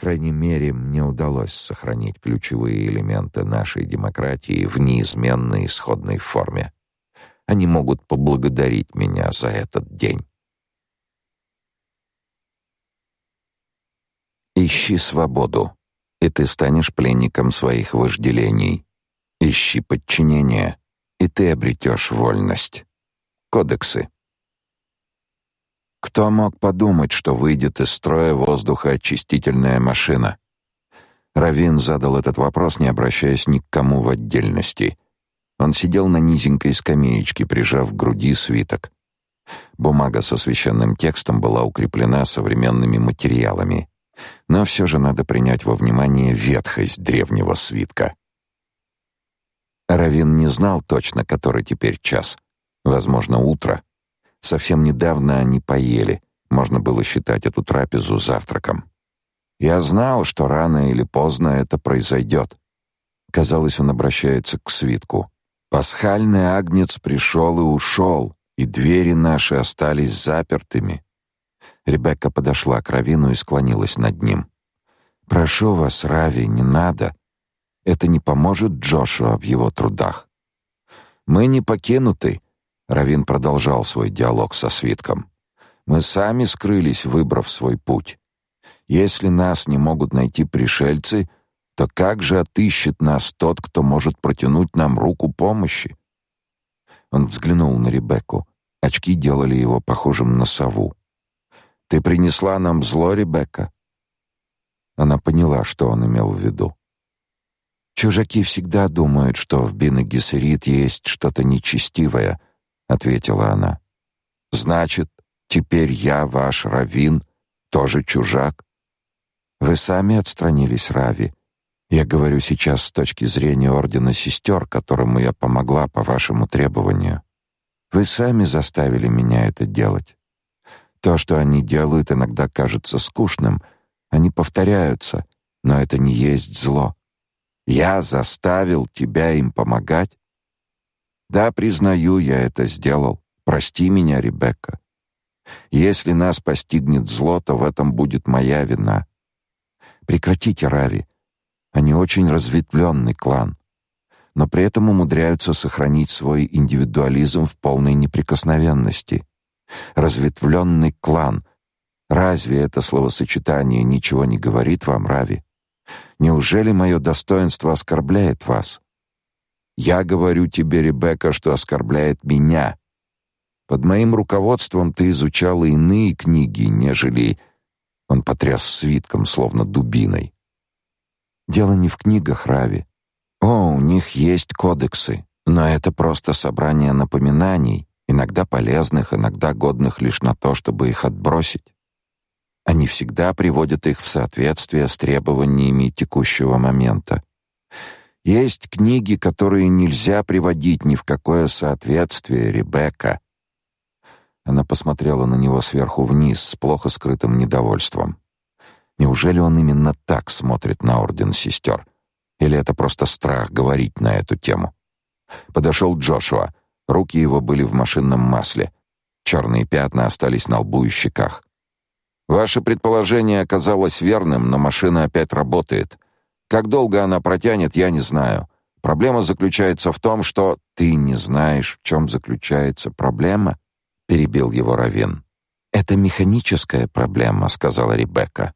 крайней мере, мне удалось сохранить ключевые элементы нашей демократии в неизменной исходной форме. Они могут поблагодарить меня за этот день. Ищи свободу, и ты станешь пленником своих вожделений. Ищи подчинение, и ты обретешь вольность. Кодексы. Кто мог подумать, что выйдет из строя воздухоочистительная машина? Равин задал этот вопрос, не обращаясь ни к кому в отдельности. Он сидел на низенькой скамеечке, прижав к груди свиток. Бумага со священным текстом была укреплена современными материалами. Но все же надо принять во внимание ветхость древнего свитка. Равин не знал точно, который теперь час. Возможно, утро. Совсем недавно они поели. Можно было считать эту трапезу завтраком. Я знал, что рано или поздно это произойдет. Казалось, он обращается к свитку. Пасхальный агнец пришел и ушел, и двери наши остались запертыми. Ребекка подошла к Равину и склонилась над ним. Прошу вас, Рави, не надо. Это не поможет Джошуа в его трудах. Мы не покинуты, Равин продолжал свой диалог со свитком. Мы сами скрылись, выбрав свой путь. Если нас не могут найти пришельцы, то как же отыщет нас тот, кто может протянуть нам руку помощи? Он взглянул на Ребекку. Очки делали его похожим на сову. Ты принесла нам зло, Ребекка. Она поняла, что он имел в виду. Чужаки всегда думают, что в Бинагисерит есть что-то нечестивое, ответила она. Значит, теперь я ваш раввин, тоже чужак. Вы сами отстранились, Рави. Я говорю сейчас с точки зрения ордена сестер, которому я помогла по вашему требованию. Вы сами заставили меня это делать. То, что они делают, иногда кажется скучным. Они повторяются, но это не есть зло. Я заставил тебя им помогать. Да, признаю, я это сделал. Прости меня, Ребекка. Если нас постигнет зло, то в этом будет моя вина. Прекратите, Рави. Они очень разветвленный клан, но при этом умудряются сохранить свой индивидуализм в полной неприкосновенности. Разветвленный клан. Разве это словосочетание ничего не говорит вам, Рави? Неужели мое достоинство оскорбляет вас? Я говорю тебе, Ребекка, что оскорбляет меня. Под моим руководством ты изучала иные книги, нежели Он потряс свитком, словно дубиной. Дело не в книгах, Рави. О, у них есть кодексы, но это просто собрание напоминаний, иногда полезных, иногда годных лишь на то, чтобы их отбросить. Они всегда приводят их в соответствие с требованиями текущего момента. Есть книги, которые нельзя приводить ни в какое соответствие, Ребекка. Она посмотрела на него сверху вниз с плохо скрытым недовольством. Неужели он именно так смотрит на орден сестер? Или это просто страх говорить на эту тему? Подошел Джошуа. Руки его были в машинном масле. Черные пятна остались на лбу и щеках. Ваше предположение оказалось верным, но машина опять работает. Как долго она протянет, я не знаю. Проблема заключается в том, что ты не знаешь, в чем заключается проблема, перебил его Равин. Это механическая проблема, сказала Ребекка.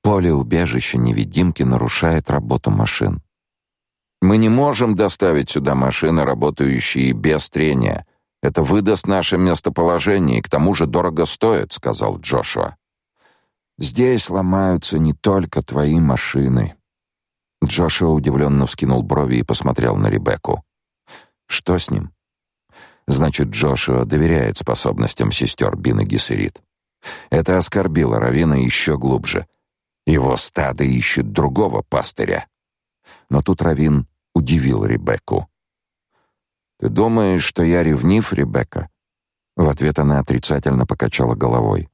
Поле убежища невидимки нарушает работу машин. Мы не можем доставить сюда машины, работающие без трения. Это выдаст наше местоположение и к тому же дорого стоит, сказал Джошуа. Здесь ломаются не только твои машины, Джошуа удивленно вскинул брови и посмотрел на Ребекку. Что с ним? Значит, Джошуа доверяет способностям сестер Бин и Гессерит. Это оскорбило Равина еще глубже. Его стадо ищет другого пастыря. Но тут Равин удивил Ребекку. Ты думаешь, что я ревнив, Ребекка? В ответ она отрицательно покачала головой.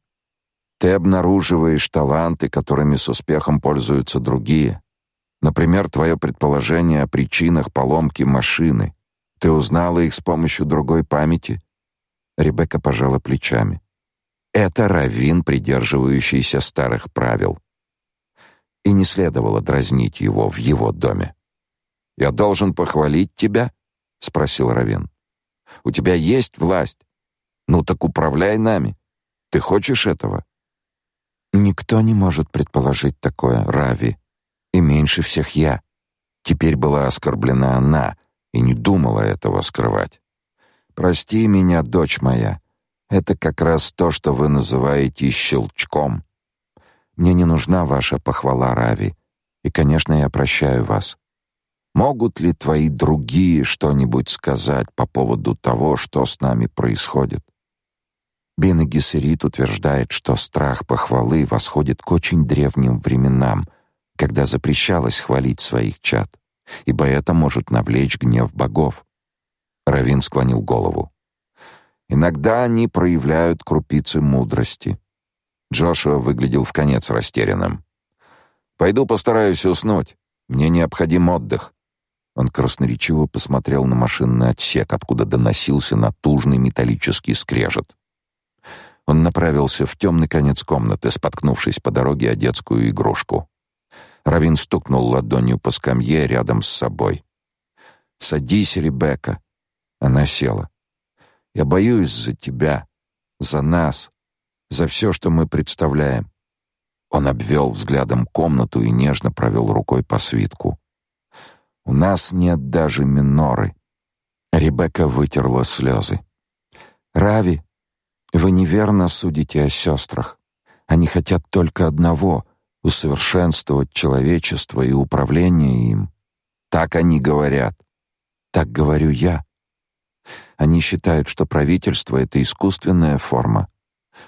Ты обнаруживаешь таланты, которыми с успехом пользуются другие. Например, твое предположение о причинах поломки машины. Ты узнала их с помощью другой памяти? Ребекка пожала плечами. Это раввин, придерживающийся старых правил. и не следовало дразнить его в его доме. «Я должен похвалить тебя?» — спросил Равин. «У тебя есть власть. Ну так управляй нами. Ты хочешь этого?» Никто не может предположить такое, Рави, и меньше всех я. Теперь была оскорблена она и не думала этого скрывать. Прости меня, дочь моя. Это как раз то, что вы называете щелчком. Мне не нужна ваша похвала, Рави, и, конечно, я прощаю вас. Могут ли твои другие что-нибудь сказать по поводу того, что с нами происходит? Бен Гессерит утверждает, что страх похвалы восходит к очень древним временам, когда запрещалось хвалить своих чад, ибо это может навлечь гнев богов. Равин склонил голову. Иногда они проявляют крупицы мудрости. Джошуа выглядел в конец растерянным. Пойду постараюсь уснуть. Мне необходим отдых. Он красноречиво посмотрел на машинный отсек, откуда доносился натужный металлический скрежет. Он направился в темный конец комнаты, споткнувшись по дороге о детскую игрушку. Равин стукнул ладонью по скамье рядом с собой. «Садись, Ребекка». Она села. «Я боюсь за тебя, за нас, за все, что мы представляем». Он обвел взглядом комнату и нежно провел рукой по свитку. У нас нет даже миноры. Ребекка вытерла слезы. Рави, вы неверно судите о сестрах. Они хотят только одного усовершенствовать человечество и управление им. Так они говорят. Так говорю я. Они считают, что правительство это искусственная форма.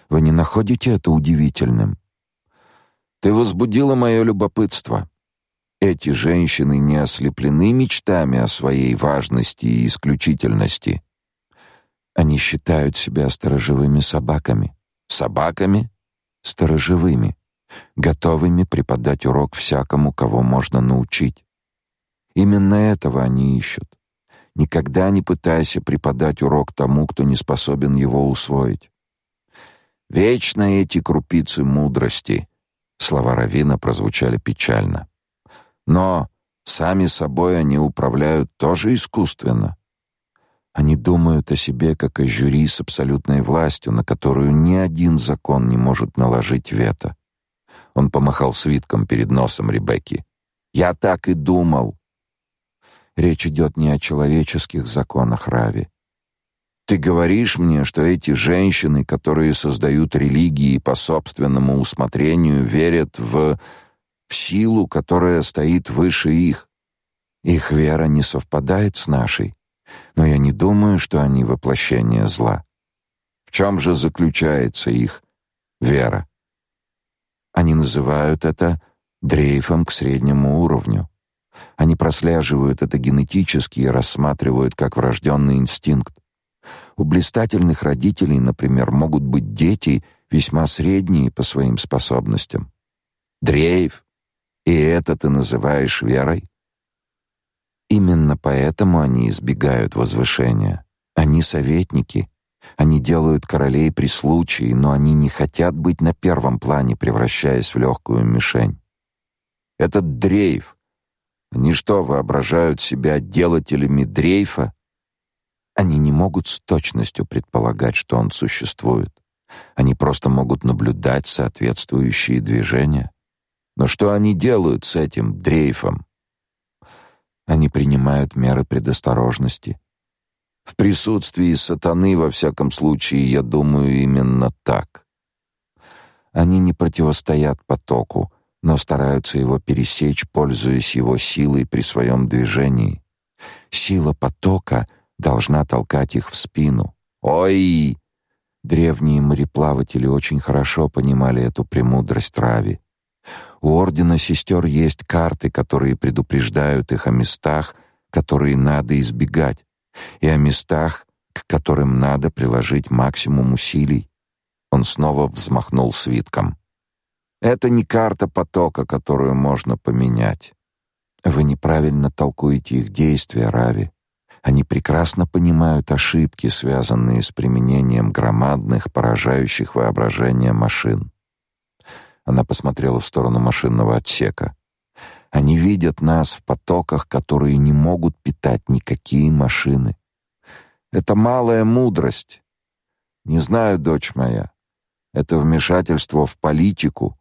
Вы не находите это удивительным? Ты возбудила мое любопытство. Эти женщины не ослеплены мечтами о своей важности и исключительности. Они считают себя сторожевыми собаками. Собаками? Сторожевыми, готовыми преподать урок всякому, кого можно научить. Именно этого они ищут. Никогда не пытайся преподать урок тому, кто не способен его усвоить. Вечно эти крупицы мудрости. Слова Равина прозвучали печально. Но сами собой они управляют тоже искусственно. Они думают о себе как о жюри с абсолютной властью, на которую ни один закон не может наложить вето. Он помахал свитком перед носом Ребекки. Я так и думал. Речь идет не о человеческих законах, Рави. Ты говоришь мне, что эти женщины, которые создают религии по собственному усмотрению, верят в в силу, которая стоит выше их. Их вера не совпадает с нашей, но я не думаю, что они воплощение зла. В чем же заключается их вера? Они называют это дрейфом к среднему уровню. Они прослеживают это генетически и рассматривают как врожденный инстинкт. У блистательных родителей, например, могут быть дети весьма средние по своим способностям. Дрейф и это ты называешь верой? Именно поэтому они избегают возвышения. Они советники. Они делают королей при случае, но они не хотят быть на первом плане, превращаясь в легкую мишень. Этот дрейф. Они что, воображают себя делателями дрейфа? Они не могут с точностью предполагать, что он существует. Они просто могут наблюдать соответствующие движения. Но что они делают с этим дрейфом? Они принимают меры предосторожности. В присутствии сатаны, во всяком случае, я думаю именно так. Они не противостоят потоку, но стараются его пересечь, пользуясь его силой при своем движении. Сила потока должна толкать их в спину. Ой! Древние мореплаватели очень хорошо понимали эту премудрость Рави. У ордена сестер есть карты, которые предупреждают их о местах, которые надо избегать, и о местах, к которым надо приложить максимум усилий. Он снова взмахнул свитком. Это не карта потока, которую можно поменять. Вы неправильно толкуете их действия, Рави. Они прекрасно понимают ошибки, связанные с применением громадных, поражающих воображение машин. Она посмотрела в сторону машинного отсека. Они видят нас в потоках, которые не могут питать никакие машины. Это малая мудрость. Не знаю, дочь моя. Это вмешательство в политику,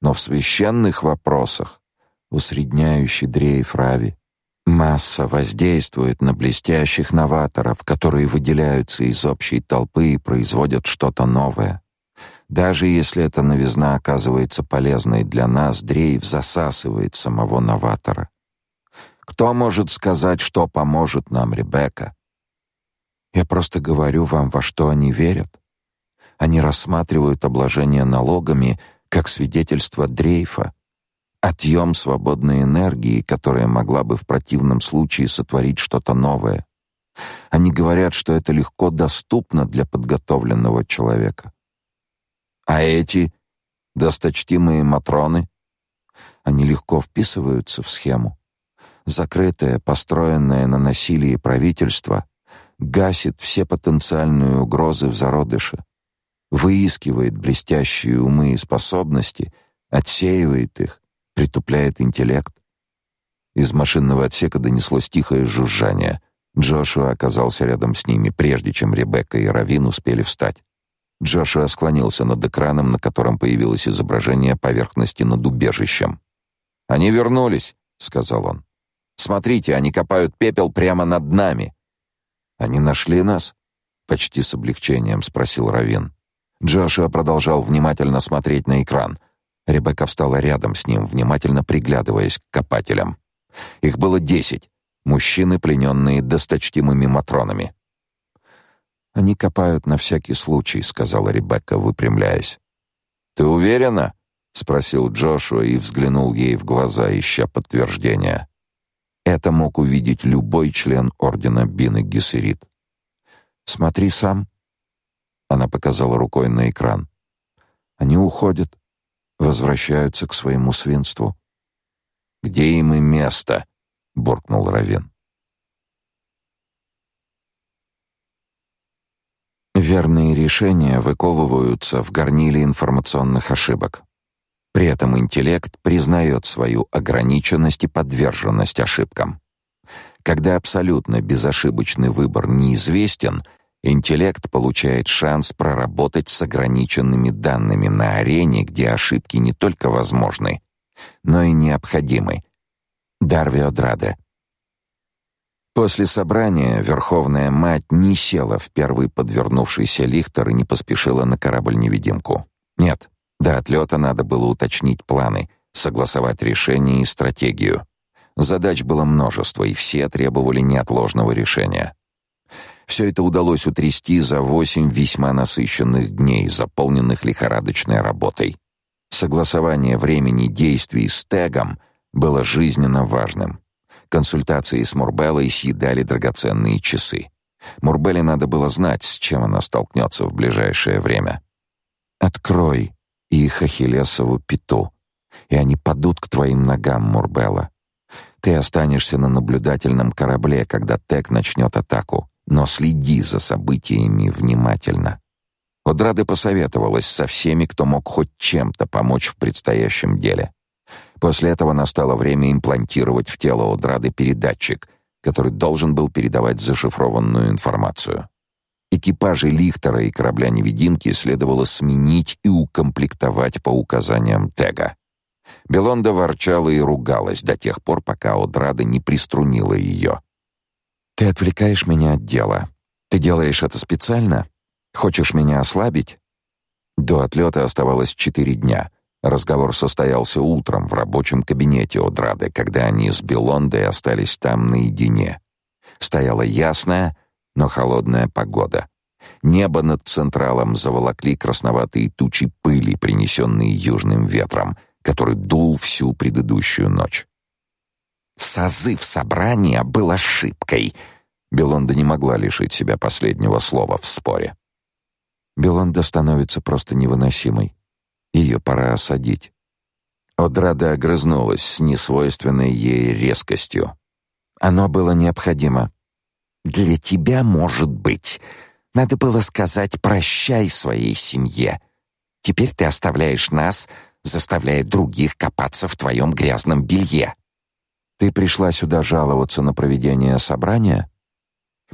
но в священных вопросах, усредняющий дрейф Рави, масса воздействует на блестящих новаторов, которые выделяются из общей толпы и производят что-то новое. Даже если эта новизна оказывается полезной для нас, дрейф засасывает самого новатора. Кто может сказать, что поможет нам, Ребекка? Я просто говорю вам, во что они верят. Они рассматривают обложение налогами как свидетельство дрейфа, отъем свободной энергии, которая могла бы в противном случае сотворить что-то новое. Они говорят, что это легко доступно для подготовленного человека. А эти досточтимые матроны, они легко вписываются в схему. Закрытое, построенное на насилии правительство гасит все потенциальные угрозы в зародыше, выискивает блестящие умы и способности, отсеивает их, притупляет интеллект. Из машинного отсека донеслось тихое жужжание. Джошуа оказался рядом с ними, прежде чем Ребекка и Равин успели встать. Джошуа склонился над экраном, на котором появилось изображение поверхности над убежищем. «Они вернулись», — сказал он. «Смотрите, они копают пепел прямо над нами». «Они нашли нас?» — почти с облегчением спросил Равин. Джошуа продолжал внимательно смотреть на экран. Ребекка встала рядом с ним, внимательно приглядываясь к копателям. Их было десять. Мужчины, плененные досточтимыми матронами. Они копают на всякий случай, сказала Ребекка, выпрямляясь. Ты уверена? спросил Джошуа и взглянул ей в глаза, ища подтверждения. Это мог увидеть любой член ордена Бины Гессерит. Смотри сам. Она показала рукой на экран. Они уходят, возвращаются к своему свинству. Где им и место? буркнул Равен. Верные решения выковываются в горниле информационных ошибок. При этом интеллект признает свою ограниченность и подверженность ошибкам. Когда абсолютно безошибочный выбор неизвестен, интеллект получает шанс проработать с ограниченными данными на арене, где ошибки не только возможны, но и необходимы. Дарвио Драде После собрания Верховная Мать не села в первый подвернувшийся лихтер и не поспешила на корабль-невидимку. Нет, до отлета надо было уточнить планы, согласовать решение и стратегию. Задач было множество, и все требовали неотложного решения. Все это удалось утрясти за восемь весьма насыщенных дней, заполненных лихорадочной работой. Согласование времени действий с Тегом было жизненно важным. Консультации с Мурбеллой съедали драгоценные часы. Мурбелле надо было знать, с чем она столкнется в ближайшее время. «Открой их Ахиллесову пяту, и они падут к твоим ногам, Мурбелла. Ты останешься на наблюдательном корабле, когда Тек начнет атаку, но следи за событиями внимательно». Одрады посоветовалась со всеми, кто мог хоть чем-то помочь в предстоящем деле. После этого настало время имплантировать в тело Одрады передатчик, который должен был передавать зашифрованную информацию. Экипажи Лихтера и корабля-невидимки следовало сменить и укомплектовать по указаниям Тега. Белонда ворчала и ругалась до тех пор, пока Одрада не приструнила ее. «Ты отвлекаешь меня от дела. Ты делаешь это специально? Хочешь меня ослабить?» До отлета оставалось четыре дня — Разговор состоялся утром в рабочем кабинете Одрады, когда они с Белондой остались там наедине. Стояла ясная, но холодная погода. Небо над централом заволокли красноватые тучи пыли, принесенные южным ветром, который дул всю предыдущую ночь. Созыв собрания был ошибкой. Белонда не могла лишить себя последнего слова в споре. Белонда становится просто невыносимой. Ее пора осадить. Одрада огрызнулась с несвойственной ей резкостью. Оно было необходимо. Для тебя, может быть. Надо было сказать прощай своей семье. Теперь ты оставляешь нас заставляя других копаться в твоем грязном белье. Ты пришла сюда жаловаться на проведение собрания?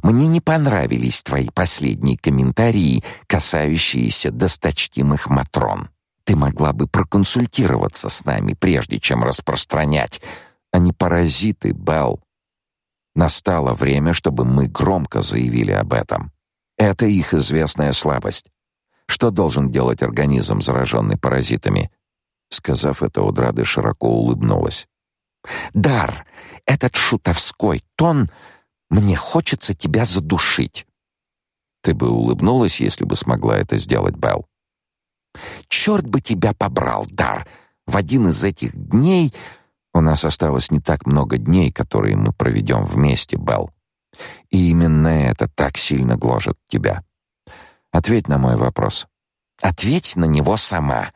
Мне не понравились твои последние комментарии, касающиеся досточтимых матрон. Ты могла бы проконсультироваться с нами, прежде чем распространять. Они паразиты, Белл. Настало время, чтобы мы громко заявили об этом. Это их известная слабость. Что должен делать организм, зараженный паразитами? Сказав это, Одрада широко улыбнулась. Дар, этот шутовской тон, мне хочется тебя задушить. Ты бы улыбнулась, если бы смогла это сделать, Белл. Черт бы тебя побрал, Дар. В один из этих дней у нас осталось не так много дней, которые мы проведем вместе, Белл. И именно это так сильно гложет тебя. Ответь на мой вопрос. Ответь на него сама.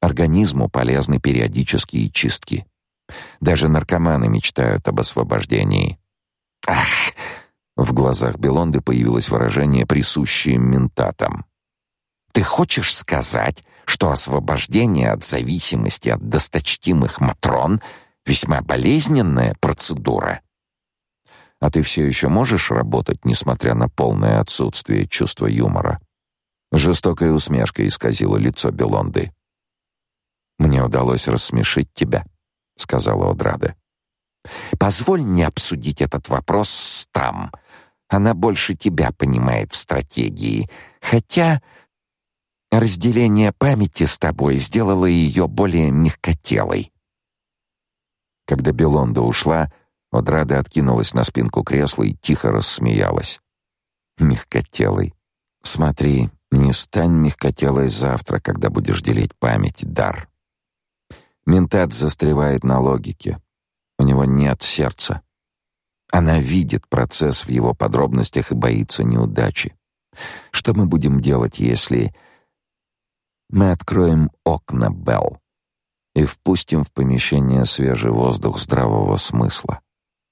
Организму полезны периодические чистки. Даже наркоманы мечтают об освобождении. Ах! В глазах Белонды появилось выражение, присущее ментатам. Ты хочешь сказать, что освобождение от зависимости от досточтимых матрон весьма болезненная процедура? А ты все еще можешь работать, несмотря на полное отсутствие чувства юмора? Жестокая усмешка исказила лицо Белонды. Мне удалось рассмешить тебя, сказала Одрада. Позволь мне обсудить этот вопрос с Там. Она больше тебя понимает в стратегии, хотя Разделение памяти с тобой сделало ее более мягкотелой. Когда Белонда ушла, Одрада откинулась на спинку кресла и тихо рассмеялась. Мягкотелой. Смотри, не стань мягкотелой завтра, когда будешь делить память, дар. Ментат застревает на логике. У него нет сердца. Она видит процесс в его подробностях и боится неудачи. Что мы будем делать, если мы откроем окна, Белл, и впустим в помещение свежий воздух здравого смысла.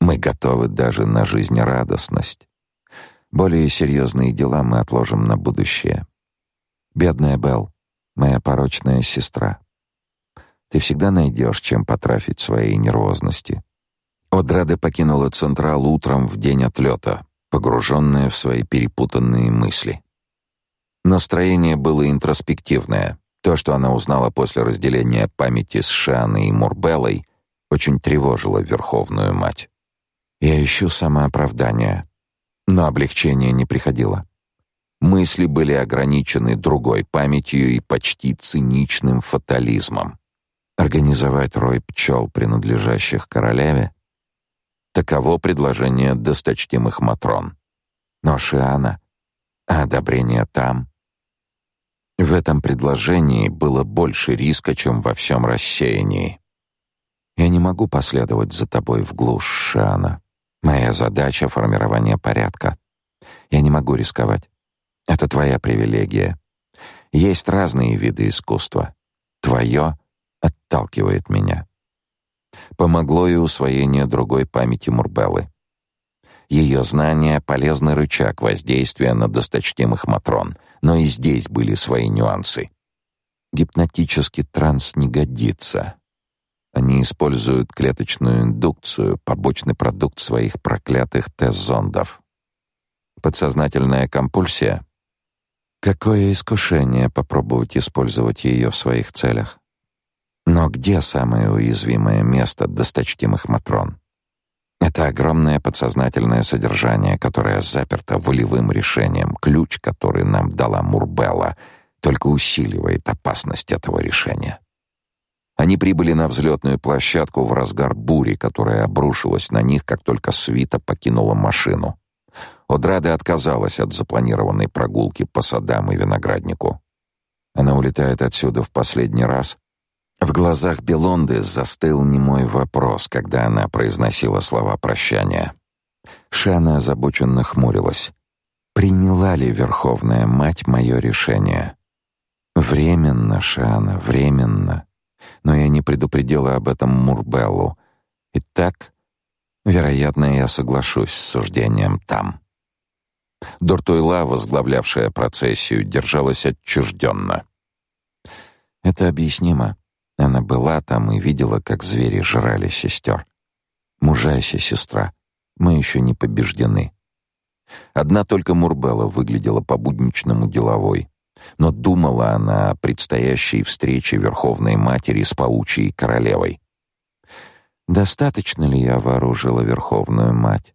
Мы готовы даже на жизнерадостность. Более серьезные дела мы отложим на будущее. Бедная Белл, моя порочная сестра. Ты всегда найдешь, чем потрафить своей нервозности. Одраде покинула Централ утром в день отлета, погруженная в свои перепутанные мысли. Настроение было интроспективное. То, что она узнала после разделения памяти с Шаной и Мурбеллой, очень тревожило Верховную Мать. Я ищу самооправдания, но облегчение не приходило. Мысли были ограничены другой памятью и почти циничным фатализмом. Организовать рой пчел, принадлежащих королеве? Таково предложение досточтимых Матрон. Но Шиана, а одобрение там — в этом предложении было больше риска, чем во всем рассеянии. Я не могу последовать за тобой в глушь, Шана. Моя задача — формирование порядка. Я не могу рисковать. Это твоя привилегия. Есть разные виды искусства. Твое отталкивает меня. Помогло и усвоение другой памяти Мурбеллы. Ее знания — полезный рычаг воздействия на досточтимых Матрон, но и здесь были свои нюансы. Гипнотический транс не годится. Они используют клеточную индукцию, побочный продукт своих проклятых тест-зондов. Подсознательная компульсия. Какое искушение попробовать использовать ее в своих целях. Но где самое уязвимое место досточтимых Матрон? Это огромное подсознательное содержание, которое заперто волевым решением. Ключ, который нам дала Мурбелла, только усиливает опасность этого решения. Они прибыли на взлетную площадку в разгар бури, которая обрушилась на них, как только свита покинула машину. Одрада отказалась от запланированной прогулки по садам и винограднику. Она улетает отсюда в последний раз, в глазах Белонды застыл немой вопрос, когда она произносила слова прощания. Шана озабоченно хмурилась. Приняла ли Верховная Мать мое решение? Временно, Шана, временно. Но я не предупредила об этом Мурбеллу. Итак, вероятно, я соглашусь с суждением там. Дортуйла, возглавлявшая процессию, держалась отчужденно. Это объяснимо. Она была там и видела, как звери жрали сестер. Мужайся, сестра. Мы еще не побеждены. Одна только Мурбелла выглядела по-будничному деловой. Но думала она о предстоящей встрече Верховной Матери с Паучьей Королевой. Достаточно ли я вооружила Верховную Мать?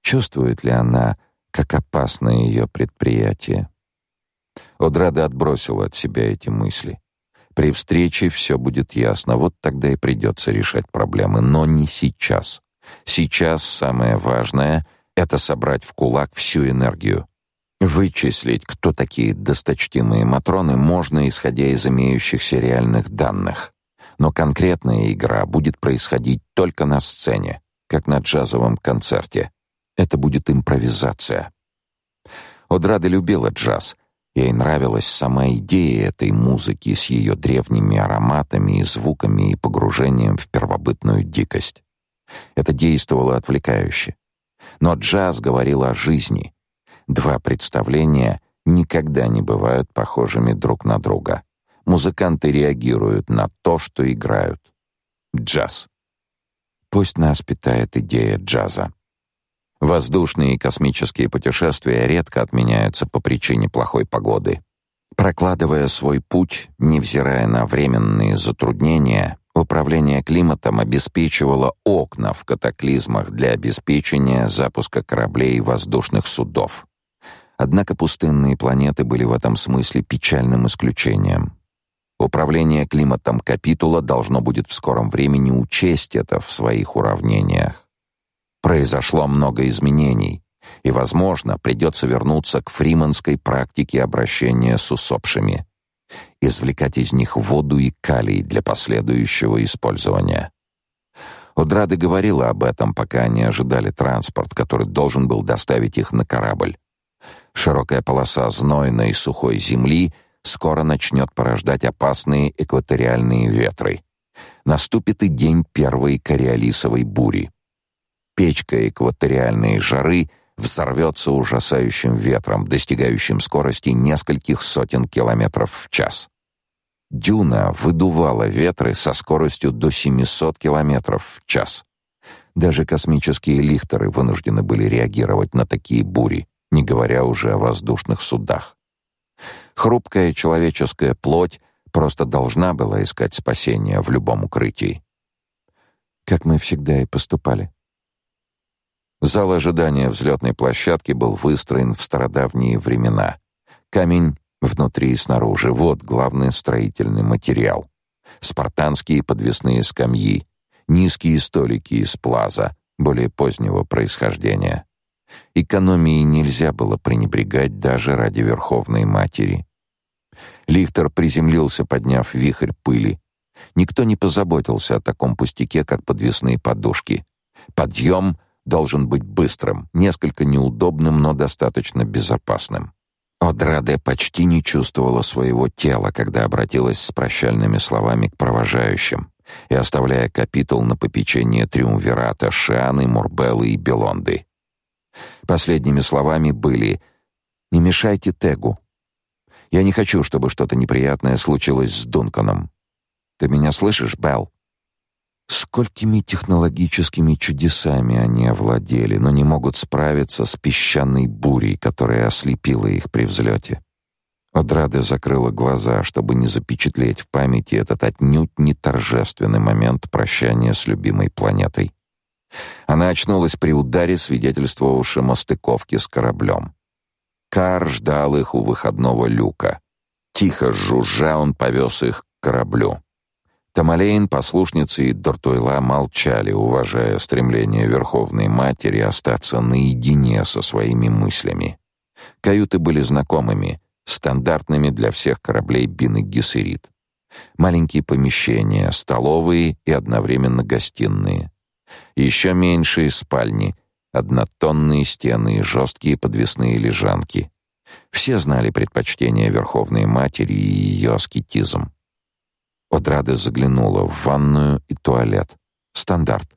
Чувствует ли она, как опасно ее предприятие? Одрада отбросила от себя эти мысли. При встрече все будет ясно, вот тогда и придется решать проблемы, но не сейчас. Сейчас самое важное — это собрать в кулак всю энергию. Вычислить, кто такие досточтимые Матроны, можно, исходя из имеющихся реальных данных. Но конкретная игра будет происходить только на сцене, как на джазовом концерте. Это будет импровизация. Одрада любила джаз. Ей нравилась сама идея этой музыки с ее древними ароматами и звуками и погружением в первобытную дикость. Это действовало отвлекающе. Но джаз говорил о жизни. Два представления никогда не бывают похожими друг на друга. Музыканты реагируют на то, что играют. Джаз. Пусть нас питает идея джаза. Воздушные и космические путешествия редко отменяются по причине плохой погоды. Прокладывая свой путь, невзирая на временные затруднения, управление климатом обеспечивало окна в катаклизмах для обеспечения запуска кораблей и воздушных судов. Однако пустынные планеты были в этом смысле печальным исключением. Управление климатом капитула должно будет в скором времени учесть это в своих уравнениях. Произошло много изменений, и, возможно, придется вернуться к фриманской практике обращения с усопшими, извлекать из них воду и калий для последующего использования. Удрада говорила об этом, пока они ожидали транспорт, который должен был доставить их на корабль. Широкая полоса знойной сухой земли — скоро начнет порождать опасные экваториальные ветры. Наступит и день первой кориолисовой бури. Печка экваториальной жары взорвется ужасающим ветром, достигающим скорости нескольких сотен километров в час. Дюна выдувала ветры со скоростью до 700 километров в час. Даже космические лихтеры вынуждены были реагировать на такие бури, не говоря уже о воздушных судах. Хрупкая человеческая плоть просто должна была искать спасения в любом укрытии. Как мы всегда и поступали. Зал ожидания взлетной площадки был выстроен в стародавние времена. Камень внутри и снаружи — вот главный строительный материал. Спартанские подвесные скамьи, низкие столики из плаза, более позднего происхождения. Экономией нельзя было пренебрегать даже ради Верховной Матери. Лихтер приземлился, подняв вихрь пыли. Никто не позаботился о таком пустяке, как подвесные подушки. Подъем должен быть быстрым, несколько неудобным, но достаточно безопасным. Одраде почти не чувствовала своего тела, когда обратилась с прощальными словами к провожающим и оставляя капитул на попечение триумвирата Шианы, Мурбеллы и Белонды. Последними словами были «Не мешайте Тегу, я не хочу, чтобы что-то неприятное случилось с Дунканом. Ты меня слышишь, Белл? Сколькими технологическими чудесами они овладели, но не могут справиться с песчаной бурей, которая ослепила их при взлете. Одрада закрыла глаза, чтобы не запечатлеть в памяти этот отнюдь не торжественный момент прощания с любимой планетой. Она очнулась при ударе, свидетельствовавшем о стыковке с кораблем. Кар ждал их у выходного люка. Тихо жужжа он повез их к кораблю. Тамалейн, послушницы и Дортуйла молчали, уважая стремление Верховной Матери остаться наедине со своими мыслями. Каюты были знакомыми, стандартными для всех кораблей Бин и Гессерит. Маленькие помещения, столовые и одновременно гостиные. Еще меньшие спальни — однотонные стены и жесткие подвесные лежанки. Все знали предпочтения Верховной Матери и ее аскетизм. Одрада заглянула в ванную и туалет. Стандарт.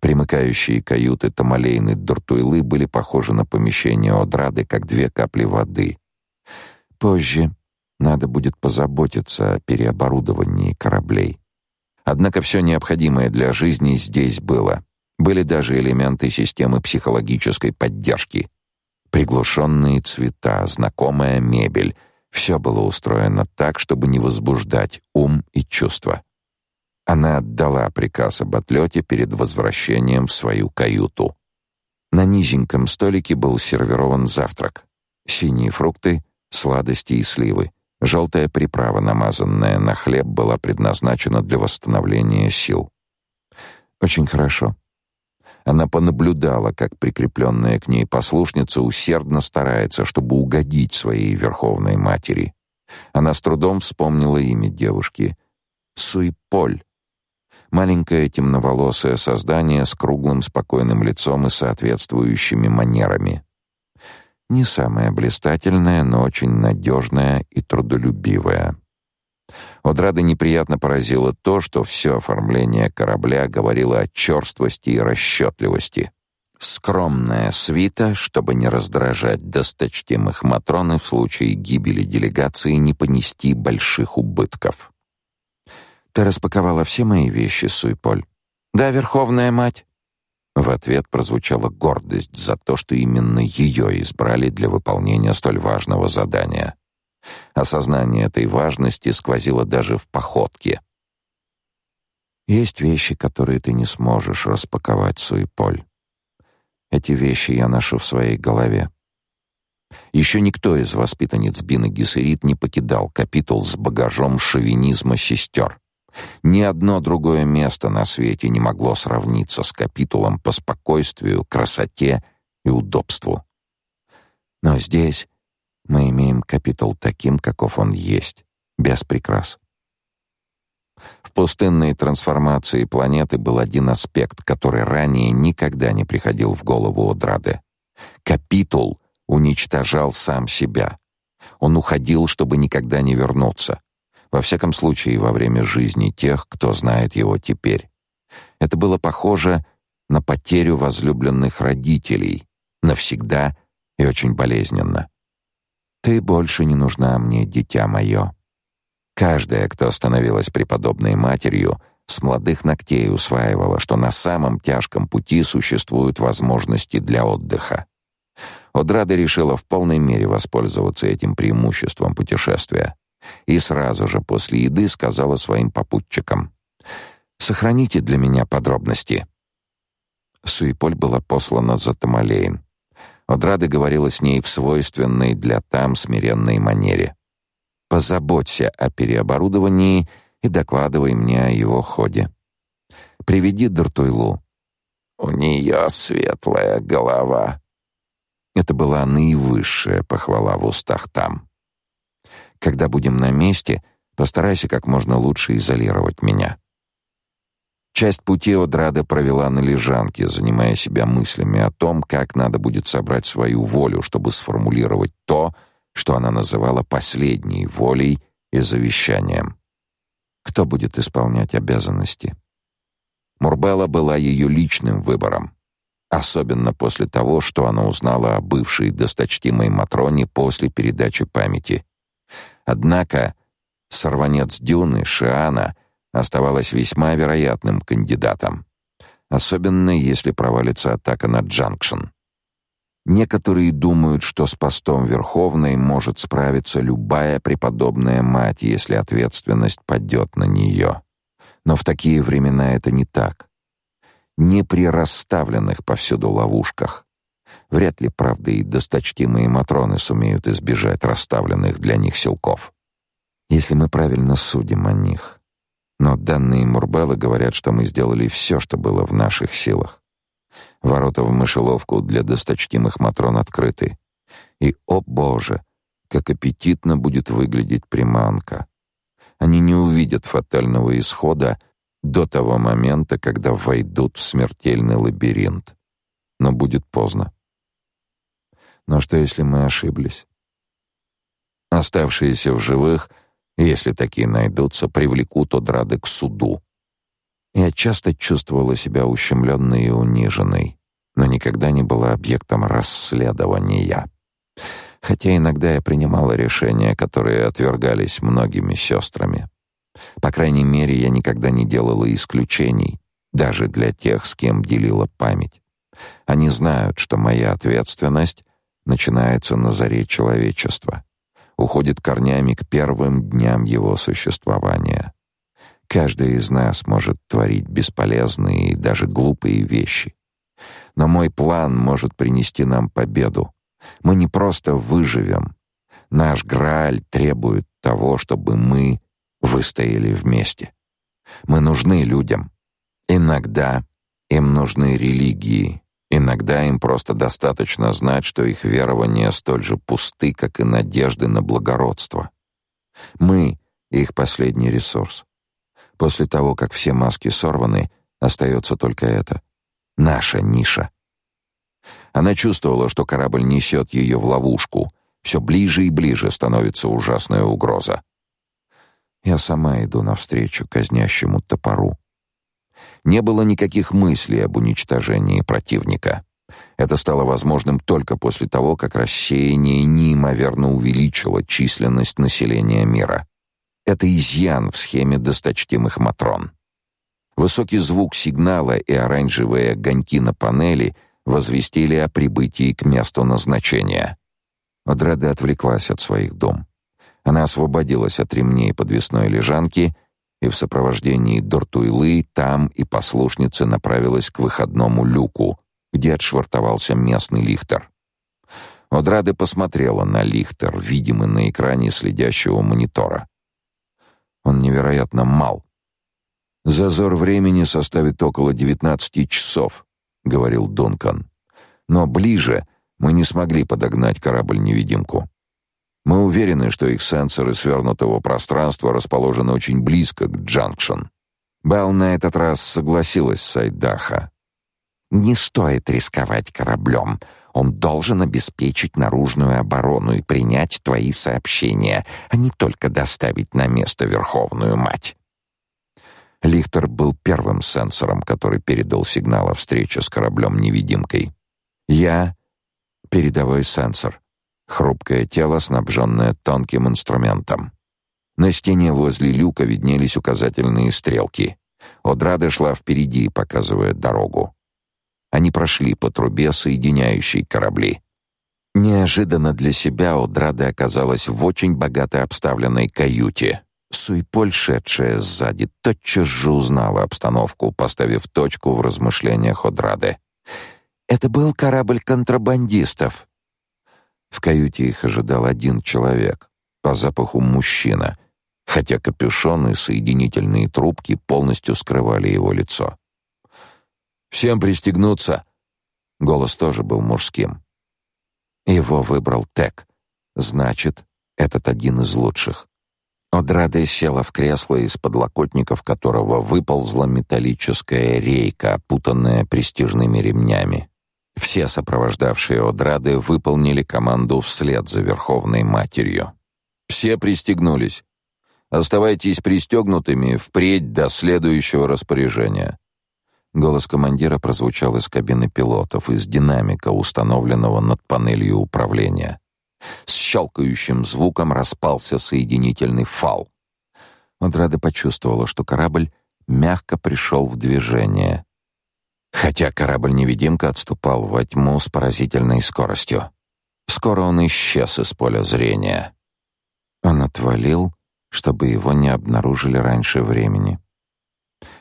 Примыкающие каюты Тамалейны Дуртуйлы были похожи на помещение Одрады, как две капли воды. Позже, Надо будет позаботиться о переоборудовании кораблей. Однако все необходимое для жизни здесь было. Были даже элементы системы психологической поддержки. Приглушенные цвета, знакомая мебель — все было устроено так, чтобы не возбуждать ум и чувства. Она отдала приказ об отлете перед возвращением в свою каюту. На низеньком столике был сервирован завтрак. Синие фрукты, сладости и сливы. Желтая приправа, намазанная на хлеб, была предназначена для восстановления сил. Очень хорошо. Она понаблюдала, как прикрепленная к ней послушница усердно старается, чтобы угодить своей верховной матери. Она с трудом вспомнила имя девушки. Суйполь. Маленькое темноволосое создание с круглым спокойным лицом и соответствующими манерами. Не самая блистательная, но очень надежная и трудолюбивая. Одрада неприятно поразило то, что все оформление корабля говорило о черствости и расчетливости. Скромная свита, чтобы не раздражать досточтимых Матрон и в случае гибели делегации не понести больших убытков. «Ты распаковала все мои вещи, Суйполь?» «Да, Верховная Мать». В ответ прозвучала гордость за то, что именно ее избрали для выполнения столь важного задания. Осознание этой важности сквозило даже в походке. Есть вещи, которые ты не сможешь распаковать, Суйполь. Эти вещи я ношу в своей голове. Еще никто из воспитанниц Бины Гессерит не покидал капитул с багажом шовинизма сестер. Ни одно другое место на свете не могло сравниться с капитулом по спокойствию, красоте и удобству. Но здесь мы имеем капитул таким, каков он есть, без прикрас. В пустынной трансформации планеты был один аспект, который ранее никогда не приходил в голову Одраде. Капитул уничтожал сам себя. Он уходил, чтобы никогда не вернуться. Во всяком случае, во время жизни тех, кто знает его теперь. Это было похоже на потерю возлюбленных родителей, навсегда и очень болезненно. Ты больше не нужна мне, дитя мое. Каждая, кто становилась преподобной матерью, с молодых ногтей усваивала, что на самом тяжком пути существуют возможности для отдыха. Одрада решила в полной мере воспользоваться этим преимуществом путешествия и сразу же после еды сказала своим попутчикам: "Сохраните для меня подробности". Суиполь была послана за Тамалейн. Одрада говорила с ней в свойственной для там смиренной манере. Позаботься о переоборудовании и докладывай мне о его ходе. Приведи Дартуйлу. У нее светлая голова. Это была наивысшая похвала в устах там. Когда будем на месте, постарайся как можно лучше изолировать меня. Часть пути Одрада провела на лежанке, занимая себя мыслями о том, как надо будет собрать свою волю, чтобы сформулировать то, что она называла последней волей и завещанием. Кто будет исполнять обязанности? Мурбелла была ее личным выбором, особенно после того, что она узнала о бывшей досточтимой Матроне после передачи памяти. Однако сорванец Дюны, Шиана, оставалась весьма вероятным кандидатом, особенно если провалится атака на Джанкшн. Некоторые думают, что с постом Верховной может справиться любая преподобная мать, если ответственность падет на нее. Но в такие времена это не так. Не при расставленных повсюду ловушках. Вряд ли, правда, и досточтимые матроны сумеют избежать расставленных для них силков. Если мы правильно судим о них. Но данные Мурбелла говорят, что мы сделали все, что было в наших силах. Ворота в мышеловку для досточтимых матрон открыты. И, о боже, как аппетитно будет выглядеть приманка. Они не увидят фатального исхода до того момента, когда войдут в смертельный лабиринт. Но будет поздно. Но что, если мы ошиблись? Оставшиеся в живых, если такие найдутся, привлекут Одрады к суду. Я часто чувствовала себя ущемленной и униженной, но никогда не была объектом расследования. Хотя иногда я принимала решения, которые отвергались многими сестрами. По крайней мере, я никогда не делала исключений, даже для тех, с кем делила память. Они знают, что моя ответственность начинается на заре человечества, уходит корнями к первым дням его существования. Каждый из нас может творить бесполезные и даже глупые вещи. Но мой план может принести нам победу. Мы не просто выживем. Наш Грааль требует того, чтобы мы выстояли вместе. Мы нужны людям. Иногда им нужны религии, иногда им просто достаточно знать, что их верования столь же пусты, как и надежды на благородство. Мы их последний ресурс. После того, как все маски сорваны, остается только это наша ниша. Она чувствовала, что корабль несет ее в ловушку. Все ближе и ближе становится ужасная угроза. Я сама иду навстречу казнящему топору. Не было никаких мыслей об уничтожении противника. Это стало возможным только после того, как рассеяние неимоверно увеличило численность населения мира. Это изъян в схеме досточтимых матрон. Высокий звук сигнала и оранжевые огоньки на панели возвестили о прибытии к месту назначения. Одреда отвлеклась от своих дом. Она освободилась от ремней подвесной лежанки и в сопровождении Дортуйлы там и послушницы направилась к выходному люку, где отшвартовался местный лихтер. Одраде посмотрела на лихтер, видимый на экране следящего монитора. Он невероятно мал. Зазор времени составит около 19 часов, говорил Дункан. Но ближе мы не смогли подогнать корабль-невидимку. Мы уверены, что их сенсоры свернутого пространства расположены очень близко к Джанкшн. Белл на этот раз согласилась с Айдаха. Не стоит рисковать кораблем. Он должен обеспечить наружную оборону и принять твои сообщения, а не только доставить на место Верховную Мать. Лихтер был первым сенсором, который передал сигнал о встрече с кораблем-невидимкой. Я — передовой сенсор — Хрупкое тело, снабженное тонким инструментом. На стене возле люка виднелись указательные стрелки. Одрада шла впереди, показывая дорогу. Они прошли по трубе, соединяющей корабли. Неожиданно для себя Одрада оказалась в очень богато обставленной каюте. Суйполь, шедшая сзади, тотчас же узнала обстановку, поставив точку в размышлениях Одрады. «Это был корабль контрабандистов», в каюте их ожидал один человек, по запаху мужчина, хотя капюшон и соединительные трубки полностью скрывали его лицо. «Всем пристегнуться!» Голос тоже был мужским. Его выбрал Тек. Значит, этот один из лучших. Одраде села в кресло, из подлокотников которого выползла металлическая рейка, опутанная престижными ремнями. Все сопровождавшие Одрады выполнили команду вслед за Верховной Матерью. Все пристегнулись. Оставайтесь пристегнутыми впредь до следующего распоряжения. Голос командира прозвучал из кабины пилотов, из динамика, установленного над панелью управления. С щелкающим звуком распался соединительный фал. Одрада почувствовала, что корабль мягко пришел в движение, хотя корабль-невидимка отступал во тьму с поразительной скоростью. Скоро он исчез из поля зрения. Он отвалил, чтобы его не обнаружили раньше времени.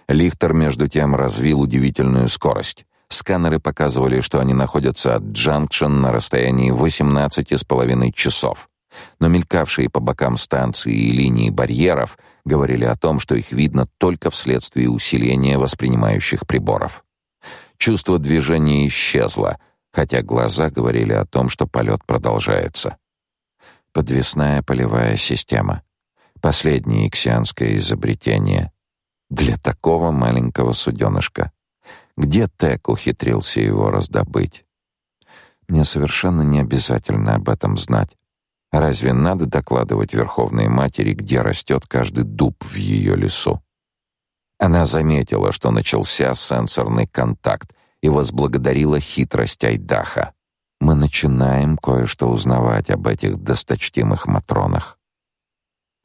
Лихтер между тем развил удивительную скорость. Сканеры показывали, что они находятся от Джанкшн на расстоянии 18,5 часов. Но мелькавшие по бокам станции и линии барьеров говорили о том, что их видно только вследствие усиления воспринимающих приборов. Чувство движения исчезло, хотя глаза говорили о том, что полет продолжается. Подвесная полевая система. Последнее иксианское изобретение. Для такого маленького суденышка. Где Тек ухитрился его раздобыть? Мне совершенно не обязательно об этом знать. Разве надо докладывать Верховной Матери, где растет каждый дуб в ее лесу? Она заметила, что начался сенсорный контакт и возблагодарила хитрость Айдаха. мы начинаем кое-что узнавать об этих досточтимых матронах.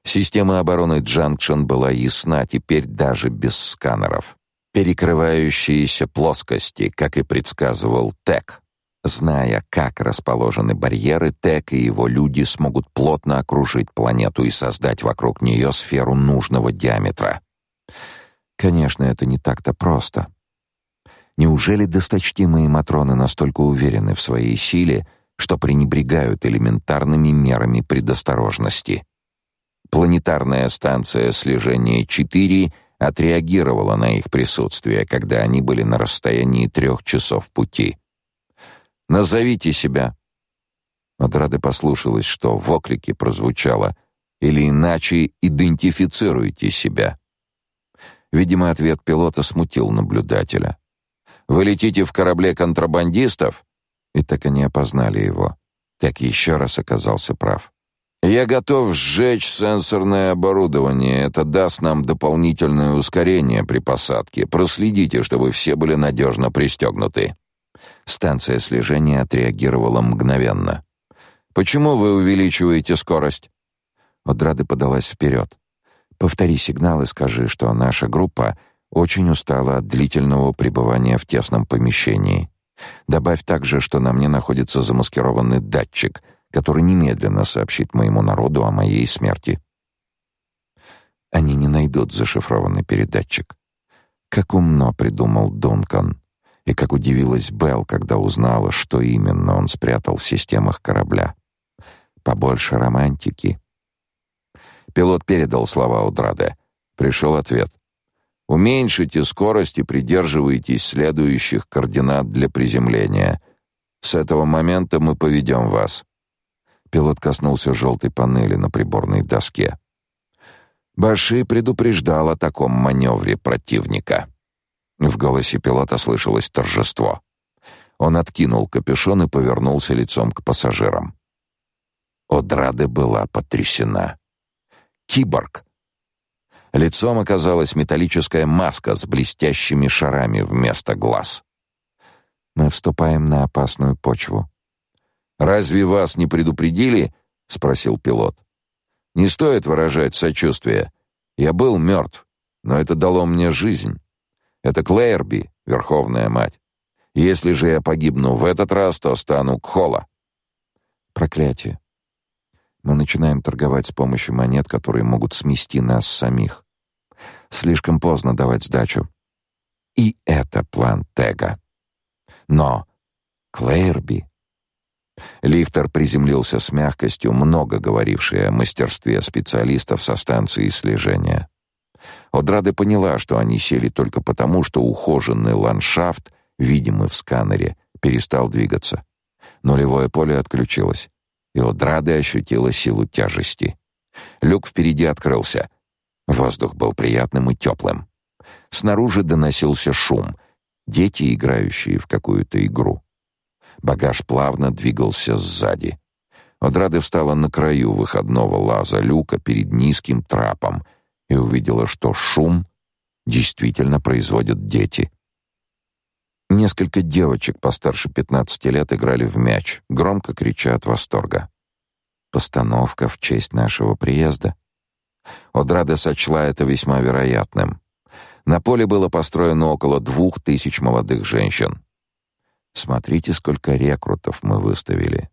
Система обороны Джанкшн была ясна теперь даже без сканеров. Перекрывающиеся плоскости, как и предсказывал Тек. Зная, как расположены барьеры, Тек и его люди смогут плотно окружить планету и создать вокруг нее сферу нужного диаметра. Конечно, это не так-то просто. Неужели досточтимые матроны настолько уверены в своей силе, что пренебрегают элементарными мерами предосторожности? Планетарная станция слежения 4 отреагировала на их присутствие, когда они были на расстоянии трех часов пути. Назовите себя. Одрада послушалась, что в оклике прозвучало или иначе идентифицируйте себя. Видимо, ответ пилота смутил наблюдателя. Вы летите в корабле контрабандистов? И так они опознали его. Так еще раз оказался прав. Я готов сжечь сенсорное оборудование. Это даст нам дополнительное ускорение при посадке. Проследите, чтобы все были надежно пристегнуты. Станция слежения отреагировала мгновенно. Почему вы увеличиваете скорость? Одрада подалась вперед. Повтори сигнал и скажи, что наша группа очень устала от длительного пребывания в тесном помещении. Добавь также, что на мне находится замаскированный датчик, который немедленно сообщит моему народу о моей смерти. Они не найдут зашифрованный передатчик. Как умно придумал Дункан. И как удивилась Белл, когда узнала, что именно он спрятал в системах корабля. Побольше романтики. Пилот передал слова Удраде. Пришел ответ. Уменьшите скорость и придерживайтесь следующих координат для приземления. С этого момента мы поведем вас. Пилот коснулся желтой панели на приборной доске. Баши предупреждал о таком маневре противника. В голосе пилота слышалось торжество. Он откинул капюшон и повернулся лицом к пассажирам. Одраде была потрясена. Киборг. Лицом оказалась металлическая маска с блестящими шарами вместо глаз. Мы вступаем на опасную почву. Разве вас не предупредили? спросил пилот. Не стоит выражать сочувствие. Я был мертв, но это дало мне жизнь. Это Клейерби, Верховная Мать. Если же я погибну в этот раз, то стану Кхола. Проклятие. Мы начинаем торговать с помощью монет, которые могут смести нас самих. Слишком поздно давать сдачу. И это план Тега. Но Клейерби Лифтер приземлился с мягкостью, много говорившей о мастерстве специалистов со станции слежения. Одрада поняла, что они сели только потому, что ухоженный ландшафт, видимый в сканере, перестал двигаться. Нулевое поле отключилось, и Одрада ощутила силу тяжести. Люк впереди открылся. Воздух был приятным и теплым. Снаружи доносился шум. Дети, играющие в какую-то игру. Багаж плавно двигался сзади. Одрада встала на краю выходного лаза люка перед низким трапом — и увидела, что шум действительно производят дети. Несколько девочек постарше 15 лет играли в мяч, громко крича от восторга. Постановка в честь нашего приезда. Одрада сочла это весьма вероятным. На поле было построено около двух тысяч молодых женщин. Смотрите, сколько рекрутов мы выставили.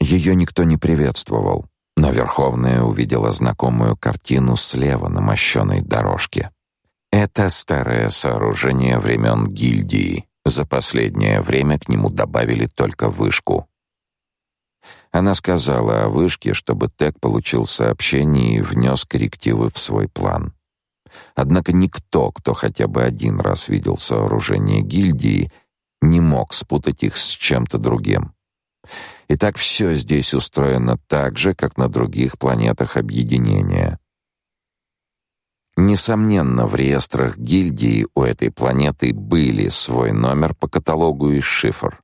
Ее никто не приветствовал. Но Верховная увидела знакомую картину слева на мощенной дорожке. Это старое сооружение времен гильдии. За последнее время к нему добавили только вышку. Она сказала о вышке, чтобы Тек получил сообщение и внес коррективы в свой план. Однако никто, кто хотя бы один раз видел сооружение гильдии, не мог спутать их с чем-то другим. И так все здесь устроено так же, как на других планетах объединения. Несомненно, в реестрах гильдии у этой планеты были свой номер по каталогу и шифр.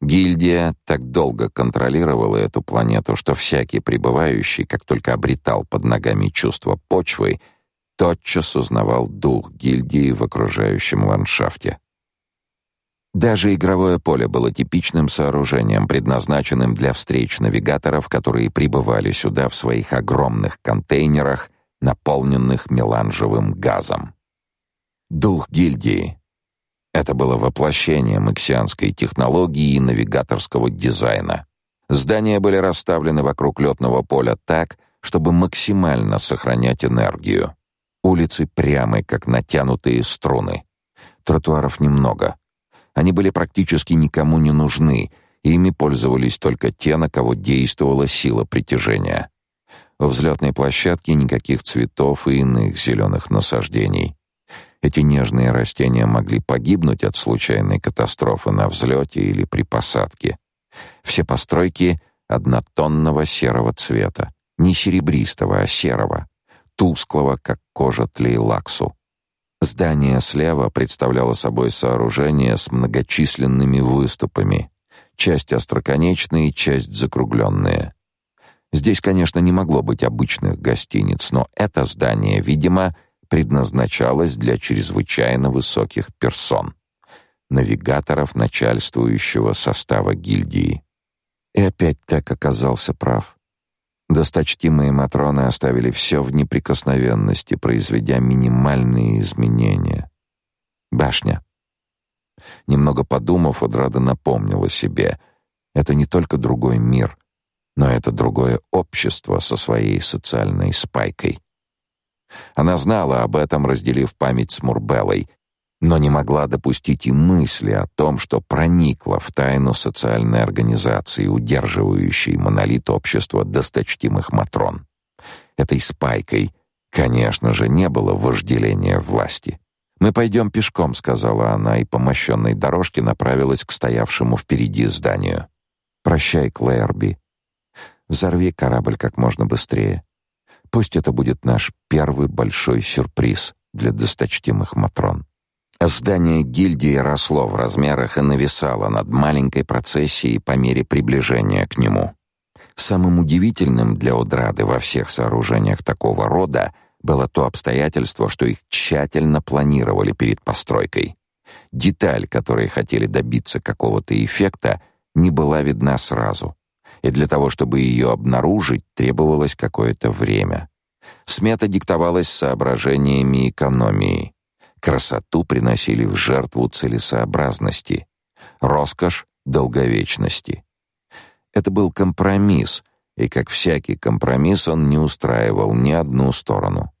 Гильдия так долго контролировала эту планету, что всякий прибывающий, как только обретал под ногами чувство почвы, тотчас узнавал дух гильдии в окружающем ландшафте. Даже игровое поле было типичным сооружением, предназначенным для встреч навигаторов, которые прибывали сюда в своих огромных контейнерах, наполненных меланжевым газом. Дух гильдии. Это было воплощением иксианской технологии и навигаторского дизайна. Здания были расставлены вокруг летного поля так, чтобы максимально сохранять энергию. Улицы прямые, как натянутые струны. Тротуаров немного. Они были практически никому не нужны, и ими пользовались только те, на кого действовала сила притяжения. В взлетной площадке никаких цветов и иных зеленых насаждений. Эти нежные растения могли погибнуть от случайной катастрофы на взлете или при посадке. Все постройки однотонного серого цвета, не серебристого, а серого, тусклого, как кожа тлейлаксу. Здание слева представляло собой сооружение с многочисленными выступами, часть остроконечные, часть закругленные. Здесь, конечно, не могло быть обычных гостиниц, но это здание, видимо, предназначалось для чрезвычайно высоких персон, навигаторов начальствующего состава гильдии. И опять так оказался прав. Досточтимые матроны оставили все в неприкосновенности, произведя минимальные изменения. Башня. Немного подумав, Одрада напомнила себе, это не только другой мир, но это другое общество со своей социальной спайкой. Она знала об этом, разделив память с Мурбеллой, но не могла допустить и мысли о том, что проникла в тайну социальной организации, удерживающей монолит общества досточтимых матрон. Этой спайкой, конечно же, не было вожделения власти. «Мы пойдем пешком», — сказала она, и по мощенной дорожке направилась к стоявшему впереди зданию. «Прощай, Клэрби. Взорви корабль как можно быстрее. Пусть это будет наш первый большой сюрприз для досточтимых матрон». Здание гильдии росло в размерах и нависало над маленькой процессией по мере приближения к нему. Самым удивительным для Одрады во всех сооружениях такого рода было то обстоятельство, что их тщательно планировали перед постройкой. Деталь, которой хотели добиться какого-то эффекта, не была видна сразу, и для того, чтобы ее обнаружить, требовалось какое-то время. Смета диктовалась соображениями экономии. Красоту приносили в жертву целесообразности, роскошь долговечности. Это был компромисс, и как всякий компромисс он не устраивал ни одну сторону.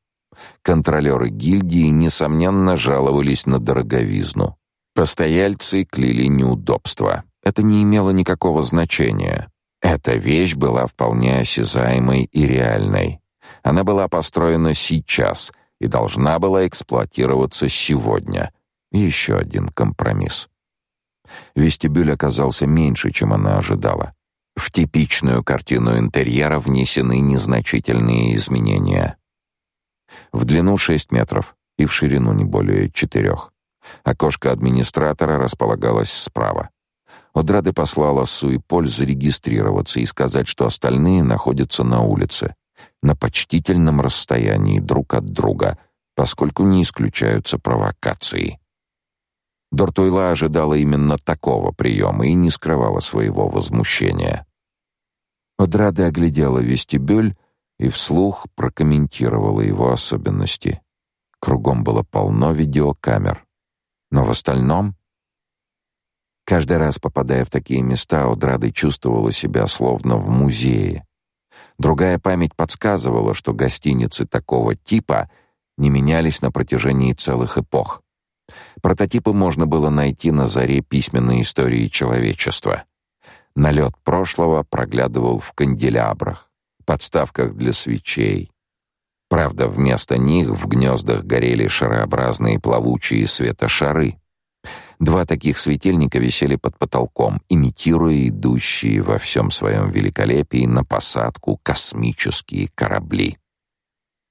Контролеры гильдии несомненно жаловались на дороговизну. Постояльцы кляли неудобства. Это не имело никакого значения. Эта вещь была вполне осязаемой и реальной. Она была построена сейчас — и должна была эксплуатироваться сегодня. Еще один компромисс. Вестибюль оказался меньше, чем она ожидала. В типичную картину интерьера внесены незначительные изменения. В длину 6 метров и в ширину не более четырех. Окошко администратора располагалось справа. Одрады послала Суи Поль зарегистрироваться и сказать, что остальные находятся на улице на почтительном расстоянии друг от друга, поскольку не исключаются провокации. Дортуйла ожидала именно такого приема и не скрывала своего возмущения. Одрада оглядела вестибюль и вслух прокомментировала его особенности. Кругом было полно видеокамер. Но в остальном... Каждый раз, попадая в такие места, Одрада чувствовала себя словно в музее. Другая память подсказывала, что гостиницы такого типа не менялись на протяжении целых эпох. Прототипы можно было найти на заре письменной истории человечества. Налет прошлого проглядывал в канделябрах, подставках для свечей. Правда, вместо них в гнездах горели шарообразные плавучие светошары. Два таких светильника висели под потолком, имитируя идущие во всем своем великолепии на посадку космические корабли.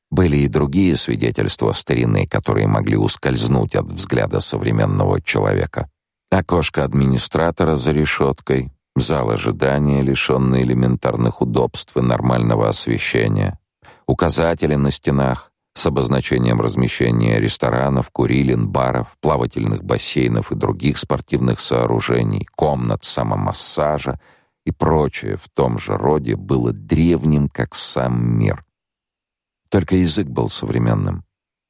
Были и другие свидетельства старины, которые могли ускользнуть от взгляда современного человека. Окошко администратора за решеткой, зал ожидания, лишенный элементарных удобств и нормального освещения, указатели на стенах, с обозначением размещения ресторанов, курилин, баров, плавательных бассейнов и других спортивных сооружений, комнат самомассажа и прочее в том же роде было древним, как сам мир. Только язык был современным.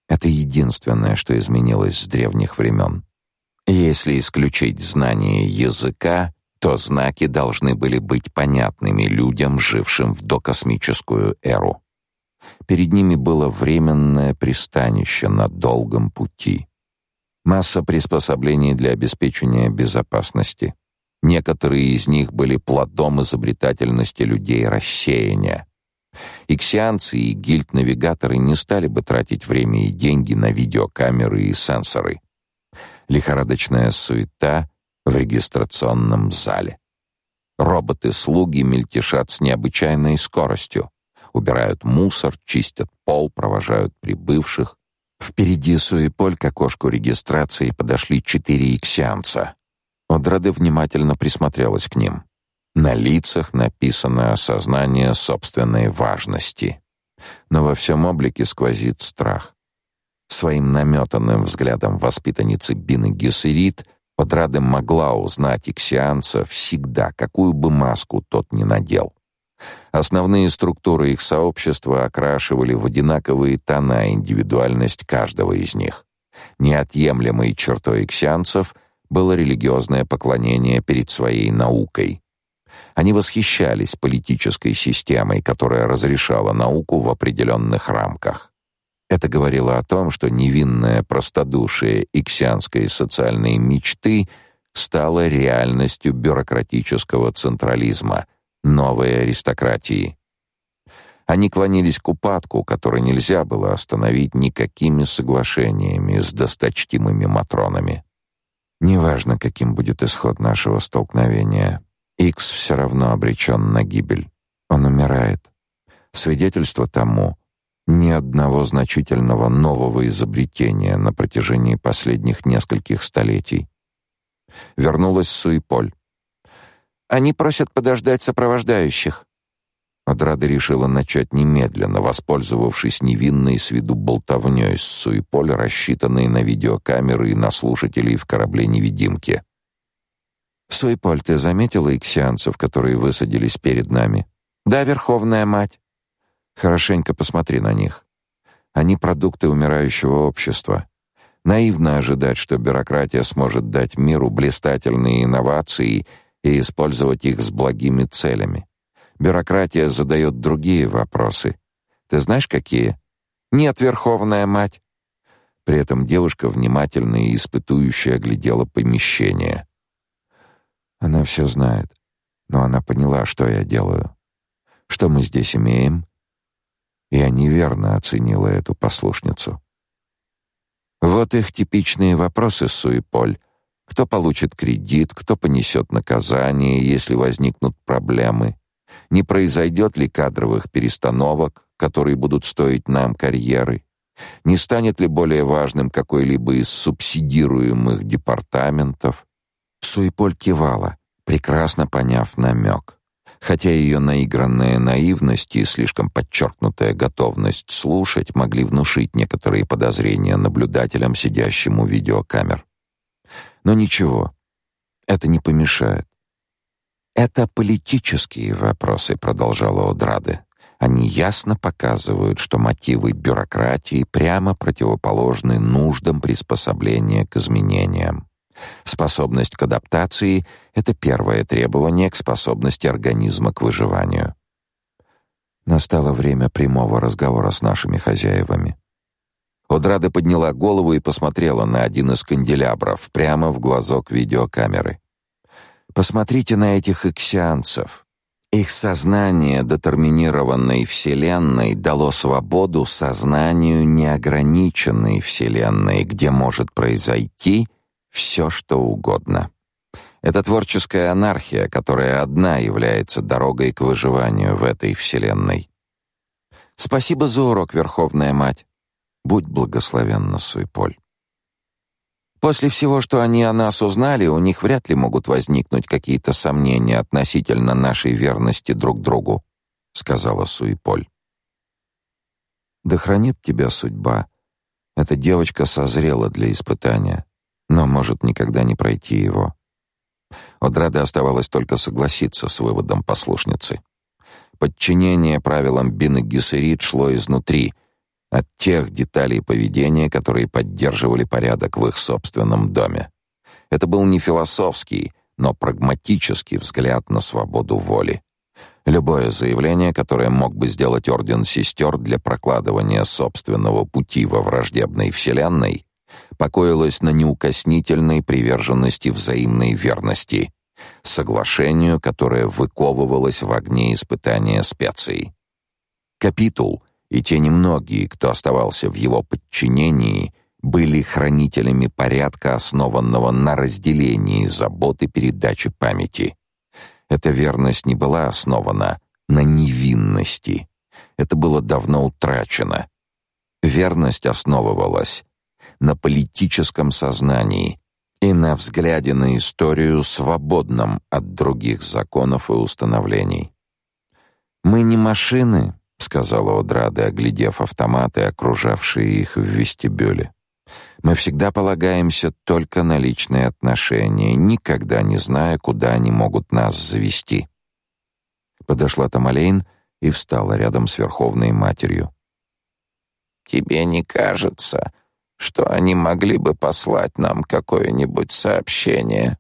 Это единственное, что изменилось с древних времен. Если исключить знание языка, то знаки должны были быть понятными людям, жившим в докосмическую эру. Перед ними было временное пристанище на долгом пути. Масса приспособлений для обеспечения безопасности. Некоторые из них были плодом изобретательности людей рассеяния. Иксианцы и гильд-навигаторы не стали бы тратить время и деньги на видеокамеры и сенсоры. Лихорадочная суета в регистрационном зале. Роботы-слуги мельтешат с необычайной скоростью. Убирают мусор, чистят пол, провожают прибывших. Впереди Суеполь к окошку регистрации подошли четыре иксианца. Одраде внимательно присмотрелась к ним. На лицах написано осознание собственной важности. Но во всем облике сквозит страх. Своим наметанным взглядом воспитанницы Бины Гессерит Одрада могла узнать иксианца всегда, какую бы маску тот ни надел. Основные структуры их сообщества окрашивали в одинаковые тона индивидуальность каждого из них. Неотъемлемой чертой иксианцев — было религиозное поклонение перед своей наукой. Они восхищались политической системой, которая разрешала науку в определенных рамках. Это говорило о том, что невинное простодушие иксианской социальной мечты стало реальностью бюрократического централизма, новой аристократии. Они клонились к упадку, который нельзя было остановить никакими соглашениями с досточтимыми матронами. Неважно, каким будет исход нашего столкновения, Икс все равно обречен на гибель. Он умирает. Свидетельство тому ни одного значительного нового изобретения на протяжении последних нескольких столетий. Вернулась Суиполь. Они просят подождать сопровождающих. Одрада решила начать немедленно, воспользовавшись невинной с виду болтовнёй с Суиполь, рассчитанной на видеокамеры и на слушателей в корабле-невидимке. «Суиполь, ты заметила иксианцев, которые высадились перед нами?» «Да, Верховная Мать». «Хорошенько посмотри на них. Они продукты умирающего общества. Наивно ожидать, что бюрократия сможет дать миру блистательные инновации и использовать их с благими целями. Бюрократия задает другие вопросы. Ты знаешь, какие? Нет, Верховная Мать. При этом девушка внимательно и испытующе оглядела помещение. Она все знает, но она поняла, что я делаю. Что мы здесь имеем? Я неверно оценила эту послушницу. Вот их типичные вопросы, Суиполь. Кто получит кредит, кто понесет наказание, если возникнут проблемы? Не произойдет ли кадровых перестановок, которые будут стоить нам карьеры? Не станет ли более важным какой-либо из субсидируемых департаментов? Суиполь кивала, прекрасно поняв намек. Хотя ее наигранная наивность и слишком подчеркнутая готовность слушать могли внушить некоторые подозрения наблюдателям, сидящим у видеокамер. Но ничего, это не помешает. Это политические вопросы, продолжала Одраде. Они ясно показывают, что мотивы бюрократии прямо противоположны нуждам приспособления к изменениям. Способность к адаптации это первое требование к способности организма к выживанию. Настало время прямого разговора с нашими хозяевами. Одрада подняла голову и посмотрела на один из канделябров прямо в глазок видеокамеры. Посмотрите на этих иксианцев. Их сознание детерминированной вселенной дало свободу сознанию неограниченной вселенной, где может произойти все, что угодно. Это творческая анархия, которая одна является дорогой к выживанию в этой вселенной. Спасибо за урок, Верховная Мать. Будь благословенна, Суйполь. После всего, что они о нас узнали, у них вряд ли могут возникнуть какие-то сомнения относительно нашей верности друг другу, сказала Суиполь. Да хранит тебя судьба. Эта девочка созрела для испытания, но может никогда не пройти его. Одраде оставалось только согласиться с выводом послушницы. Подчинение правилам Бины Гессерит шло изнутри, от тех деталей поведения, которые поддерживали порядок в их собственном доме. Это был не философский, но прагматический взгляд на свободу воли. Любое заявление, которое мог бы сделать орден сестер для прокладывания собственного пути во враждебной вселенной, покоилось на неукоснительной приверженности взаимной верности, соглашению, которое выковывалось в огне испытания специй. Капитул и те немногие, кто оставался в его подчинении, были хранителями порядка, основанного на разделении заботы передачи памяти. Эта верность не была основана на невинности. Это было давно утрачено. Верность основывалась на политическом сознании и на взгляде на историю, свободном от других законов и установлений. «Мы не машины», — сказала Одрада, оглядев автоматы, окружавшие их в вестибюле. Мы всегда полагаемся только на личные отношения, никогда не зная, куда они могут нас завести. Подошла Тамалейн и встала рядом с Верховной Матерью. Тебе не кажется, что они могли бы послать нам какое-нибудь сообщение?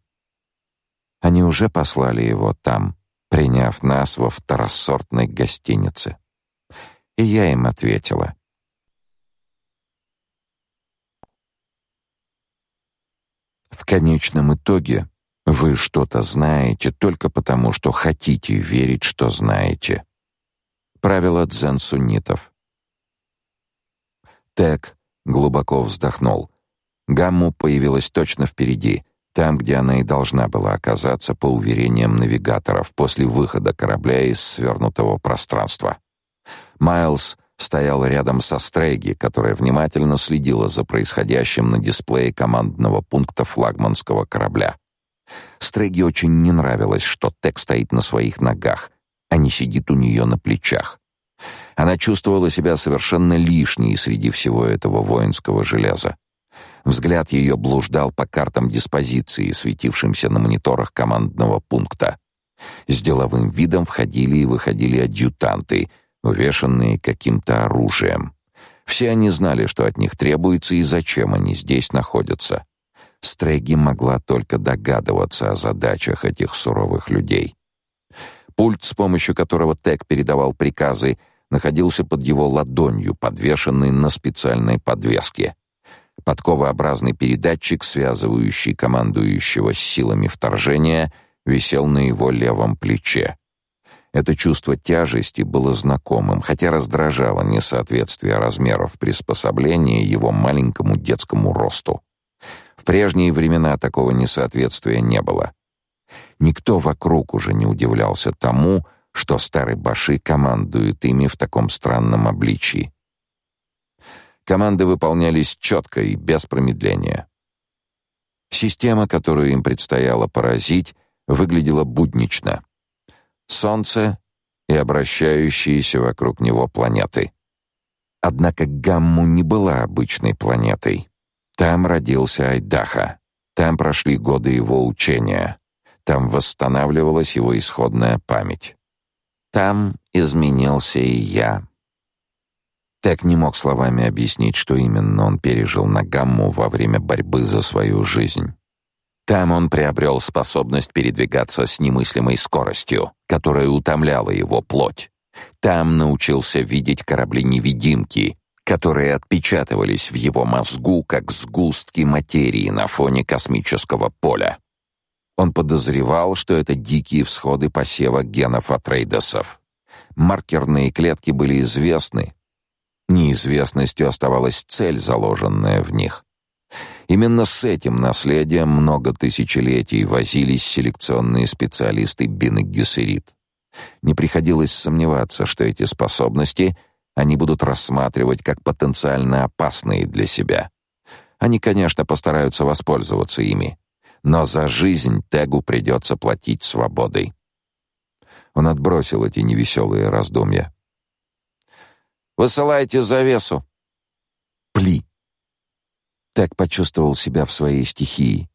Они уже послали его там, приняв нас во второсортной гостинице. И я им ответила: В конечном итоге вы что-то знаете только потому, что хотите верить, что знаете. Правило дзен-суннитов. Тек глубоко вздохнул. Гамму появилась точно впереди, там, где она и должна была оказаться по уверениям навигаторов после выхода корабля из свернутого пространства. Майлз стоял рядом со Стрейги, которая внимательно следила за происходящим на дисплее командного пункта флагманского корабля. Стрейге очень не нравилось, что Тек стоит на своих ногах, а не сидит у нее на плечах. Она чувствовала себя совершенно лишней среди всего этого воинского железа. Взгляд ее блуждал по картам диспозиции, светившимся на мониторах командного пункта. С деловым видом входили и выходили адъютанты — увешанные каким-то оружием. Все они знали, что от них требуется и зачем они здесь находятся. Стреги могла только догадываться о задачах этих суровых людей. Пульт, с помощью которого Тек передавал приказы, находился под его ладонью, подвешенный на специальной подвеске. Подковообразный передатчик, связывающий командующего с силами вторжения, висел на его левом плече. Это чувство тяжести было знакомым, хотя раздражало несоответствие размеров приспособления его маленькому детскому росту. В прежние времена такого несоответствия не было. Никто вокруг уже не удивлялся тому, что старый Баши командует ими в таком странном обличии. Команды выполнялись четко и без промедления. Система, которую им предстояло поразить, выглядела буднично — Солнце и обращающиеся вокруг него планеты. Однако Гамму не была обычной планетой. Там родился Айдаха. Там прошли годы его учения. Там восстанавливалась его исходная память. Там изменился и я. Так не мог словами объяснить, что именно он пережил на Гамму во время борьбы за свою жизнь. Там он приобрел способность передвигаться с немыслимой скоростью, которая утомляла его плоть. Там научился видеть корабли-невидимки, которые отпечатывались в его мозгу как сгустки материи на фоне космического поля. Он подозревал, что это дикие всходы посева генов Атрейдесов. Маркерные клетки были известны. Неизвестностью оставалась цель, заложенная в них. Именно с этим наследием много тысячелетий возились селекционные специалисты Бины. Не приходилось сомневаться, что эти способности они будут рассматривать как потенциально опасные для себя. Они, конечно, постараются воспользоваться ими, но за жизнь Тегу придется платить свободой. Он отбросил эти невеселые раздумья. Высылайте завесу. Пли. Так почувствовал себя в своей стихии.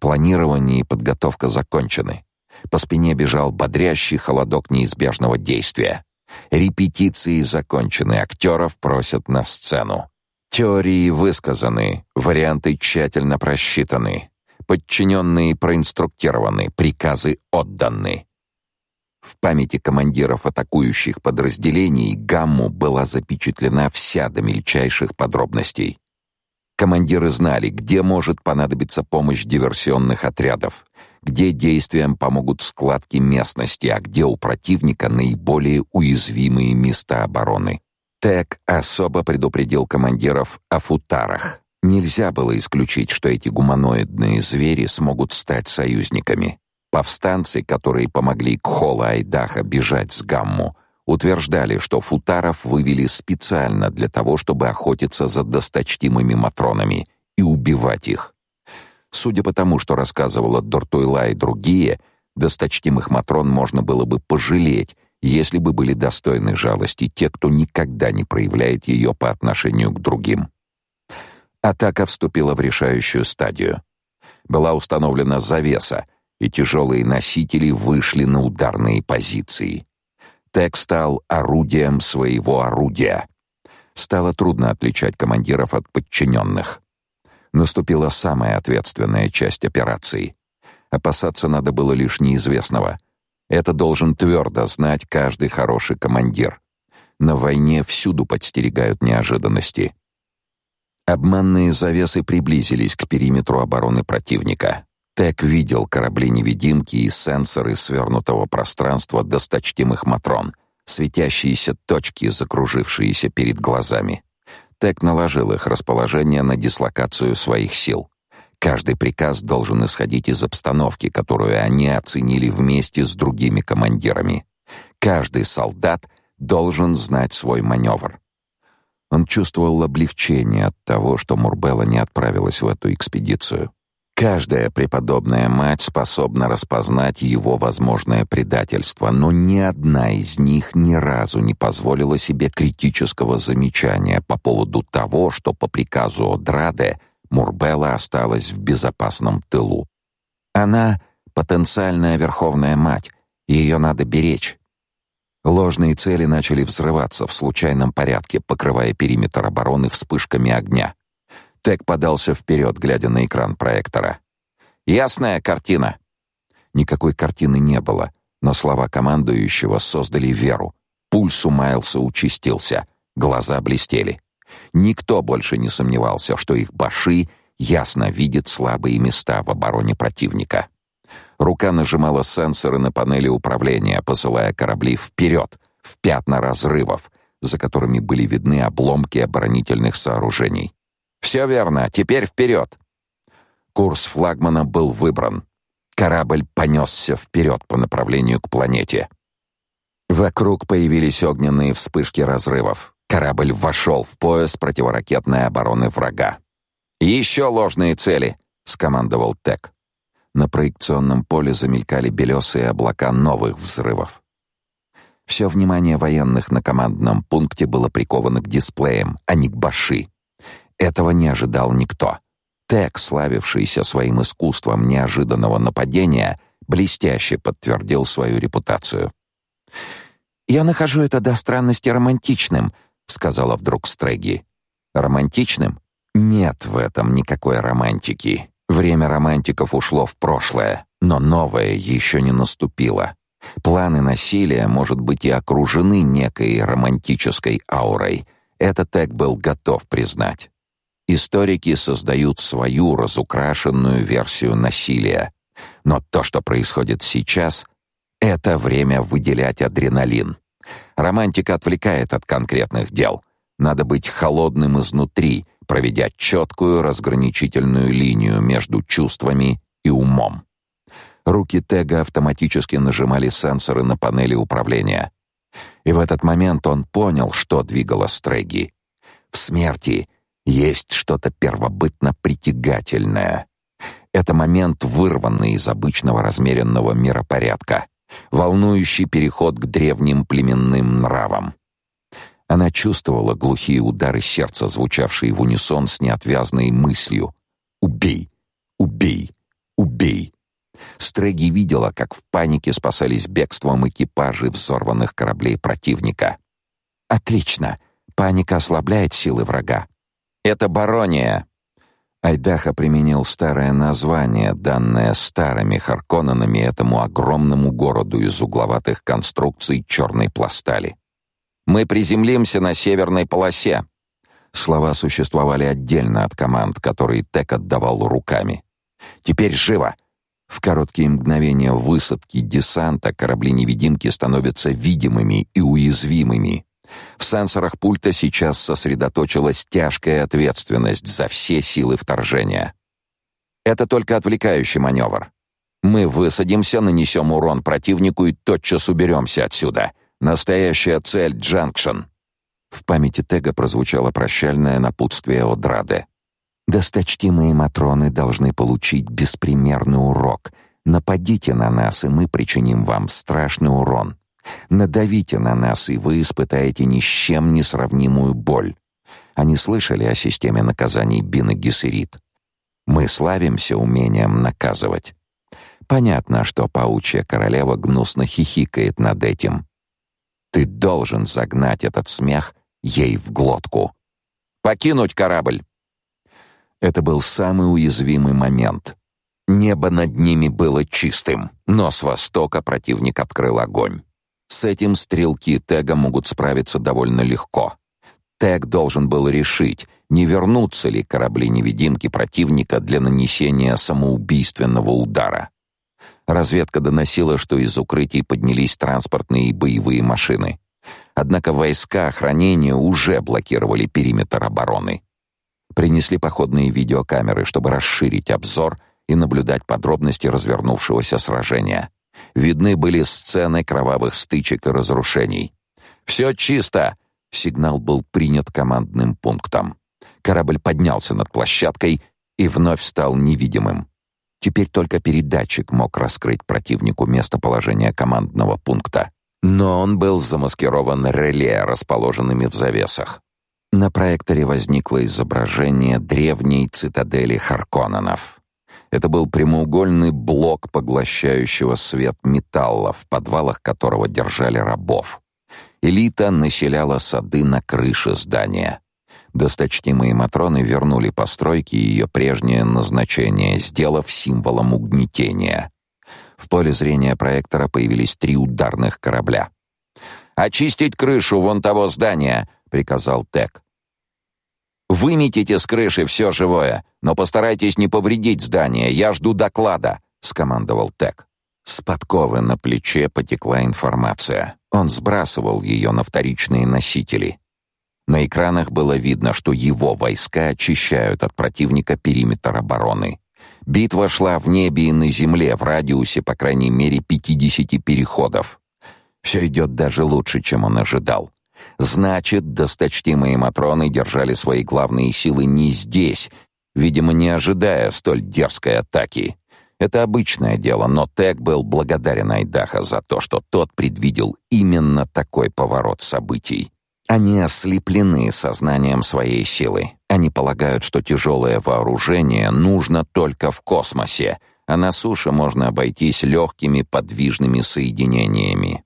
Планирование и подготовка закончены. По спине бежал бодрящий холодок неизбежного действия. Репетиции закончены, актеров просят на сцену. Теории высказаны, варианты тщательно просчитаны, подчиненные проинструктированы, приказы отданы. В памяти командиров атакующих подразделений гамму была запечатлена вся до мельчайших подробностей. Командиры знали, где может понадобиться помощь диверсионных отрядов, где действиям помогут складки местности, а где у противника наиболее уязвимые места обороны. Тек особо предупредил командиров о футарах. Нельзя было исключить, что эти гуманоидные звери смогут стать союзниками. Повстанцы, которые помогли Кхола Айдаха бежать с Гамму, утверждали, что футаров вывели специально для того, чтобы охотиться за досточтимыми матронами и убивать их. Судя по тому, что рассказывала Дортуйла и другие, досточтимых матрон можно было бы пожалеть, если бы были достойны жалости те, кто никогда не проявляет ее по отношению к другим. Атака вступила в решающую стадию. Была установлена завеса, и тяжелые носители вышли на ударные позиции. Тек стал орудием своего орудия. Стало трудно отличать командиров от подчиненных. Наступила самая ответственная часть операции. Опасаться надо было лишь неизвестного. Это должен твердо знать каждый хороший командир. На войне всюду подстерегают неожиданности. Обманные завесы приблизились к периметру обороны противника. Тек видел корабли-невидимки и сенсоры свернутого пространства досточтимых матрон, светящиеся точки, закружившиеся перед глазами. Тек наложил их расположение на дислокацию своих сил. Каждый приказ должен исходить из обстановки, которую они оценили вместе с другими командирами. Каждый солдат должен знать свой маневр. Он чувствовал облегчение от того, что Мурбелла не отправилась в эту экспедицию. Каждая преподобная мать способна распознать его возможное предательство, но ни одна из них ни разу не позволила себе критического замечания по поводу того, что по приказу Одраде Мурбелла осталась в безопасном тылу. Она — потенциальная верховная мать, ее надо беречь. Ложные цели начали взрываться в случайном порядке, покрывая периметр обороны вспышками огня. Тек подался вперед, глядя на экран проектора. «Ясная картина». Никакой картины не было, но слова командующего создали веру. Пульс у Майлса участился, глаза блестели. Никто больше не сомневался, что их баши ясно видят слабые места в обороне противника. Рука нажимала сенсоры на панели управления, посылая корабли вперед, в пятна разрывов, за которыми были видны обломки оборонительных сооружений. Все верно, теперь вперед. Курс флагмана был выбран. Корабль понесся вперед по направлению к планете. Вокруг появились огненные вспышки разрывов. Корабль вошел в пояс противоракетной обороны врага. «Еще ложные цели!» — скомандовал Тек. На проекционном поле замелькали белесые облака новых взрывов. Все внимание военных на командном пункте было приковано к дисплеям, а не к баши. Этого не ожидал никто. Тек, славившийся своим искусством неожиданного нападения, блестяще подтвердил свою репутацию. «Я нахожу это до странности романтичным», — сказала вдруг Стреги. «Романтичным? Нет в этом никакой романтики. Время романтиков ушло в прошлое, но новое еще не наступило. Планы насилия, может быть, и окружены некой романтической аурой. Это Тек был готов признать. Историки создают свою разукрашенную версию насилия. Но то, что происходит сейчас, это время выделять адреналин. Романтика отвлекает от конкретных дел. Надо быть холодным изнутри, проведя четкую разграничительную линию между чувствами и умом. Руки Тега автоматически нажимали сенсоры на панели управления. И в этот момент он понял, что двигало Стреги. В смерти есть что-то первобытно притягательное. Это момент, вырванный из обычного размеренного миропорядка, волнующий переход к древним племенным нравам. Она чувствовала глухие удары сердца, звучавшие в унисон с неотвязной мыслью: "Убей! Убей! Убей!" Стреги видела, как в панике спасались бегством экипажи взорванных кораблей противника. Отлично. Паника ослабляет силы врага. Это барония. Айдаха применил старое название, данное старыми Харконненами этому огромному городу из угловатых конструкций черной пластали. Мы приземлимся на северной полосе. Слова существовали отдельно от команд, которые Тек отдавал руками. Теперь живо. В короткие мгновения высадки десанта корабли-невидимки становятся видимыми и уязвимыми. В сенсорах пульта сейчас сосредоточилась тяжкая ответственность за все силы вторжения. Это только отвлекающий маневр. Мы высадимся, нанесем урон противнику и тотчас уберемся отсюда. Настоящая цель Джанкшн. В памяти Тега прозвучало прощальное напутствие Одраде. Досточтимые матроны должны получить беспримерный урок. Нападите на нас, и мы причиним вам страшный урон. Надавите на нас, и вы испытаете ни с чем не сравнимую боль. Они слышали о системе наказаний Бина Гессерит. Мы славимся умением наказывать. Понятно, что паучья королева гнусно хихикает над этим. Ты должен загнать этот смех ей в глотку. Покинуть корабль. Это был самый уязвимый момент. Небо над ними было чистым, но с востока противник открыл огонь. С этим стрелки Тега могут справиться довольно легко. Тег должен был решить, не вернутся ли корабли-невидимки противника для нанесения самоубийственного удара. Разведка доносила, что из укрытий поднялись транспортные и боевые машины. Однако войска охранения уже блокировали периметр обороны. Принесли походные видеокамеры, чтобы расширить обзор и наблюдать подробности развернувшегося сражения. Видны были сцены кровавых стычек и разрушений. «Все чисто!» — сигнал был принят командным пунктом. Корабль поднялся над площадкой и вновь стал невидимым. Теперь только передатчик мог раскрыть противнику местоположение командного пункта. Но он был замаскирован реле, расположенными в завесах. На проекторе возникло изображение древней цитадели Харконненов. Это был прямоугольный блок поглощающего свет металла, в подвалах которого держали рабов. Элита населяла сады на крыше здания. Досточтимые матроны вернули постройке ее прежнее назначение, сделав символом угнетения. В поле зрения проектора появились три ударных корабля. «Очистить крышу вон того здания!» — приказал Тек. «Выметите с крыши все живое!» Но постарайтесь не повредить здание. Я жду доклада, скомандовал Тек. С подковы на плече потекла информация. Он сбрасывал ее на вторичные носители. На экранах было видно, что его войска очищают от противника периметр обороны. Битва шла в небе и на земле в радиусе по крайней мере 50 переходов. Все идет даже лучше, чем он ожидал. Значит, досточтимые матроны держали свои главные силы не здесь, видимо, не ожидая столь дерзкой атаки. Это обычное дело, но Тек был благодарен Айдаха за то, что тот предвидел именно такой поворот событий. Они ослеплены сознанием своей силы. Они полагают, что тяжелое вооружение нужно только в космосе, а на суше можно обойтись легкими подвижными соединениями.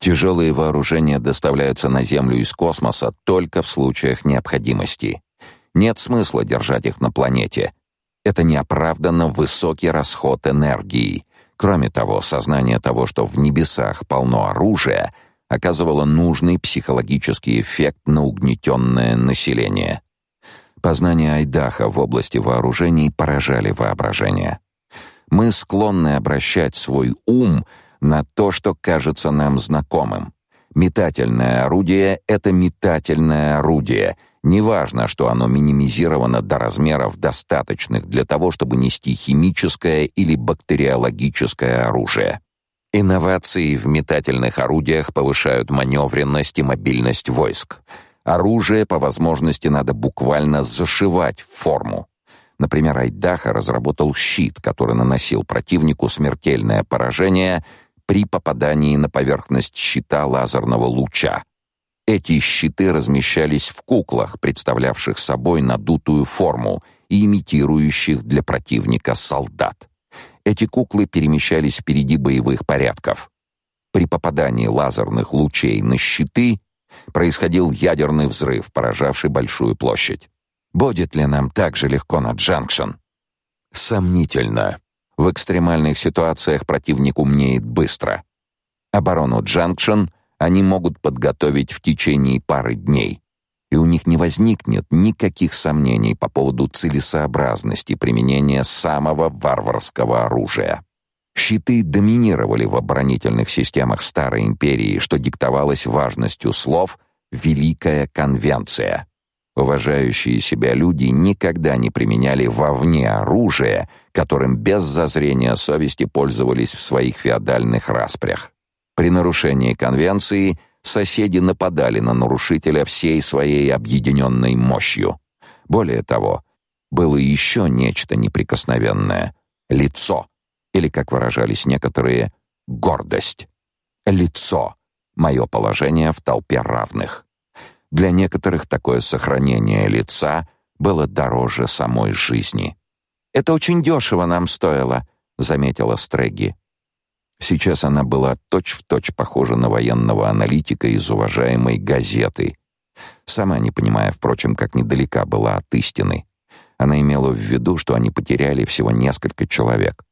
Тяжелые вооружения доставляются на Землю из космоса только в случаях необходимости. Нет смысла держать их на планете. Это неоправданно высокий расход энергии. Кроме того, сознание того, что в небесах полно оружия, оказывало нужный психологический эффект на угнетенное население. Познания Айдаха в области вооружений поражали воображение. Мы склонны обращать свой ум на то, что кажется нам знакомым. Метательное орудие — это метательное орудие — Неважно, что оно минимизировано до размеров достаточных для того, чтобы нести химическое или бактериологическое оружие. Инновации в метательных орудиях повышают маневренность и мобильность войск. Оружие по возможности надо буквально зашивать в форму. Например, Айдаха разработал щит, который наносил противнику смертельное поражение при попадании на поверхность щита лазерного луча. Эти щиты размещались в куклах, представлявших собой надутую форму и имитирующих для противника солдат. Эти куклы перемещались впереди боевых порядков. При попадании лазерных лучей на щиты происходил ядерный взрыв, поражавший большую площадь. Будет ли нам так же легко на Джанкшн? Сомнительно. В экстремальных ситуациях противник умнеет быстро. Оборону Джанкшн они могут подготовить в течение пары дней, и у них не возникнет никаких сомнений по поводу целесообразности применения самого варварского оружия. Щиты доминировали в оборонительных системах старой империи, что диктовалось важностью слов «Великая конвенция». Уважающие себя люди никогда не применяли вовне оружие, которым без зазрения совести пользовались в своих феодальных распрях. При нарушении конвенции соседи нападали на нарушителя всей своей объединенной мощью. Более того, было еще нечто неприкосновенное лицо, или, как выражались некоторые, гордость. Лицо мое положение в толпе равных. Для некоторых такое сохранение лица было дороже самой жизни. Это очень дешево нам стоило, заметила Стреги. Сейчас она была точь-в-точь точь похожа на военного аналитика из уважаемой газеты. Сама не понимая, впрочем, как недалека была от истины. Она имела в виду, что они потеряли всего несколько человек.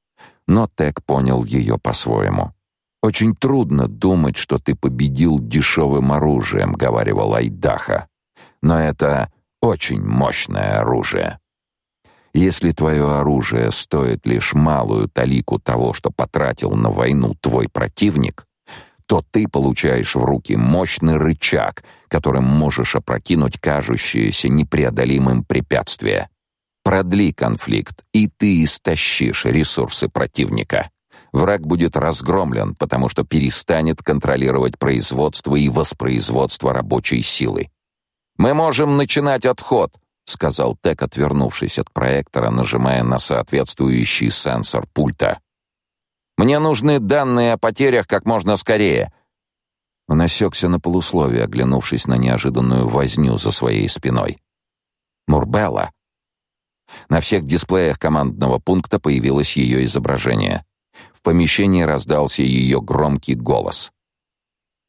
Но Тек понял ее по-своему. «Очень трудно думать, что ты победил дешевым оружием», — говаривал Айдаха. «Но это очень мощное оружие». Если твое оружие стоит лишь малую талику того, что потратил на войну твой противник, то ты получаешь в руки мощный рычаг, которым можешь опрокинуть кажущееся непреодолимым препятствие. Продли конфликт, и ты истощишь ресурсы противника. Враг будет разгромлен, потому что перестанет контролировать производство и воспроизводство рабочей силы. Мы можем начинать отход, сказал Тек, отвернувшись от проектора, нажимая на соответствующий сенсор пульта. Мне нужны данные о потерях как можно скорее. Он осекся на полусловие, оглянувшись на неожиданную возню за своей спиной. Мурбелла. На всех дисплеях командного пункта появилось ее изображение. В помещении раздался ее громкий голос.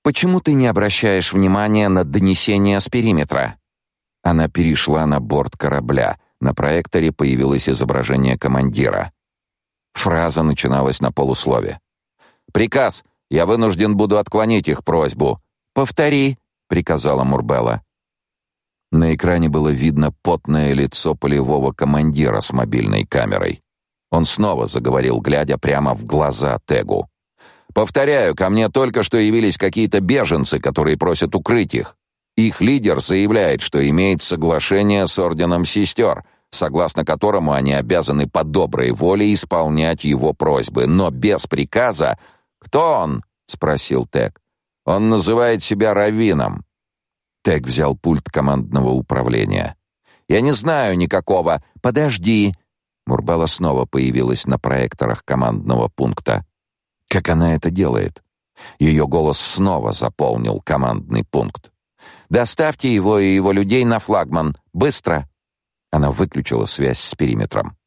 Почему ты не обращаешь внимания на донесения с периметра? Она перешла на борт корабля. На проекторе появилось изображение командира. Фраза начиналась на полуслове. «Приказ! Я вынужден буду отклонить их просьбу!» «Повтори!» — приказала Мурбелла. На экране было видно потное лицо полевого командира с мобильной камерой. Он снова заговорил, глядя прямо в глаза Тегу. «Повторяю, ко мне только что явились какие-то беженцы, которые просят укрыть их. Их лидер заявляет, что имеет соглашение с орденом сестер, согласно которому они обязаны по доброй воле исполнять его просьбы, но без приказа. Кто он? спросил Тек. Он называет себя раввином. Тек взял пульт командного управления. Я не знаю никакого. Подожди. Мурбала снова появилась на проекторах командного пункта. Как она это делает? Ее голос снова заполнил командный пункт. Доставьте его и его людей на флагман. Быстро!» Она выключила связь с периметром.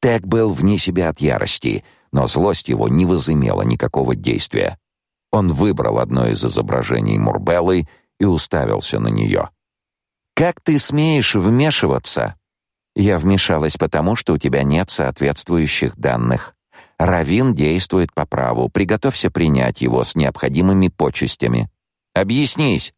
Тек был вне себя от ярости, но злость его не возымела никакого действия. Он выбрал одно из изображений Мурбеллы и уставился на нее. «Как ты смеешь вмешиваться?» «Я вмешалась потому, что у тебя нет соответствующих данных. Равин действует по праву. Приготовься принять его с необходимыми почестями. Объяснись!»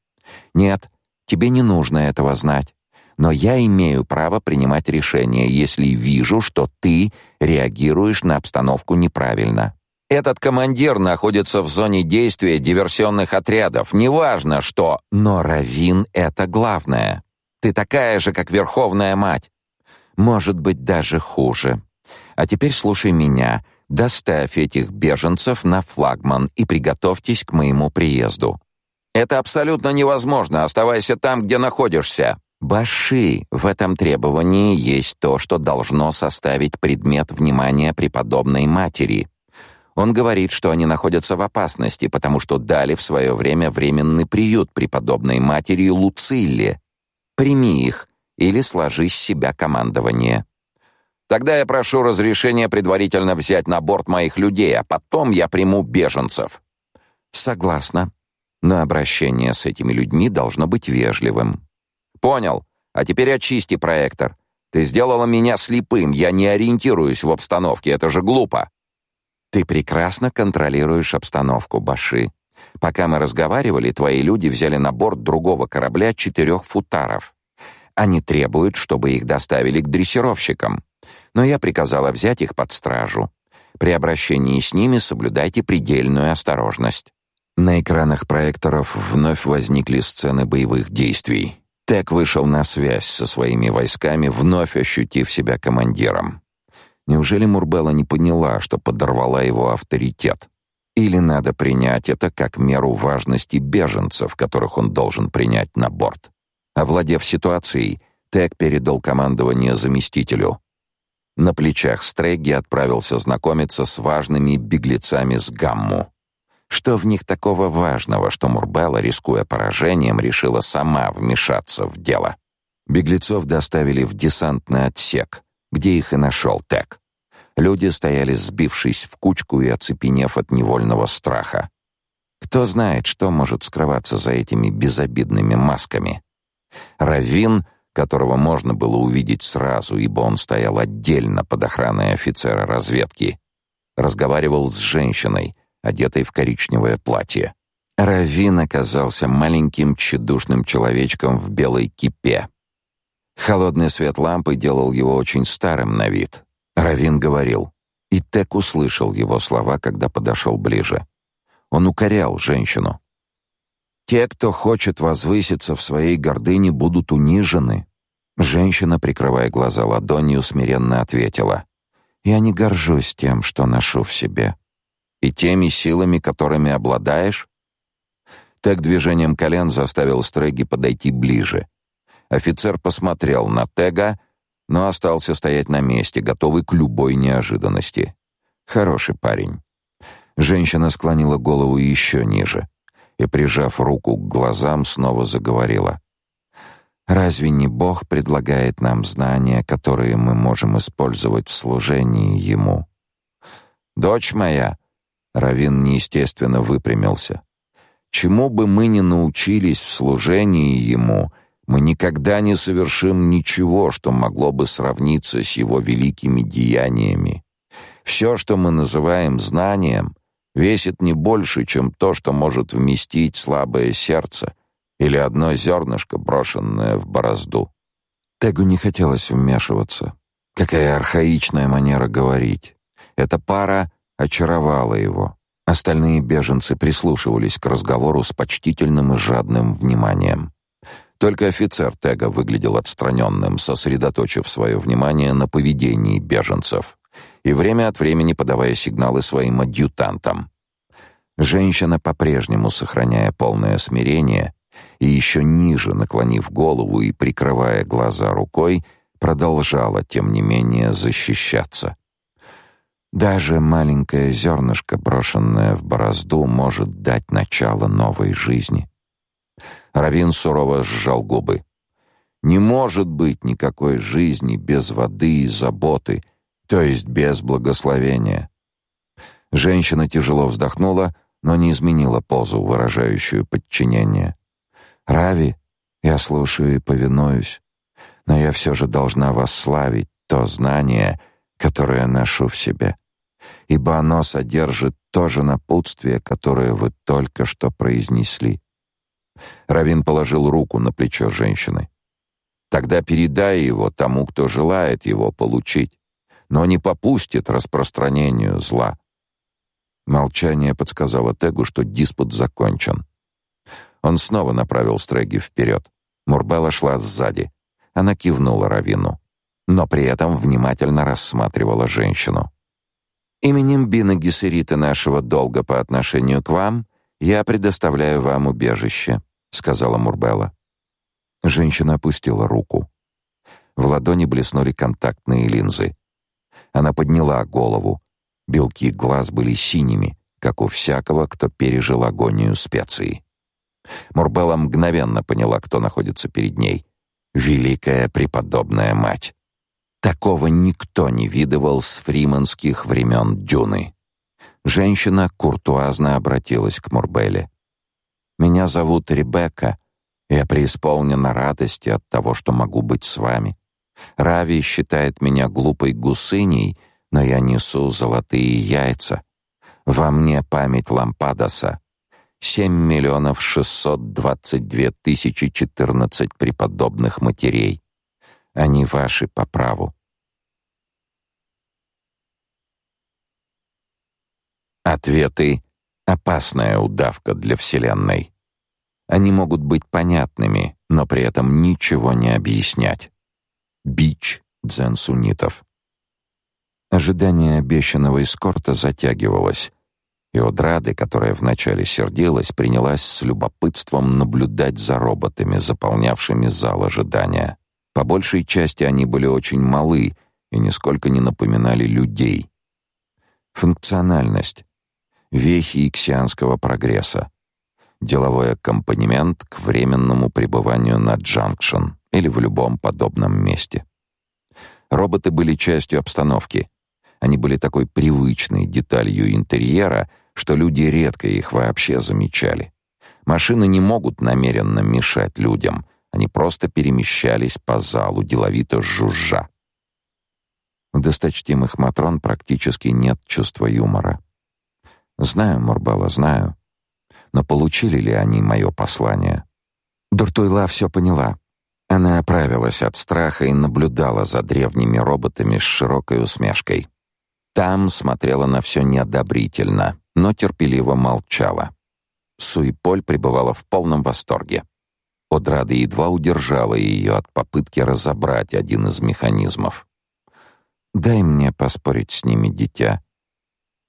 Нет, тебе не нужно этого знать. Но я имею право принимать решения, если вижу, что ты реагируешь на обстановку неправильно. Этот командир находится в зоне действия диверсионных отрядов. Неважно, что, но Равин это главное. Ты такая же, как Верховная мать. Может быть, даже хуже. А теперь слушай меня. Доставь этих беженцев на флагман и приготовьтесь к моему приезду. Это абсолютно невозможно. Оставайся там, где находишься. Баши, в этом требовании есть то, что должно составить предмет внимания преподобной матери. Он говорит, что они находятся в опасности, потому что дали в свое время временный приют преподобной матери Луцилле. Прими их или сложи с себя командование. Тогда я прошу разрешения предварительно взять на борт моих людей, а потом я приму беженцев. Согласна. Но обращение с этими людьми должно быть вежливым. Понял. А теперь очисти проектор. Ты сделала меня слепым, я не ориентируюсь в обстановке, это же глупо. Ты прекрасно контролируешь обстановку, Баши. Пока мы разговаривали, твои люди взяли на борт другого корабля четырех футаров. Они требуют, чтобы их доставили к дрессировщикам. Но я приказала взять их под стражу. При обращении с ними соблюдайте предельную осторожность. На экранах проекторов вновь возникли сцены боевых действий. Тек вышел на связь со своими войсками, вновь ощутив себя командиром. Неужели Мурбелла не поняла, что подорвала его авторитет? Или надо принять это как меру важности беженцев, которых он должен принять на борт? Овладев ситуацией, Тек передал командование заместителю. На плечах Стрэгги отправился знакомиться с важными беглецами с Гамму. Что в них такого важного, что Мурбелла, рискуя поражением, решила сама вмешаться в дело? Беглецов доставили в десантный отсек, где их и нашел Тек. Люди стояли сбившись в кучку и оцепенев от невольного страха. Кто знает, что может скрываться за этими безобидными масками? Равин, которого можно было увидеть сразу, ибо он стоял отдельно под охраной офицера разведки, разговаривал с женщиной, одетой в коричневое платье. Равин оказался маленьким тщедушным человечком в белой кипе. Холодный свет лампы делал его очень старым на вид. Равин говорил, и Тек услышал его слова, когда подошел ближе. Он укорял женщину. Те, кто хочет возвыситься в своей гордыне, будут унижены. Женщина, прикрывая глаза ладонью, смиренно ответила: "Я не горжусь тем, что ношу в себе, и теми силами, которыми обладаешь". Так движением колен заставил Стреги подойти ближе. Офицер посмотрел на Тега, но остался стоять на месте, готовый к любой неожиданности. Хороший парень. Женщина склонила голову еще ниже и, прижав руку к глазам, снова заговорила. Разве не Бог предлагает нам знания, которые мы можем использовать в служении ему? Дочь моя, Равин неестественно выпрямился. Чему бы мы ни научились в служении ему, мы никогда не совершим ничего, что могло бы сравниться с его великими деяниями. Все, что мы называем знанием, весит не больше, чем то, что может вместить слабое сердце или одно зернышко, брошенное в борозду. Тегу не хотелось вмешиваться. Какая архаичная манера говорить. Эта пара очаровала его. Остальные беженцы прислушивались к разговору с почтительным и жадным вниманием. Только офицер Тега выглядел отстраненным, сосредоточив свое внимание на поведении беженцев и время от времени подавая сигналы своим адъютантам. Женщина, по-прежнему сохраняя полное смирение и еще ниже наклонив голову и прикрывая глаза рукой, продолжала тем не менее защищаться. Даже маленькое зернышко, брошенное в борозду, может дать начало новой жизни. Равин сурово сжал губы. Не может быть никакой жизни без воды и заботы, то есть без благословения. Женщина тяжело вздохнула, но не изменила позу, выражающую подчинение. Рави, я слушаю и повинуюсь, но я все же должна восславить то знание, которое ношу в себе, ибо оно содержит то же напутствие, которое вы только что произнесли. Равин положил руку на плечо женщины. Тогда передай его тому, кто желает его получить, но не попустит распространению зла. Молчание подсказало Тегу, что диспут закончен. Он снова направил Стреги вперед. Мурбелла шла сзади. Она кивнула Равину, но при этом внимательно рассматривала женщину. Именем Бина Гессерита нашего долга по отношению к вам я предоставляю вам убежище, сказала Мурбелла. Женщина опустила руку. В ладони блеснули контактные линзы. Она подняла голову. Белки глаз были синими, как у всякого, кто пережил агонию специй. Мурбелла мгновенно поняла, кто находится перед ней. Великая преподобная мать. Такого никто не видывал с фриманских времен Дюны. Женщина куртуазно обратилась к Мурбелле. «Меня зовут Ребекка. Я преисполнена радости от того, что могу быть с вами. Рави считает меня глупой гусыней, но я несу золотые яйца. Во мне память Лампадоса. Семь миллионов шестьсот двадцать две тысячи четырнадцать преподобных матерей. Они ваши по праву. Ответы — опасная удавка для Вселенной. Они могут быть понятными, но при этом ничего не объяснять. Бич дзен-суннитов. Ожидание обещанного эскорта затягивалось, и Одрады, которая вначале сердилась, принялась с любопытством наблюдать за роботами, заполнявшими зал ожидания. По большей части они были очень малы и нисколько не напоминали людей. Функциональность вехи иксианского прогресса. Деловой аккомпанемент к временному пребыванию на Джанкшн или в любом подобном месте. Роботы были частью обстановки. Они были такой привычной деталью интерьера, что люди редко их вообще замечали. Машины не могут намеренно мешать людям, они просто перемещались по залу, деловито жужжа. У досточтимых матрон практически нет чувства юмора. Знаю, Мурбала, знаю. Но получили ли они мое послание? Дуртуйла все поняла. Она оправилась от страха и наблюдала за древними роботами с широкой усмешкой. Там смотрела на все неодобрительно, но терпеливо молчала. Суиполь пребывала в полном восторге. Одрада едва удержала ее от попытки разобрать один из механизмов. «Дай мне поспорить с ними, дитя.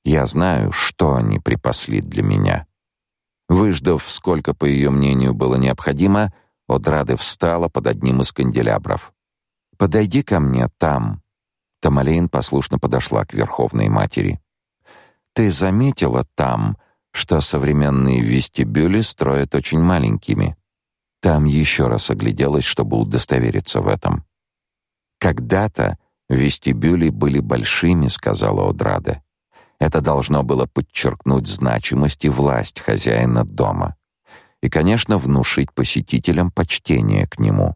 Я знаю, что они припасли для меня». Выждав, сколько, по ее мнению, было необходимо, — Одрады встала под одним из канделябров. «Подойди ко мне там». Тамалейн послушно подошла к Верховной Матери. «Ты заметила там, что современные вестибюли строят очень маленькими?» Там еще раз огляделась, чтобы удостовериться в этом. «Когда-то вестибюли были большими», — сказала Одрада. Это должно было подчеркнуть значимость и власть хозяина дома и, конечно, внушить посетителям почтение к нему.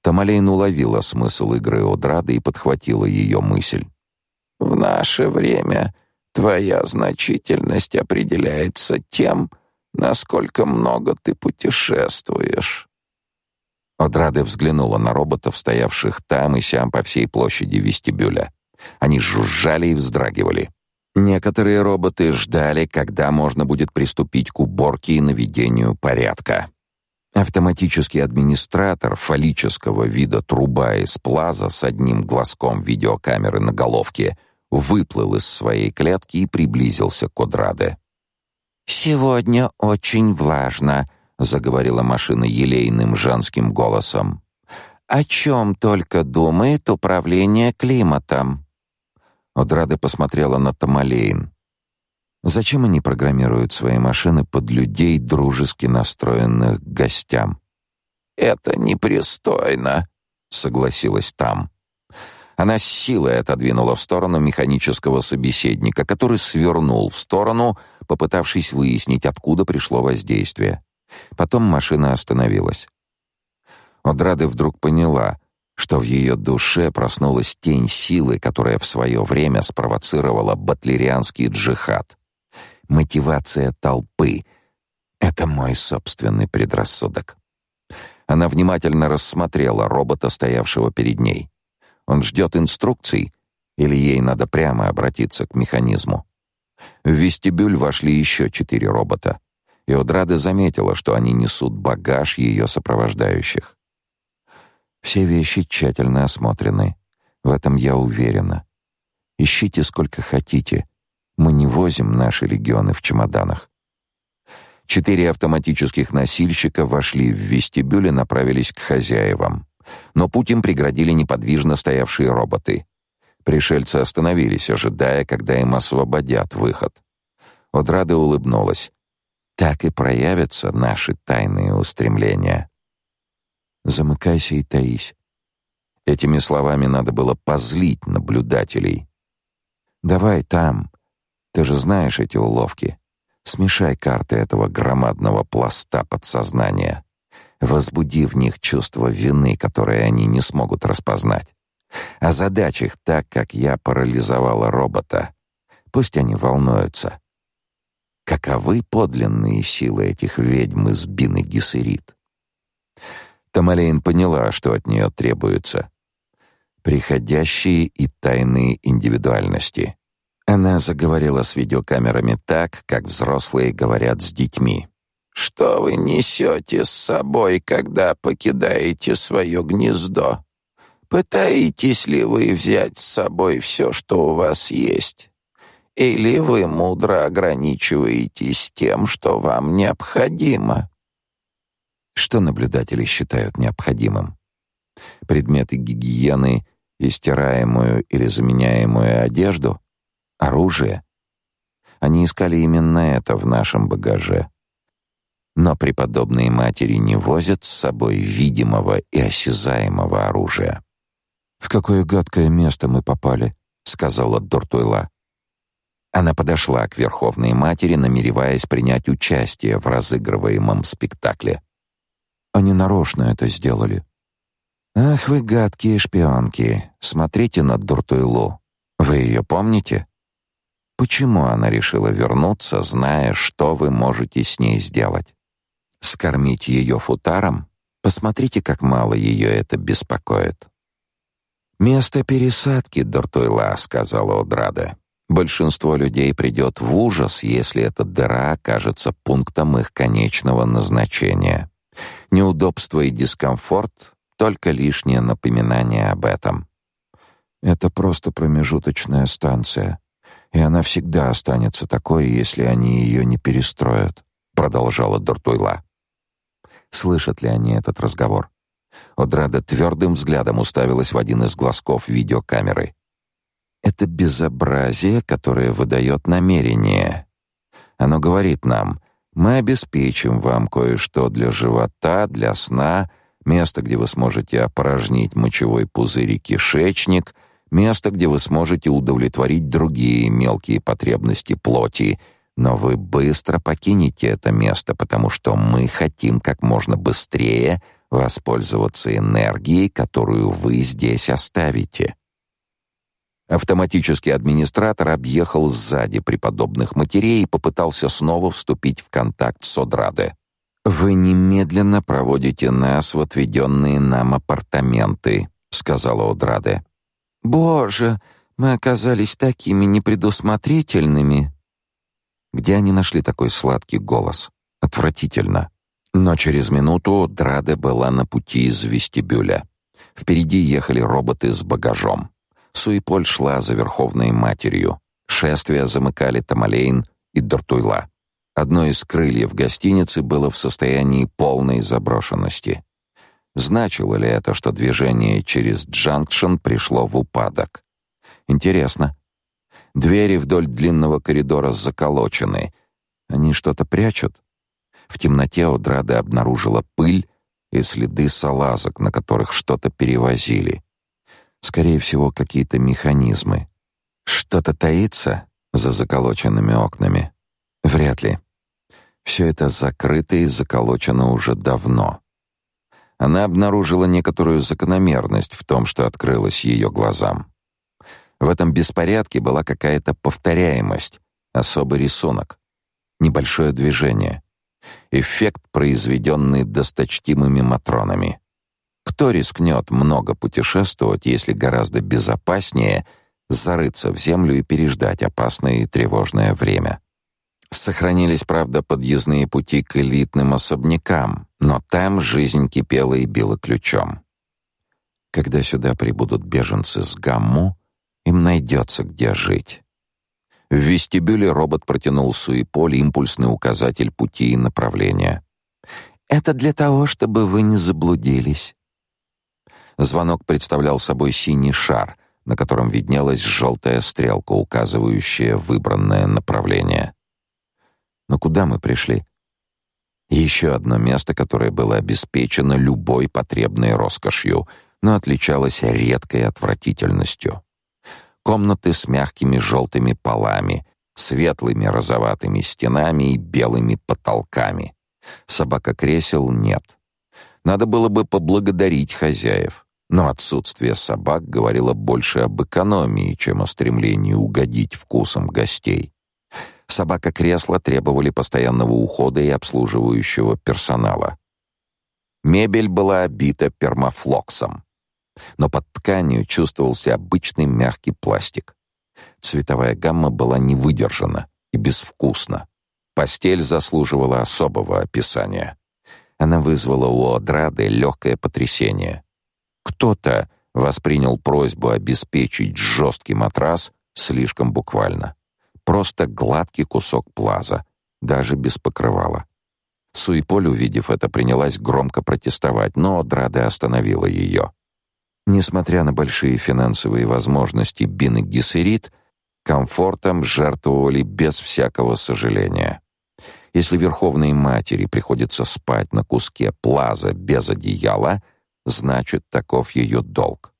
Тамалейн уловила смысл игры Одрады и подхватила ее мысль. «В наше время твоя значительность определяется тем, насколько много ты путешествуешь». Одрада взглянула на роботов, стоявших там и сям по всей площади вестибюля. Они жужжали и вздрагивали. Некоторые роботы ждали, когда можно будет приступить к уборке и наведению порядка. Автоматический администратор фаллического вида труба из плаза с одним глазком видеокамеры на головке выплыл из своей клетки и приблизился к Одраде. «Сегодня очень влажно», — заговорила машина елейным женским голосом. «О чем только думает управление климатом?» Одрада посмотрела на Тамалейн. Зачем они программируют свои машины под людей, дружески настроенных к гостям? Это непристойно, согласилась там. Она с силой отодвинула в сторону механического собеседника, который свернул в сторону, попытавшись выяснить, откуда пришло воздействие. Потом машина остановилась. Одрада вдруг поняла, что в ее душе проснулась тень силы, которая в свое время спровоцировала батлерианский джихад. Мотивация толпы — это мой собственный предрассудок. Она внимательно рассмотрела робота, стоявшего перед ней. Он ждет инструкций, или ей надо прямо обратиться к механизму? В вестибюль вошли еще четыре робота, и Одрада заметила, что они несут багаж ее сопровождающих. Все вещи тщательно осмотрены. В этом я уверена. Ищите сколько хотите. Мы не возим наши легионы в чемоданах. Четыре автоматических носильщика вошли в вестибюль и направились к хозяевам. Но путь им преградили неподвижно стоявшие роботы. Пришельцы остановились, ожидая, когда им освободят выход. Одрада улыбнулась. Так и проявятся наши тайные устремления. Замыкайся и таись. Этими словами надо было позлить наблюдателей. Давай там. Ты же знаешь эти уловки. Смешай карты этого громадного пласта подсознания. Возбуди в них чувство вины, которое они не смогут распознать. А задач их так, как я парализовала робота. Пусть они волнуются. Каковы подлинные силы этих ведьм из Бины Гессерит? Тамалейн поняла, что от нее требуется. Приходящие и тайные индивидуальности. Она заговорила с видеокамерами так, как взрослые говорят с детьми. «Что вы несете с собой, когда покидаете свое гнездо? Пытаетесь ли вы взять с собой все, что у вас есть? Или вы мудро ограничиваетесь тем, что вам необходимо? Что наблюдатели считают необходимым? Предметы гигиены и стираемую или заменяемую одежду? Оружие? Они искали именно это в нашем багаже. Но преподобные матери не возят с собой видимого и осязаемого оружия. «В какое гадкое место мы попали», — сказала Дортуйла. Она подошла к Верховной Матери, намереваясь принять участие в разыгрываемом спектакле. Они нарочно это сделали. Ах вы гадкие шпионки. Смотрите на Дуртуйлу. Вы ее помните? Почему она решила вернуться, зная, что вы можете с ней сделать? Скормить ее футаром? Посмотрите, как мало ее это беспокоит. Место пересадки, Дуртуйла, сказала Одрада. Большинство людей придет в ужас, если эта дыра окажется пунктом их конечного назначения. Неудобство и дискомфорт — только лишнее напоминание об этом. Это просто промежуточная станция, и она всегда останется такой, если они ее не перестроят, продолжала Дортуйла. Слышат ли они этот разговор? Одрада твердым взглядом уставилась в один из глазков видеокамеры. Это безобразие, которое выдает намерение. Оно говорит нам: мы обеспечим вам кое-что для живота, для сна, место, где вы сможете опорожнить мочевой пузырь и кишечник, место, где вы сможете удовлетворить другие мелкие потребности плоти. Но вы быстро покинете это место, потому что мы хотим как можно быстрее воспользоваться энергией, которую вы здесь оставите. Автоматический администратор объехал сзади преподобных матерей и попытался снова вступить в контакт с Одраде. «Вы немедленно проводите нас в отведенные нам апартаменты», — сказала Одраде. «Боже, мы оказались такими непредусмотрительными». Где они нашли такой сладкий голос? Отвратительно. Но через минуту Драде была на пути из вестибюля. Впереди ехали роботы с багажом. Суиполь шла за Верховной Матерью. Шествие замыкали Тамалейн и Дортуйла. Одно из крыльев гостиницы было в состоянии полной заброшенности. Значило ли это, что движение через Джанкшн пришло в упадок? Интересно. Двери вдоль длинного коридора заколочены. Они что-то прячут? В темноте Одрада обнаружила пыль и следы салазок, на которых что-то перевозили. Скорее всего, какие-то механизмы. Что-то таится за заколоченными окнами. Вряд ли. Все это закрыто и заколочено уже давно. Она обнаружила некоторую закономерность в том, что открылось ее глазам. В этом беспорядке была какая-то повторяемость, особый рисунок, небольшое движение, эффект, произведенный досточтимыми матронами. Кто рискнет много путешествовать, если гораздо безопаснее зарыться в землю и переждать опасное и тревожное время? Сохранились, правда, подъездные пути к элитным особнякам, но там жизнь кипела и била ключом. Когда сюда прибудут беженцы с Гамму, им найдется где жить. В вестибюле робот протянул Суиполь импульсный указатель пути и направления. «Это для того, чтобы вы не заблудились. Звонок представлял собой синий шар, на котором виднелась желтая стрелка, указывающая выбранное направление. Но куда мы пришли? Еще одно место, которое было обеспечено любой потребной роскошью, но отличалось редкой отвратительностью. Комнаты с мягкими желтыми полами, светлыми розоватыми стенами и белыми потолками. Собака-кресел нет. Надо было бы поблагодарить хозяев, но отсутствие собак говорило больше об экономии, чем о стремлении угодить вкусам гостей. Собака-кресла требовали постоянного ухода и обслуживающего персонала. Мебель была обита пермафлоксом, но под тканью чувствовался обычный мягкий пластик. Цветовая гамма была не выдержана и безвкусна. Постель заслуживала особого описания. Она вызвала у Одрады легкое потрясение. Кто-то воспринял просьбу обеспечить жесткий матрас слишком буквально. Просто гладкий кусок плаза, даже без покрывала. Суиполь, увидев это, принялась громко протестовать, но Одрада остановила ее. Несмотря на большие финансовые возможности Бин и Гессерит, комфортом жертвовали без всякого сожаления. Если верховной матери приходится спать на куске плаза без одеяла, значит, таков ее долг.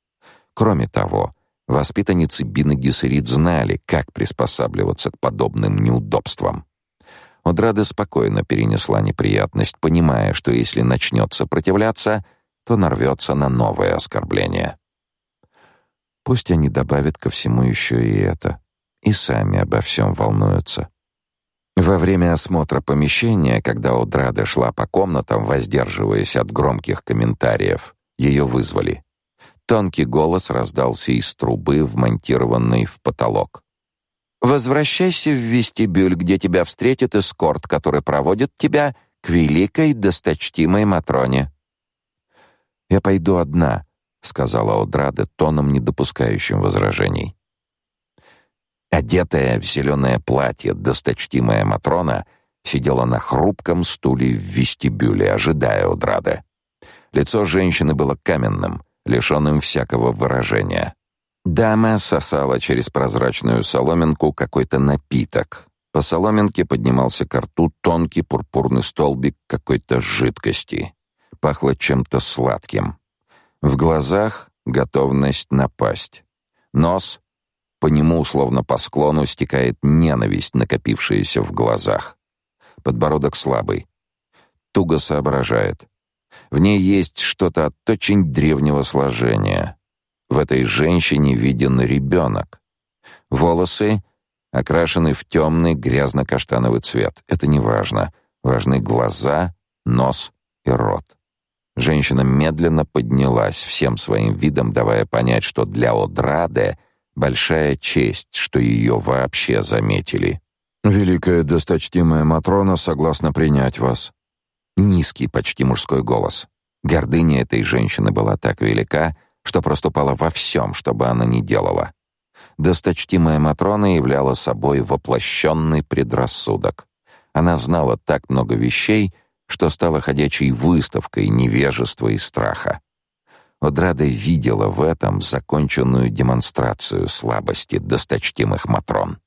Кроме того, воспитанницы Бин и Гессерит знали, как приспосабливаться к подобным неудобствам. Одрада спокойно перенесла неприятность, понимая, что если начнет сопротивляться — то нарвется на новое оскорбление. Пусть они добавят ко всему еще и это, и сами обо всем волнуются. Во время осмотра помещения, когда Одрада шла по комнатам, воздерживаясь от громких комментариев, ее вызвали. Тонкий голос раздался из трубы, вмонтированной в потолок. «Возвращайся в вестибюль, где тебя встретит эскорт, который проводит тебя к великой досточтимой Матроне». «Я пойду одна», — сказала Одрада тоном, не допускающим возражений. Одетая в зеленое платье досточтимая Матрона сидела на хрупком стуле в вестибюле, ожидая Одрады. Лицо женщины было каменным, лишенным всякого выражения. Дама сосала через прозрачную соломинку какой-то напиток. По соломинке поднимался к рту тонкий пурпурный столбик какой-то жидкости пахло чем-то сладким. В глазах готовность напасть. Нос по нему словно по склону стекает ненависть, накопившаяся в глазах. Подбородок слабый. Туго соображает. В ней есть что-то от очень древнего сложения. В этой женщине виден ребенок. Волосы окрашены в темный грязно-каштановый цвет. Это не важно. Важны глаза, нос и рот. Женщина медленно поднялась, всем своим видом давая понять, что для Одраде большая честь, что ее вообще заметили. Великая досточтимая матрона согласна принять вас. Низкий, почти мужской голос. Гордыня этой женщины была так велика, что проступала во всем, что бы она ни делала. Досточтимая матрона являла собой воплощенный предрассудок. Она знала так много вещей, что стало ходячей выставкой невежества и страха. Одрада видела в этом законченную демонстрацию слабости досточтимых матрон.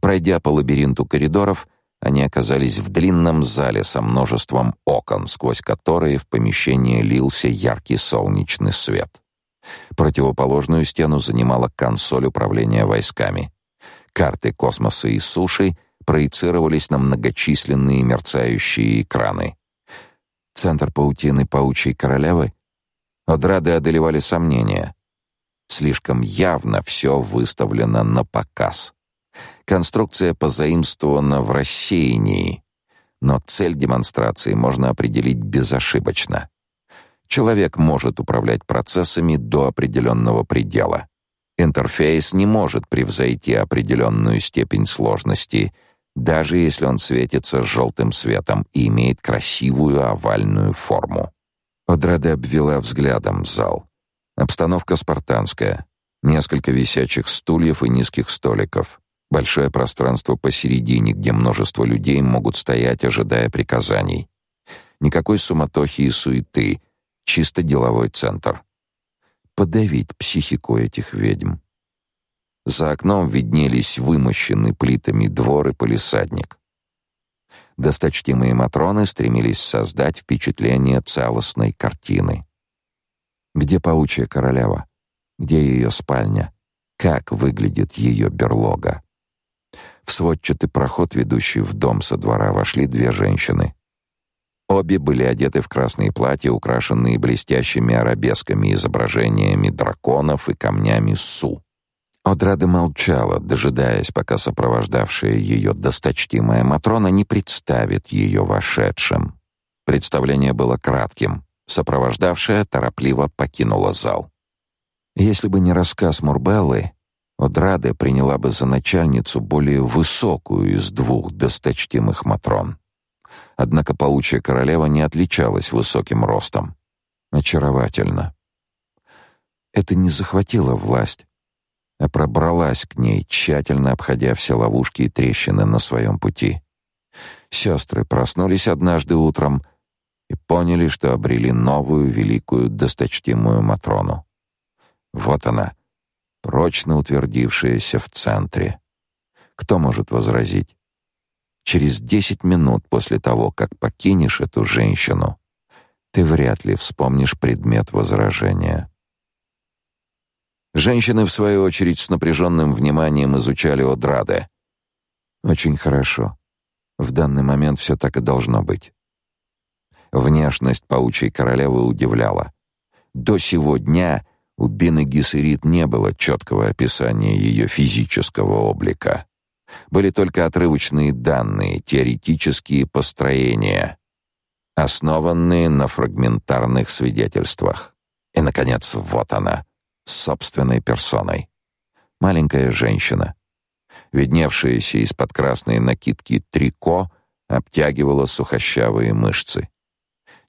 Пройдя по лабиринту коридоров, они оказались в длинном зале со множеством окон, сквозь которые в помещение лился яркий солнечный свет. Противоположную стену занимала консоль управления войсками. Карты космоса и суши проецировались на многочисленные мерцающие экраны. Центр паутины паучьей королевы? Одрады одолевали сомнения. Слишком явно все выставлено на показ. Конструкция позаимствована в рассеянии, но цель демонстрации можно определить безошибочно. Человек может управлять процессами до определенного предела. Интерфейс не может превзойти определенную степень сложности — даже если он светится желтым светом и имеет красивую овальную форму. Одраде обвела взглядом зал. Обстановка спартанская. Несколько висячих стульев и низких столиков. Большое пространство посередине, где множество людей могут стоять, ожидая приказаний. Никакой суматохи и суеты, чисто деловой центр. подавить психику этих ведьм. За окном виднелись вымощенный плитами двор и полисадник. Досточтимые матроны стремились создать впечатление целостной картины. Где паучья королева? Где ее спальня? Как выглядит ее берлога? В сводчатый проход, ведущий в дом со двора, вошли две женщины. Обе были одеты в красные платья, украшенные блестящими арабесками, изображениями драконов и камнями су. Одрада молчала, дожидаясь, пока сопровождавшая ее досточтимая Матрона не представит ее вошедшим. Представление было кратким. Сопровождавшая торопливо покинула зал. Если бы не рассказ Мурбеллы, Одраде приняла бы за начальницу более высокую из двух досточтимых Матрон. Однако паучья королева не отличалась высоким ростом. Очаровательно. Это не захватило власть, а пробралась к ней, тщательно обходя все ловушки и трещины на своем пути. Сестры проснулись однажды утром и поняли, что обрели новую великую досточтимую Матрону. Вот она, прочно утвердившаяся в центре. Кто может возразить? Через десять минут после того, как покинешь эту женщину, ты вряд ли вспомнишь предмет возражения. Женщины, в свою очередь, с напряженным вниманием изучали Одраде. Очень хорошо. В данный момент все так и должно быть. Внешность паучьей королевы удивляла. До сего дня у Бины Гессерит не было четкого описания ее физического облика. Были только отрывочные данные, теоретические построения, основанные на фрагментарных свидетельствах. И наконец, вот она, собственной персоной. Маленькая женщина, видневшаяся из-под красной накидки трико, обтягивала сухощавые мышцы.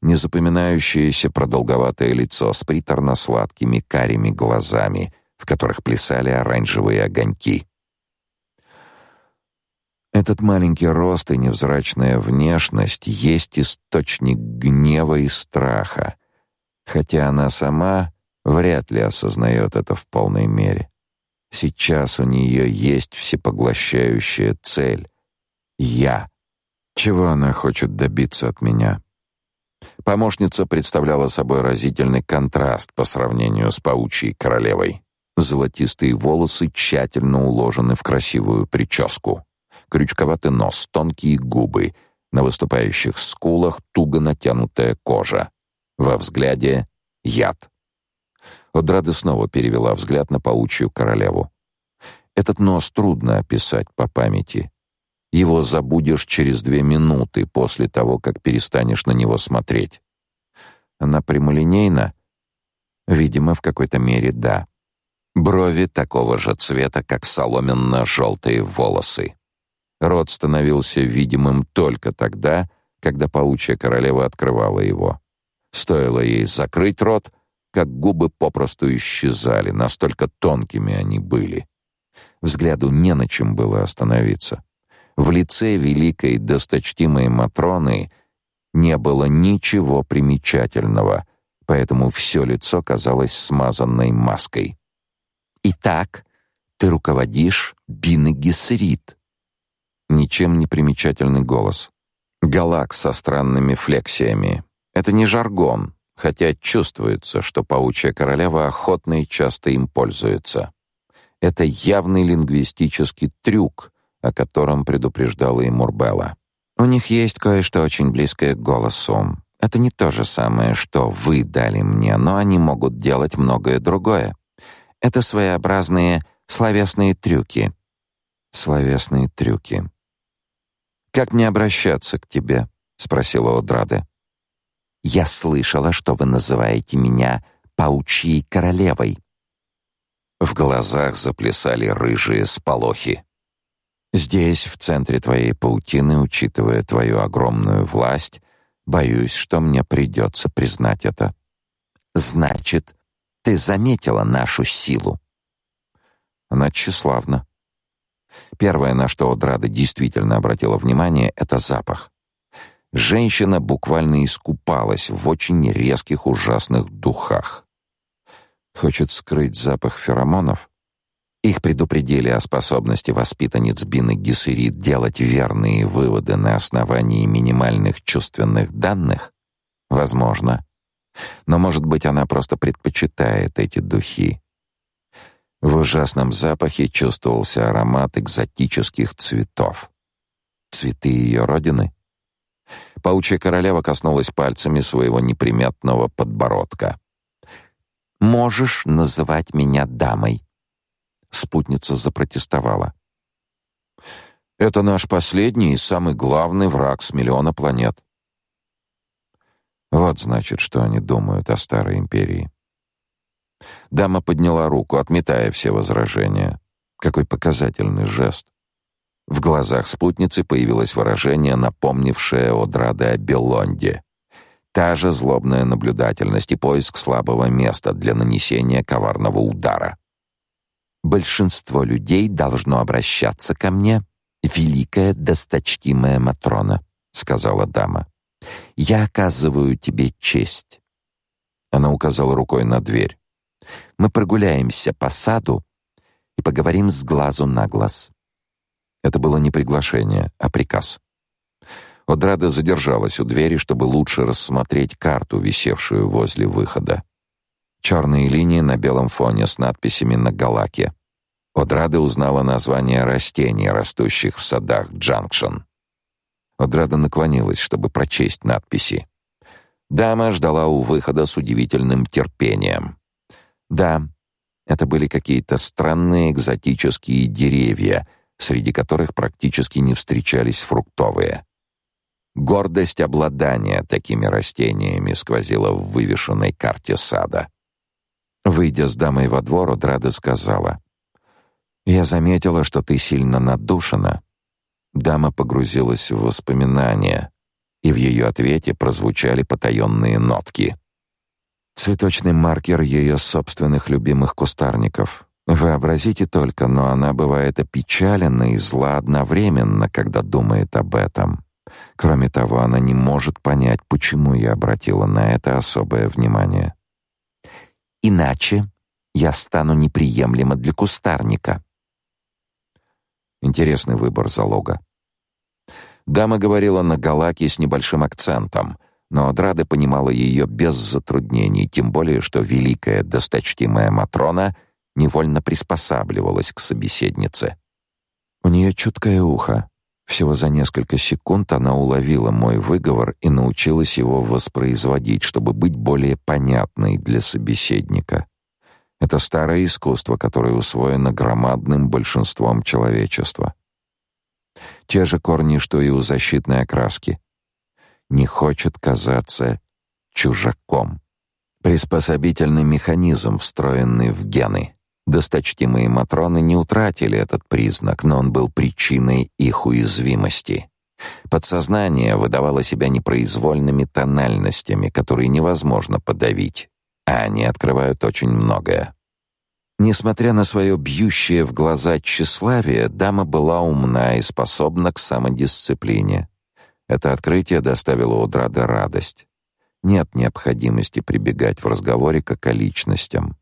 Незапоминающееся продолговатое лицо с приторно-сладкими карими глазами, в которых плясали оранжевые огоньки. Этот маленький рост и невзрачная внешность есть источник гнева и страха, хотя она сама вряд ли осознает это в полной мере. Сейчас у нее есть всепоглощающая цель — я. Чего она хочет добиться от меня? Помощница представляла собой разительный контраст по сравнению с паучьей королевой. Золотистые волосы тщательно уложены в красивую прическу. Крючковатый нос, тонкие губы, на выступающих скулах туго натянутая кожа. Во взгляде — яд. Одрада снова перевела взгляд на паучью королеву. Этот нос трудно описать по памяти. Его забудешь через две минуты после того, как перестанешь на него смотреть. Она прямолинейна? Видимо, в какой-то мере да. Брови такого же цвета, как соломенно-желтые волосы. Рот становился видимым только тогда, когда паучья королева открывала его. Стоило ей закрыть рот, как губы попросту исчезали, настолько тонкими они были. Взгляду не на чем было остановиться. В лице великой досточтимой Матроны не было ничего примечательного, поэтому все лицо казалось смазанной маской. «Итак, ты руководишь Бины Гессерит?» Ничем не примечательный голос. Галак со странными флексиями. Это не жаргон, хотя чувствуется, что паучья королева охотно и часто им пользуется. Это явный лингвистический трюк, о котором предупреждала и Мурбелла. У них есть кое-что очень близкое к голосу. Это не то же самое, что вы дали мне, но они могут делать многое другое. Это своеобразные словесные трюки. Словесные трюки. Как мне обращаться к тебе? спросила Одраде. Я слышала, что вы называете меня паучьей королевой. В глазах заплясали рыжие сполохи. Здесь, в центре твоей паутины, учитывая твою огромную власть, боюсь, что мне придется признать это. Значит, ты заметила нашу силу. Она тщеславна. Первое, на что Одрада действительно обратила внимание, это запах. Женщина буквально искупалась в очень резких ужасных духах. Хочет скрыть запах феромонов? Их предупредили о способности воспитанниц Бины Гессерит делать верные выводы на основании минимальных чувственных данных? Возможно. Но, может быть, она просто предпочитает эти духи. В ужасном запахе чувствовался аромат экзотических цветов. Цветы ее родины? Паучья королева коснулась пальцами своего неприметного подбородка. «Можешь называть меня дамой», Спутница запротестовала. Это наш последний и самый главный враг с миллиона планет. Вот значит, что они думают о старой империи. Дама подняла руку, отметая все возражения. Какой показательный жест. В глазах спутницы появилось выражение, напомнившее о Белонде. Та же злобная наблюдательность и поиск слабого места для нанесения коварного удара. Большинство людей должно обращаться ко мне, великая досточтимая матрона, сказала дама. Я оказываю тебе честь. Она указала рукой на дверь. Мы прогуляемся по саду и поговорим с глазу на глаз. Это было не приглашение, а приказ. Одрада задержалась у двери, чтобы лучше рассмотреть карту, висевшую возле выхода. Черные линии на белом фоне с надписями на галаке. Одрада узнала название растений, растущих в садах Джанкшн. Одрада наклонилась, чтобы прочесть надписи. Дама ждала у выхода с удивительным терпением. Да, это были какие-то странные экзотические деревья, среди которых практически не встречались фруктовые. Гордость обладания такими растениями сквозила в вывешенной карте сада. Выйдя с дамой во двор, Одрада сказала: я заметила, что ты сильно надушена. Дама погрузилась в воспоминания, и в ее ответе прозвучали потаенные нотки. Цветочный маркер ее собственных любимых кустарников. Вообразите только, но она бывает опечалена и зла одновременно, когда думает об этом. Кроме того, она не может понять, почему я обратила на это особое внимание. Иначе я стану неприемлема для кустарника. Интересный выбор залога. Дама говорила на галаке с небольшим акцентом, но Адрада понимала ее без затруднений, тем более что великая досточтимая матрона невольно приспосабливалась к собеседнице. У нее чуткое ухо. Всего за несколько секунд она уловила мой выговор и научилась его воспроизводить, чтобы быть более понятной для собеседника. Это старое искусство, которое усвоено громадным большинством человечества. Те же корни, что и у защитной окраски. Не хочет казаться чужаком. Приспособительный механизм, встроенный в гены. Досточтимые матроны не утратили этот признак, но он был причиной их уязвимости. Подсознание выдавало себя непроизвольными тональностями, которые невозможно подавить а они открывают очень многое. Несмотря на свое бьющее в глаза тщеславие, дама была умна и способна к самодисциплине. Это открытие доставило Удраде радость. Нет необходимости прибегать в разговоре к околичностям.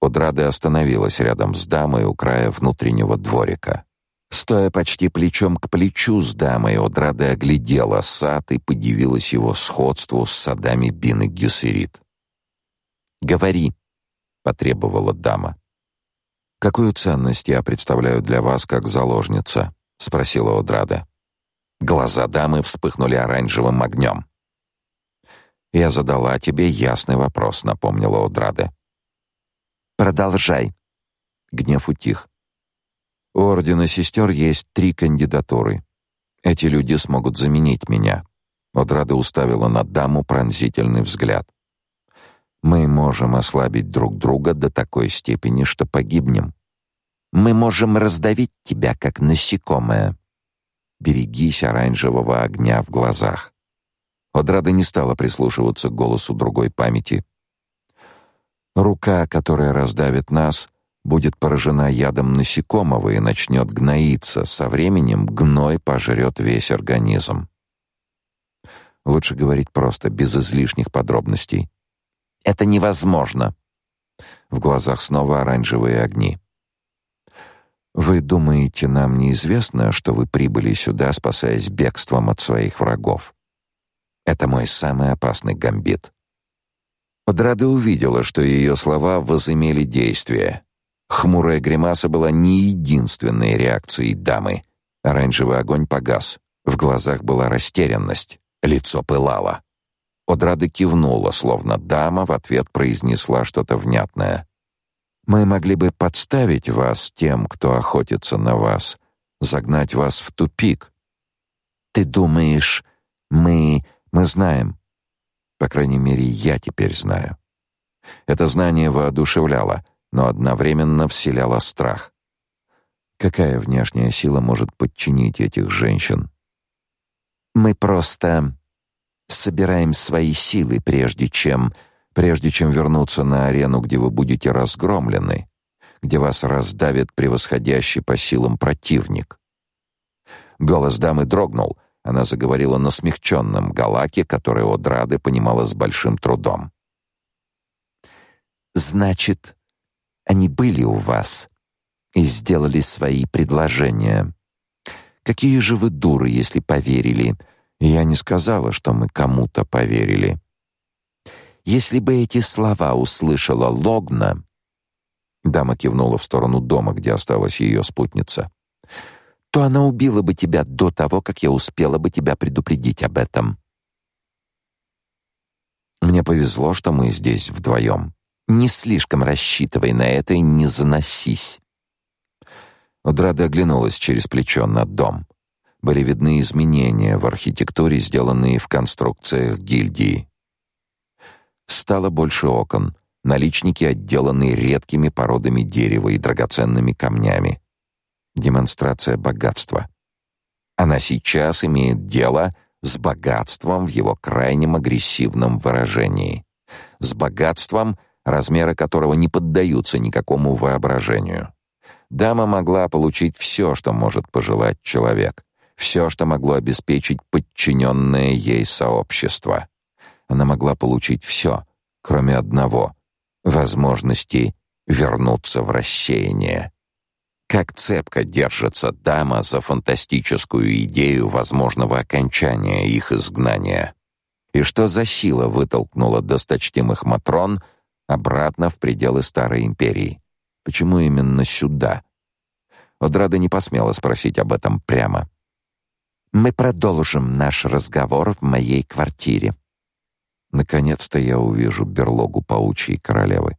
Одрада остановилась рядом с дамой у края внутреннего дворика. Стоя почти плечом к плечу с дамой, Одрада оглядела сад и подивилась его сходству с садами Бины Гессерит. Говори, потребовала дама. Какую ценность я представляю для вас как заложница? спросила Одрада. Глаза дамы вспыхнули оранжевым огнем. Я задала тебе ясный вопрос, напомнила Одрада. Продолжай. Гнев утих. У ордена сестер есть три кандидатуры. Эти люди смогут заменить меня. Одрада уставила на даму пронзительный взгляд. Мы можем ослабить друг друга до такой степени, что погибнем. Мы можем раздавить тебя, как насекомое. Берегись оранжевого огня в глазах. Одрада не стала прислушиваться к голосу другой памяти. Рука, которая раздавит нас, будет поражена ядом насекомого и начнет гноиться. Со временем гной пожрет весь организм. Лучше говорить просто, без излишних подробностей. Это невозможно. В глазах снова оранжевые огни. Вы думаете, нам неизвестно, что вы прибыли сюда, спасаясь бегством от своих врагов? Это мой самый опасный гамбит. Подрада увидела, что ее слова возымели действие. Хмурая гримаса была не единственной реакцией дамы. Оранжевый огонь погас. В глазах была растерянность, лицо пылало. Одрада кивнула, словно дама в ответ произнесла что-то внятное. Мы могли бы подставить вас тем, кто охотится на вас, загнать вас в тупик. Ты думаешь, мы мы знаем? По крайней мере, я теперь знаю. Это знание воодушевляло, но одновременно вселяло страх. Какая внешняя сила может подчинить этих женщин? Мы просто собираем свои силы, прежде чем прежде чем вернуться на арену, где вы будете разгромлены, где вас раздавит превосходящий по силам противник. Голос дамы дрогнул. Она заговорила на смягченном галаке, который Одрады понимала с большим трудом. Значит, они были у вас и сделали свои предложения. Какие же вы дуры, если поверили? Я не сказала, что мы кому-то поверили. Если бы эти слова услышала Логна, дама кивнула в сторону дома, где осталась ее спутница, то она убила бы тебя до того, как я успела бы тебя предупредить об этом. Мне повезло, что мы здесь вдвоем. Не слишком рассчитывай на это и не заносись. Одрада оглянулась через плечо на дом. Были видны изменения в архитектуре, сделанные в конструкциях гильдии. Стало больше окон, наличники отделаны редкими породами дерева и драгоценными камнями. Демонстрация богатства. Она сейчас имеет дело с богатством в его крайнем агрессивном выражении. С богатством, размеры которого не поддаются никакому воображению. Дама могла получить все, что может пожелать человек, все, что могло обеспечить подчиненное ей сообщество. Она могла получить все, кроме одного — возможности вернуться в рассеяние. Как цепко держится дама за фантастическую идею возможного окончания их изгнания. И что за сила вытолкнула досточтимых Матрон обратно в пределы Старой Империи? Почему именно сюда? Одрада не посмела спросить об этом прямо. «Мы продолжим наш разговор в моей квартире», Наконец-то я увижу берлогу паучьей королевы.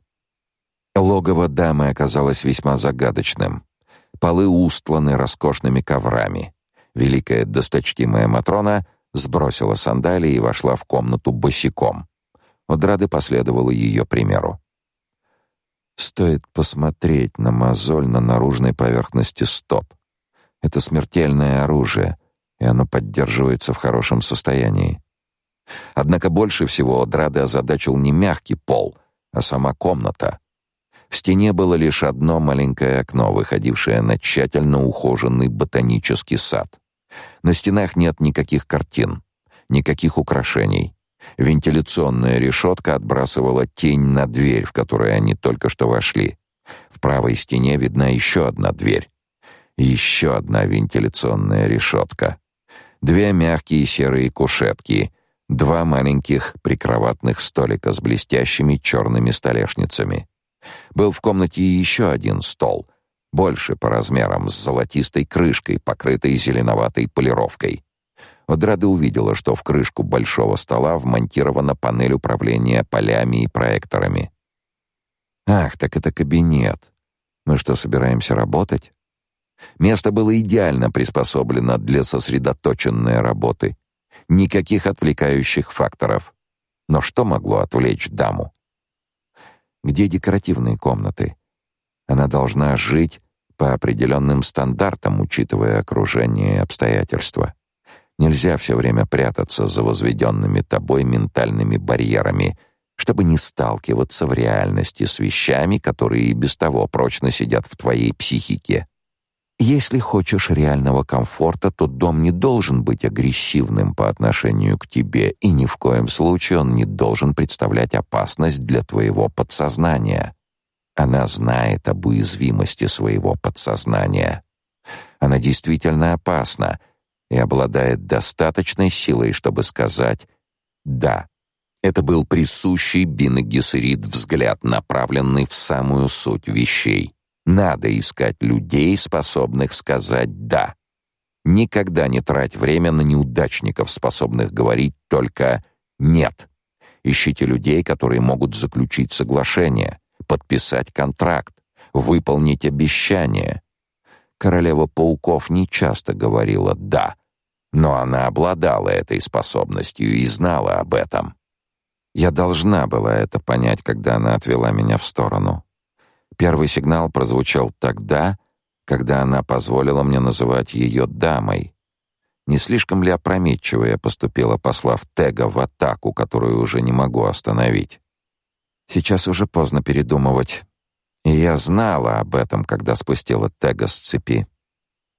Логово дамы оказалось весьма загадочным. Полы устланы роскошными коврами. Великая досточтимая Матрона сбросила сандалии и вошла в комнату босиком. Одрады последовала ее примеру. Стоит посмотреть на мозоль на наружной поверхности стоп. Это смертельное оружие, и оно поддерживается в хорошем состоянии. Однако больше всего Драды озадачил не мягкий пол, а сама комната. В стене было лишь одно маленькое окно, выходившее на тщательно ухоженный ботанический сад. На стенах нет никаких картин, никаких украшений. Вентиляционная решетка отбрасывала тень на дверь, в которую они только что вошли. В правой стене видна еще одна дверь. Еще одна вентиляционная решетка. Две мягкие серые кушетки — два маленьких прикроватных столика с блестящими черными столешницами. Был в комнате еще один стол, больше по размерам, с золотистой крышкой, покрытой зеленоватой полировкой. Одрада увидела, что в крышку большого стола вмонтирована панель управления полями и проекторами. Ах, так это кабинет. Мы что, собираемся работать? Место было идеально приспособлено для сосредоточенной работы. Никаких отвлекающих факторов. Но что могло отвлечь даму? Где декоративные комнаты? Она должна жить по определенным стандартам, учитывая окружение и обстоятельства. Нельзя все время прятаться за возведенными тобой ментальными барьерами, чтобы не сталкиваться в реальности с вещами, которые и без того прочно сидят в твоей психике. Если хочешь реального комфорта, то дом не должен быть агрессивным по отношению к тебе, и ни в коем случае он не должен представлять опасность для твоего подсознания. Она знает об уязвимости своего подсознания. Она действительно опасна и обладает достаточной силой, чтобы сказать «да». Это был присущий Бин взгляд, направленный в самую суть вещей. Надо искать людей, способных сказать «да». Никогда не трать время на неудачников, способных говорить только «нет». Ищите людей, которые могут заключить соглашение, подписать контракт, выполнить обещание. Королева пауков не часто говорила «да», но она обладала этой способностью и знала об этом. Я должна была это понять, когда она отвела меня в сторону. Первый сигнал прозвучал тогда, когда она позволила мне называть ее дамой. Не слишком ли опрометчиво я поступила, послав Тега в атаку, которую уже не могу остановить? Сейчас уже поздно передумывать. И я знала об этом, когда спустила Тега с цепи.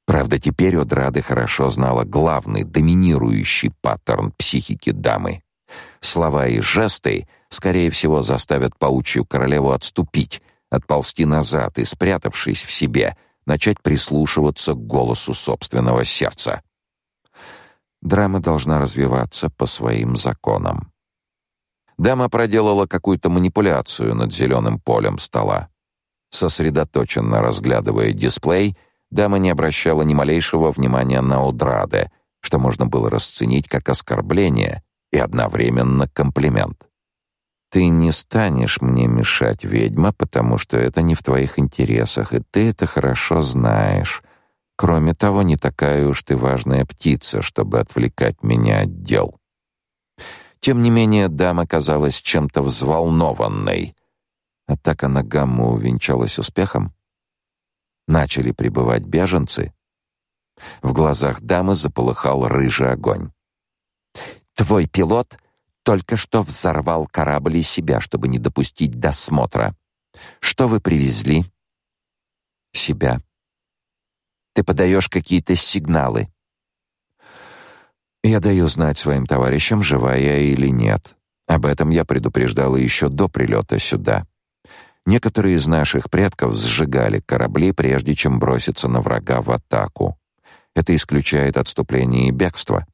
Правда, теперь Одрады хорошо знала главный, доминирующий паттерн психики дамы. Слова и жесты, скорее всего, заставят паучью королеву отступить, отползти назад и, спрятавшись в себе, начать прислушиваться к голосу собственного сердца. Драма должна развиваться по своим законам. Дама проделала какую-то манипуляцию над зеленым полем стола. Сосредоточенно разглядывая дисплей, дама не обращала ни малейшего внимания на Одраде, что можно было расценить как оскорбление и одновременно комплимент. Ты не станешь мне мешать, ведьма, потому что это не в твоих интересах, и ты это хорошо знаешь. Кроме того, не такая уж ты важная птица, чтобы отвлекать меня от дел. Тем не менее, дама казалась чем-то взволнованной. Атака на гамму увенчалась успехом. Начали прибывать беженцы. В глазах дамы заполыхал рыжий огонь. Твой пилот только что взорвал корабль и себя, чтобы не допустить досмотра. Что вы привезли? Себя. Ты подаешь какие-то сигналы. Я даю знать своим товарищам, жива я или нет. Об этом я предупреждала еще до прилета сюда. Некоторые из наших предков сжигали корабли, прежде чем броситься на врага в атаку. Это исключает отступление и бегство.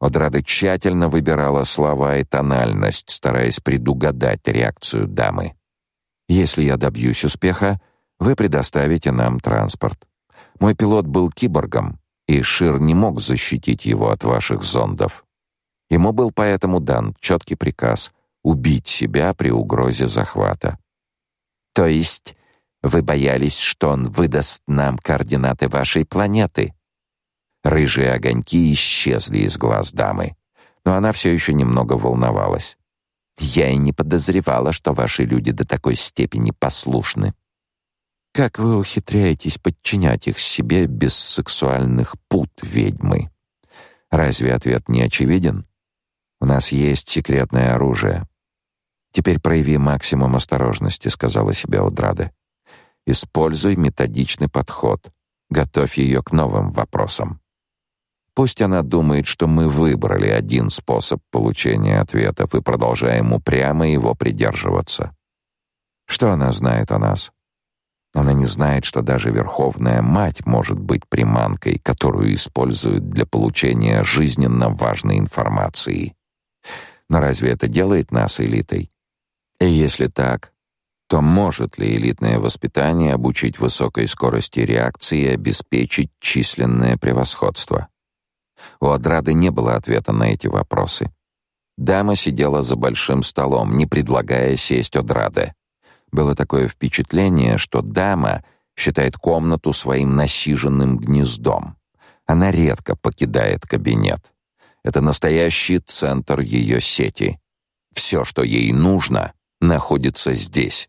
Одрада тщательно выбирала слова и тональность, стараясь предугадать реакцию дамы. Если я добьюсь успеха, вы предоставите нам транспорт. Мой пилот был киборгом, и Шир не мог защитить его от ваших зондов. Ему был поэтому дан четкий приказ убить себя при угрозе захвата. То есть вы боялись, что он выдаст нам координаты вашей планеты? Рыжие огоньки исчезли из глаз дамы, но она все еще немного волновалась. Я и не подозревала, что ваши люди до такой степени послушны. Как вы ухитряетесь подчинять их себе без сексуальных пут ведьмы? Разве ответ не очевиден? У нас есть секретное оружие. Теперь прояви максимум осторожности, сказала себе Одрада. Используй методичный подход. Готовь ее к новым вопросам. Пусть она думает, что мы выбрали один способ получения ответов и продолжаем упрямо его придерживаться. Что она знает о нас? Она не знает, что даже Верховная Мать может быть приманкой, которую используют для получения жизненно важной информации. Но разве это делает нас элитой? И если так, то может ли элитное воспитание обучить высокой скорости реакции и обеспечить численное превосходство? У Адрады не было ответа на эти вопросы. Дама сидела за большим столом, не предлагая сесть Одраде. Было такое впечатление, что дама считает комнату своим насиженным гнездом. Она редко покидает кабинет. Это настоящий центр ее сети. Все, что ей нужно, находится здесь.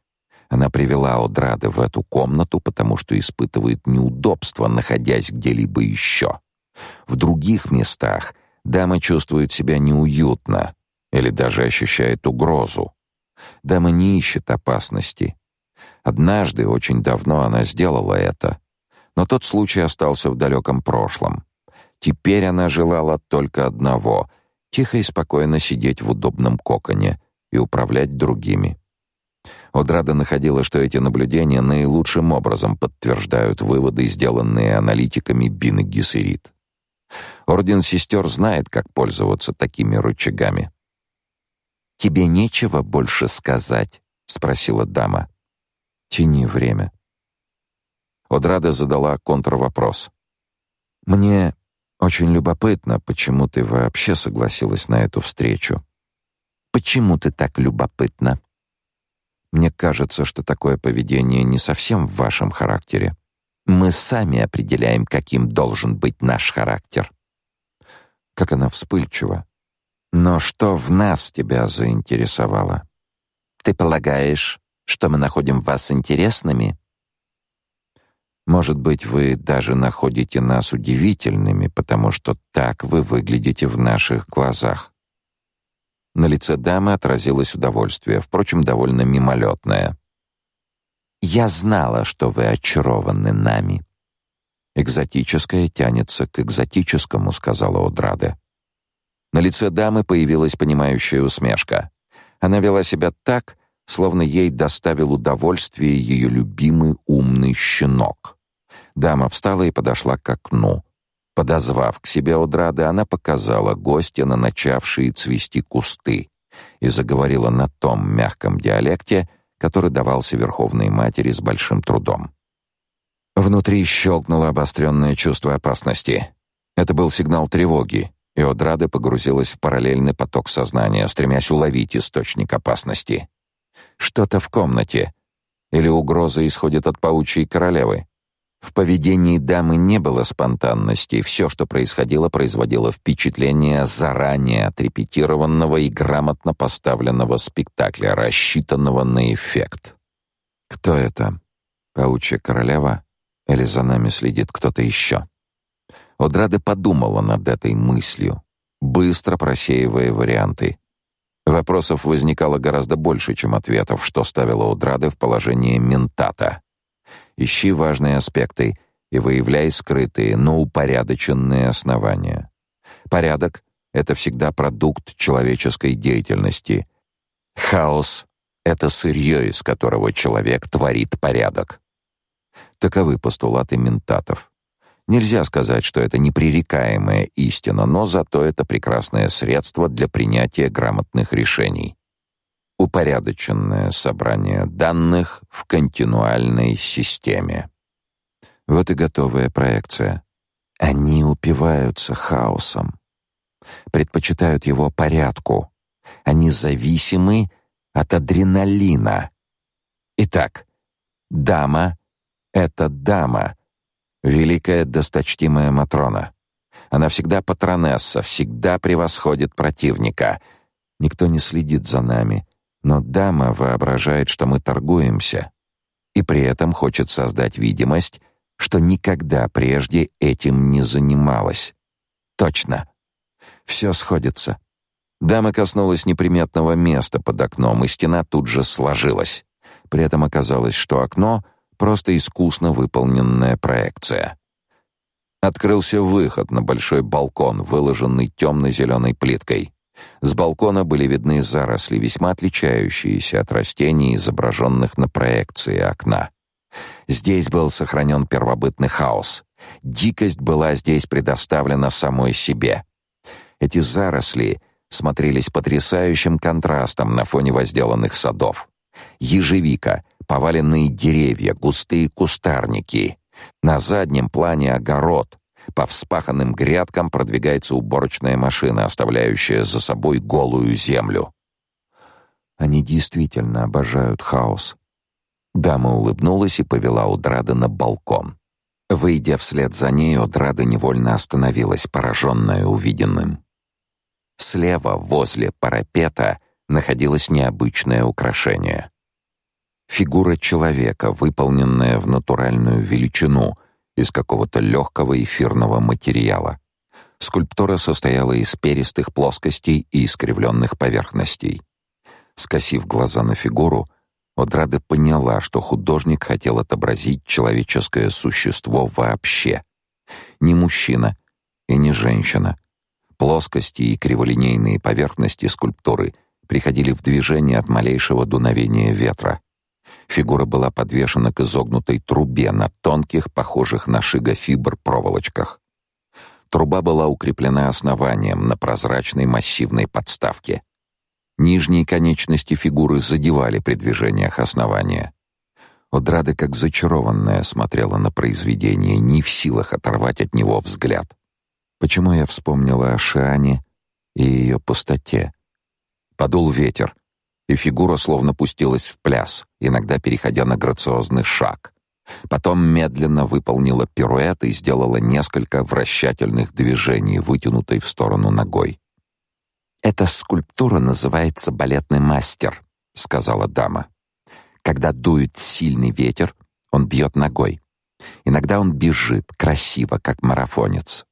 Она привела Одрады в эту комнату, потому что испытывает неудобство, находясь где-либо еще. В других местах дама чувствует себя неуютно или даже ощущает угрозу. Дама не ищет опасности. Однажды, очень давно она сделала это, но тот случай остался в далеком прошлом. Теперь она желала только одного — тихо и спокойно сидеть в удобном коконе и управлять другими. Одрада находила, что эти наблюдения наилучшим образом подтверждают выводы, сделанные аналитиками Бин и Орден сестер знает, как пользоваться такими рычагами. «Тебе нечего больше сказать?» — спросила дама. «Тяни время». Одрада задала контрвопрос. «Мне очень любопытно, почему ты вообще согласилась на эту встречу». «Почему ты так любопытна?» Мне кажется, что такое поведение не совсем в вашем характере. Мы сами определяем, каким должен быть наш характер. Как она вспыльчива. Но что в нас тебя заинтересовало? Ты полагаешь, что мы находим вас интересными? Может быть, вы даже находите нас удивительными, потому что так вы выглядите в наших глазах. На лице дамы отразилось удовольствие, впрочем, довольно мимолетное. «Я знала, что вы очарованы нами». «Экзотическое тянется к экзотическому», — сказала Одраде. На лице дамы появилась понимающая усмешка. Она вела себя так, словно ей доставил удовольствие ее любимый умный щенок. Дама встала и подошла к окну. Подозвав к себе Одрады, она показала гостя на начавшие цвести кусты и заговорила на том мягком диалекте, который давался Верховной Матери с большим трудом. Внутри щелкнуло обостренное чувство опасности. Это был сигнал тревоги, и Одрада погрузилась в параллельный поток сознания, стремясь уловить источник опасности. Что-то в комнате. Или угроза исходит от паучьей королевы. В поведении дамы не было спонтанности, все, что происходило, производило впечатление заранее отрепетированного и грамотно поставленного спектакля, рассчитанного на эффект. Кто это? Паучья королева или за нами следит кто-то еще? Одрада подумала над этой мыслью, быстро просеивая варианты. Вопросов возникало гораздо больше, чем ответов, что ставило Одрады в положение ментата. Ищи важные аспекты и выявляй скрытые, но упорядоченные основания. Порядок — это всегда продукт человеческой деятельности. Хаос — это сырье, из которого человек творит порядок. Таковы постулаты ментатов. Нельзя сказать, что это непререкаемая истина, но зато это прекрасное средство для принятия грамотных решений упорядоченное собрание данных в континуальной системе. Вот и готовая проекция. Они упиваются хаосом, предпочитают его порядку. Они зависимы от адреналина. Итак, дама — это дама, великая досточтимая Матрона. Она всегда патронесса, всегда превосходит противника. Никто не следит за нами, но дама воображает, что мы торгуемся, и при этом хочет создать видимость, что никогда прежде этим не занималась. Точно. Все сходится. Дама коснулась неприметного места под окном, и стена тут же сложилась. При этом оказалось, что окно просто искусно выполненная проекция. Открылся выход на большой балкон, выложенный темно зеленой плиткой. С балкона были видны заросли, весьма отличающиеся от растений, изображенных на проекции окна. Здесь был сохранен первобытный хаос. Дикость была здесь предоставлена самой себе. Эти заросли смотрелись потрясающим контрастом на фоне возделанных садов. Ежевика, поваленные деревья, густые кустарники. На заднем плане огород, по вспаханным грядкам продвигается уборочная машина, оставляющая за собой голую землю. Они действительно обожают хаос. Дама улыбнулась и повела Удрада на балкон. Выйдя вслед за ней, Удрада невольно остановилась, пораженная увиденным. Слева, возле парапета, находилось необычное украшение. Фигура человека, выполненная в натуральную величину — из какого-то легкого эфирного материала. Скульптура состояла из перистых плоскостей и искривленных поверхностей. Скосив глаза на фигуру, Одрада поняла, что художник хотел отобразить человеческое существо вообще. Не мужчина и не женщина. Плоскости и криволинейные поверхности скульптуры приходили в движение от малейшего дуновения ветра. Фигура была подвешена к изогнутой трубе на тонких, похожих на шигофибр проволочках. Труба была укреплена основанием на прозрачной массивной подставке. Нижние конечности фигуры задевали при движениях основания. Одрада, как зачарованная, смотрела на произведение, не в силах оторвать от него взгляд. Почему я вспомнила о Шиане и ее пустоте? Подул ветер, и фигура словно пустилась в пляс, иногда переходя на грациозный шаг. Потом медленно выполнила пируэт и сделала несколько вращательных движений, вытянутой в сторону ногой. Эта скульптура называется балетный мастер, сказала дама. Когда дует сильный ветер, он бьет ногой. Иногда он бежит красиво, как марафонец.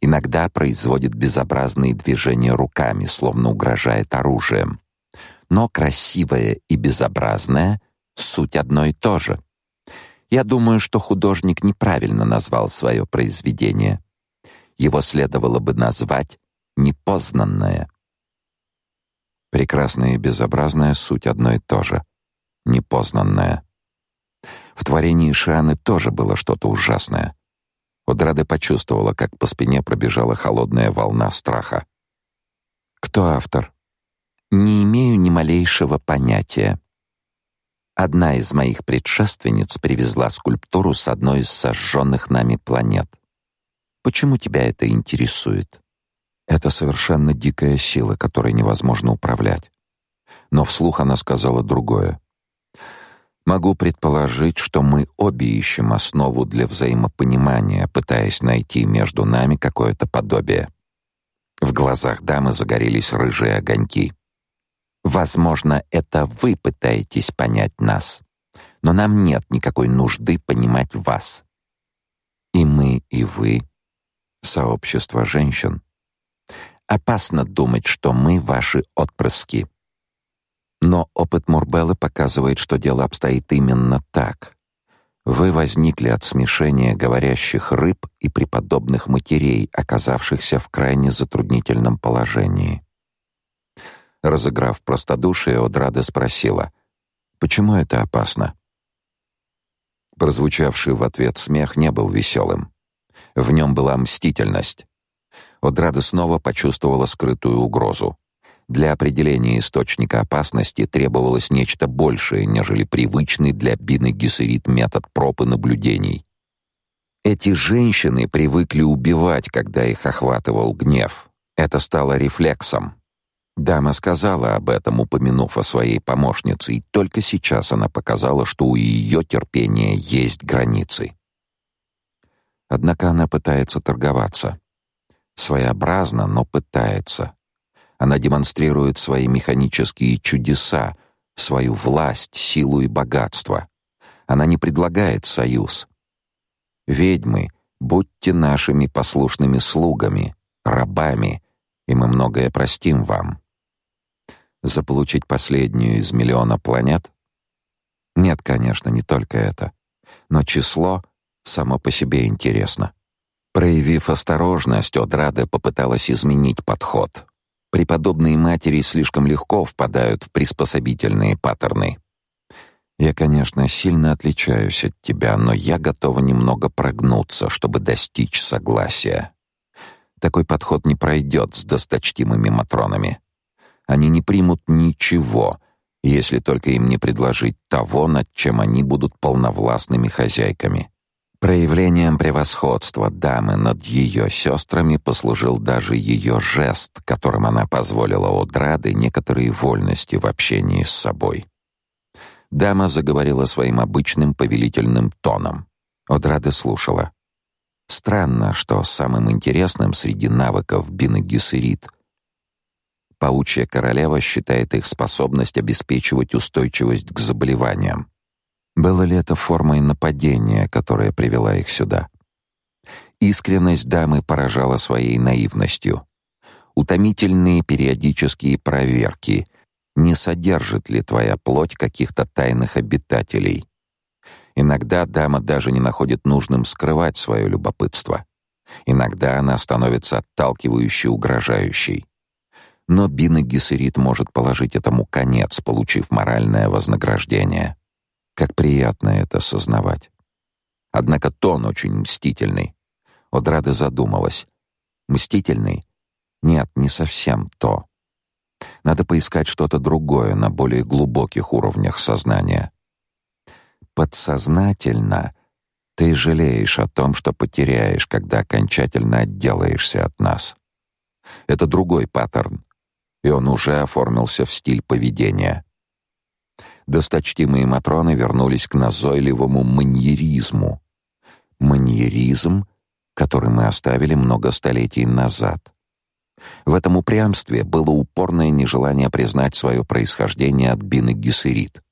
Иногда производит безобразные движения руками, словно угрожает оружием. Но красивое и безобразное суть одно и то же. Я думаю, что художник неправильно назвал свое произведение. Его следовало бы назвать непознанное. Прекрасное и безобразное суть одно и то же. Непознанное. В творении Шианы тоже было что-то ужасное. Одрада почувствовала, как по спине пробежала холодная волна страха. Кто автор? Не имею ни малейшего понятия. Одна из моих предшественниц привезла скульптуру с одной из сожженных нами планет. Почему тебя это интересует? Это совершенно дикая сила, которой невозможно управлять. Но вслух она сказала другое. Могу предположить, что мы обе ищем основу для взаимопонимания, пытаясь найти между нами какое-то подобие. В глазах дамы загорелись рыжие огоньки. Возможно, это вы пытаетесь понять нас, но нам нет никакой нужды понимать вас. И мы, и вы сообщество женщин. Опасно думать, что мы ваши отпрыски. Но опыт Мурбеллы показывает, что дело обстоит именно так. Вы возникли от смешения говорящих рыб и преподобных матерей, оказавшихся в крайне затруднительном положении. Разыграв простодушие, Одрада спросила: "Почему это опасно?" Прозвучавший в ответ смех не был веселым. В нем была мстительность. Одрада снова почувствовала скрытую угрозу. Для определения источника опасности требовалось нечто большее, нежели привычный для Бины Гессерит метод проб и наблюдений. Эти женщины привыкли убивать, когда их охватывал гнев. Это стало рефлексом. Дама сказала об этом, упомянув о своей помощнице, и только сейчас она показала, что у ее терпения есть границы. Однако она пытается торговаться. Своеобразно, но пытается. Она демонстрирует свои механические чудеса, свою власть, силу и богатство. Она не предлагает союз. Ведьмы, будьте нашими послушными слугами, рабами, и мы многое простим вам. Заполучить последнюю из миллиона планет? Нет, конечно, не только это. Но число само по себе интересно. Проявив осторожность, Одраде попыталась изменить подход. Преподобные матери слишком легко впадают в приспособительные паттерны. Я, конечно, сильно отличаюсь от тебя, но я готова немного прогнуться, чтобы достичь согласия. Такой подход не пройдет с досточтимыми матронами. Они не примут ничего, если только им не предложить того, над чем они будут полновластными хозяйками. Проявлением превосходства дамы над ее сестрами послужил даже ее жест, которым она позволила Одраде некоторые вольности в общении с собой. Дама заговорила своим обычным повелительным тоном. Одрада слушала. Странно, что самым интересным среди навыков Бины Гессерит — Паучья королева считает их способность обеспечивать устойчивость к заболеваниям. Было ли это формой нападения, которая привела их сюда? Искренность дамы поражала своей наивностью. Утомительные периодические проверки, не содержит ли твоя плоть каких-то тайных обитателей. Иногда дама даже не находит нужным скрывать свое любопытство. Иногда она становится отталкивающей, угрожающей. Но Бина Гессерит может положить этому конец, получив моральное вознаграждение. Как приятно это сознавать. Однако тон очень мстительный. Одрада задумалась. Мстительный? Нет, не совсем то. Надо поискать что-то другое на более глубоких уровнях сознания. Подсознательно ты жалеешь о том, что потеряешь, когда окончательно отделаешься от нас. Это другой паттерн, и он уже оформился в стиль поведения. Досточтимые матроны вернулись к назойливому маньеризму. Маньеризм, который мы оставили много столетий назад. В этом упрямстве было упорное нежелание признать свое происхождение от Бины Гессерит.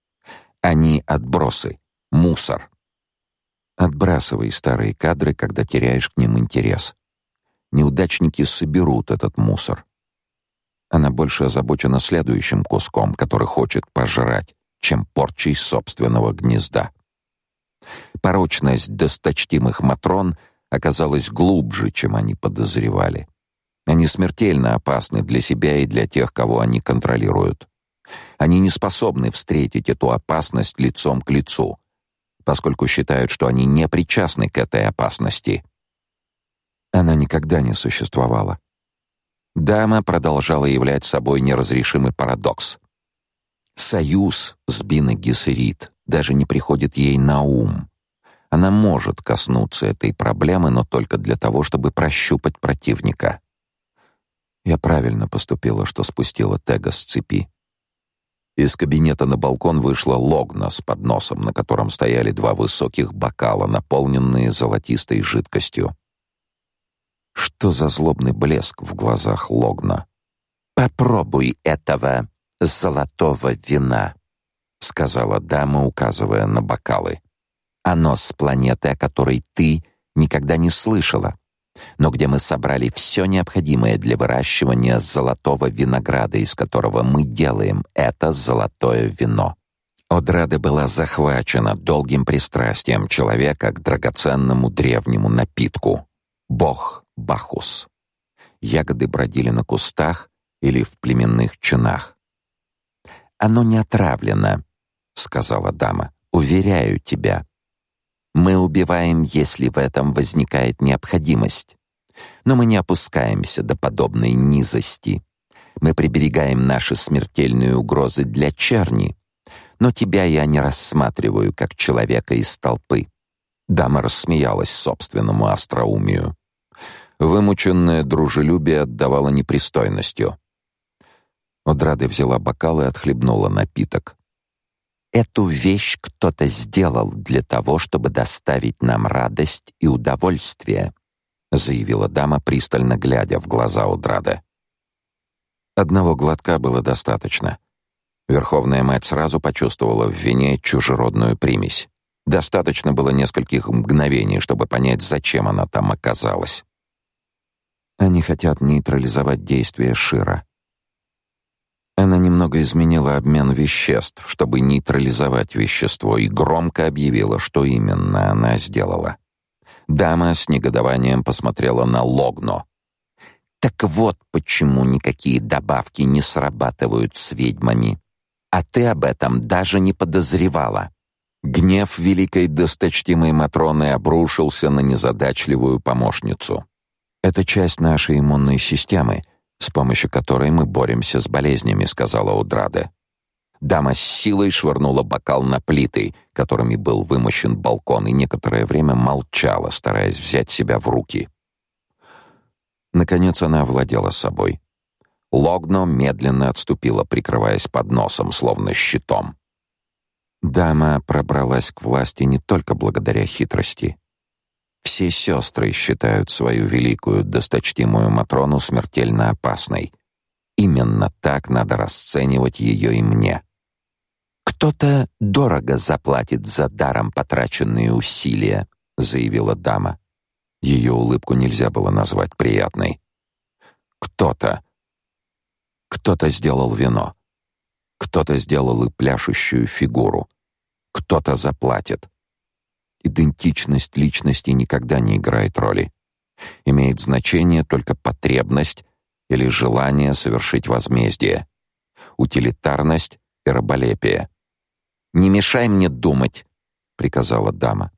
Они отбросы, мусор. Отбрасывай старые кадры, когда теряешь к ним интерес. Неудачники соберут этот мусор. Она больше озабочена следующим куском, который хочет пожрать, чем порчей собственного гнезда. Порочность досточтимых матрон оказалась глубже, чем они подозревали. Они смертельно опасны для себя и для тех, кого они контролируют. Они не способны встретить эту опасность лицом к лицу, поскольку считают, что они не причастны к этой опасности. Она никогда не существовала. Дама продолжала являть собой неразрешимый парадокс. Союз с Бина Гессерит даже не приходит ей на ум. Она может коснуться этой проблемы, но только для того, чтобы прощупать противника. Я правильно поступила, что спустила Тега с цепи. Из кабинета на балкон вышла Логна с подносом, на котором стояли два высоких бокала, наполненные золотистой жидкостью. Что за злобный блеск в глазах Логна? Попробуй этого золотого вина, сказала дама, указывая на бокалы. Оно с планеты, о которой ты никогда не слышала но где мы собрали все необходимое для выращивания золотого винограда, из которого мы делаем это золотое вино. Одрада была захвачена долгим пристрастием человека к драгоценному древнему напитку бог Бахус. Ягоды бродили на кустах или в племенных чинах. Оно не отравлено, сказала дама. Уверяю тебя. Мы убиваем, если в этом возникает необходимость. Но мы не опускаемся до подобной низости. Мы приберегаем наши смертельные угрозы для черни. Но тебя я не рассматриваю как человека из толпы. Дама рассмеялась собственному остроумию. Вымученное дружелюбие отдавало непристойностью. Одрада взяла бокал и отхлебнула напиток. Эту вещь кто-то сделал для того, чтобы доставить нам радость и удовольствие, заявила дама, пристально глядя в глаза Удрада. Одного глотка было достаточно. Верховная мать сразу почувствовала в вине чужеродную примесь. Достаточно было нескольких мгновений, чтобы понять, зачем она там оказалась. Они хотят нейтрализовать действие Шира. Она немного изменила обмен веществ, чтобы нейтрализовать вещество, и громко объявила, что именно она сделала. Дама с негодованием посмотрела на Логно. Так вот почему никакие добавки не срабатывают с ведьмами. А ты об этом даже не подозревала. Гнев великой досточтимой матроны обрушился на незадачливую помощницу. Это часть нашей иммунной системы, с помощью которой мы боремся с болезнями, сказала Удраде. Дама с силой швырнула бокал на плиты, которыми был вымощен балкон, и некоторое время молчала, стараясь взять себя в руки. Наконец она овладела собой. Логно медленно отступила, прикрываясь подносом, словно щитом. Дама пробралась к власти не только благодаря хитрости. Все сестры считают свою великую досточтимую Матрону смертельно опасной. Именно так надо расценивать ее и мне. Кто-то дорого заплатит за даром потраченные усилия, заявила дама. Ее улыбку нельзя было назвать приятной. Кто-то кто-то сделал вино. Кто-то сделал и пляшущую фигуру. Кто-то заплатит. Идентичность личности никогда не играет роли. Имеет значение только потребность или желание совершить возмездие, утилитарность и раболепие. Не мешай мне думать, приказала дама.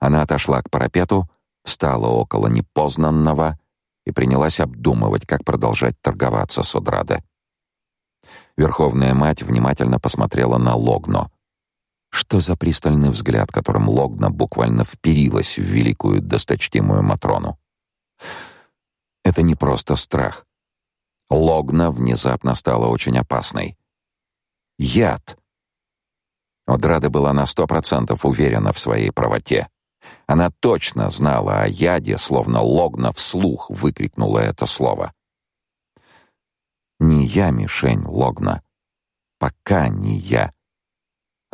Она отошла к парапету, встала около непознанного и принялась обдумывать, как продолжать торговаться с Одраде. Верховная мать внимательно посмотрела на Логно. Что за пристальный взгляд, которым Логна буквально вперилась в великую досточтимую Матрону? Это не просто страх. Логна внезапно стала очень опасной. Яд. Одрада была на сто процентов уверена в своей правоте. Она точно знала о яде, словно Логна вслух выкрикнула это слово. «Не я мишень, Логна. Пока не я».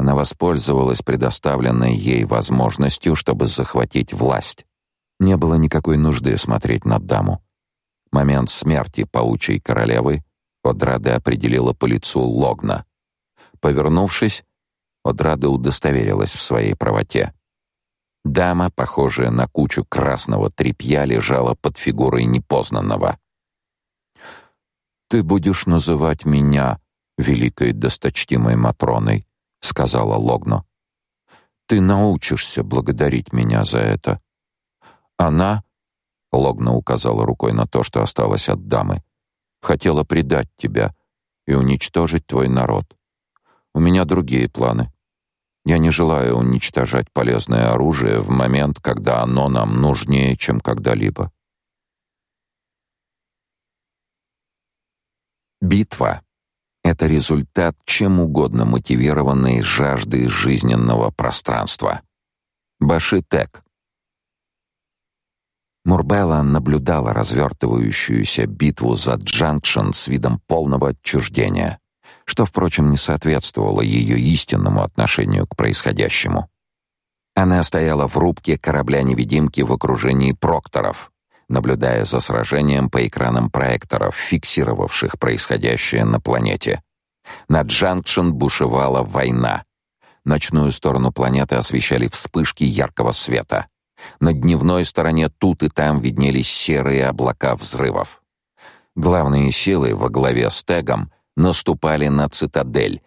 Она воспользовалась предоставленной ей возможностью, чтобы захватить власть. Не было никакой нужды смотреть на даму. Момент смерти паучьей королевы Одраде определила по лицу Логна. Повернувшись, Одрада удостоверилась в своей правоте. Дама, похожая на кучу красного тряпья, лежала под фигурой непознанного. «Ты будешь называть меня великой досточтимой Матроной», — сказала Логно. «Ты научишься благодарить меня за это». Она, — Логно указала рукой на то, что осталось от дамы, — хотела предать тебя и уничтожить твой народ. У меня другие планы. Я не желаю уничтожать полезное оружие в момент, когда оно нам нужнее, чем когда-либо. Битва — это результат чем угодно мотивированной жажды жизненного пространства. Башитек. Мурбелла наблюдала развертывающуюся битву за Джанкшн с видом полного отчуждения что, впрочем, не соответствовало ее истинному отношению к происходящему. Она стояла в рубке корабля-невидимки в окружении прокторов, наблюдая за сражением по экранам проекторов, фиксировавших происходящее на планете. На Джанкшн бушевала война. Ночную сторону планеты освещали вспышки яркого света. На дневной стороне тут и там виднелись серые облака взрывов. Главные силы во главе с Тегом наступали на цитадель,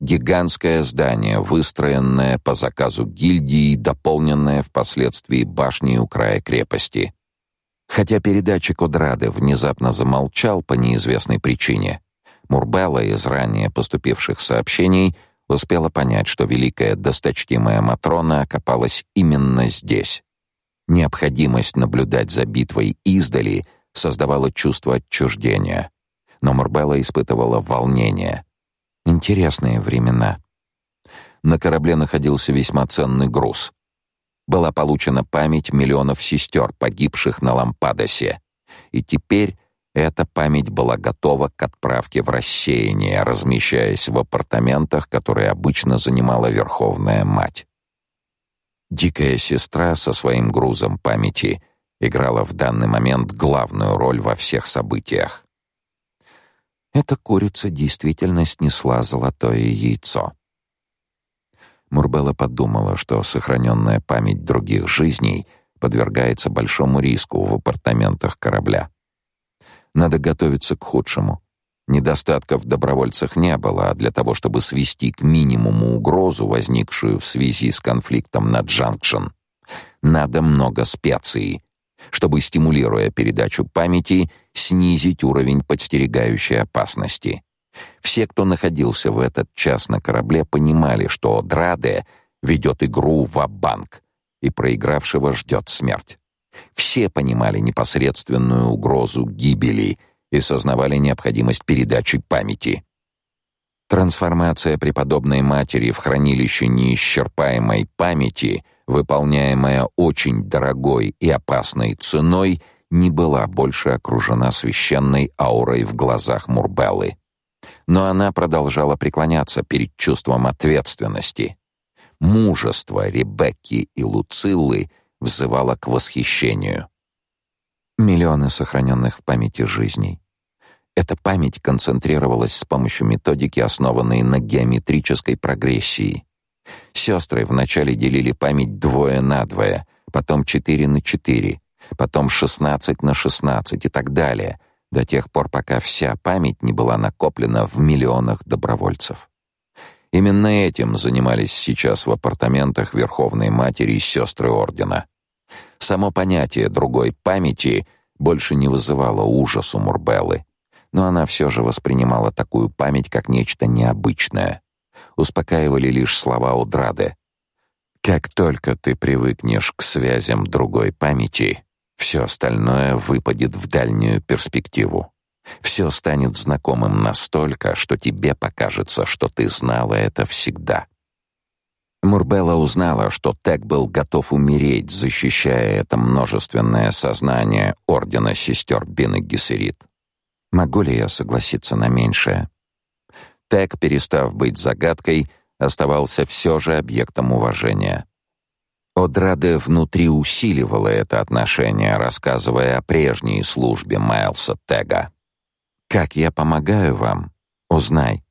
гигантское здание, выстроенное по заказу гильдии и дополненное впоследствии башней у края крепости. Хотя передатчик Одрады внезапно замолчал по неизвестной причине, Мурбелла из ранее поступивших сообщений успела понять, что великая досточтимая Матрона окопалась именно здесь. Необходимость наблюдать за битвой издали создавала чувство отчуждения но Мурбелла испытывала волнение. Интересные времена. На корабле находился весьма ценный груз. Была получена память миллионов сестер, погибших на Лампадосе. И теперь эта память была готова к отправке в рассеяние, размещаясь в апартаментах, которые обычно занимала Верховная Мать. Дикая сестра со своим грузом памяти играла в данный момент главную роль во всех событиях. Эта курица действительно снесла золотое яйцо. Мурбелла подумала, что сохраненная память других жизней подвергается большому риску в апартаментах корабля. Надо готовиться к худшему. Недостатков в добровольцах не было, а для того, чтобы свести к минимуму угрозу, возникшую в связи с конфликтом на Джанкшн, надо много специй, чтобы, стимулируя передачу памяти, снизить уровень подстерегающей опасности. Все, кто находился в этот час на корабле, понимали, что Драде ведет игру в банк и проигравшего ждет смерть. Все понимали непосредственную угрозу гибели и сознавали необходимость передачи памяти. Трансформация преподобной матери в хранилище неисчерпаемой памяти, выполняемая очень дорогой и опасной ценой — не была больше окружена священной аурой в глазах Мурбеллы. Но она продолжала преклоняться перед чувством ответственности. Мужество Ребекки и Луциллы взывало к восхищению. Миллионы сохраненных в памяти жизней. Эта память концентрировалась с помощью методики, основанной на геометрической прогрессии. Сестры вначале делили память двое на двое, потом четыре на четыре, потом 16 на 16 и так далее, до тех пор, пока вся память не была накоплена в миллионах добровольцев. Именно этим занимались сейчас в апартаментах Верховной Матери и сестры Ордена. Само понятие другой памяти больше не вызывало ужас у Мурбеллы, но она все же воспринимала такую память как нечто необычное. Успокаивали лишь слова Удрады. «Как только ты привыкнешь к связям другой памяти, все остальное выпадет в дальнюю перспективу. Все станет знакомым настолько, что тебе покажется, что ты знала это всегда. Мурбелла узнала, что Тек был готов умереть, защищая это множественное сознание ордена сестер Бин и Гессерит. Могу ли я согласиться на меньшее? Тек, перестав быть загадкой, оставался все же объектом уважения. Одраде внутри усиливала это отношение, рассказывая о прежней службе Майлса Тега. Как я помогаю вам? Узнай.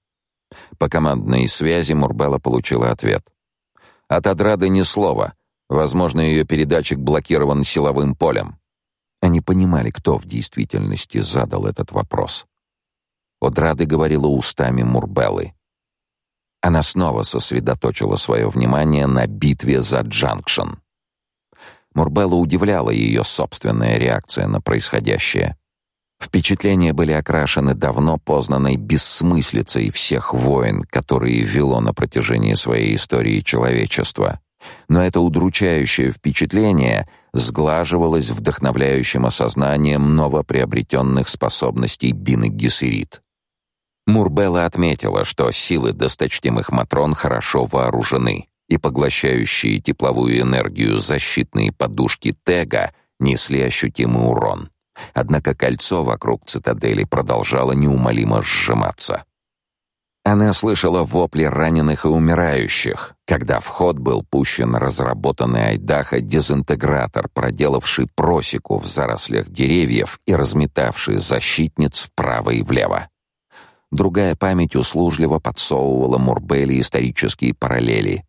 По командной связи Мурбелла получила ответ. От Адрады ни слова. Возможно, ее передатчик блокирован силовым полем. Они понимали, кто в действительности задал этот вопрос. Одрады говорила устами Мурбеллы. Она снова сосредоточила свое внимание на битве за Джанкшн. Мурбелла удивляла ее собственная реакция на происходящее. Впечатления были окрашены давно познанной бессмыслицей всех войн, которые вело на протяжении своей истории человечество. Но это удручающее впечатление сглаживалось вдохновляющим осознанием новоприобретенных способностей Бины Гессерит. Мурбелла отметила, что силы досточтимых матрон хорошо вооружены, и поглощающие тепловую энергию защитные подушки Тега несли ощутимый урон. Однако кольцо вокруг цитадели продолжало неумолимо сжиматься. Она слышала вопли раненых и умирающих, когда в ход был пущен разработанный Айдаха дезинтегратор, проделавший просеку в зарослях деревьев и разметавший защитниц вправо и влево. Другая память услужливо подсовывала Мурбели исторические параллели.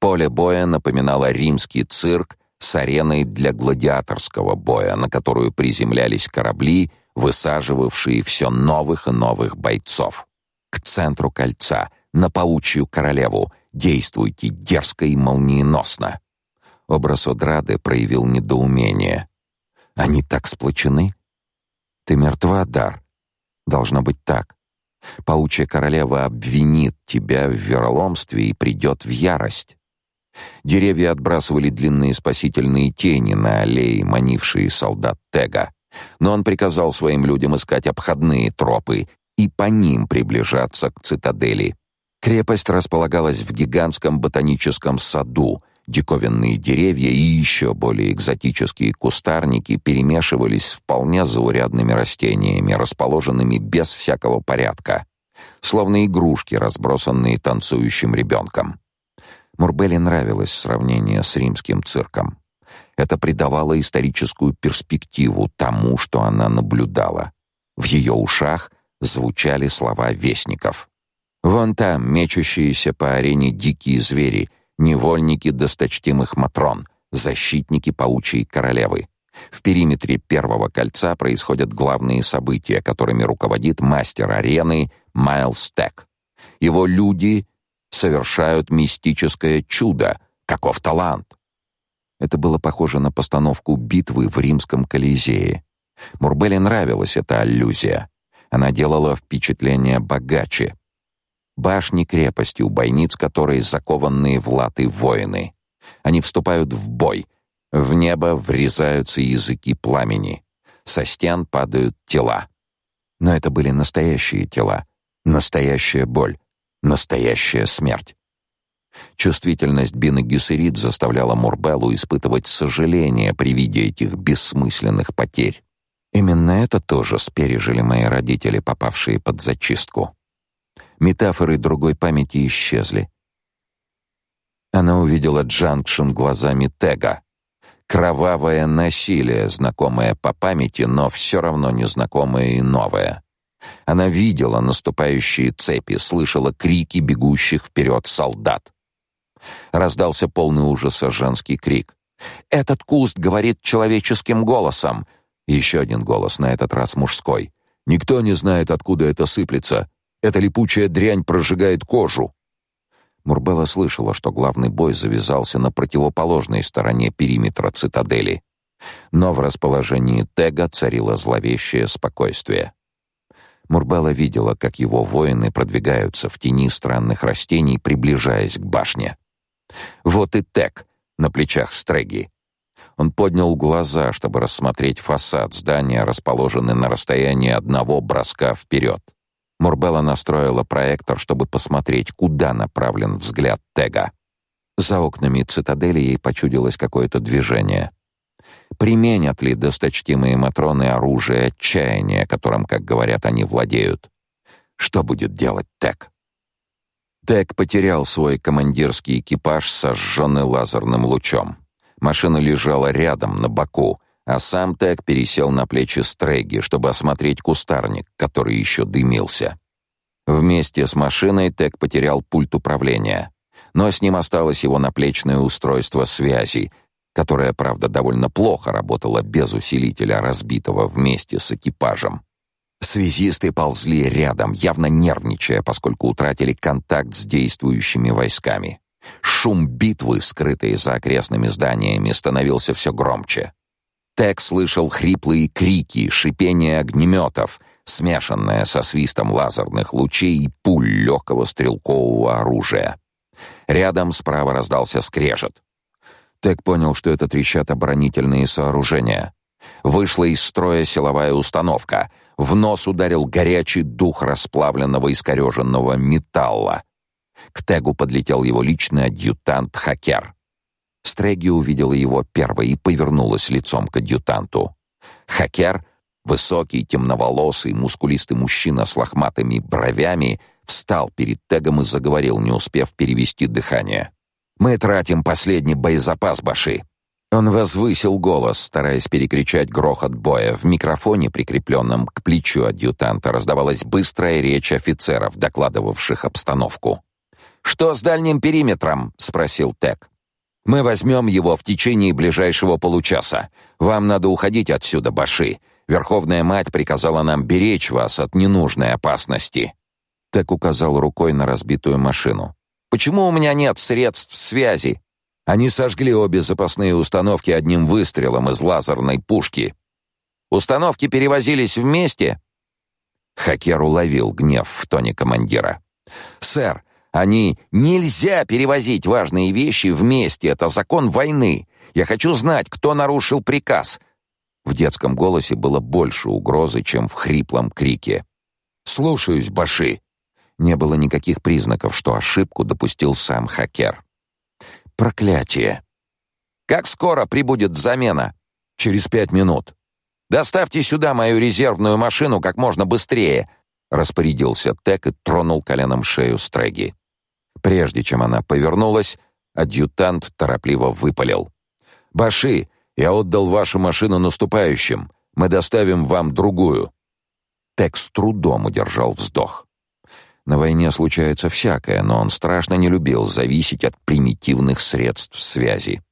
Поле боя напоминало римский цирк с ареной для гладиаторского боя, на которую приземлялись корабли, высаживавшие все новых и новых бойцов. К центру кольца, на паучью королеву, действуйте дерзко и молниеносно. Образ Одрады проявил недоумение. Они так сплочены? Ты мертва, Дар. Должно быть так. Паучья королева обвинит тебя в вероломстве и придет в ярость. Деревья отбрасывали длинные спасительные тени на аллеи, манившие солдат Тега. Но он приказал своим людям искать обходные тропы и по ним приближаться к цитадели. Крепость располагалась в гигантском ботаническом саду. Диковинные деревья и еще более экзотические кустарники перемешивались с вполне заурядными растениями, расположенными без всякого порядка, словно игрушки, разбросанные танцующим ребенком. Мурбеле нравилось сравнение с римским цирком. Это придавало историческую перспективу тому, что она наблюдала. В ее ушах звучали слова вестников. Вон там мечущиеся по арене дикие звери, невольники досточтимых матрон, защитники паучьей королевы. В периметре первого кольца происходят главные события, которыми руководит мастер арены Майлз Тек. Его люди совершают мистическое чудо. Каков талант! Это было похоже на постановку битвы в римском Колизее. Мурбеле нравилась эта аллюзия. Она делала впечатление богаче. Башни крепости, у бойниц которой закованные в латы воины. Они вступают в бой. В небо врезаются языки пламени. Со стен падают тела. Но это были настоящие тела, настоящая боль, Настоящая смерть. Чувствительность Бины Гессерид заставляла Мурбеллу испытывать сожаление при виде этих бессмысленных потерь. Именно это тоже спережили мои родители, попавшие под зачистку. Метафоры другой памяти исчезли. Она увидела Джанкшн глазами Тега. Кровавое насилие, знакомое по памяти, но все равно незнакомое и новое. Она видела наступающие цепи, слышала крики бегущих вперед солдат. Раздался полный ужаса женский крик. «Этот куст говорит человеческим голосом!» Еще один голос, на этот раз мужской. «Никто не знает, откуда это сыплется. Эта липучая дрянь прожигает кожу». Мурбелла слышала, что главный бой завязался на противоположной стороне периметра цитадели. Но в расположении Тега царило зловещее спокойствие. Мурбелла видела, как его воины продвигаются в тени странных растений, приближаясь к башне. Вот и Тег на плечах Стреги. Он поднял глаза, чтобы рассмотреть фасад здания, расположенный на расстоянии одного броска вперед. Мурбелла настроила проектор, чтобы посмотреть, куда направлен взгляд Тега. За окнами цитадели ей почудилось какое-то движение. Применят ли досточтимые матроны оружие отчаяния, которым, как говорят, они владеют? Что будет делать Тег? Тег потерял свой командирский экипаж, сожженный лазерным лучом. Машина лежала рядом, на боку, а сам Тек пересел на плечи Стреги, чтобы осмотреть кустарник, который еще дымился. Вместе с машиной Тек потерял пульт управления, но с ним осталось его наплечное устройство связи, которое, правда, довольно плохо работало без усилителя, разбитого вместе с экипажем. Связисты ползли рядом, явно нервничая, поскольку утратили контакт с действующими войсками. Шум битвы, скрытый за окрестными зданиями, становился все громче. Тек слышал хриплые крики, шипение огнеметов, смешанное со свистом лазерных лучей и пуль легкого стрелкового оружия. Рядом справа раздался скрежет. Тек понял, что это трещат оборонительные сооружения. Вышла из строя силовая установка. В нос ударил горячий дух расплавленного искореженного металла. К Тегу подлетел его личный адъютант Хакер. Стреги увидела его первой и повернулась лицом к адъютанту. Хакер, высокий, темноволосый, мускулистый мужчина с лохматыми бровями, встал перед Тегом и заговорил, не успев перевести дыхание. «Мы тратим последний боезапас, Баши!» Он возвысил голос, стараясь перекричать грохот боя. В микрофоне, прикрепленном к плечу адъютанта, раздавалась быстрая речь офицеров, докладывавших обстановку. «Что с дальним периметром?» — спросил Тек. Мы возьмем его в течение ближайшего получаса. Вам надо уходить отсюда, Баши. Верховная мать приказала нам беречь вас от ненужной опасности. Так указал рукой на разбитую машину. Почему у меня нет средств связи? Они сожгли обе запасные установки одним выстрелом из лазерной пушки. Установки перевозились вместе. Хакер уловил гнев в тоне командира. Сэр, они нельзя перевозить важные вещи вместе, это закон войны. Я хочу знать, кто нарушил приказ. В детском голосе было больше угрозы, чем в хриплом крике. Слушаюсь, Баши. Не было никаких признаков, что ошибку допустил сам хакер. Проклятие. Как скоро прибудет замена? Через пять минут. Доставьте сюда мою резервную машину как можно быстрее, распорядился Тек и тронул коленом шею Стреги. Прежде чем она повернулась, адъютант торопливо выпалил: "Баши, я отдал вашу машину наступающим. Мы доставим вам другую". Текс трудом удержал вздох. На войне случается всякое, но он страшно не любил зависеть от примитивных средств связи.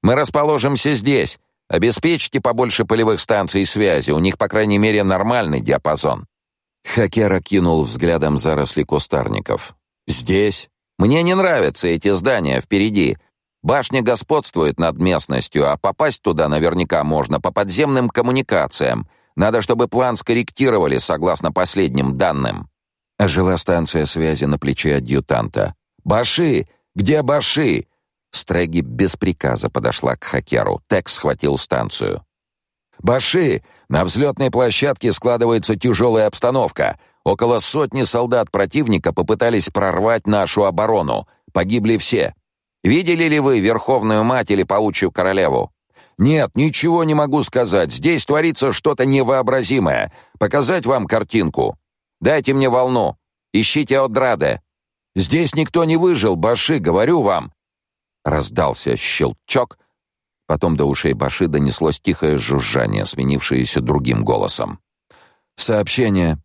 Мы расположимся здесь. Обеспечьте побольше полевых станций связи, у них, по крайней мере, нормальный диапазон. Хакер окинул взглядом заросли кустарников. Здесь мне не нравятся эти здания впереди. Башня господствует над местностью, а попасть туда наверняка можно по подземным коммуникациям. Надо, чтобы план скорректировали согласно последним данным. Ожила станция связи на плече адъютанта. Баши, где Баши? Стреги без приказа подошла к хакеру. Текс схватил станцию. Баши, на взлетной площадке складывается тяжелая обстановка. Около сотни солдат противника попытались прорвать нашу оборону. Погибли все. Видели ли вы Верховную Мать или Паучью Королеву? Нет, ничего не могу сказать. Здесь творится что-то невообразимое. Показать вам картинку? Дайте мне волну. Ищите Одраде. Здесь никто не выжил, Баши, говорю вам. Раздался щелчок. Потом до ушей Баши донеслось тихое жужжание, сменившееся другим голосом. Сообщение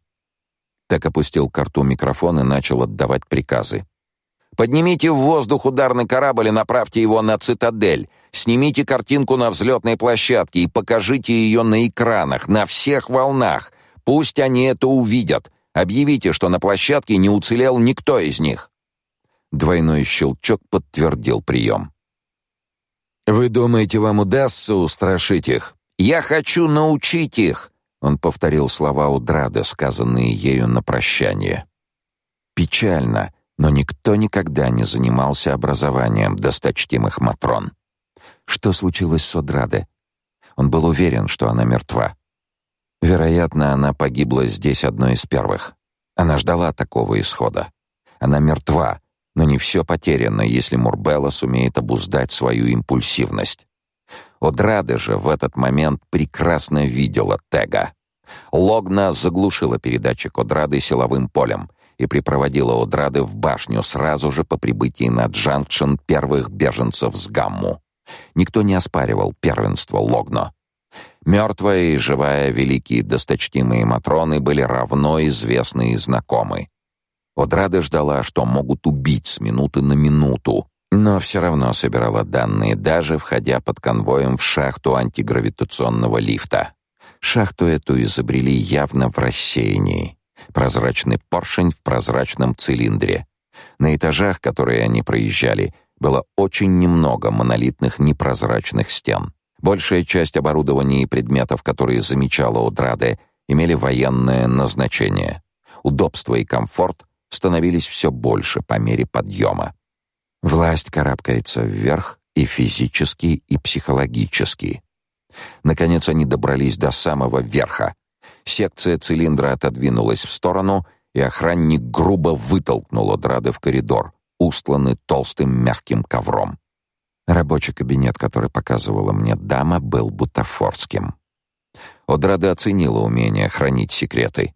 так опустил к рту микрофон и начал отдавать приказы. Поднимите в воздух ударный корабль и направьте его на цитадель. Снимите картинку на взлетной площадке и покажите ее на экранах, на всех волнах. Пусть они это увидят. Объявите, что на площадке не уцелел никто из них. Двойной щелчок подтвердил прием. Вы думаете, вам удастся устрашить их? Я хочу научить их. Он повторил слова Удрады, сказанные ею на прощание. Печально, но никто никогда не занимался образованием досточтимых матрон. Что случилось с Одраде? Он был уверен, что она мертва. Вероятно, она погибла здесь одной из первых. Она ждала такого исхода. Она мертва, но не все потеряно, если Мурбелла сумеет обуздать свою импульсивность. Одрада же в этот момент прекрасно видела Тега. Логна заглушила передатчик Одрады силовым полем и припроводила Одрады в башню сразу же по прибытии на Джанкшн первых беженцев с Гамму. Никто не оспаривал первенство Логно. Мертвая и живая великие досточтимые матроны были равно известны и знакомы. Одрада ждала, что могут убить с минуты на минуту, но все равно собирала данные, даже входя под конвоем в шахту антигравитационного лифта. Шахту эту изобрели явно в рассеянии. Прозрачный поршень в прозрачном цилиндре. На этажах, которые они проезжали, было очень немного монолитных непрозрачных стен. Большая часть оборудования и предметов, которые замечала Одраде, имели военное назначение. Удобство и комфорт становились все больше по мере подъема. Власть карабкается вверх и физически, и психологически. Наконец они добрались до самого верха. Секция цилиндра отодвинулась в сторону, и охранник грубо вытолкнул Одрады в коридор, устланный толстым мягким ковром. Рабочий кабинет, который показывала мне дама, был бутафорским. Одрада оценила умение хранить секреты.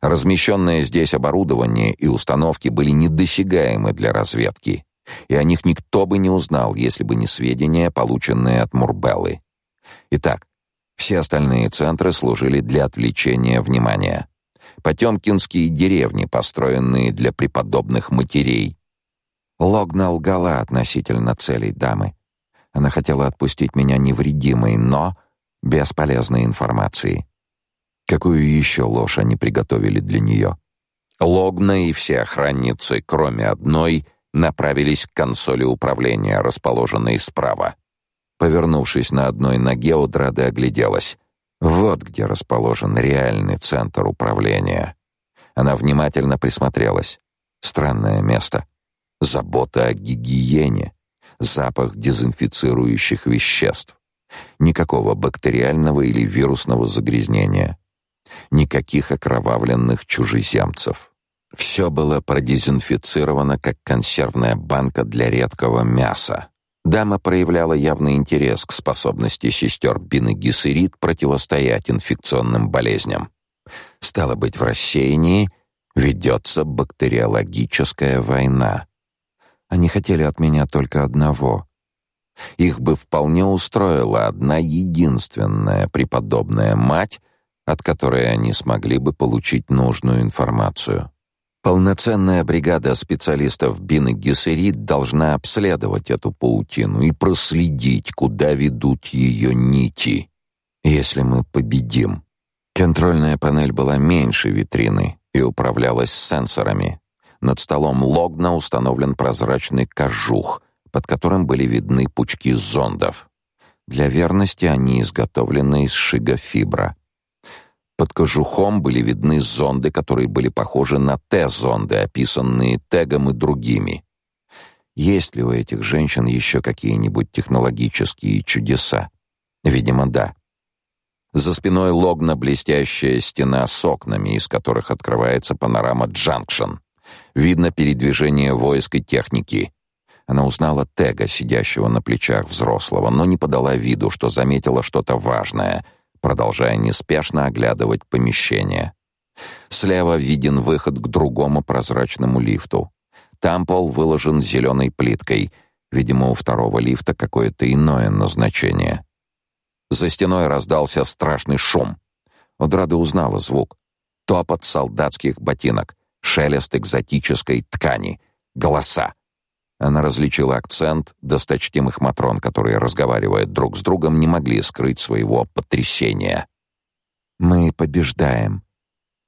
Размещенное здесь оборудование и установки были недосягаемы для разведки, и о них никто бы не узнал, если бы не сведения, полученные от Мурбеллы. Итак, все остальные центры служили для отвлечения внимания. Потемкинские деревни, построенные для преподобных матерей. Логна лгала относительно целей дамы. Она хотела отпустить меня невредимой, но без полезной информации. Какую еще ложь они приготовили для нее? Логна и все охранницы, кроме одной, направились к консоли управления, расположенной справа. Повернувшись на одной ноге, Одрада огляделась. Вот где расположен реальный центр управления. Она внимательно присмотрелась. Странное место. Забота о гигиене, запах дезинфицирующих веществ. Никакого бактериального или вирусного загрязнения никаких окровавленных чужеземцев. Все было продезинфицировано как консервная банка для редкого мяса. Дама проявляла явный интерес к способности сестер Бины Гессерит противостоять инфекционным болезням. Стало быть, в рассеянии ведется бактериологическая война. Они хотели от меня только одного. Их бы вполне устроила одна единственная преподобная мать, от которой они смогли бы получить нужную информацию. Полноценная бригада специалистов Бин и Гессерит должна обследовать эту паутину и проследить, куда ведут ее нити. Если мы победим. Контрольная панель была меньше витрины и управлялась сенсорами. Над столом Логна установлен прозрачный кожух, под которым были видны пучки зондов. Для верности они изготовлены из шигофибра. Под кожухом были видны зонды, которые были похожи на Т-зонды, описанные Тегом и другими. Есть ли у этих женщин еще какие-нибудь технологические чудеса? Видимо, да. За спиной логна блестящая стена с окнами, из которых открывается панорама Джанкшн. Видно передвижение войск и техники. Она узнала Тега, сидящего на плечах взрослого, но не подала виду, что заметила что-то важное — продолжая неспешно оглядывать помещение. Слева виден выход к другому прозрачному лифту. Там пол выложен зеленой плиткой. Видимо, у второго лифта какое-то иное назначение. За стеной раздался страшный шум. Одрада узнала звук. Топот солдатских ботинок, шелест экзотической ткани, голоса. Она различила акцент досточтимых матрон, которые, разговаривая друг с другом, не могли скрыть своего потрясения. «Мы побеждаем».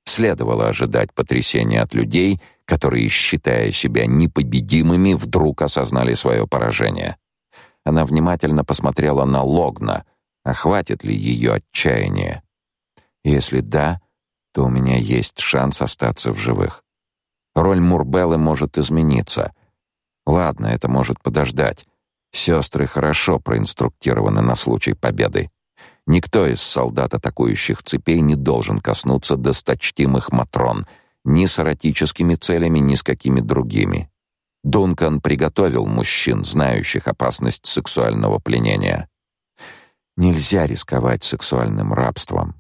Следовало ожидать потрясения от людей, которые, считая себя непобедимыми, вдруг осознали свое поражение. Она внимательно посмотрела на Логна, а хватит ли ее отчаяния. Если да, то у меня есть шанс остаться в живых. Роль Мурбеллы может измениться. Ладно, это может подождать. Сестры хорошо проинструктированы на случай победы. Никто из солдат атакующих цепей не должен коснуться досточтимых матрон ни с эротическими целями, ни с какими другими. Дункан приготовил мужчин, знающих опасность сексуального пленения. Нельзя рисковать сексуальным рабством.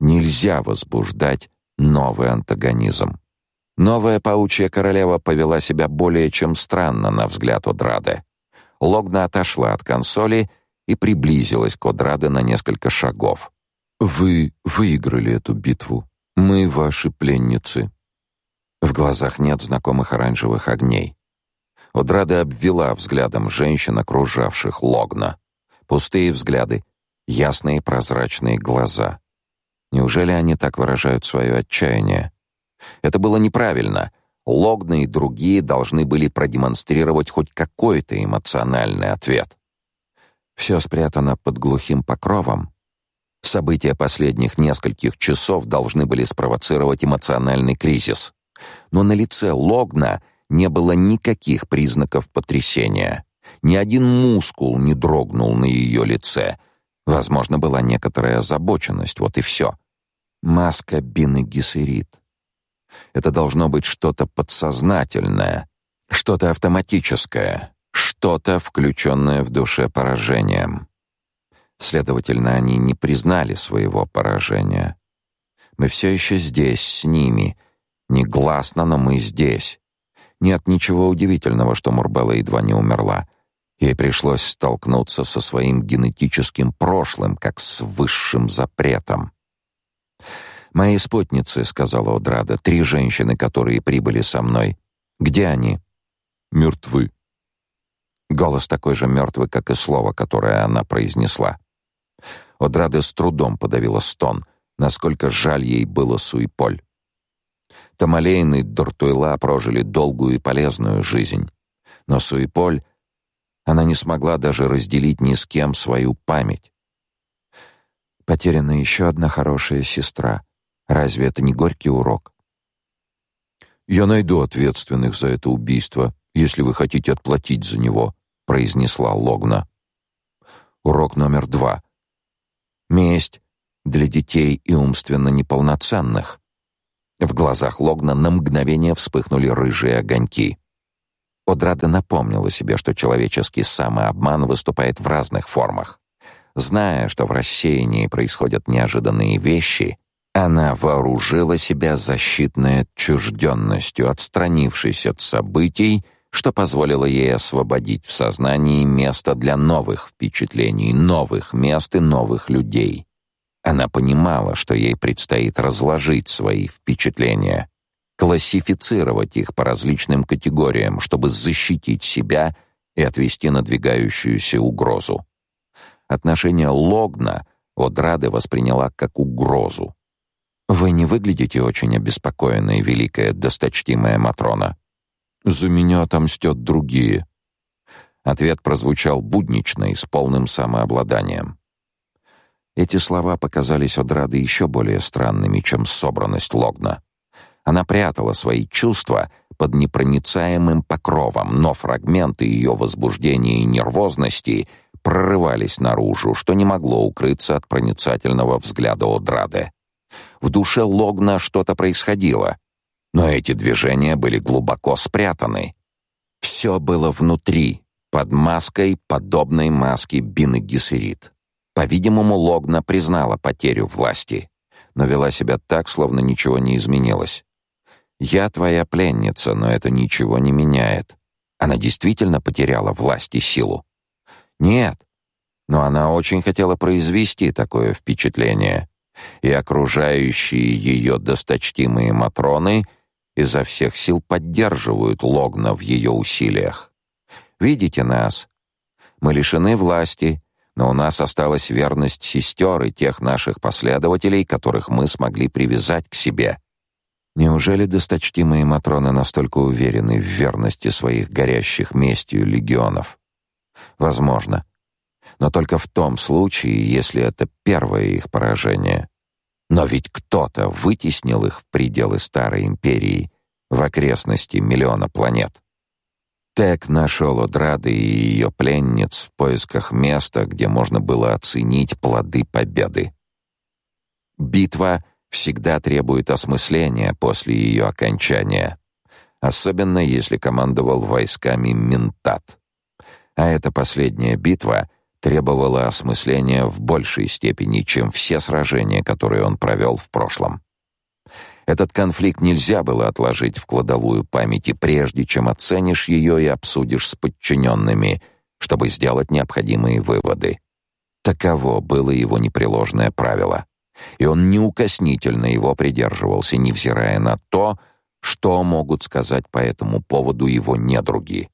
Нельзя возбуждать новый антагонизм. Новая паучья королева повела себя более чем странно на взгляд Одрады. Логна отошла от консоли и приблизилась к Одраде на несколько шагов. «Вы выиграли эту битву. Мы ваши пленницы». В глазах нет знакомых оранжевых огней. Одрада обвела взглядом женщин, окружавших Логна. Пустые взгляды, ясные прозрачные глаза. Неужели они так выражают свое отчаяние? Это было неправильно. Логна и другие должны были продемонстрировать хоть какой-то эмоциональный ответ. Все спрятано под глухим покровом. События последних нескольких часов должны были спровоцировать эмоциональный кризис. Но на лице Логна не было никаких признаков потрясения. Ни один мускул не дрогнул на ее лице. Возможно, была некоторая озабоченность, вот и все. Маска Бины Гессерит. Это должно быть что-то подсознательное, что-то автоматическое, что-то, включенное в душе поражением. Следовательно, они не признали своего поражения. Мы все еще здесь, с ними. Негласно, но мы здесь. Нет ничего удивительного, что Мурбелла едва не умерла. Ей пришлось столкнуться со своим генетическим прошлым, как с высшим запретом. «Мои спутницы», — сказала Одрада, — «три женщины, которые прибыли со мной. Где они?» «Мертвы», Голос такой же мертвый, как и слово, которое она произнесла. Одрада с трудом подавила стон, насколько жаль ей было Суиполь. Тамалейн и Дортуйла прожили долгую и полезную жизнь. Но Суиполь, она не смогла даже разделить ни с кем свою память. Потеряна еще одна хорошая сестра. Разве это не горький урок? Я найду ответственных за это убийство, если вы хотите отплатить за него, произнесла Логна. Урок номер два. Месть для детей и умственно неполноценных. В глазах Логна на мгновение вспыхнули рыжие огоньки. Одрада напомнила себе, что человеческий самообман выступает в разных формах. Зная, что в рассеянии происходят неожиданные вещи, она вооружила себя защитной отчужденностью, отстранившись от событий, что позволило ей освободить в сознании место для новых впечатлений, новых мест и новых людей. Она понимала, что ей предстоит разложить свои впечатления, классифицировать их по различным категориям, чтобы защитить себя и отвести надвигающуюся угрозу. Отношение Логна Одрады восприняла как угрозу. «Вы не выглядите очень обеспокоенной, великая досточтимая Матрона», за меня отомстят другие. Ответ прозвучал буднично и с полным самообладанием. Эти слова показались Одрады еще более странными, чем собранность Логна. Она прятала свои чувства под непроницаемым покровом, но фрагменты ее возбуждения и нервозности прорывались наружу, что не могло укрыться от проницательного взгляда Одрады. В душе Логна что-то происходило, но эти движения были глубоко спрятаны. Все было внутри, под маской, подобной маске Бины Гессерит. По-видимому, Логна признала потерю власти, но вела себя так, словно ничего не изменилось. «Я твоя пленница, но это ничего не меняет». Она действительно потеряла власть и силу? Нет, но она очень хотела произвести такое впечатление, и окружающие ее досточтимые матроны изо всех сил поддерживают Логна в ее усилиях. Видите нас? Мы лишены власти, но у нас осталась верность сестер и тех наших последователей, которых мы смогли привязать к себе. Неужели досточтимые матроны настолько уверены в верности своих горящих местью легионов? Возможно. Но только в том случае, если это первое их поражение. Но ведь кто-то вытеснил их в пределы старой империи, в окрестности миллиона планет. Тек нашел Одрады и ее пленниц в поисках места, где можно было оценить плоды победы. Битва всегда требует осмысления после ее окончания, особенно если командовал войсками Ментат. А эта последняя битва требовала осмысления в большей степени, чем все сражения, которые он провел в прошлом. Этот конфликт нельзя было отложить в кладовую памяти, прежде чем оценишь ее и обсудишь с подчиненными, чтобы сделать необходимые выводы. Таково было его непреложное правило. И он неукоснительно его придерживался, невзирая на то, что могут сказать по этому поводу его недруги.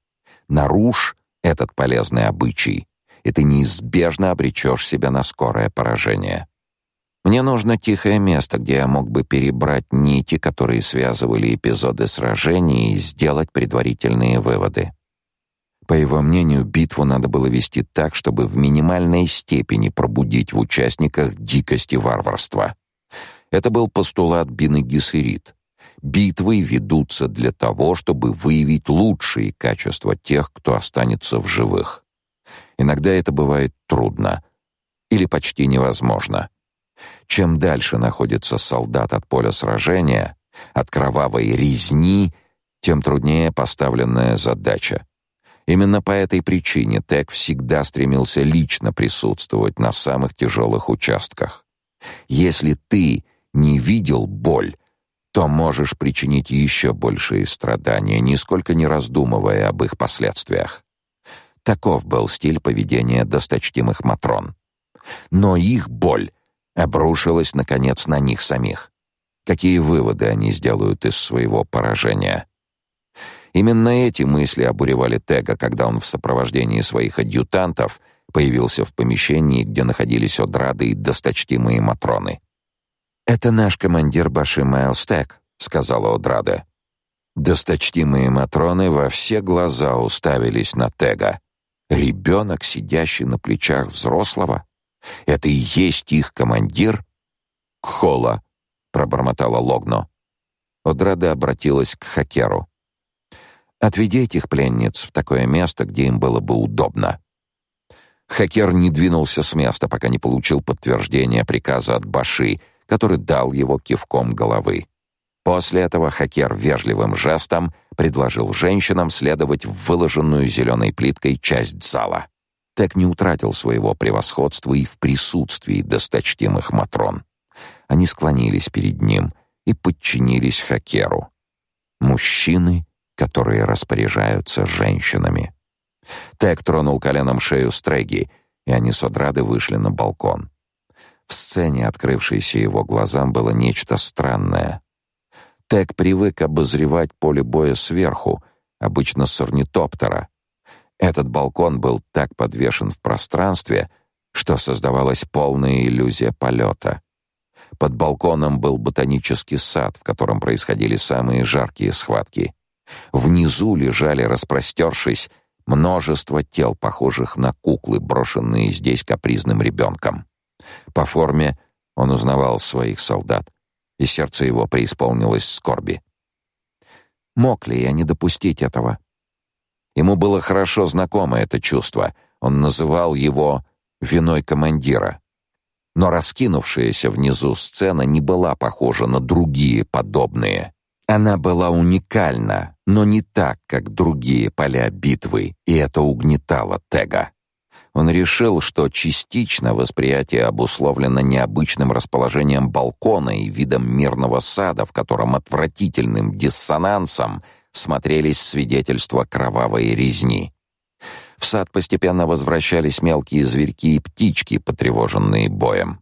Нарушь этот полезный обычай, и ты неизбежно обречешь себя на скорое поражение. Мне нужно тихое место, где я мог бы перебрать нити, которые связывали эпизоды сражений, и сделать предварительные выводы. По его мнению, битву надо было вести так, чтобы в минимальной степени пробудить в участниках дикость и варварство. Это был постулат Бины Гессерит. Битвы ведутся для того, чтобы выявить лучшие качества тех, кто останется в живых. Иногда это бывает трудно или почти невозможно. Чем дальше находится солдат от поля сражения, от кровавой резни, тем труднее поставленная задача. Именно по этой причине Тек всегда стремился лично присутствовать на самых тяжелых участках. Если ты не видел боль, то можешь причинить еще большие страдания, нисколько не раздумывая об их последствиях. Таков был стиль поведения досточтимых матрон. Но их боль обрушилась наконец на них самих. Какие выводы они сделают из своего поражения? Именно эти мысли обуревали Тега, когда он в сопровождении своих адъютантов появился в помещении, где находились Одрады и досточтимые матроны. «Это наш командир Баши Майлстек», — сказала Одрада. Досточтимые матроны во все глаза уставились на Тега. Ребенок, сидящий на плечах взрослого? Это и есть их командир? Кхола, пробормотала Логно. Одрада обратилась к Хакеру. Отведи этих пленниц в такое место, где им было бы удобно. Хакер не двинулся с места, пока не получил подтверждения приказа от Баши, который дал его кивком головы. После этого Хакер вежливым жестом предложил женщинам следовать в выложенную зеленой плиткой часть зала. Так не утратил своего превосходства и в присутствии досточтимых матрон. Они склонились перед ним и подчинились Хакеру. Мужчины, которые распоряжаются женщинами. Тек тронул коленом шею Стреги, и они с Одрады вышли на балкон. В сцене, открывшейся его глазам, было нечто странное. Тек привык обозревать поле боя сверху, обычно с орнитоптера, этот балкон был так подвешен в пространстве, что создавалась полная иллюзия полета. Под балконом был ботанический сад, в котором происходили самые жаркие схватки. Внизу лежали, распростершись, множество тел, похожих на куклы, брошенные здесь капризным ребенком. По форме он узнавал своих солдат, и сердце его преисполнилось скорби. Мог ли я не допустить этого? Ему было хорошо знакомо это чувство. Он называл его виной командира. Но раскинувшаяся внизу сцена не была похожа на другие подобные. Она была уникальна, но не так, как другие поля битвы, и это угнетало Тега. Он решил, что частично восприятие обусловлено необычным расположением балкона и видом мирного сада, в котором отвратительным диссонансом смотрелись свидетельства кровавой резни. В сад постепенно возвращались мелкие зверьки и птички, потревоженные боем.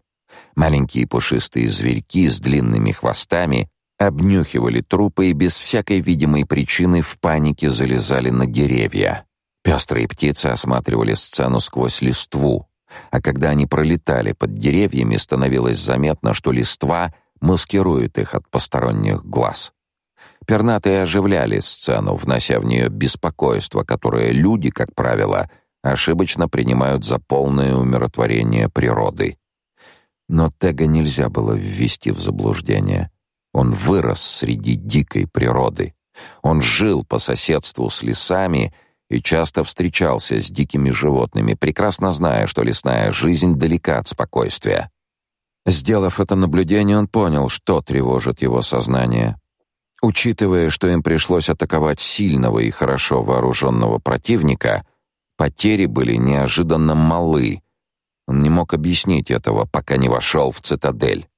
Маленькие пушистые зверьки с длинными хвостами обнюхивали трупы и без всякой видимой причины в панике залезали на деревья. Пестрые птицы осматривали сцену сквозь листву, а когда они пролетали под деревьями, становилось заметно, что листва маскирует их от посторонних глаз. Пернатые оживляли сцену, внося в нее беспокойство, которое люди, как правило, ошибочно принимают за полное умиротворение природы. Но Тега нельзя было ввести в заблуждение. Он вырос среди дикой природы. Он жил по соседству с лесами и часто встречался с дикими животными, прекрасно зная, что лесная жизнь далека от спокойствия. Сделав это наблюдение, он понял, что тревожит его сознание. Учитывая, что им пришлось атаковать сильного и хорошо вооруженного противника, потери были неожиданно малы. Он не мог объяснить этого, пока не вошел в цитадель.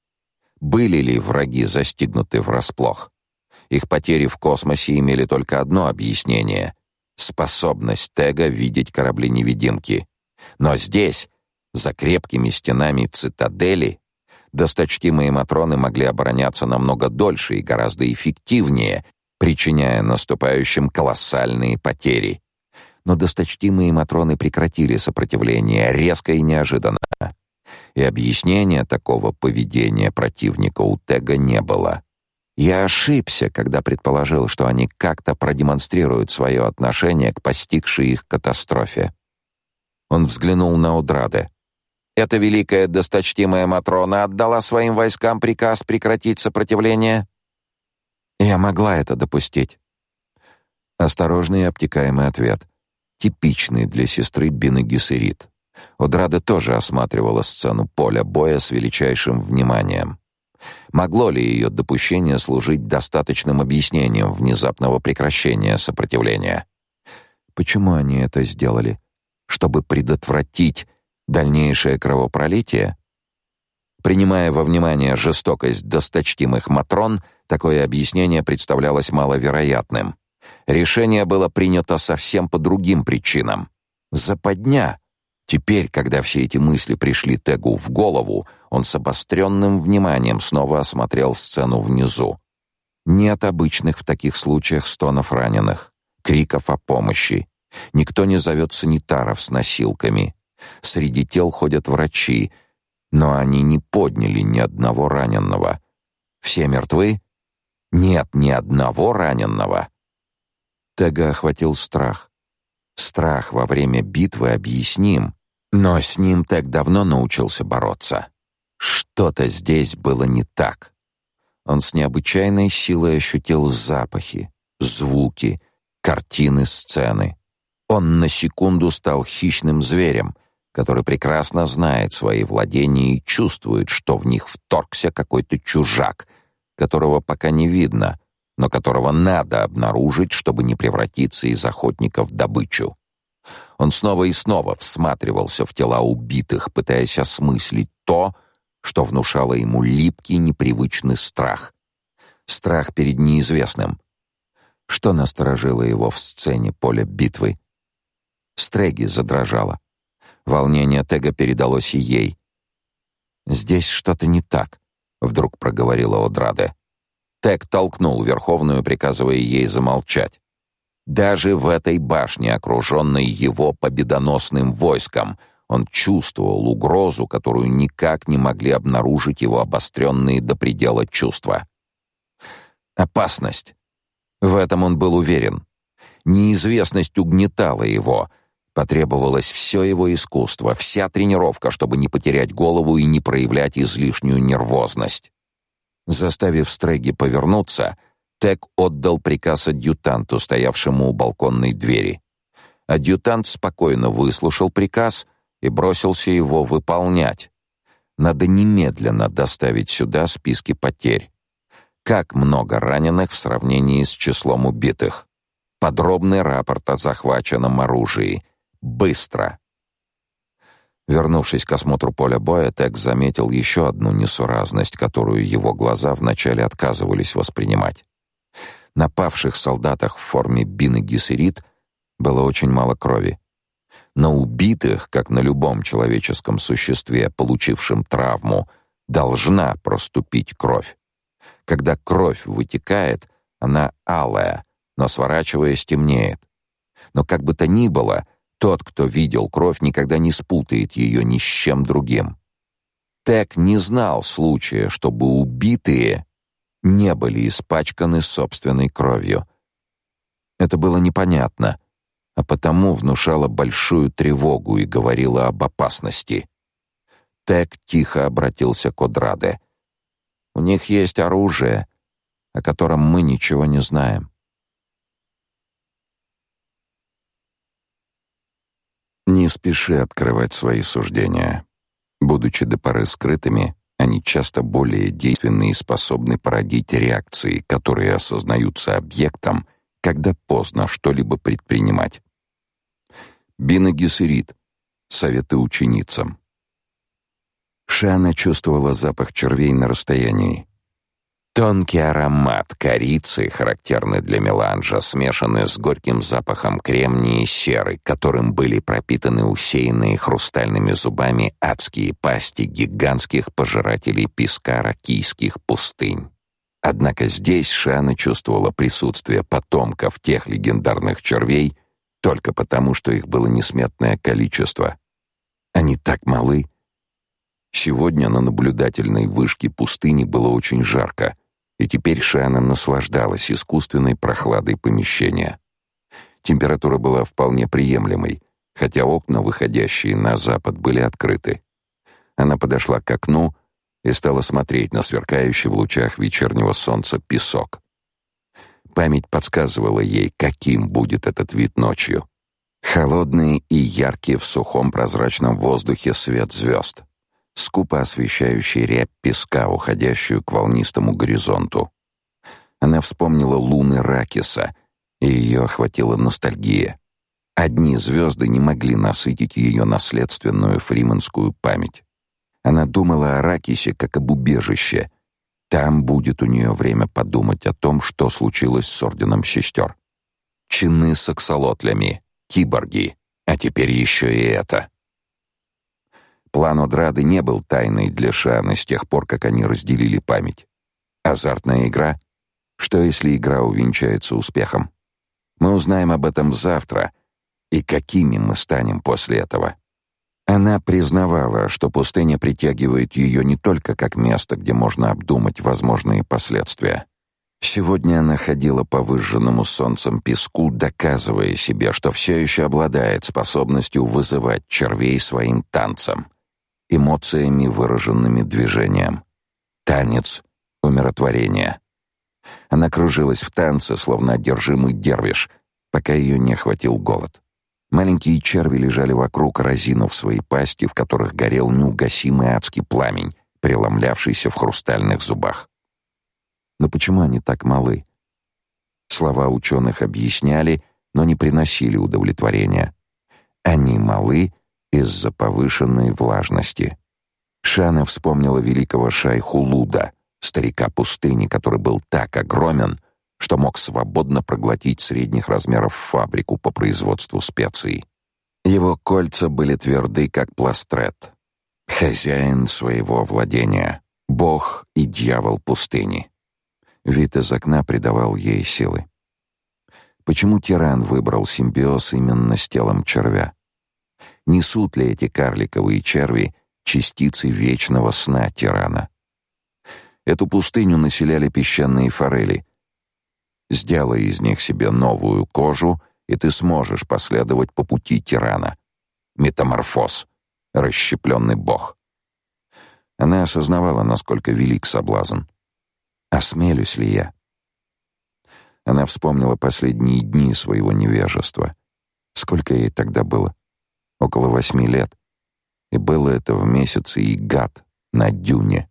Были ли враги застигнуты врасплох? Их потери в космосе имели только одно объяснение — способность Тега видеть корабли-невидимки. Но здесь, за крепкими стенами цитадели, досточтимые матроны могли обороняться намного дольше и гораздо эффективнее, причиняя наступающим колоссальные потери. Но досточтимые матроны прекратили сопротивление резко и неожиданно. И объяснения такого поведения противника у Тега не было. Я ошибся, когда предположил, что они как-то продемонстрируют свое отношение к постигшей их катастрофе. Он взглянул на Удраде. Эта великая досточтимая Матрона отдала своим войскам приказ прекратить сопротивление? Я могла это допустить. Осторожный и обтекаемый ответ, типичный для сестры Бины Гессерит. Одрада тоже осматривала сцену поля боя с величайшим вниманием. Могло ли ее допущение служить достаточным объяснением внезапного прекращения сопротивления? Почему они это сделали? Чтобы предотвратить Дальнейшее кровопролитие? Принимая во внимание жестокость досточтимых матрон, такое объяснение представлялось маловероятным. Решение было принято совсем по другим причинам. Западня. Теперь, когда все эти мысли пришли Тегу в голову, он с обостренным вниманием снова осмотрел сцену внизу. Нет обычных в таких случаях стонов раненых, криков о помощи. Никто не зовет санитаров с носилками. Среди тел ходят врачи, но они не подняли ни одного раненого. Все мертвы? Нет ни одного раненого. Тега охватил страх. Страх во время битвы объясним, но с ним так давно научился бороться. Что-то здесь было не так. Он с необычайной силой ощутил запахи, звуки, картины, сцены. Он на секунду стал хищным зверем, который прекрасно знает свои владения и чувствует, что в них вторгся какой-то чужак, которого пока не видно, но которого надо обнаружить, чтобы не превратиться из охотника в добычу. Он снова и снова всматривался в тела убитых, пытаясь осмыслить то, что внушало ему липкий, непривычный страх. Страх перед неизвестным. Что насторожило его в сцене поля битвы? Стреги задрожала. Волнение Тега передалось и ей. «Здесь что-то не так», — вдруг проговорила Одраде. Тег толкнул Верховную, приказывая ей замолчать. Даже в этой башне, окруженной его победоносным войском, он чувствовал угрозу, которую никак не могли обнаружить его обостренные до предела чувства. Опасность. В этом он был уверен. Неизвестность угнетала его — Потребовалось все его искусство, вся тренировка, чтобы не потерять голову и не проявлять излишнюю нервозность. Заставив Стреги повернуться, Тек отдал приказ адъютанту, стоявшему у балконной двери. Адъютант спокойно выслушал приказ и бросился его выполнять. Надо немедленно доставить сюда списки потерь. Как много раненых в сравнении с числом убитых? Подробный рапорт о захваченном оружии Быстро. Вернувшись к осмотру поля боя, Тек заметил еще одну несуразность, которую его глаза вначале отказывались воспринимать. На павших солдатах в форме Бины Гессерит было очень мало крови. На убитых, как на любом человеческом существе, получившем травму, должна проступить кровь. Когда кровь вытекает, она алая, но сворачиваясь темнеет. Но как бы то ни было, тот, кто видел кровь, никогда не спутает ее ни с чем другим. Тек не знал случая, чтобы убитые не были испачканы собственной кровью. Это было непонятно, а потому внушало большую тревогу и говорило об опасности. Тек тихо обратился к Одраде. «У них есть оружие, о котором мы ничего не знаем. Не спеши открывать свои суждения. Будучи до поры скрытыми, они часто более действенны и способны породить реакции, которые осознаются объектом, когда поздно что-либо предпринимать. Бина Гессерит. Советы ученицам. Шана чувствовала запах червей на расстоянии. Тонкий аромат корицы, характерный для меланжа, смешанный с горьким запахом кремния и серы, которым были пропитаны усеянные хрустальными зубами адские пасти гигантских пожирателей песка ракийских пустынь. Однако здесь Шана чувствовала присутствие потомков тех легендарных червей только потому, что их было несметное количество. Они так малы. Сегодня на наблюдательной вышке пустыни было очень жарко — и теперь Шана наслаждалась искусственной прохладой помещения. Температура была вполне приемлемой, хотя окна, выходящие на запад, были открыты. Она подошла к окну и стала смотреть на сверкающий в лучах вечернего солнца песок. Память подсказывала ей, каким будет этот вид ночью. Холодный и яркий в сухом прозрачном воздухе свет звезд скупо освещающий рябь песка, уходящую к волнистому горизонту. Она вспомнила луны Ракиса, и ее охватила ностальгия. Одни звезды не могли насытить ее наследственную фриманскую память. Она думала о Ракисе как об убежище. Там будет у нее время подумать о том, что случилось с орденом сестер. Чины с аксолотлями, киборги, а теперь еще и это. План Одрады не был тайной для Шана с тех пор, как они разделили память. Азартная игра? Что если игра увенчается успехом? Мы узнаем об этом завтра, и какими мы станем после этого. Она признавала, что пустыня притягивает ее не только как место, где можно обдумать возможные последствия. Сегодня она ходила по выжженному солнцем песку, доказывая себе, что все еще обладает способностью вызывать червей своим танцем эмоциями, выраженными движением. Танец умиротворения. Она кружилась в танце, словно одержимый дервиш, пока ее не охватил голод. Маленькие черви лежали вокруг, разинув свои пасти, в которых горел неугасимый адский пламень, преломлявшийся в хрустальных зубах. Но почему они так малы? Слова ученых объясняли, но не приносили удовлетворения. Они малы из-за повышенной влажности. Шана вспомнила великого шайху Луда, старика пустыни, который был так огромен, что мог свободно проглотить средних размеров фабрику по производству специй. Его кольца были тверды, как пластрет. Хозяин своего владения, бог и дьявол пустыни. Вид из окна придавал ей силы. Почему тиран выбрал симбиоз именно с телом червя? несут ли эти карликовые черви частицы вечного сна тирана. Эту пустыню населяли песчаные форели. Сделай из них себе новую кожу, и ты сможешь последовать по пути тирана. Метаморфоз, расщепленный бог. Она осознавала, насколько велик соблазн. Осмелюсь ли я? Она вспомнила последние дни своего невежества. Сколько ей тогда было? около восьми лет. И было это в месяце Игат на Дюне.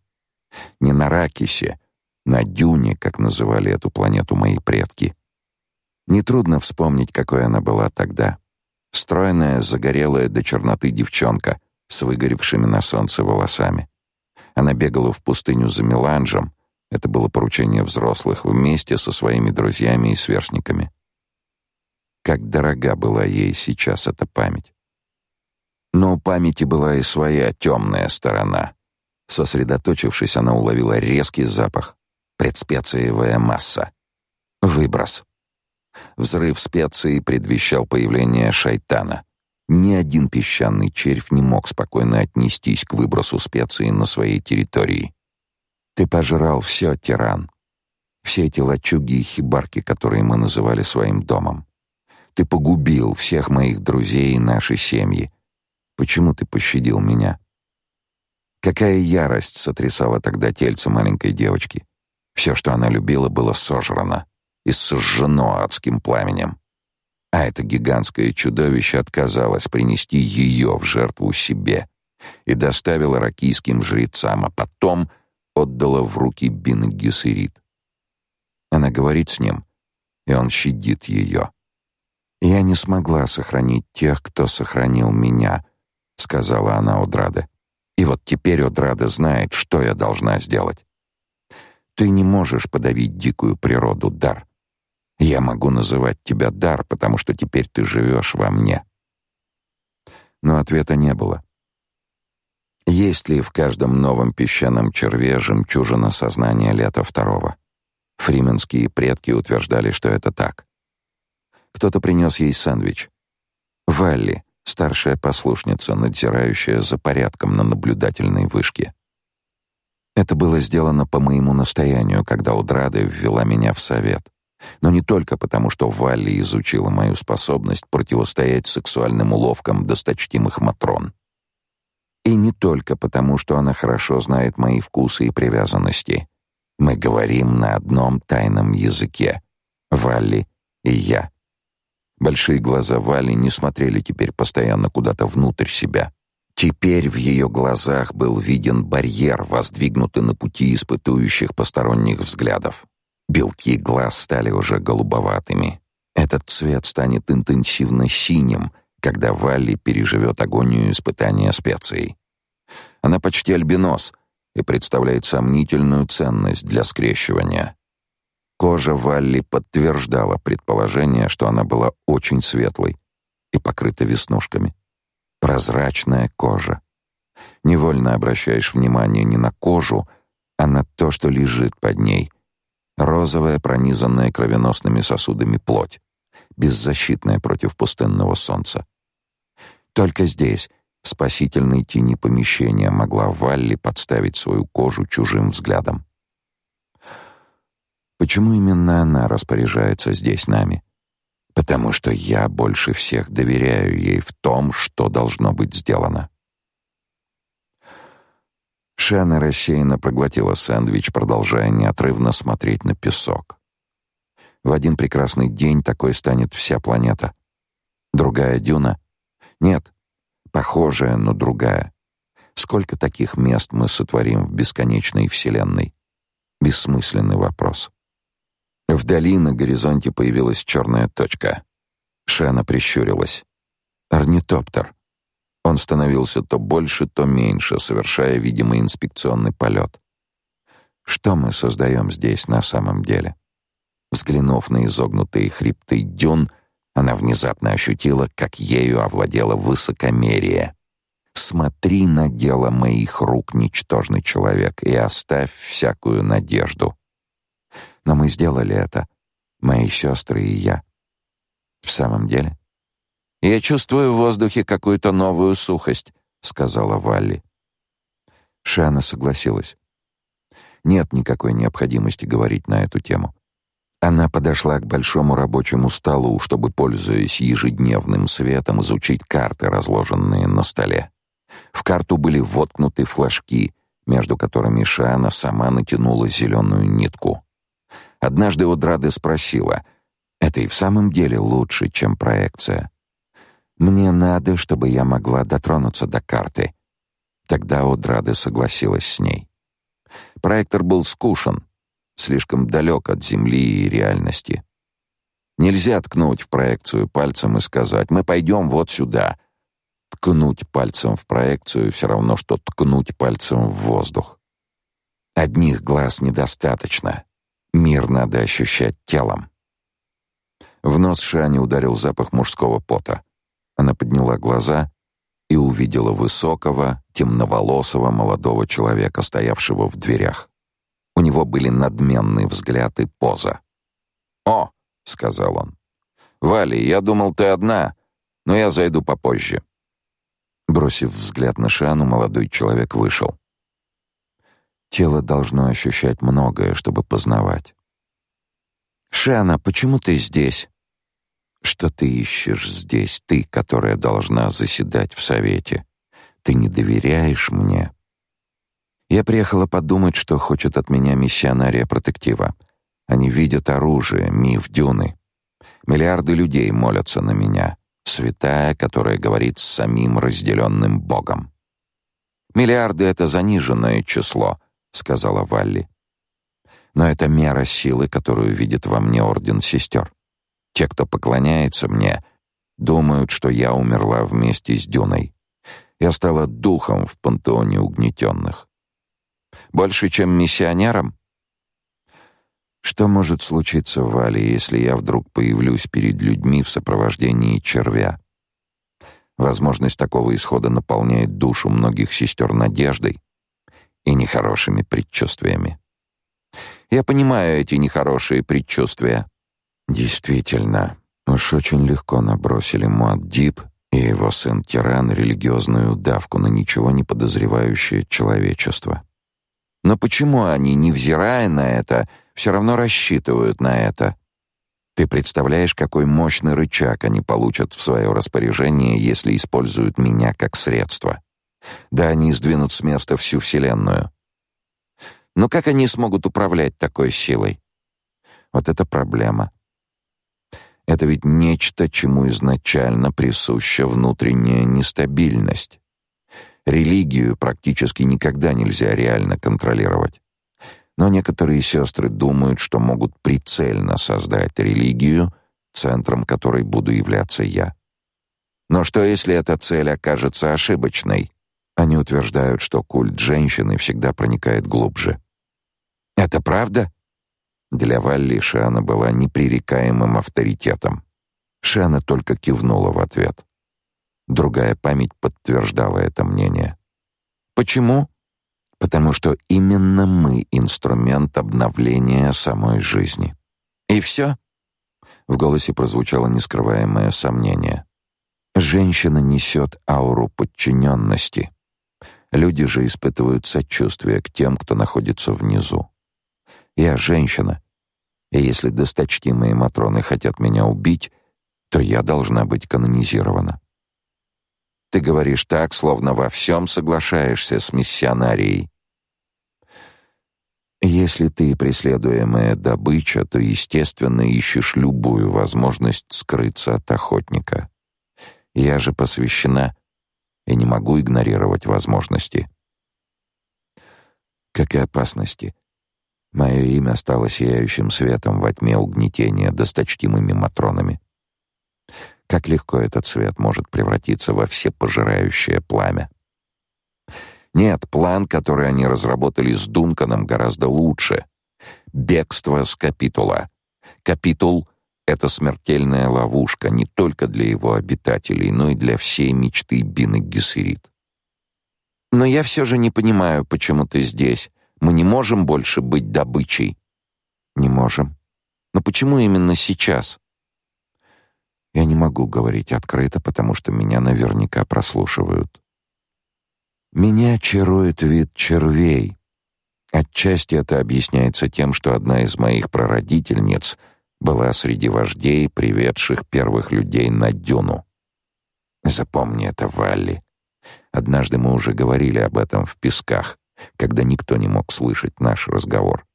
Не на Ракисе, на Дюне, как называли эту планету мои предки. Нетрудно вспомнить, какой она была тогда. Стройная, загорелая до черноты девчонка с выгоревшими на солнце волосами. Она бегала в пустыню за меланжем. Это было поручение взрослых вместе со своими друзьями и сверстниками. Как дорога была ей сейчас эта память. Но у памяти была и своя темная сторона. Сосредоточившись, она уловила резкий запах. Предспециевая масса. Выброс. Взрыв специй предвещал появление шайтана. Ни один песчаный червь не мог спокойно отнестись к выбросу специй на своей территории. Ты пожрал все, тиран. Все эти лачуги и хибарки, которые мы называли своим домом. Ты погубил всех моих друзей и наши семьи. Почему ты пощадил меня? Какая ярость сотрясала тогда тельце маленькой девочки. Все, что она любила, было сожрано и сожжено адским пламенем. А это гигантское чудовище отказалось принести ее в жертву себе и доставило ракийским жрецам, а потом отдало в руки Бин Гессерит. Она говорит с ним, и он щадит ее. «Я не смогла сохранить тех, кто сохранил меня», — сказала она Одраде. «И вот теперь Одрада знает, что я должна сделать. Ты не можешь подавить дикую природу, Дар. Я могу называть тебя Дар, потому что теперь ты живешь во мне. Но ответа не было. Есть ли в каждом новом песчаном черве жемчужина сознания лета второго? Фрименские предки утверждали, что это так. Кто-то принес ей сэндвич. Валли, старшая послушница, надзирающая за порядком на наблюдательной вышке. Это было сделано по моему настоянию, когда Удрада ввела меня в совет. Но не только потому, что Валли изучила мою способность противостоять сексуальным уловкам досточтимых матрон. И не только потому, что она хорошо знает мои вкусы и привязанности. Мы говорим на одном тайном языке. Валли и я. Большие глаза Валли не смотрели теперь постоянно куда-то внутрь себя. Теперь в ее глазах был виден барьер, воздвигнутый на пути испытующих посторонних взглядов. Белки глаз стали уже голубоватыми. Этот цвет станет интенсивно синим, когда Валли переживет агонию испытания специей. Она почти альбинос и представляет сомнительную ценность для скрещивания. Кожа Валли подтверждала предположение, что она была очень светлой и покрыта веснушками. Прозрачная кожа. Невольно обращаешь внимание не на кожу, а на то, что лежит под ней — розовая, пронизанная кровеносными сосудами плоть, беззащитная против пустынного солнца. Только здесь, в спасительной тени помещения, могла Валли подставить свою кожу чужим взглядом. Почему именно она распоряжается здесь нами? Потому что я больше всех доверяю ей в том, что должно быть сделано. Шена рассеянно проглотила сэндвич, продолжая неотрывно смотреть на песок. В один прекрасный день такой станет вся планета. Другая дюна? Нет, похожая, но другая. Сколько таких мест мы сотворим в бесконечной вселенной? Бессмысленный вопрос. Вдали на горизонте появилась черная точка. Шена прищурилась. Орнитоптер. Он становился то больше, то меньше, совершая видимый инспекционный полет. Что мы создаем здесь на самом деле? Взглянув на изогнутые хребты дюн, она внезапно ощутила, как ею овладело высокомерие. Смотри на дело моих рук, ничтожный человек, и оставь всякую надежду. Но мы сделали это, мои сестры и я. В самом деле, «Я чувствую в воздухе какую-то новую сухость», — сказала Валли. Шана согласилась. Нет никакой необходимости говорить на эту тему. Она подошла к большому рабочему столу, чтобы, пользуясь ежедневным светом, изучить карты, разложенные на столе. В карту были воткнуты флажки, между которыми Шана сама натянула зеленую нитку. Однажды Одрада спросила, «Это и в самом деле лучше, чем проекция?» Мне надо, чтобы я могла дотронуться до карты. Тогда Одрада согласилась с ней. Проектор был скучен, слишком далек от Земли и реальности. Нельзя ткнуть в проекцию пальцем и сказать «мы пойдем вот сюда». Ткнуть пальцем в проекцию все равно, что ткнуть пальцем в воздух. Одних глаз недостаточно. Мир надо ощущать телом. В нос Шани ударил запах мужского пота. Она подняла глаза и увидела высокого, темноволосого молодого человека, стоявшего в дверях. У него были надменный взгляд и поза. "О", сказал он. "Вали, я думал, ты одна. Но я зайду попозже. Бросив взгляд на Шану, молодой человек вышел. Тело должно ощущать многое, чтобы познавать. «Шана, почему ты здесь?» «Что ты ищешь здесь, ты, которая должна заседать в совете? Ты не доверяешь мне?» Я приехала подумать, что хочет от меня миссионария протектива. Они видят оружие, миф дюны. Миллиарды людей молятся на меня. Святая, которая говорит с самим разделенным Богом. «Миллиарды — это заниженное число», — сказала Валли. «Но это мера силы, которую видит во мне Орден Сестер. Те, кто поклоняется мне, думают, что я умерла вместе с Дюной. Я стала духом в пантеоне угнетенных. Больше, чем миссионером?» Что может случиться в Вале, если я вдруг появлюсь перед людьми в сопровождении червя? Возможность такого исхода наполняет душу многих сестер надеждой и нехорошими предчувствиями. Я понимаю эти нехорошие предчувствия. Действительно, уж очень легко набросили Муаддиб и его сын Тиран религиозную давку на ничего не подозревающее человечество. Но почему они, невзирая на это, все равно рассчитывают на это? Ты представляешь, какой мощный рычаг они получат в свое распоряжение, если используют меня как средство? Да они сдвинут с места всю вселенную. Но как они смогут управлять такой силой? Вот это проблема. Это ведь нечто, чему изначально присуща внутренняя нестабильность. Религию практически никогда нельзя реально контролировать. Но некоторые сестры думают, что могут прицельно создать религию, центром которой буду являться я. Но что если эта цель окажется ошибочной? Они утверждают, что культ женщины всегда проникает глубже. Это правда? Для Валли Шана была непререкаемым авторитетом. Шана только кивнула в ответ. Другая память подтверждала это мнение. Почему? Потому что именно мы инструмент обновления самой жизни. И все? В голосе прозвучало нескрываемое сомнение. Женщина несет ауру подчиненности. Люди же испытывают сочувствие к тем, кто находится внизу. Я женщина, и если досточтимые матроны хотят меня убить, то я должна быть канонизирована. Ты говоришь так, словно во всем соглашаешься с миссионарией. Если ты преследуемая добыча, то, естественно, ищешь любую возможность скрыться от охотника. Я же посвящена и не могу игнорировать возможности. Как и опасности. Мое имя стало сияющим светом во тьме угнетения досточтимыми матронами. Как легко этот свет может превратиться во всепожирающее пламя. Нет, план, который они разработали с Дунканом, гораздо лучше. Бегство с Капитула. Капитул — это смертельная ловушка не только для его обитателей, но и для всей мечты Бины Гессерит. Но я все же не понимаю, почему ты здесь. Мы не можем больше быть добычей. Не можем. Но почему именно сейчас? Я не могу говорить открыто, потому что меня наверняка прослушивают. Меня чарует вид червей. Отчасти это объясняется тем, что одна из моих прародительниц была среди вождей, приведших первых людей на дюну. Запомни это, Валли. Однажды мы уже говорили об этом в песках, когда никто не мог слышать наш разговор.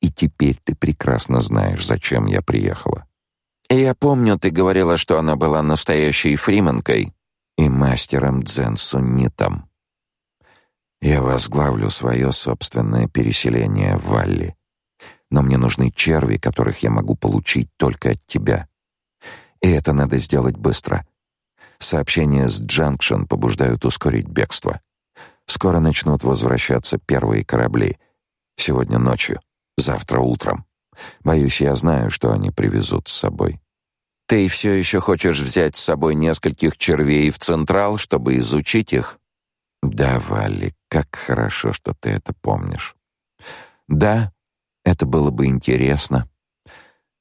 И теперь ты прекрасно знаешь, зачем я приехала. Я помню, ты говорила, что она была настоящей фриманкой и мастером дзен-суннитом. Я возглавлю свое собственное переселение в Валли. Но мне нужны черви, которых я могу получить только от тебя. И это надо сделать быстро. Сообщения с Джанкшн побуждают ускорить бегство. Скоро начнут возвращаться первые корабли. Сегодня ночью, завтра утром. Боюсь, я знаю, что они привезут с собой. Ты все еще хочешь взять с собой нескольких червей в Централ, чтобы изучить их? Да, Валли, как хорошо, что ты это помнишь. Да, это было бы интересно.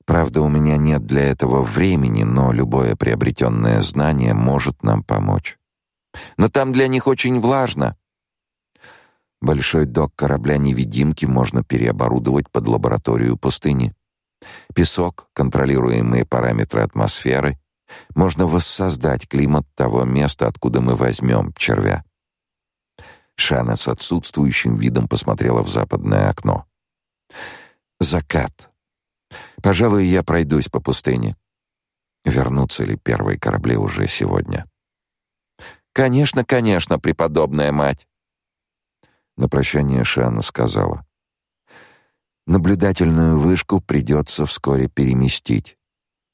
Правда, у меня нет для этого времени, но любое приобретенное знание может нам помочь. Но там для них очень влажно. Большой док корабля-невидимки можно переоборудовать под лабораторию пустыни. Песок, контролируемые параметры атмосферы, можно воссоздать климат того места, откуда мы возьмем червя. Шана с отсутствующим видом посмотрела в западное окно. Закат. Пожалуй, я пройдусь по пустыне. Вернутся ли первые корабли уже сегодня? Конечно, конечно, преподобная мать. На прощание Шана сказала: Наблюдательную вышку придется вскоре переместить.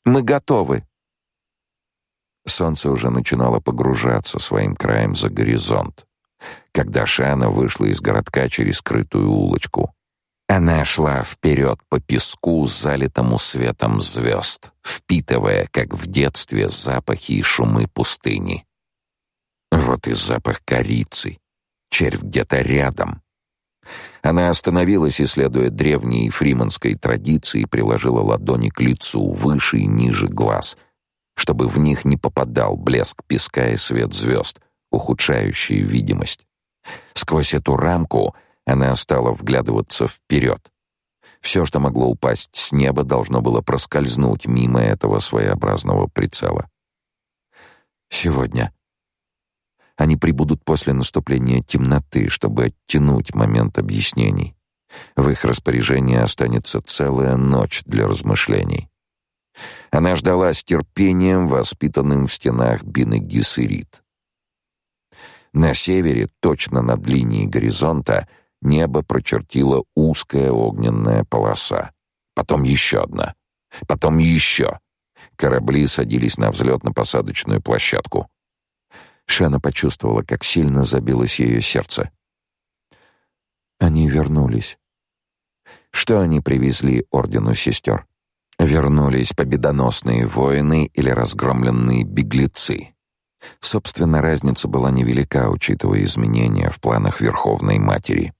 Мы готовы. Солнце уже начинало погружаться своим краем за горизонт, когда Шана вышла из городка через скрытую улочку. Она шла вперед по песку, залитому светом звезд, впитывая, как в детстве, запахи и шумы пустыни. Вот и запах корицы. Червь где-то рядом. Она остановилась, исследуя древние фриманской традиции, приложила ладони к лицу, выше и ниже глаз, чтобы в них не попадал блеск песка и свет звезд, ухудшающие видимость. Сквозь эту рамку — она стала вглядываться вперед. Все, что могло упасть с неба, должно было проскользнуть мимо этого своеобразного прицела. Сегодня они прибудут после наступления темноты, чтобы оттянуть момент объяснений. В их распоряжении останется целая ночь для размышлений. Она ждала с терпением, воспитанным в стенах Бины Гессерит. На севере, точно над линией горизонта, Небо прочертила узкая огненная полоса. Потом еще одна. Потом еще. Корабли садились на взлетно-посадочную площадку. Шена почувствовала, как сильно забилось ее сердце. Они вернулись. Что они привезли ордену сестер? Вернулись победоносные воины или разгромленные беглецы? Собственно, разница была невелика, учитывая изменения в планах Верховной Матери.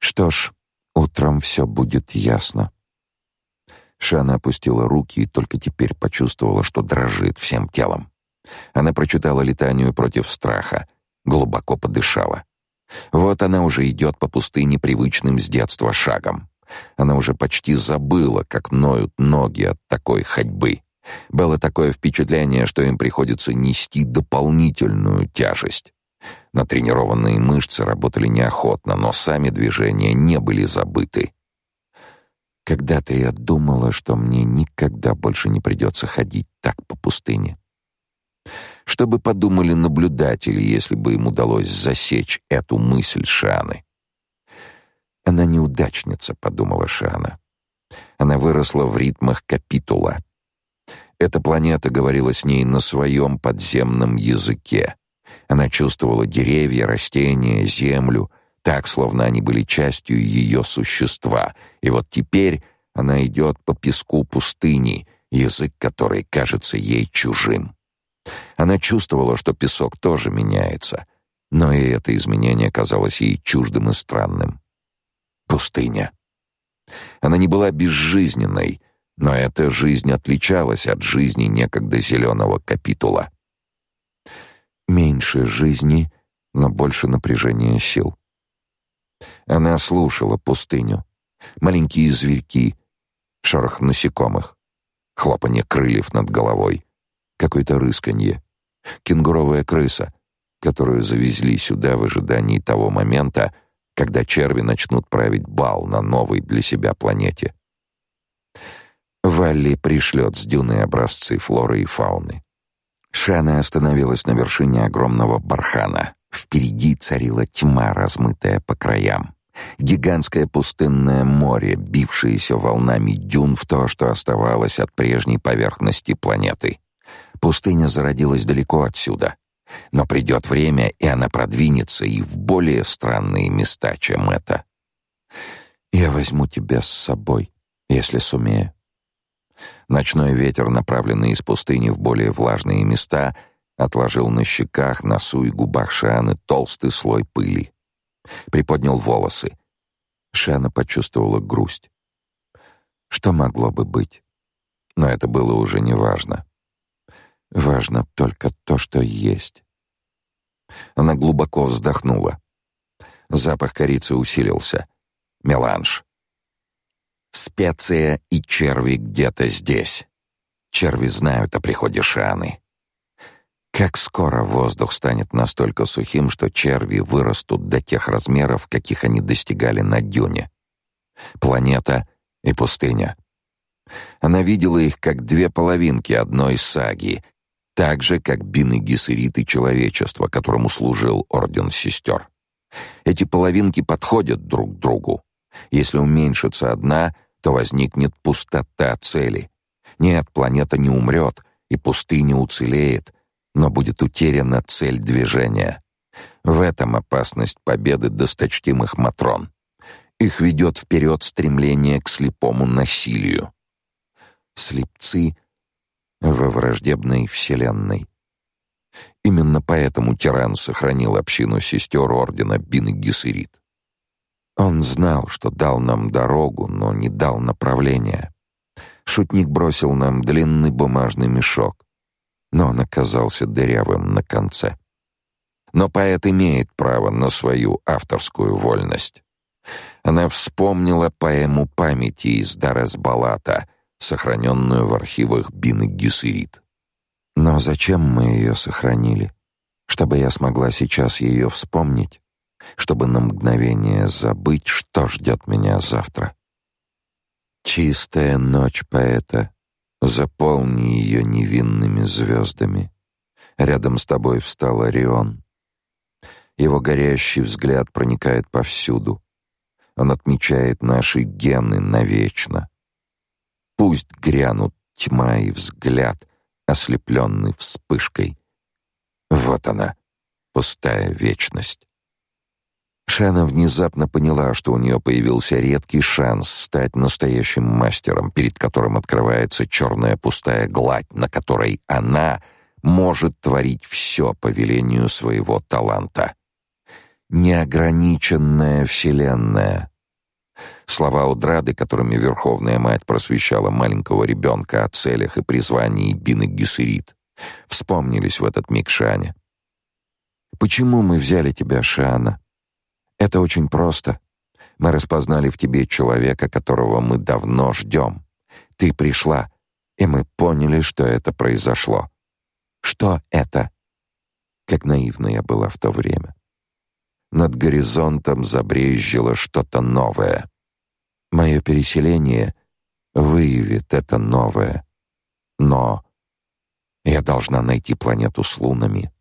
Что ж, утром все будет ясно. Шана опустила руки и только теперь почувствовала, что дрожит всем телом. Она прочитала летанию против страха, глубоко подышала. Вот она уже идет по пустыне привычным с детства шагом. Она уже почти забыла, как ноют ноги от такой ходьбы. Было такое впечатление, что им приходится нести дополнительную тяжесть. Натренированные мышцы работали неохотно, но сами движения не были забыты. Когда-то я думала, что мне никогда больше не придется ходить так по пустыне. Что бы подумали наблюдатели, если бы им удалось засечь эту мысль Шаны? Она неудачница, подумала Шана. Она выросла в ритмах капитула. Эта планета говорила с ней на своем подземном языке. Она чувствовала деревья, растения, землю, так, словно они были частью ее существа. И вот теперь она идет по песку пустыни, язык которой кажется ей чужим. Она чувствовала, что песок тоже меняется, но и это изменение казалось ей чуждым и странным. Пустыня. Она не была безжизненной, но эта жизнь отличалась от жизни некогда зеленого капитула. Меньше жизни, но больше напряжения сил. Она слушала пустыню. Маленькие зверьки, шорох насекомых, хлопанье крыльев над головой, какое-то рысканье, кенгуровая крыса, которую завезли сюда в ожидании того момента, когда черви начнут править бал на новой для себя планете. Валли пришлет с дюны образцы флоры и фауны. Шана остановилась на вершине огромного бархана. Впереди царила тьма, размытая по краям. Гигантское пустынное море, бившееся волнами дюн в то, что оставалось от прежней поверхности планеты. Пустыня зародилась далеко отсюда. Но придет время, и она продвинется и в более странные места, чем это. «Я возьму тебя с собой, если сумею», Ночной ветер, направленный из пустыни в более влажные места, отложил на щеках, носу и губах Шаны толстый слой пыли. Приподнял волосы. Шана почувствовала грусть. Что могло бы быть? Но это было уже не важно. Важно только то, что есть. Она глубоко вздохнула. Запах корицы усилился. Меланж. Специя и черви где-то здесь. Черви знают о приходе Шаны. Как скоро воздух станет настолько сухим, что черви вырастут до тех размеров, каких они достигали на дюне. Планета и пустыня. Она видела их как две половинки одной саги, так же, как Бин и Гессерит и человечество, которому служил Орден Сестер. Эти половинки подходят друг к другу. Если уменьшится одна, то возникнет пустота цели. Нет, планета не умрет, и пустыня уцелеет, но будет утеряна цель движения. В этом опасность победы досточтимых Матрон. Их ведет вперед стремление к слепому насилию. Слепцы во враждебной вселенной. Именно поэтому тиран сохранил общину сестер ордена Бин и Гессерит. Он знал, что дал нам дорогу, но не дал направления. Шутник бросил нам длинный бумажный мешок, но он оказался дырявым на конце. Но поэт имеет право на свою авторскую вольность. Она вспомнила поэму памяти из Дарес-Балата, сохраненную в архивах Бин и Гессерит. Но зачем мы ее сохранили? Чтобы я смогла сейчас ее вспомнить, чтобы на мгновение забыть, что ждет меня завтра. Чистая ночь поэта, заполни ее невинными звездами. Рядом с тобой встал Орион. Его горящий взгляд проникает повсюду. Он отмечает наши гены навечно. Пусть грянут тьма и взгляд, ослепленный вспышкой. Вот она, пустая вечность. Шана внезапно поняла, что у нее появился редкий шанс стать настоящим мастером, перед которым открывается черная пустая гладь, на которой она может творить все по велению своего таланта. Неограниченная вселенная. Слова Удрады, которыми Верховная Мать просвещала маленького ребенка о целях и призвании Бины Гессерит, вспомнились в этот миг Шане. «Почему мы взяли тебя, Шана?» Это очень просто. Мы распознали в тебе человека, которого мы давно ждем. Ты пришла, и мы поняли, что это произошло. Что это? Как наивна я была в то время. Над горизонтом забрежило что-то новое. Мое переселение выявит это новое. Но я должна найти планету с лунами.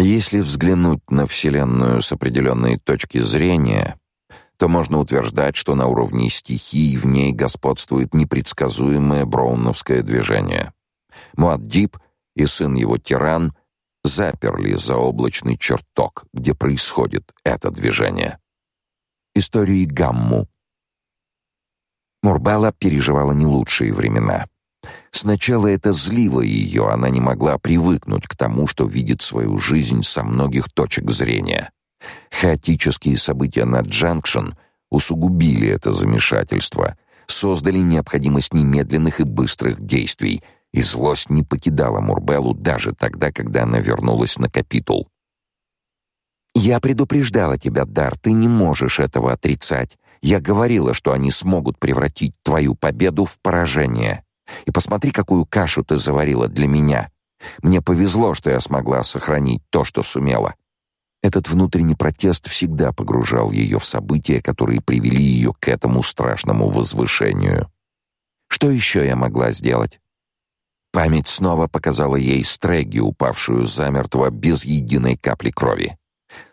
Если взглянуть на Вселенную с определенной точки зрения, то можно утверждать, что на уровне стихий в ней господствует непредсказуемое броуновское движение. Муаддиб и сын его Тиран заперли заоблачный чертог, где происходит это движение. Истории Гамму Мурбала переживала не лучшие времена. Сначала это злило ее, она не могла привыкнуть к тому, что видит свою жизнь со многих точек зрения. Хаотические события на Джанкшн усугубили это замешательство, создали необходимость немедленных и быстрых действий, и злость не покидала Мурбеллу даже тогда, когда она вернулась на капитул. «Я предупреждала тебя, Дар, ты не можешь этого отрицать. Я говорила, что они смогут превратить твою победу в поражение». И посмотри, какую кашу ты заварила для меня. Мне повезло, что я смогла сохранить то, что сумела. Этот внутренний протест всегда погружал ее в события, которые привели ее к этому страшному возвышению. Что еще я могла сделать? Память снова показала ей Стреги, упавшую замертво без единой капли крови.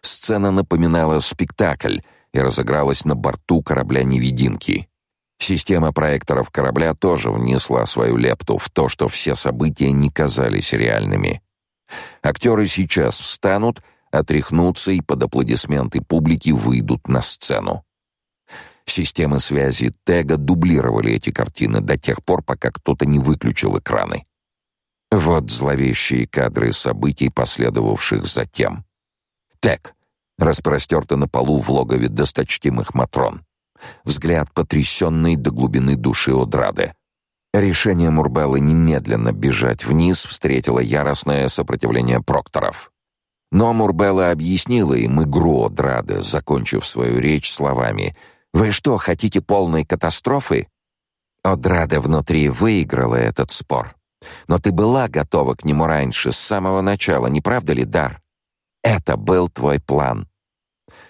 Сцена напоминала спектакль и разыгралась на борту корабля-невидимки. Система проекторов корабля тоже внесла свою лепту в то, что все события не казались реальными. Актеры сейчас встанут, отряхнутся и под аплодисменты публики выйдут на сцену. Системы связи Тега дублировали эти картины до тех пор, пока кто-то не выключил экраны. Вот зловещие кадры событий, последовавших затем. Тег распростерта на полу в логове досточтимых Матрон. Взгляд потрясенный до глубины души Одрады. Решение Мурбеллы немедленно бежать вниз встретило яростное сопротивление прокторов. Но Мурбелла объяснила им игру Одрады, закончив свою речь словами «Вы что, хотите полной катастрофы?» Одрада внутри выиграла этот спор. Но ты была готова к нему раньше, с самого начала, не правда ли, Дар? Это был твой план.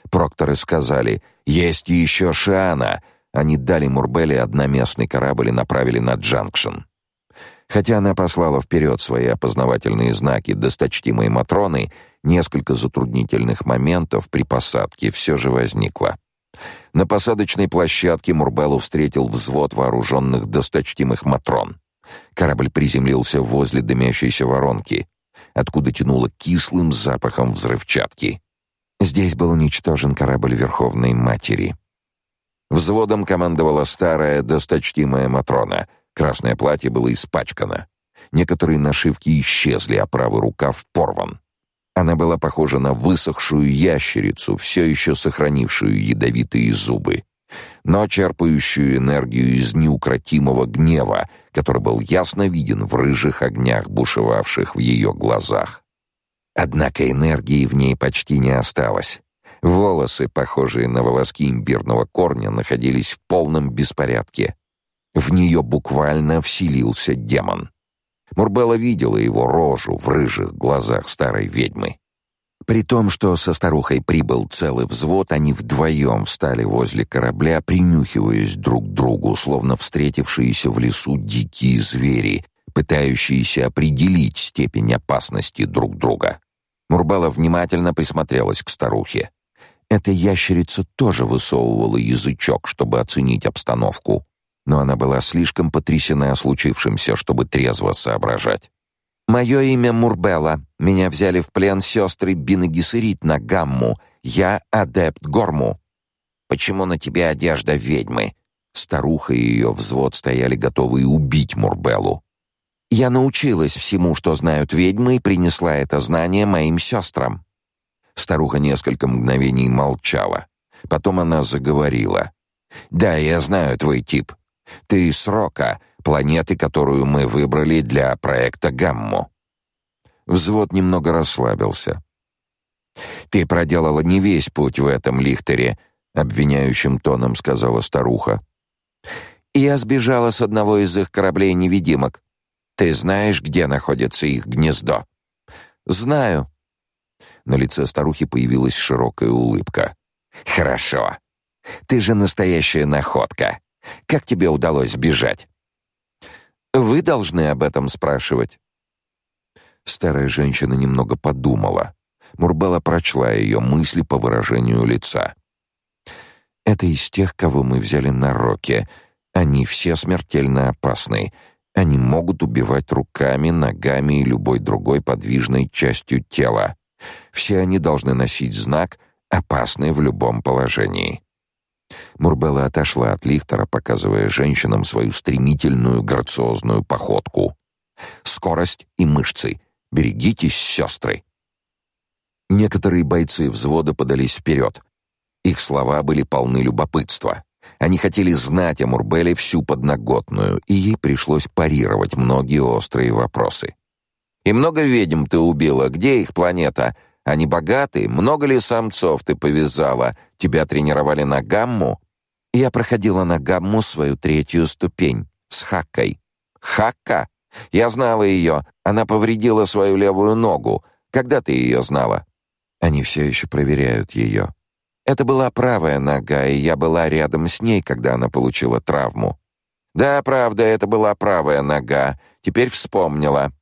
Прокторы сказали: "Есть еще Шиана". Они дали Мурбеле одноместный корабль и направили на Джанкшн. Хотя она послала вперед свои опознавательные знаки досточтимой матроны, несколько затруднительных моментов при посадке все же возникло. На посадочной площадке Мурбелу встретил взвод вооруженных досточтимых матрон. Корабль приземлился возле дымящейся воронки, откуда тянуло кислым запахом взрывчатки. Здесь был уничтожен корабль Верховной Матери. Взводом командовала старая, досточтимая Матрона. Красное платье было испачкано. Некоторые нашивки исчезли, а правый рукав порван. Она была похожа на высохшую ящерицу, все еще сохранившую ядовитые зубы, но черпающую энергию из неукротимого гнева, который был ясно виден в рыжих огнях, бушевавших в ее глазах. Однако энергии в ней почти не осталось. Волосы, похожие на волоски имбирного корня, находились в полном беспорядке. В нее буквально вселился демон. Мурбелла видела его рожу в рыжих глазах старой ведьмы. При том, что со старухой прибыл целый взвод, они вдвоем встали возле корабля, принюхиваясь друг к другу, словно встретившиеся в лесу дикие звери, пытающиеся определить степень опасности друг друга. Мурбала внимательно присмотрелась к старухе. Эта ящерица тоже высовывала язычок, чтобы оценить обстановку но она была слишком потрясена случившимся, чтобы трезво соображать. «Мое имя Мурбелла. Меня взяли в плен сестры Бинагисерит на Гамму. Я адепт Горму». «Почему на тебе одежда ведьмы?» Старуха и ее взвод стояли готовые убить Мурбеллу. «Я научилась всему, что знают ведьмы, и принесла это знание моим сестрам». Старуха несколько мгновений молчала. Потом она заговорила. «Да, я знаю твой тип. Ты с Рока, планеты, которую мы выбрали для проекта Гамму. Взвод немного расслабился. Ты проделала не весь путь в этом лихтере, обвиняющим тоном сказала старуха. Я сбежала с одного из их кораблей-невидимок. Ты знаешь, где находится их гнездо? Знаю. На лице старухи появилась широкая улыбка. Хорошо. Ты же настоящая находка. Как тебе удалось сбежать? Вы должны об этом спрашивать. Старая женщина немного подумала. Мурбала прочла ее мысли по выражению лица. Это из тех, кого мы взяли на роке. Они все смертельно опасны. Они могут убивать руками, ногами и любой другой подвижной частью тела. Все они должны носить знак «опасный в любом положении». Мурбелла отошла от Лихтера, показывая женщинам свою стремительную грациозную походку. Скорость и мышцы. Берегитесь, сестры. Некоторые бойцы взвода подались вперед. Их слова были полны любопытства. Они хотели знать о Мурбеле всю подноготную, и ей пришлось парировать многие острые вопросы. «И много ведьм ты убила? Где их планета? Они богаты? Много ли самцов ты повязала? Тебя тренировали на гамму? Я проходила на гамму свою третью ступень с Хаккой. Хакка? Я знала ее. Она повредила свою левую ногу. Когда ты ее знала? Они все еще проверяют ее. Это была правая нога, и я была рядом с ней, когда она получила травму. Да, правда, это была правая нога. Теперь вспомнила.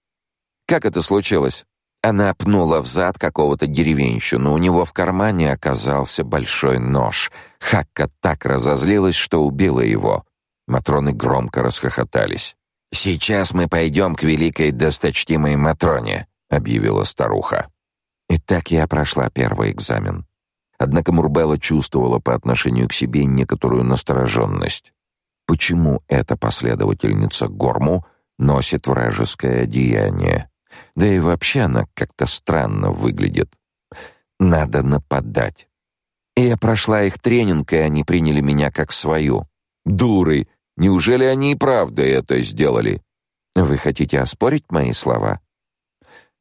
Как это случилось? Она пнула в зад какого-то деревенщину, у него в кармане оказался большой нож. Хакка так разозлилась, что убила его. Матроны громко расхохотались. «Сейчас мы пойдем к великой досточтимой Матроне», — объявила старуха. И так я прошла первый экзамен. Однако Мурбелла чувствовала по отношению к себе некоторую настороженность. Почему эта последовательница Горму носит вражеское одеяние? Да и вообще она как-то странно выглядит. Надо нападать. И я прошла их тренинг, и они приняли меня как свою. Дуры! Неужели они и правда это сделали? Вы хотите оспорить мои слова?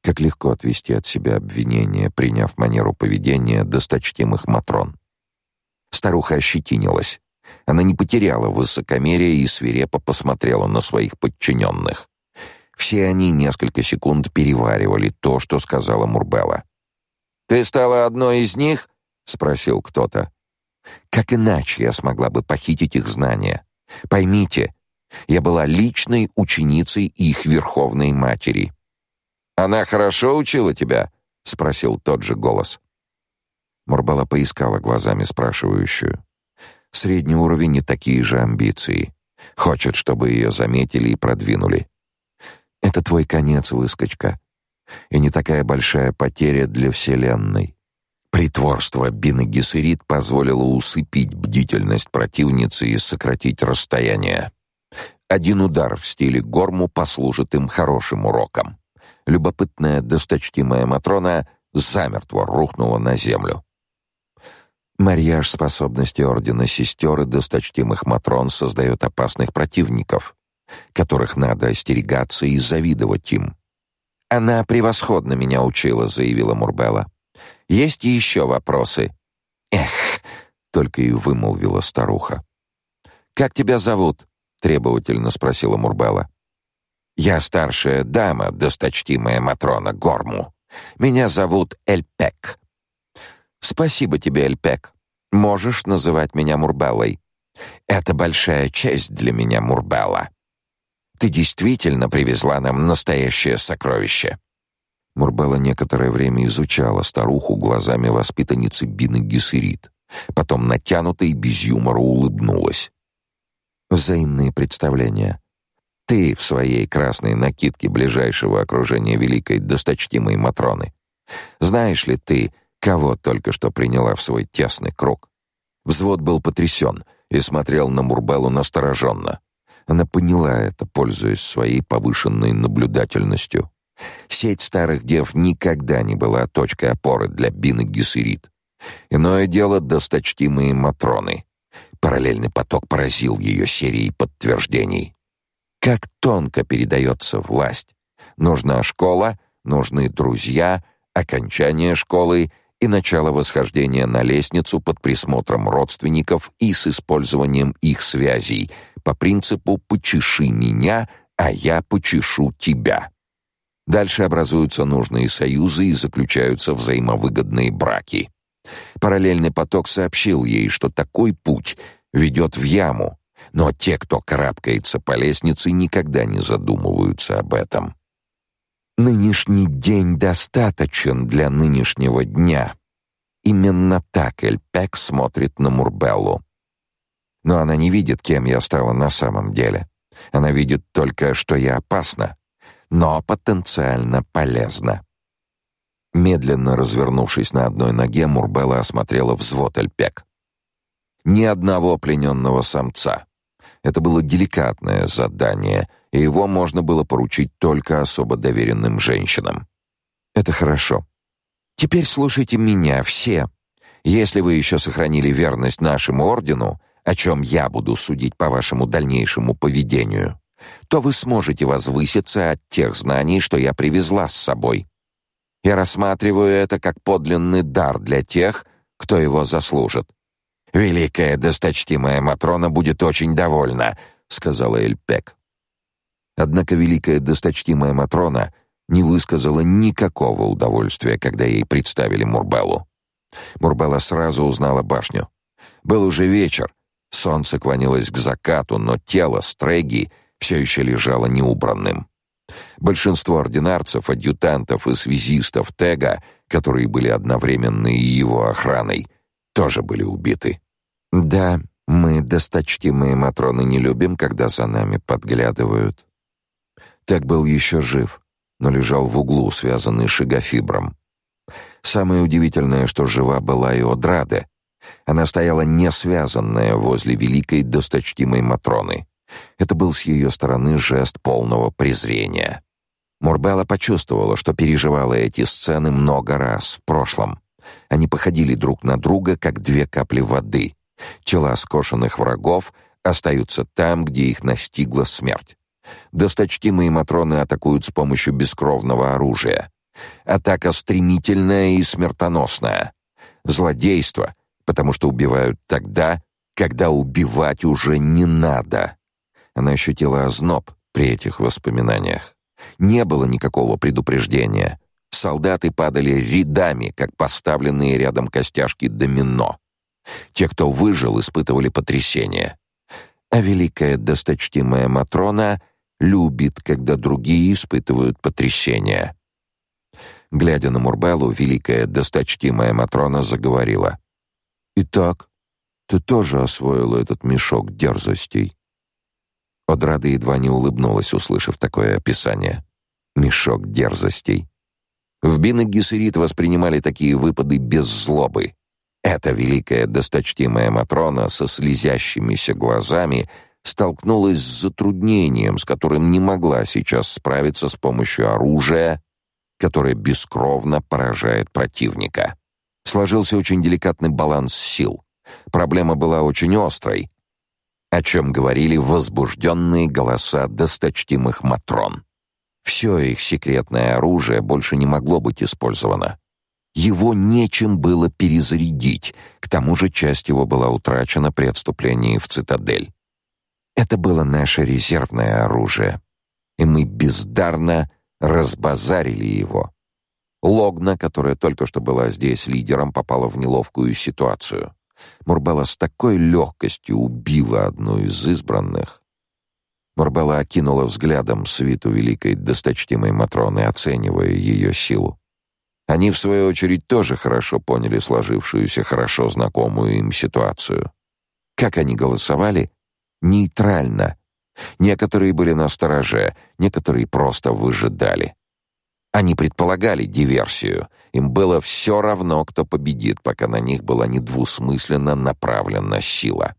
Как легко отвести от себя обвинение, приняв манеру поведения досточтимых матрон. Старуха ощетинилась. Она не потеряла высокомерия и свирепо посмотрела на своих подчиненных. Все они несколько секунд переваривали то, что сказала Мурбелла. «Ты стала одной из них?» — спросил кто-то. «Как иначе я смогла бы похитить их знания? Поймите, я была личной ученицей их верховной матери». «Она хорошо учила тебя?» — спросил тот же голос. Мурбала поискала глазами спрашивающую. Средний уровень и такие же амбиции. Хочет, чтобы ее заметили и продвинули. Это твой конец, выскочка. И не такая большая потеря для вселенной. Притворство Бины Гессерит позволило усыпить бдительность противницы и сократить расстояние. Один удар в стиле Горму послужит им хорошим уроком. Любопытная досточтимая Матрона замертво рухнула на землю. Марьяж способности Ордена Сестер и досточтимых Матрон создает опасных противников, которых надо остерегаться и завидовать им. «Она превосходно меня учила», — заявила Мурбелла. «Есть еще вопросы?» «Эх!» — только и вымолвила старуха. «Как тебя зовут?» — требовательно спросила Мурбелла. «Я старшая дама, досточтимая Матрона Горму. Меня зовут Эльпек». «Спасибо тебе, Эльпек. Можешь называть меня Мурбеллой. Это большая честь для меня, Мурбелла. Ты действительно привезла нам настоящее сокровище». Мурбелла некоторое время изучала старуху глазами воспитанницы Бины Гессерит. Потом натянуто и без юмора улыбнулась. Взаимные представления. Ты в своей красной накидке ближайшего окружения великой досточтимой Матроны. Знаешь ли ты, кого только что приняла в свой тесный круг? Взвод был потрясен и смотрел на Мурбеллу настороженно. Она поняла это, пользуясь своей повышенной наблюдательностью. Сеть старых дев никогда не была точкой опоры для Бины Гессерит. Иное дело досточтимые Матроны. Параллельный поток поразил ее серией подтверждений. Как тонко передается власть. Нужна школа, нужны друзья, окончание школы и начало восхождения на лестницу под присмотром родственников и с использованием их связей по принципу «почеши меня, а я почешу тебя». Дальше образуются нужные союзы и заключаются взаимовыгодные браки. Параллельный поток сообщил ей, что такой путь ведет в яму, но те, кто карабкается по лестнице, никогда не задумываются об этом. Нынешний день достаточен для нынешнего дня. Именно так Эльпек смотрит на Мурбеллу. Но она не видит, кем я стала на самом деле. Она видит только, что я опасна, но потенциально полезна. Медленно развернувшись на одной ноге, Мурбелла осмотрела взвод Эльпек. Ни одного плененного самца. Это было деликатное задание — и его можно было поручить только особо доверенным женщинам. Это хорошо. Теперь слушайте меня все. Если вы еще сохранили верность нашему ордену, о чем я буду судить по вашему дальнейшему поведению, то вы сможете возвыситься от тех знаний, что я привезла с собой. Я рассматриваю это как подлинный дар для тех, кто его заслужит. Великая досточтимая матрона будет очень довольна, сказала Эльпек. Однако великая досточтимая Матрона не высказала никакого удовольствия, когда ей представили Мурбеллу. Мурбелла сразу узнала башню. Был уже вечер, солнце клонилось к закату, но тело Стреги все еще лежало неубранным. Большинство ординарцев, адъютантов и связистов Тега, которые были одновременно и его охраной, тоже были убиты. Да, мы, досточтимые матроны, не любим, когда за нами подглядывают. Так был еще жив, но лежал в углу, связанный шигофибром. Самое удивительное, что жива была и Одраде. Она стояла не связанная возле великой досточтимой Матроны. Это был с ее стороны жест полного презрения. Мурбелла почувствовала, что переживала эти сцены много раз в прошлом. Они походили друг на друга, как две капли воды. Тела скошенных врагов остаются там, где их настигла смерть. Досточтимые матроны атакуют с помощью бескровного оружия. Атака стремительная и смертоносная. Злодейство, потому что убивают тогда, когда убивать уже не надо. Она ощутила озноб при этих воспоминаниях. Не было никакого предупреждения. Солдаты падали рядами, как поставленные рядом костяшки домино. Те, кто выжил, испытывали потрясение. А великая досточтимая Матрона любит, когда другие испытывают потрясение. Глядя на Мурбелу, великая досточтимая Матрона заговорила. «Итак, ты тоже освоила этот мешок дерзостей?» Одрада едва не улыбнулась, услышав такое описание. «Мешок дерзостей». В Бина Гессерит воспринимали такие выпады без злобы. Эта великая досточтимая Матрона со слезящимися глазами столкнулась с затруднением, с которым не могла сейчас справиться с помощью оружия, которое бескровно поражает противника. Сложился очень деликатный баланс сил. Проблема была очень острой, о чем говорили возбужденные голоса досточтимых матрон. Все их секретное оружие больше не могло быть использовано. Его нечем было перезарядить, к тому же часть его была утрачена при отступлении в цитадель. Это было наше резервное оружие, и мы бездарно разбазарили его. Логна, которая только что была здесь лидером, попала в неловкую ситуацию. Мурбала с такой легкостью убила одну из избранных. Мурбала окинула взглядом свиту великой досточтимой Матроны, оценивая ее силу. Они, в свою очередь, тоже хорошо поняли сложившуюся, хорошо знакомую им ситуацию. Как они голосовали? Нейтрально. Некоторые были на стороже, некоторые просто выжидали. Они предполагали диверсию. Им было все равно, кто победит, пока на них была недвусмысленно направлена сила.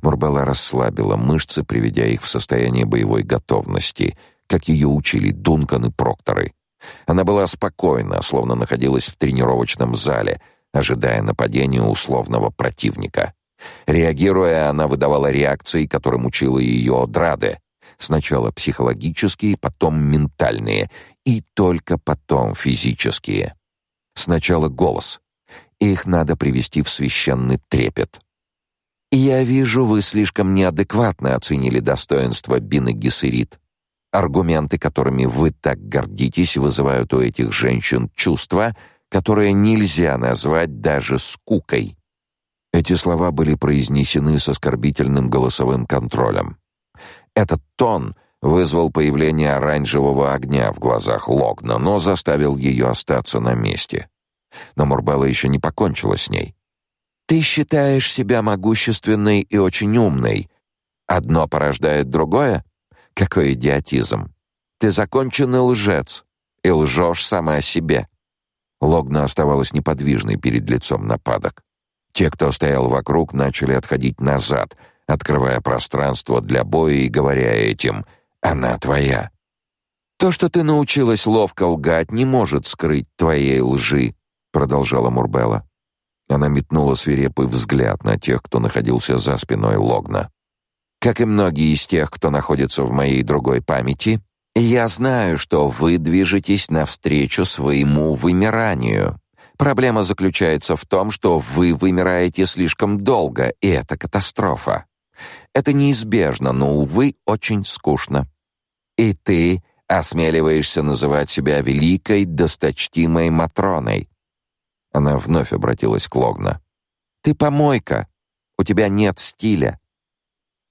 Мурбала расслабила мышцы, приведя их в состояние боевой готовности, как ее учили Дункан и Прокторы. Она была спокойна, словно находилась в тренировочном зале, ожидая нападения условного противника. Реагируя, она выдавала реакции, которым учила ее Драде. Сначала психологические, потом ментальные, и только потом физические. Сначала голос. Их надо привести в священный трепет. Я вижу, вы слишком неадекватно оценили достоинство Бины Гессерит. Аргументы, которыми вы так гордитесь, вызывают у этих женщин чувства, которые нельзя назвать даже скукой. Эти слова были произнесены с оскорбительным голосовым контролем. Этот тон вызвал появление оранжевого огня в глазах Логна, но заставил ее остаться на месте. Но Мурбелла еще не покончила с ней. Ты считаешь себя могущественной и очень умной. Одно порождает другое? Какой идиотизм. Ты законченный лжец и лжешь сама себе. Логна оставалась неподвижной перед лицом нападок. Те, кто стоял вокруг, начали отходить назад, открывая пространство для боя и говоря этим — она твоя. То, что ты научилась ловко лгать, не может скрыть твоей лжи, продолжала Мурбела. Она метнула свирепый взгляд на тех, кто находился за спиной Логна. Как и многие из тех, кто находится в моей другой памяти, я знаю, что вы движетесь навстречу своему вымиранию. Проблема заключается в том, что вы вымираете слишком долго, и это катастрофа. Это неизбежно, но, увы, очень скучно. И ты осмеливаешься называть себя великой, досточтимой Матроной. Она вновь обратилась к Логна. Ты помойка. У тебя нет стиля.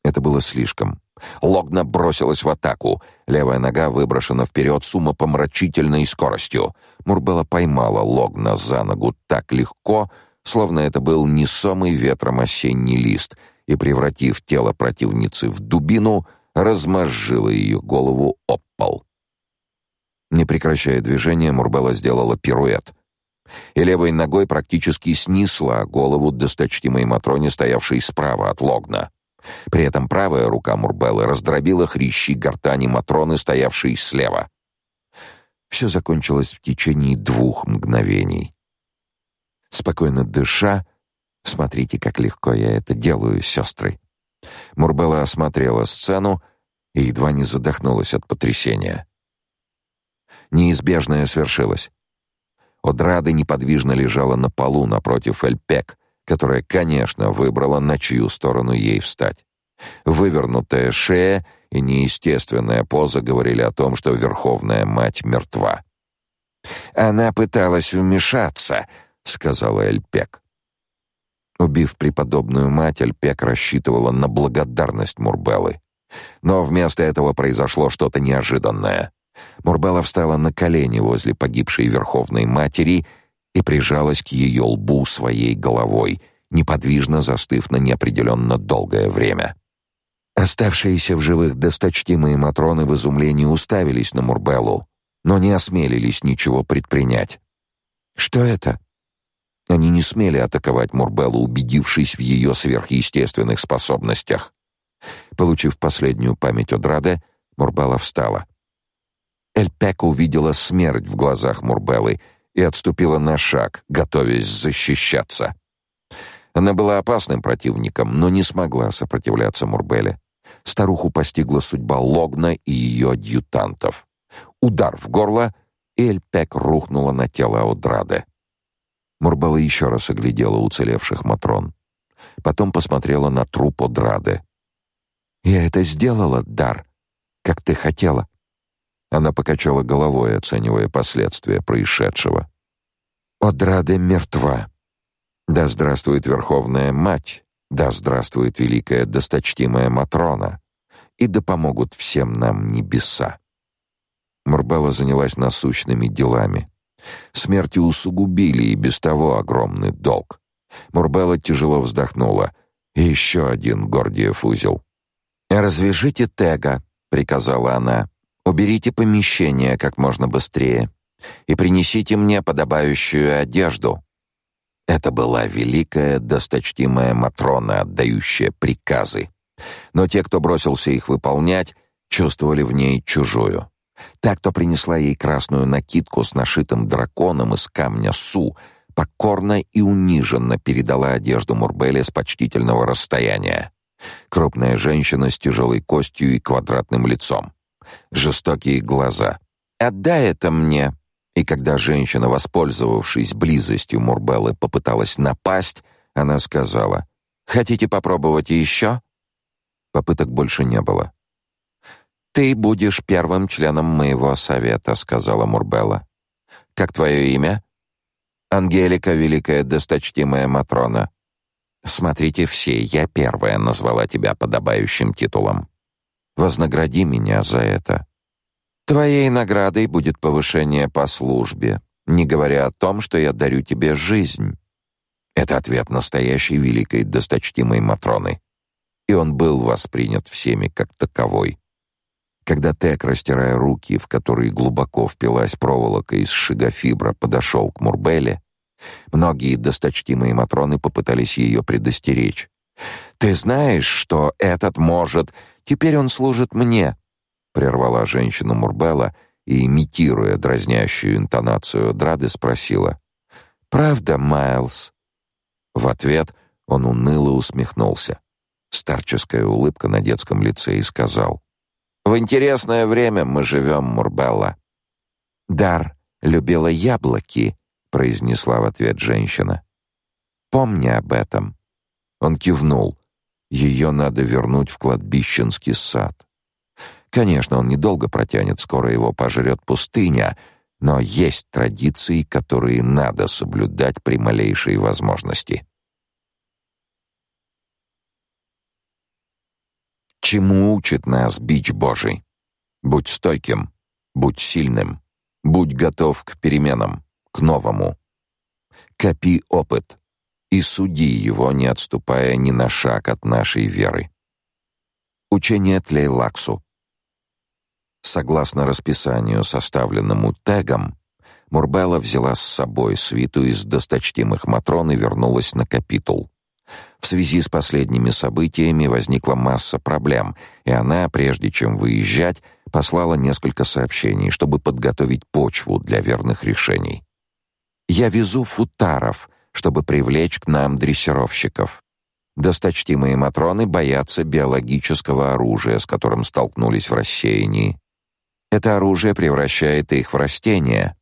Это было слишком. Логна бросилась в атаку. Левая нога выброшена вперед с умопомрачительной скоростью. Мурбела поймала Логна за ногу так легко, словно это был несомый ветром осенний лист — и, превратив тело противницы в дубину, размозжила ее голову об пол. Не прекращая движения, Мурбелла сделала пируэт и левой ногой практически снесла голову досточтимой Матроне, стоявшей справа от Логна. При этом правая рука Мурбеллы раздробила хрящи гортани Матроны, стоявшей слева. Все закончилось в течение двух мгновений. Спокойно дыша, смотрите, как легко я это делаю, сестры. Мурбелла осмотрела сцену и едва не задохнулась от потрясения. Неизбежное свершилось. Одрада неподвижно лежала на полу напротив Эльпек, которая, конечно, выбрала, на чью сторону ей встать. Вывернутая шея и неестественная поза говорили о том, что Верховная Мать мертва. «Она пыталась вмешаться», — сказала Эльпек. Убив преподобную мать, Эльпек рассчитывала на благодарность Мурбеллы. Но вместо этого произошло что-то неожиданное. Мурбелла встала на колени возле погибшей Верховной Матери и прижалась к ее лбу своей головой, неподвижно застыв на неопределенно долгое время. Оставшиеся в живых досточтимые матроны в изумлении уставились на Мурбеллу, но не осмелились ничего предпринять. Что это? Они не смели атаковать Мурбеллу, убедившись в ее сверхъестественных способностях. Получив последнюю память от Раде, Мурбелла встала. Эльпека увидела смерть в глазах Мурбеллы и отступила на шаг, готовясь защищаться. Она была опасным противником, но не смогла сопротивляться Мурбеле. Старуху постигла судьба Логна и ее адъютантов. Удар в горло, и Эльпек рухнула на тело Одраде. Мурбелла еще раз оглядела уцелевших матрон. Потом посмотрела на труп Одраде. «Я это сделала, Дар, как ты хотела». Она покачала головой, оценивая последствия происшедшего. «Одраде мертва. Да здравствует Верховная Мать, да здравствует великая досточтимая Матрона, и да помогут всем нам небеса». Мурбелла занялась насущными делами. Смерти усугубили и без того огромный долг. Мурбелла тяжело вздохнула. Еще один Гордиев узел. «Развяжите Тега», — приказала она. «Уберите помещение как можно быстрее и принесите мне подобающую одежду». Это была великая, досточтимая Матрона, отдающая приказы. Но те, кто бросился их выполнять, чувствовали в ней чужую. Та, кто принесла ей красную накидку с нашитым драконом из камня Су, покорно и униженно передала одежду Мурбеле с почтительного расстояния. Крупная женщина с тяжелой костью и квадратным лицом. Жестокие глаза. «Отдай это мне!» И когда женщина, воспользовавшись близостью Мурбеллы, попыталась напасть, она сказала, «Хотите попробовать еще?» Попыток больше не было. «Ты будешь первым членом моего совета», — сказала Мурбелла. «Как твое имя?» «Ангелика, великая досточтимая Матрона». «Смотрите все, я первая назвала тебя подобающим титулом. Вознагради меня за это». «Твоей наградой будет повышение по службе, не говоря о том, что я дарю тебе жизнь». Это ответ настоящей великой досточтимой Матроны. И он был воспринят всеми как таковой. Когда Тек, растирая руки, в которые глубоко впилась проволока из шигофибра, подошел к Мурбеле, многие досточтимые матроны попытались ее предостеречь. «Ты знаешь, что этот может... Теперь он служит мне!» Прервала женщину Мурбела и, имитируя дразнящую интонацию Драды, спросила. «Правда, Майлз?» В ответ он уныло усмехнулся. Старческая улыбка на детском лице и сказал. В интересное время мы живем, Мурбелла. Дар любила яблоки, произнесла в ответ женщина. Помни об этом. Он кивнул. Ее надо вернуть в кладбищенский сад. Конечно, он недолго протянет, скоро его пожрет пустыня, но есть традиции, которые надо соблюдать при малейшей возможности. Чему учит нас бич Божий? Будь стойким, будь сильным, будь готов к переменам, к новому. Копи опыт и суди его, не отступая ни на шаг от нашей веры. Учение Тлейлаксу. Согласно расписанию, составленному Тегом, Мурбелла взяла с собой свиту из досточтимых матрон и вернулась на капитул. В связи с последними событиями возникла масса проблем, и она, прежде чем выезжать, послала несколько сообщений, чтобы подготовить почву для верных решений. «Я везу футаров, чтобы привлечь к нам дрессировщиков. Досточтимые матроны боятся биологического оружия, с которым столкнулись в рассеянии. Это оружие превращает их в растения.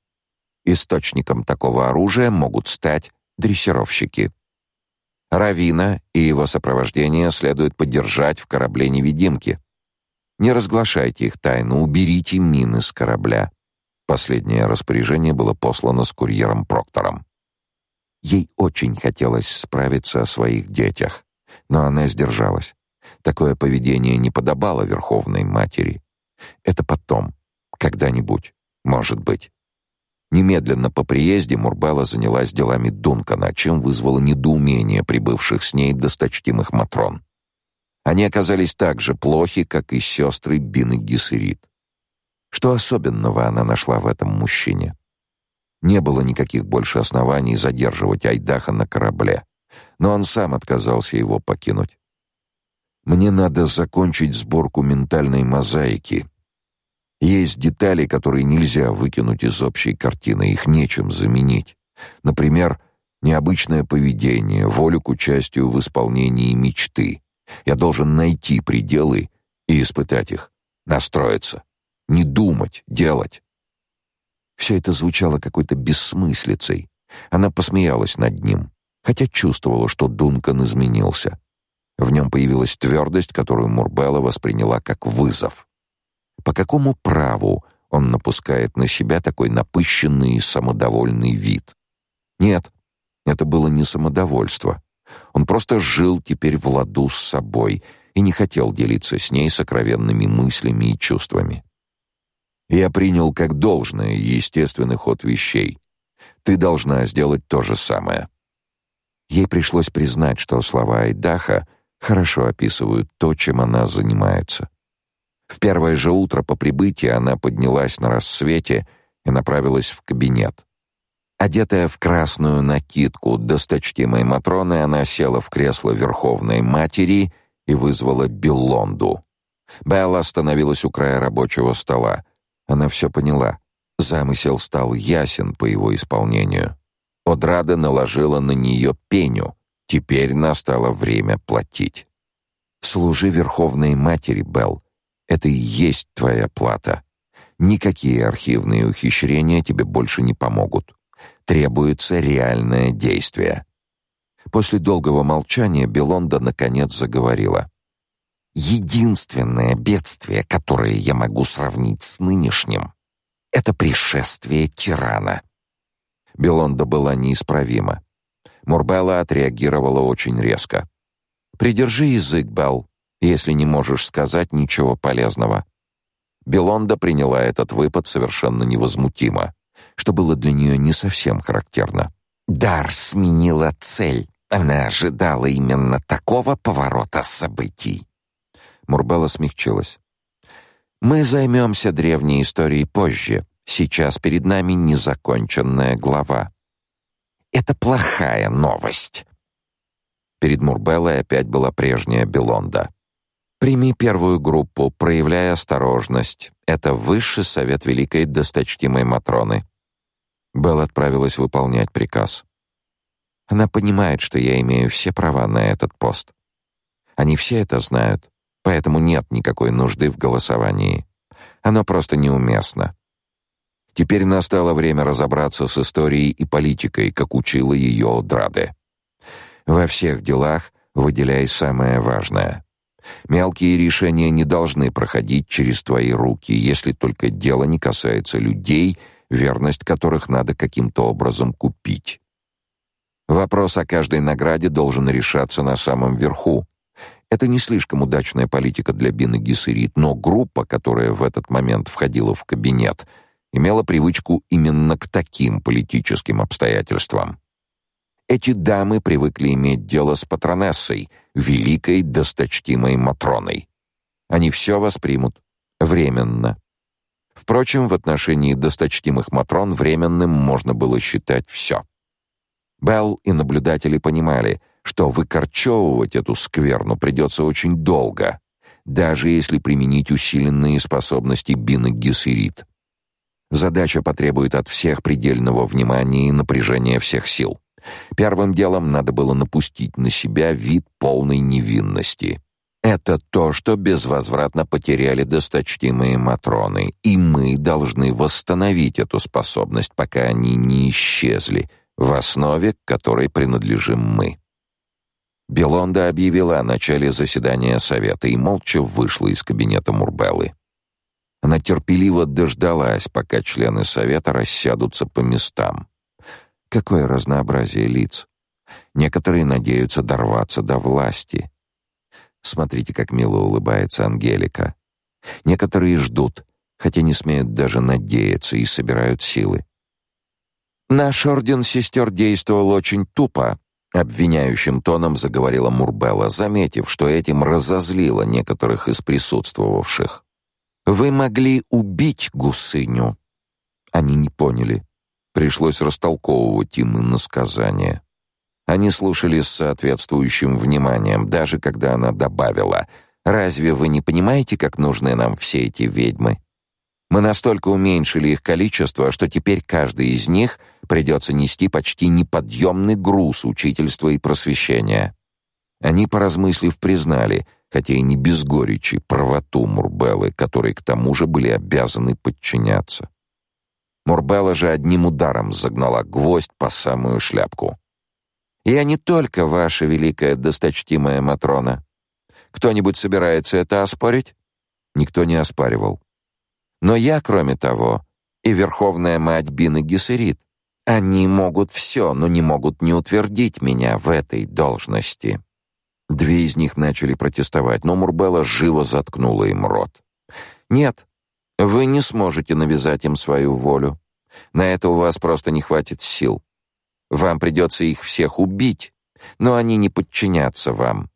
Источником такого оружия могут стать дрессировщики. Равина и его сопровождение следует поддержать в корабле-невидимке. Не разглашайте их тайну, уберите мины с корабля. Последнее распоряжение было послано с курьером Проктором. Ей очень хотелось справиться о своих детях, но она сдержалась. Такое поведение не подобало верховной матери. Это потом, когда-нибудь, может быть. Немедленно по приезде Мурбала занялась делами Дункана, чем вызвало недоумение прибывших с ней досточтимых матрон. Они оказались так же плохи, как и сестры Бин и Гессерит. Что особенного она нашла в этом мужчине? Не было никаких больше оснований задерживать Айдаха на корабле, но он сам отказался его покинуть. Мне надо закончить сборку ментальной мозаики, есть детали, которые нельзя выкинуть из общей картины, их нечем заменить. Например, необычное поведение, волю к участию в исполнении мечты. Я должен найти пределы и испытать их, настроиться, не думать, делать. Все это звучало какой-то бессмыслицей. Она посмеялась над ним, хотя чувствовала, что Дункан изменился. В нем появилась твердость, которую Мурбелла восприняла как вызов. По какому праву он напускает на себя такой напыщенный и самодовольный вид? Нет, это было не самодовольство. Он просто жил теперь в ладу с собой и не хотел делиться с ней сокровенными мыслями и чувствами. Я принял как должное естественный ход вещей. Ты должна сделать то же самое. Ей пришлось признать, что слова Айдаха хорошо описывают то, чем она занимается. В первое же утро по прибытии она поднялась на рассвете и направилась в кабинет. Одетая в красную накидку досточтимой Матроны, она села в кресло Верховной Матери и вызвала Беллонду. Белла остановилась у края рабочего стола. Она все поняла. Замысел стал ясен по его исполнению. Одрада наложила на нее пеню. Теперь настало время платить. «Служи Верховной Матери, Белл. Это и есть твоя плата. Никакие архивные ухищрения тебе больше не помогут. Требуется реальное действие. После долгого молчания Белонда наконец заговорила. Единственное бедствие, которое я могу сравнить с нынешним, это пришествие тирана. Белонда была неисправима. Мурбелла отреагировала очень резко. Придержи язык, Белл если не можешь сказать ничего полезного. Белонда приняла этот выпад совершенно невозмутимо, что было для нее не совсем характерно. Дар сменила цель. Она ожидала именно такого поворота событий. Мурбелла смягчилась. Мы займемся древней историей позже. Сейчас перед нами незаконченная глава. Это плохая новость. Перед Мурбеллой опять была прежняя Белонда. Прими первую группу, проявляя осторожность. Это высший совет великой досточтимой Матроны. Белл отправилась выполнять приказ. Она понимает, что я имею все права на этот пост. Они все это знают, поэтому нет никакой нужды в голосовании. Оно просто неуместно. Теперь настало время разобраться с историей и политикой, как учила ее Драде. Во всех делах выделяй самое важное — Мелкие решения не должны проходить через твои руки, если только дело не касается людей, верность которых надо каким-то образом купить. Вопрос о каждой награде должен решаться на самом верху. Это не слишком удачная политика для Бины Гессерит, но группа, которая в этот момент входила в кабинет, имела привычку именно к таким политическим обстоятельствам. Эти дамы привыкли иметь дело с патронессой, великой досточтимой Матроной. Они все воспримут. Временно. Впрочем, в отношении досточтимых Матрон временным можно было считать все. Белл и наблюдатели понимали, что выкорчевывать эту скверну придется очень долго, даже если применить усиленные способности Бины Гессерит. Задача потребует от всех предельного внимания и напряжения всех сил. Первым делом надо было напустить на себя вид полной невинности. Это то, что безвозвратно потеряли досточтимые матроны, и мы должны восстановить эту способность, пока они не исчезли, в основе которой принадлежим мы. Белонда объявила о начале заседания совета и молча вышла из кабинета Мурбеллы. Она терпеливо дождалась, пока члены совета рассядутся по местам. Какое разнообразие лиц. Некоторые надеются дорваться до власти. Смотрите, как мило улыбается Ангелика. Некоторые ждут, хотя не смеют даже надеяться и собирают силы. Наш орден сестер действовал очень тупо, обвиняющим тоном заговорила Мурбелла, заметив, что этим разозлило некоторых из присутствовавших. Вы могли убить гусыню. Они не поняли. Пришлось растолковывать им иносказание. Они слушали с соответствующим вниманием, даже когда она добавила: "Разве вы не понимаете, как нужны нам все эти ведьмы? Мы настолько уменьшили их количество, что теперь каждый из них придется нести почти неподъемный груз учительства и просвещения". Они, поразмыслив, признали, хотя и не без горечи, правоту Мурбеллы, которой к тому же были обязаны подчиняться. Мурбелла же одним ударом загнала гвоздь по самую шляпку. «Я не только ваша великая досточтимая Матрона. Кто-нибудь собирается это оспорить?» Никто не оспаривал. «Но я, кроме того, и Верховная Мать Бины Гессерит. Они могут все, но не могут не утвердить меня в этой должности». Две из них начали протестовать, но Мурбелла живо заткнула им рот. «Нет, вы не сможете навязать им свою волю. На это у вас просто не хватит сил. Вам придется их всех убить, но они не подчинятся вам.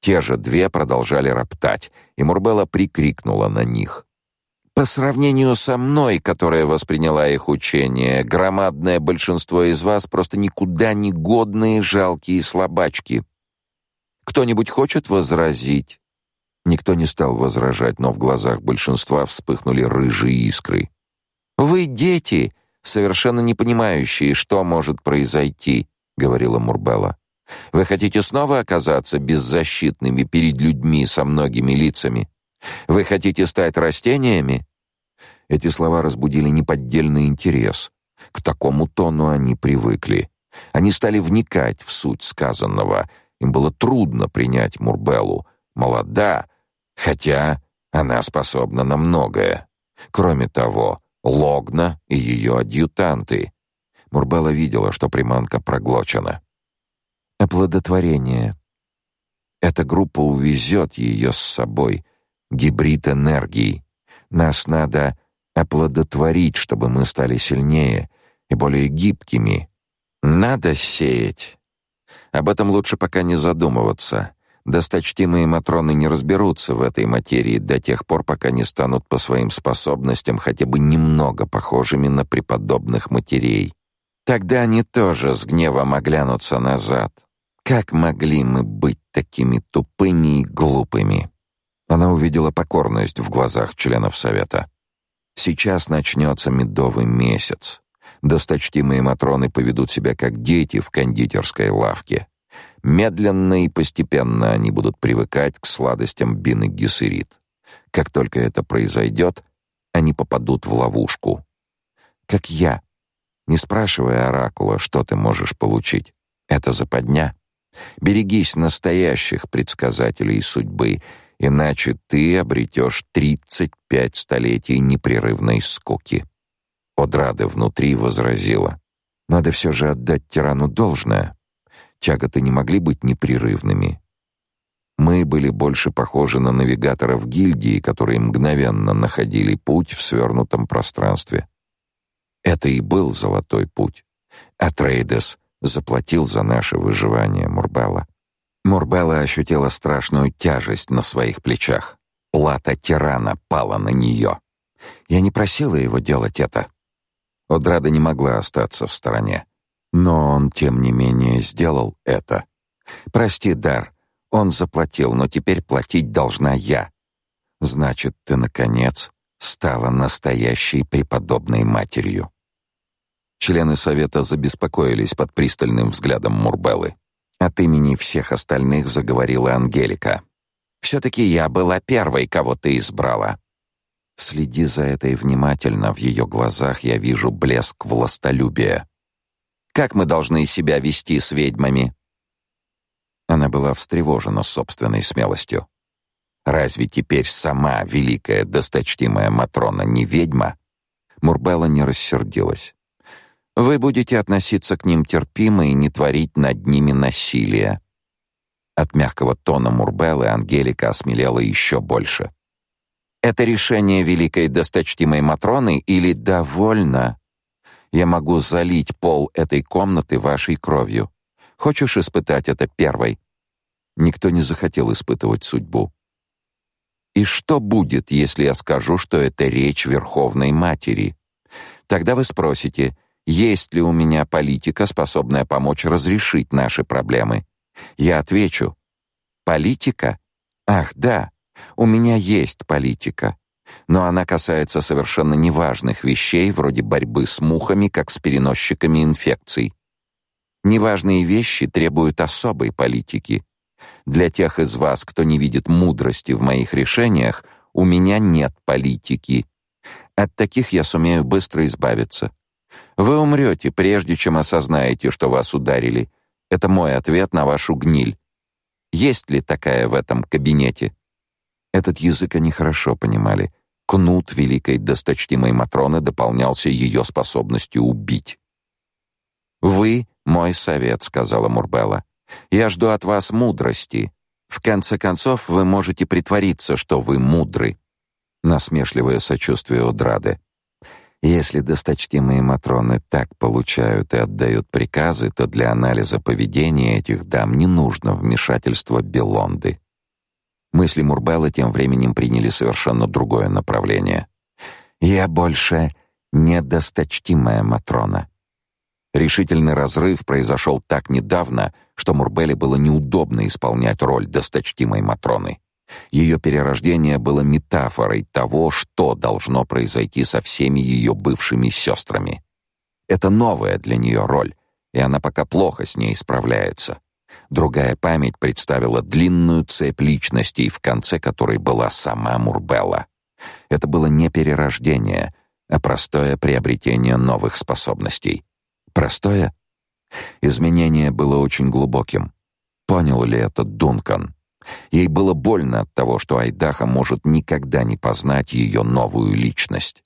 Те же две продолжали роптать, и Мурбелла прикрикнула на них. По сравнению со мной, которая восприняла их учение, громадное большинство из вас просто никуда не годные жалкие слабачки. Кто-нибудь хочет возразить? Никто не стал возражать, но в глазах большинства вспыхнули рыжие искры. Вы дети, совершенно не понимающие, что может произойти, говорила Мурбелла. Вы хотите снова оказаться беззащитными перед людьми со многими лицами? Вы хотите стать растениями? Эти слова разбудили неподдельный интерес. К такому тону они привыкли. Они стали вникать в суть сказанного. Им было трудно принять Мурбеллу. Молода, Хотя она способна на многое. Кроме того, Логна и ее адъютанты. Мурбала видела, что приманка проглочена. Оплодотворение. Эта группа увезет ее с собой. Гибрид энергии. Нас надо оплодотворить, чтобы мы стали сильнее и более гибкими. Надо сеять. Об этом лучше пока не задумываться. Досточтимые матроны не разберутся в этой материи до тех пор, пока не станут по своим способностям хотя бы немного похожими на преподобных матерей. Тогда они тоже с гневом оглянутся назад. Как могли мы быть такими тупыми и глупыми? Она увидела покорность в глазах членов совета. Сейчас начнется медовый месяц. Досточтимые матроны поведут себя как дети в кондитерской лавке. Медленно и постепенно они будут привыкать к сладостям бины гессерит. Как только это произойдет, они попадут в ловушку. Как я. Не спрашивая оракула, что ты можешь получить. Это западня. Берегись настоящих предсказателей судьбы, иначе ты обретешь 35 столетий непрерывной скуки. Одрада внутри возразила: "Надо все же отдать тирану должное. Тяготы не могли быть непрерывными. Мы были больше похожи на навигаторов гильдии, которые мгновенно находили путь в свернутом пространстве. Это и был золотой путь. А Трейдес заплатил за наше выживание Мурбелла. Мурбелла ощутила страшную тяжесть на своих плечах. Плата тирана пала на нее. Я не просила его делать это. Одрада не могла остаться в стороне. Но он, тем не менее, сделал это. Прости, Дар, он заплатил, но теперь платить должна я. Значит, ты наконец стала настоящей преподобной матерью. Члены совета забеспокоились под пристальным взглядом Мурбеллы. От имени всех остальных заговорила Ангелика. все таки я была первой, кого ты избрала. Следи за этой внимательно, в ее глазах я вижу блеск властолюбия. Как мы должны себя вести с ведьмами? Она была встревожена собственной смелостью. Разве теперь сама великая досточтимая матрона не ведьма? Мурбелла не рассердилась. Вы будете относиться к ним терпимо и не творить над ними насилия. От мягкого тона Мурбеллы Ангелика осмелела еще больше. Это решение великой досточтимой матроны или довольно? Я могу залить пол этой комнаты вашей кровью. Хочешь испытать это первой? Никто не захотел испытывать судьбу. И что будет, если я скажу, что это речь Верховной Матери? Тогда вы спросите, есть ли у меня политика, способная помочь разрешить наши проблемы? Я отвечу: политика? Ах, да. У меня есть политика. Но она касается совершенно неважных вещей, вроде борьбы с мухами, как с переносчиками инфекций. Неважные вещи требуют особой политики. Для тех из вас, кто не видит мудрости в моих решениях, у меня нет политики. От таких я сумею быстро избавиться. Вы умрете, прежде чем осознаете, что вас ударили. Это мой ответ на вашу гниль. Есть ли такая в этом кабинете? Этот язык они хорошо понимали. Кнут великой досточтимой матроны дополнялся ее способностью убить. Вы мой совет, сказала Мурбелла. Я жду от вас мудрости. В конце концов, вы можете притвориться, что вы мудры. Насмешливое сочувствие Одрады. Если досточтимые матроны так получают и отдают приказы, то для анализа поведения этих дам не нужно вмешательство Белонды. Мысли Мурбелла тем временем приняли совершенно другое направление. Я больше не досточтимая матрона. Решительный разрыв произошел так недавно, что Мурбеле было неудобно исполнять роль досточтимой матроны. Ее перерождение было метафорой того, что должно произойти со всеми ее бывшими сестрами. Это новая для нее роль, и она пока плохо с ней справляется. Другая память представила длинную цепь личностей, в конце которой была сама Мурбелла. Это было не перерождение, а простое приобретение новых способностей. Простое? Изменение было очень глубоким. Понял ли это Дункан? Ей было больно от того, что Айдаха может никогда не познать ее новую личность.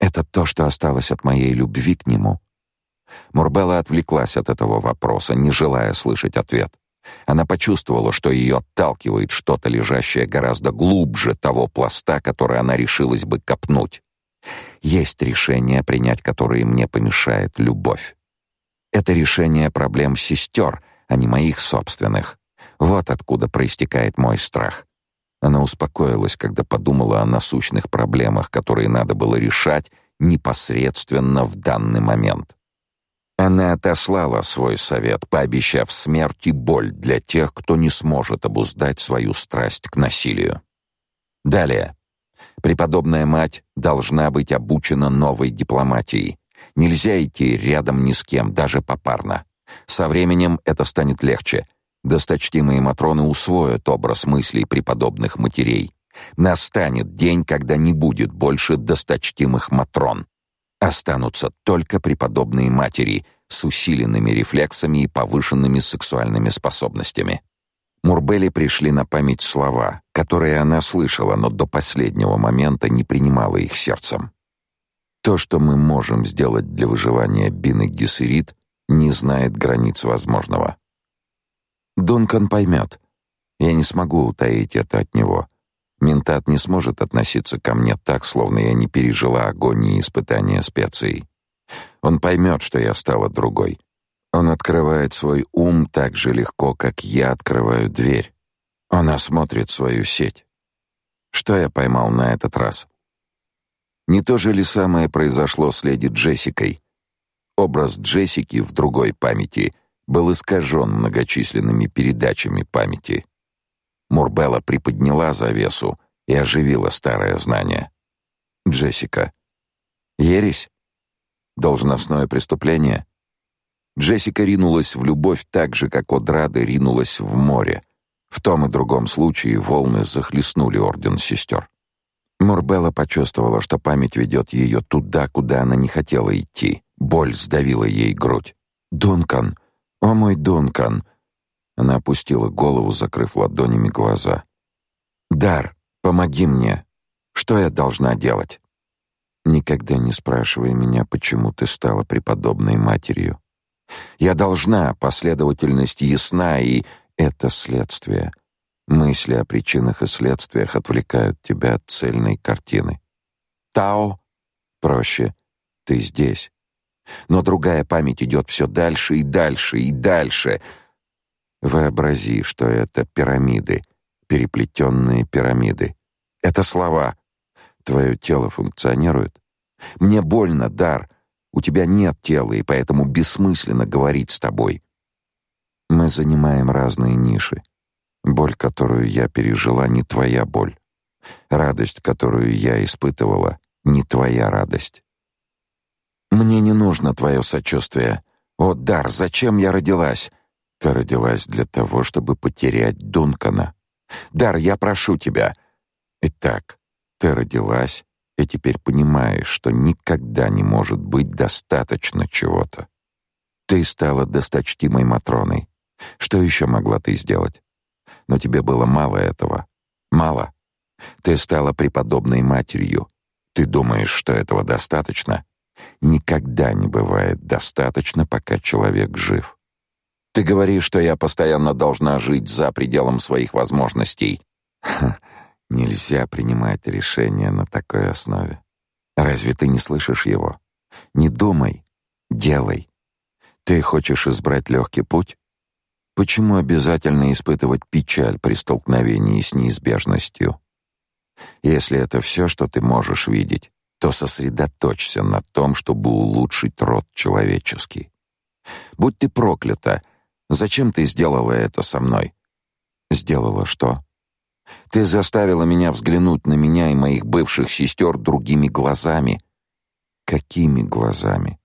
Это то, что осталось от моей любви к нему. Мурбелла отвлеклась от этого вопроса, не желая слышать ответ. Она почувствовала, что ее отталкивает что-то, лежащее гораздо глубже того пласта, который она решилась бы копнуть. Есть решение, принять которое мне помешает любовь. Это решение проблем сестер, а не моих собственных. Вот откуда проистекает мой страх. Она успокоилась, когда подумала о насущных проблемах, которые надо было решать непосредственно в данный момент. Она отослала свой совет, пообещав смерть и боль для тех, кто не сможет обуздать свою страсть к насилию. Далее. Преподобная мать должна быть обучена новой дипломатии. Нельзя идти рядом ни с кем, даже попарно. Со временем это станет легче. Досточтимые матроны усвоят образ мыслей преподобных матерей. Настанет день, когда не будет больше досточтимых матрон. Останутся только преподобные матери с усиленными рефлексами и повышенными сексуальными способностями. Мурбели пришли на память слова, которые она слышала, но до последнего момента не принимала их сердцем. То, что мы можем сделать для выживания Бины Гессерит, не знает границ возможного. Дункан поймет. Я не смогу утаить это от него. Ментат не сможет относиться ко мне так, словно я не пережила агонии испытания специей. Он поймет, что я стала другой. Он открывает свой ум так же легко, как я открываю дверь. Он осмотрит свою сеть. Что я поймал на этот раз? Не то же ли самое произошло с леди Джессикой? Образ Джессики в другой памяти был искажен многочисленными передачами памяти. Мурбелла приподняла завесу и оживила старое знание. Джессика. Ересь? Должностное преступление? Джессика ринулась в любовь так же, как Одрада ринулась в море. В том и другом случае волны захлестнули орден сестер. Мурбелла почувствовала, что память ведет ее туда, куда она не хотела идти. Боль сдавила ей грудь. «Дункан! О мой Дункан!» Она опустила голову, закрыв ладонями глаза. «Дар, помоги мне! Что я должна делать?» «Никогда не спрашивай меня, почему ты стала преподобной матерью. Я должна, последовательность ясна, и это следствие. Мысли о причинах и следствиях отвлекают тебя от цельной картины. Тао проще. Ты здесь. Но другая память идет все дальше и дальше и дальше. Вообрази, что это пирамиды, переплетенные пирамиды. Это слова. Твое тело функционирует. Мне больно, Дар. У тебя нет тела, и поэтому бессмысленно говорить с тобой. Мы занимаем разные ниши. Боль, которую я пережила, не твоя боль. Радость, которую я испытывала, не твоя радость. Мне не нужно твое сочувствие. О, Дар, зачем я родилась? Ты родилась для того, чтобы потерять Дункана. Дар, я прошу тебя. Итак, ты родилась и теперь понимаешь, что никогда не может быть достаточно чего-то. Ты стала досточтимой Матроной. Что еще могла ты сделать? Но тебе было мало этого. Мало. Ты стала преподобной матерью. Ты думаешь, что этого достаточно? Никогда не бывает достаточно, пока человек жив. Ты говоришь, что я постоянно должна жить за пределом своих возможностей. Ха, нельзя принимать решения на такой основе. Разве ты не слышишь его? Не думай, делай. Ты хочешь избрать легкий путь? Почему обязательно испытывать печаль при столкновении с неизбежностью? Если это все, что ты можешь видеть, то сосредоточься на том, чтобы улучшить род человеческий. Будь ты проклята, зачем ты сделала это со мной? Сделала что? Ты заставила меня взглянуть на меня и моих бывших сестер другими глазами. Какими глазами?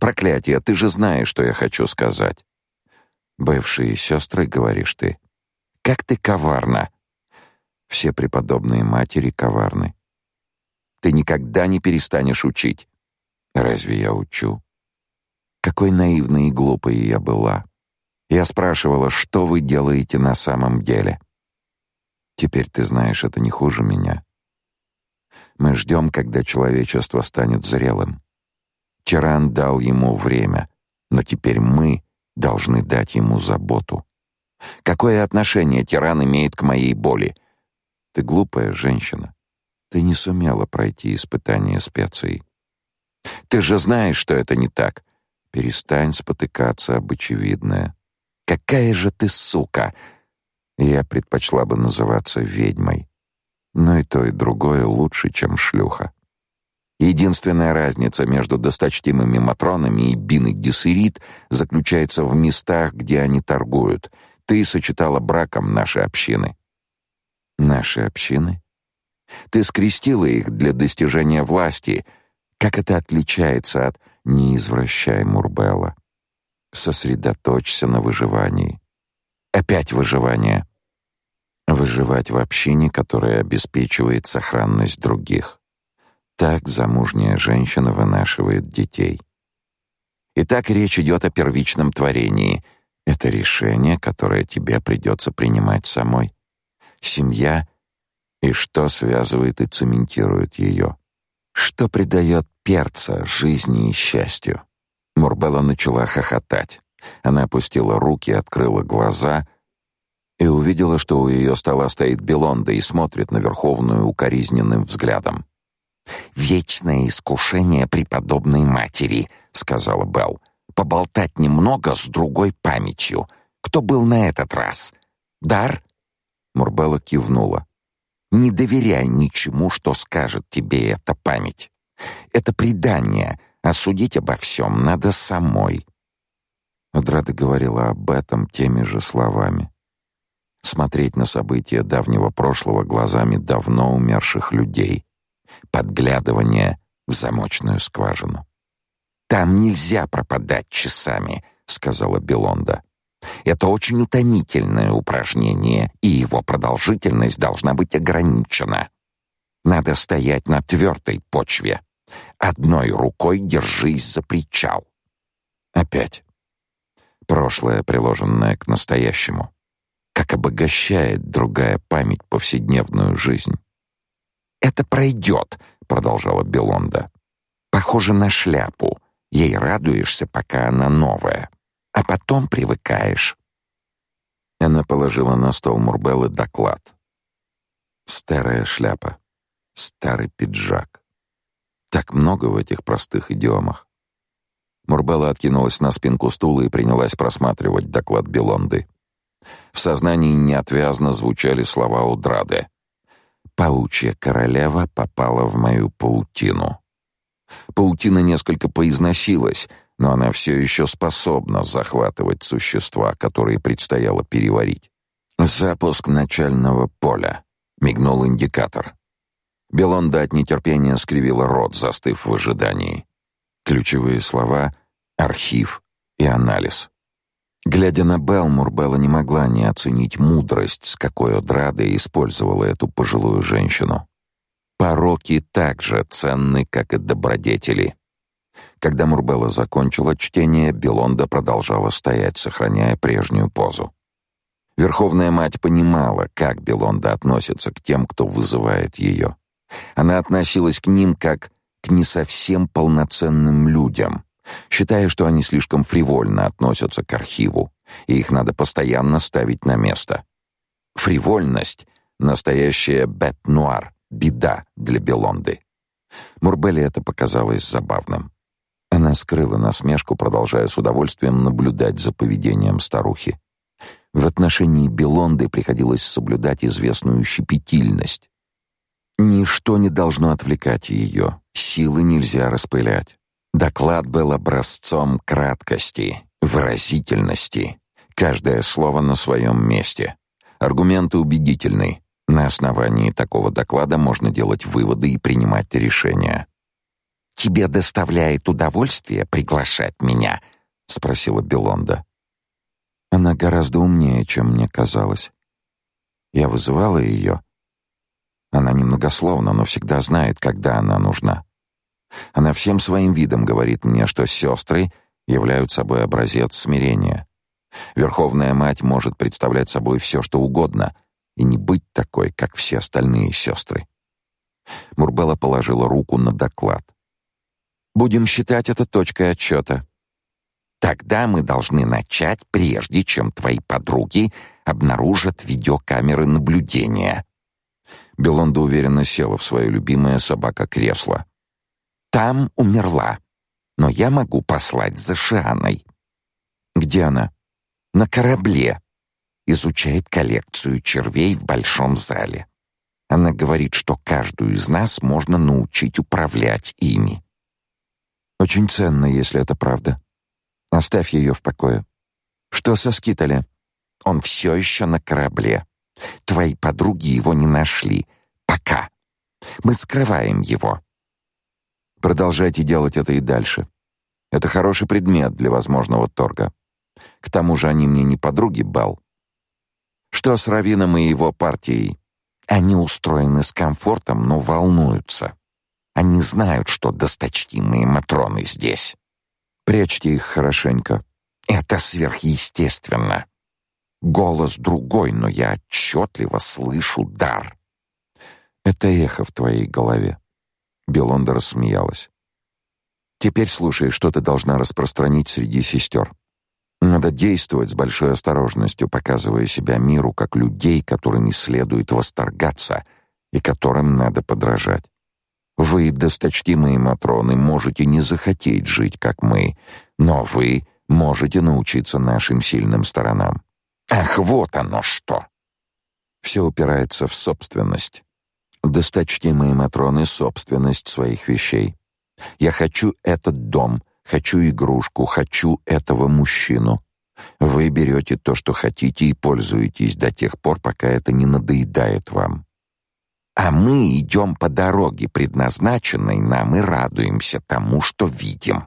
Проклятие, ты же знаешь, что я хочу сказать. Бывшие сестры, говоришь ты. Как ты коварна. Все преподобные матери коварны. Ты никогда не перестанешь учить. Разве я учу? Какой наивной и глупой я была. Я спрашивала, что вы делаете на самом деле. Теперь ты знаешь, это не хуже меня. Мы ждем, когда человечество станет зрелым. Тиран дал ему время, но теперь мы должны дать ему заботу. Какое отношение тиран имеет к моей боли? Ты глупая женщина. Ты не сумела пройти испытание специй. Ты же знаешь, что это не так. Перестань спотыкаться об очевидное. Какая же ты сука! Я предпочла бы называться ведьмой. Но и то, и другое лучше, чем шлюха. Единственная разница между досточтимыми матронами и Бин Гессерит заключается в местах, где они торгуют. Ты сочетала браком наши общины. Наши общины? Ты скрестила их для достижения власти. Как это отличается от «не извращай, Мурбелла»? Сосредоточься на выживании. Опять выживание. Выживать в общине, которая обеспечивает сохранность других. Так замужняя женщина вынашивает детей. Итак, речь идет о первичном творении. Это решение, которое тебе придется принимать самой. Семья и что связывает и цементирует ее. Что придает перца жизни и счастью. Мурбелла начала хохотать. Она опустила руки, открыла глаза и увидела, что у ее стола стоит Белонда и смотрит на Верховную укоризненным взглядом. Вечное искушение преподобной матери, сказала Белл. Поболтать немного с другой памятью. Кто был на этот раз? Дар? Мурбелла кивнула. Не доверяй ничему, что скажет тебе эта память. Это предание, а судить обо всем надо самой. Адрада говорила об этом теми же словами. Смотреть на события давнего прошлого глазами давно умерших людей подглядывание в замочную скважину. Там нельзя пропадать часами, сказала Белонда. Это очень утомительное упражнение, и его продолжительность должна быть ограничена. Надо стоять на твердой почве. Одной рукой держись за причал. Опять. Прошлое, приложенное к настоящему. Как обогащает другая память повседневную жизнь. «Это пройдет», — продолжала Белонда. «Похоже на шляпу. Ей радуешься, пока она новая а потом привыкаешь. Она положила на стол Мурбеллы доклад. Старая шляпа, старый пиджак. Так много в этих простых идиомах. Мурбелла откинулась на спинку стула и принялась просматривать доклад Белонды. В сознании неотвязно звучали слова Удрады. «Паучья королева попала в мою паутину». Паутина несколько поизносилась — но она все еще способна захватывать существа, которые предстояло переварить. Запуск начального поля. Мигнул индикатор. Белонда от нетерпения скривила рот, застыв в ожидании. Ключевые слова архив и анализ. Глядя на Белмур, Белла не могла не оценить мудрость, с какой Одрада использовала эту пожилую женщину. Пороки также ценны, как и добродетели. Когда Мурбелла закончила чтение, Белонда продолжала стоять, сохраняя прежнюю позу. Верховная мать понимала, как Белонда относится к тем, кто вызывает ее. Она относилась к ним как к не совсем полноценным людям, считая, что они слишком фривольно относятся к архиву, и их надо постоянно ставить на место. Фривольность — настоящая бет-нуар, беда для Белонды. Мурбелле это показалось забавным. Она скрыла насмешку, продолжая с удовольствием наблюдать за поведением старухи. В отношении Белонды приходилось соблюдать известную щепетильность. Ничто не должно отвлекать ее, силы нельзя распылять. Доклад был образцом краткости, выразительности. Каждое слово на своем месте. Аргументы убедительны. На основании такого доклада можно делать выводы и принимать решения. Тебе доставляет удовольствие приглашать меня? спросила Белонда. Она гораздо умнее, чем мне казалось. Я вызывала ее. Она немногословна, но всегда знает, когда она нужна. Она всем своим видом говорит мне, что сестры являются собой образец смирения. Верховная мать может представлять собой все, что угодно, и не быть такой, как все остальные сестры. Мурбелла положила руку на доклад. Будем считать это точкой отчета. Тогда мы должны начать, прежде чем твои подруги обнаружат видеокамеры наблюдения. Белонда уверенно села в свое любимое собака-кресло. Там умерла, но я могу послать за Шианой. Где она? На корабле. Изучает коллекцию червей в большом зале. Она говорит, что каждую из нас можно научить управлять ими. Очень ценно, если это правда. Оставь ее в покое. Что со Скитали? Он все еще на корабле. Твои подруги его не нашли. Пока. Мы скрываем его. Продолжайте делать это и дальше. Это хороший предмет для возможного торга. К тому же они мне не подруги, Бал. Что с Равином и его партией? Они устроены с комфортом, но волнуются. Они знают, что досточтимые матроны здесь. Прячьте их хорошенько. Это сверхъестественно. Голос другой, но я отчетливо слышу дар. Это эхо в твоей голове. Белонда рассмеялась. Теперь слушай, что ты должна распространить среди сестер. Надо действовать с большой осторожностью, показывая себя миру как людей, которыми следует восторгаться и которым надо подражать. Вы, досточтимые матроны, можете не захотеть жить, как мы, но вы можете научиться нашим сильным сторонам. Ах, вот оно что! Все упирается в собственность. Досточтимые матроны — собственность своих вещей. Я хочу этот дом, хочу игрушку, хочу этого мужчину. Вы берете то, что хотите, и пользуетесь до тех пор, пока это не надоедает вам. А мы идем по дороге, предназначенной нам, и радуемся тому, что видим.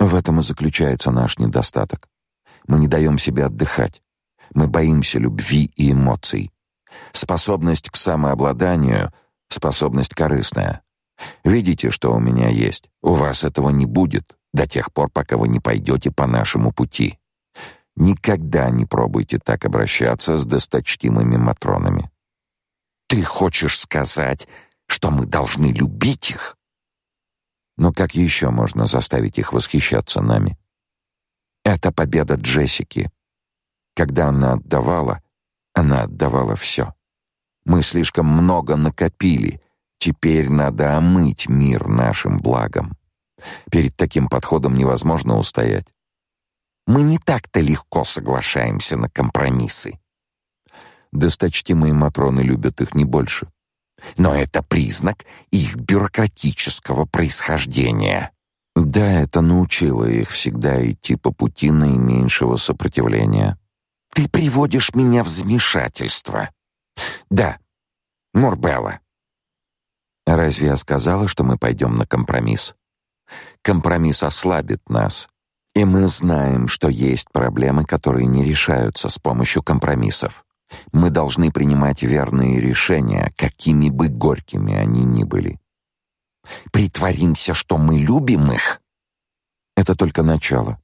В этом и заключается наш недостаток. Мы не даем себе отдыхать. Мы боимся любви и эмоций. Способность к самообладанию — способность корыстная. Видите, что у меня есть? У вас этого не будет до тех пор, пока вы не пойдете по нашему пути. Никогда не пробуйте так обращаться с досточтимыми матронами. Ты хочешь сказать, что мы должны любить их? Но как еще можно заставить их восхищаться нами? Это победа Джессики. Когда она отдавала, она отдавала все. Мы слишком много накопили. Теперь надо омыть мир нашим благом. Перед таким подходом невозможно устоять. Мы не так-то легко соглашаемся на компромиссы. Досточтимые матроны любят их не больше. Но это признак их бюрократического происхождения. Да, это научило их всегда идти по пути наименьшего сопротивления. Ты приводишь меня в замешательство. Да, Мурбелла. Разве я сказала, что мы пойдем на компромисс? Компромисс ослабит нас, и мы знаем, что есть проблемы, которые не решаются с помощью компромиссов. Мы должны принимать верные решения, какими бы горькими они ни были. Притворимся, что мы любим их. Это только начало.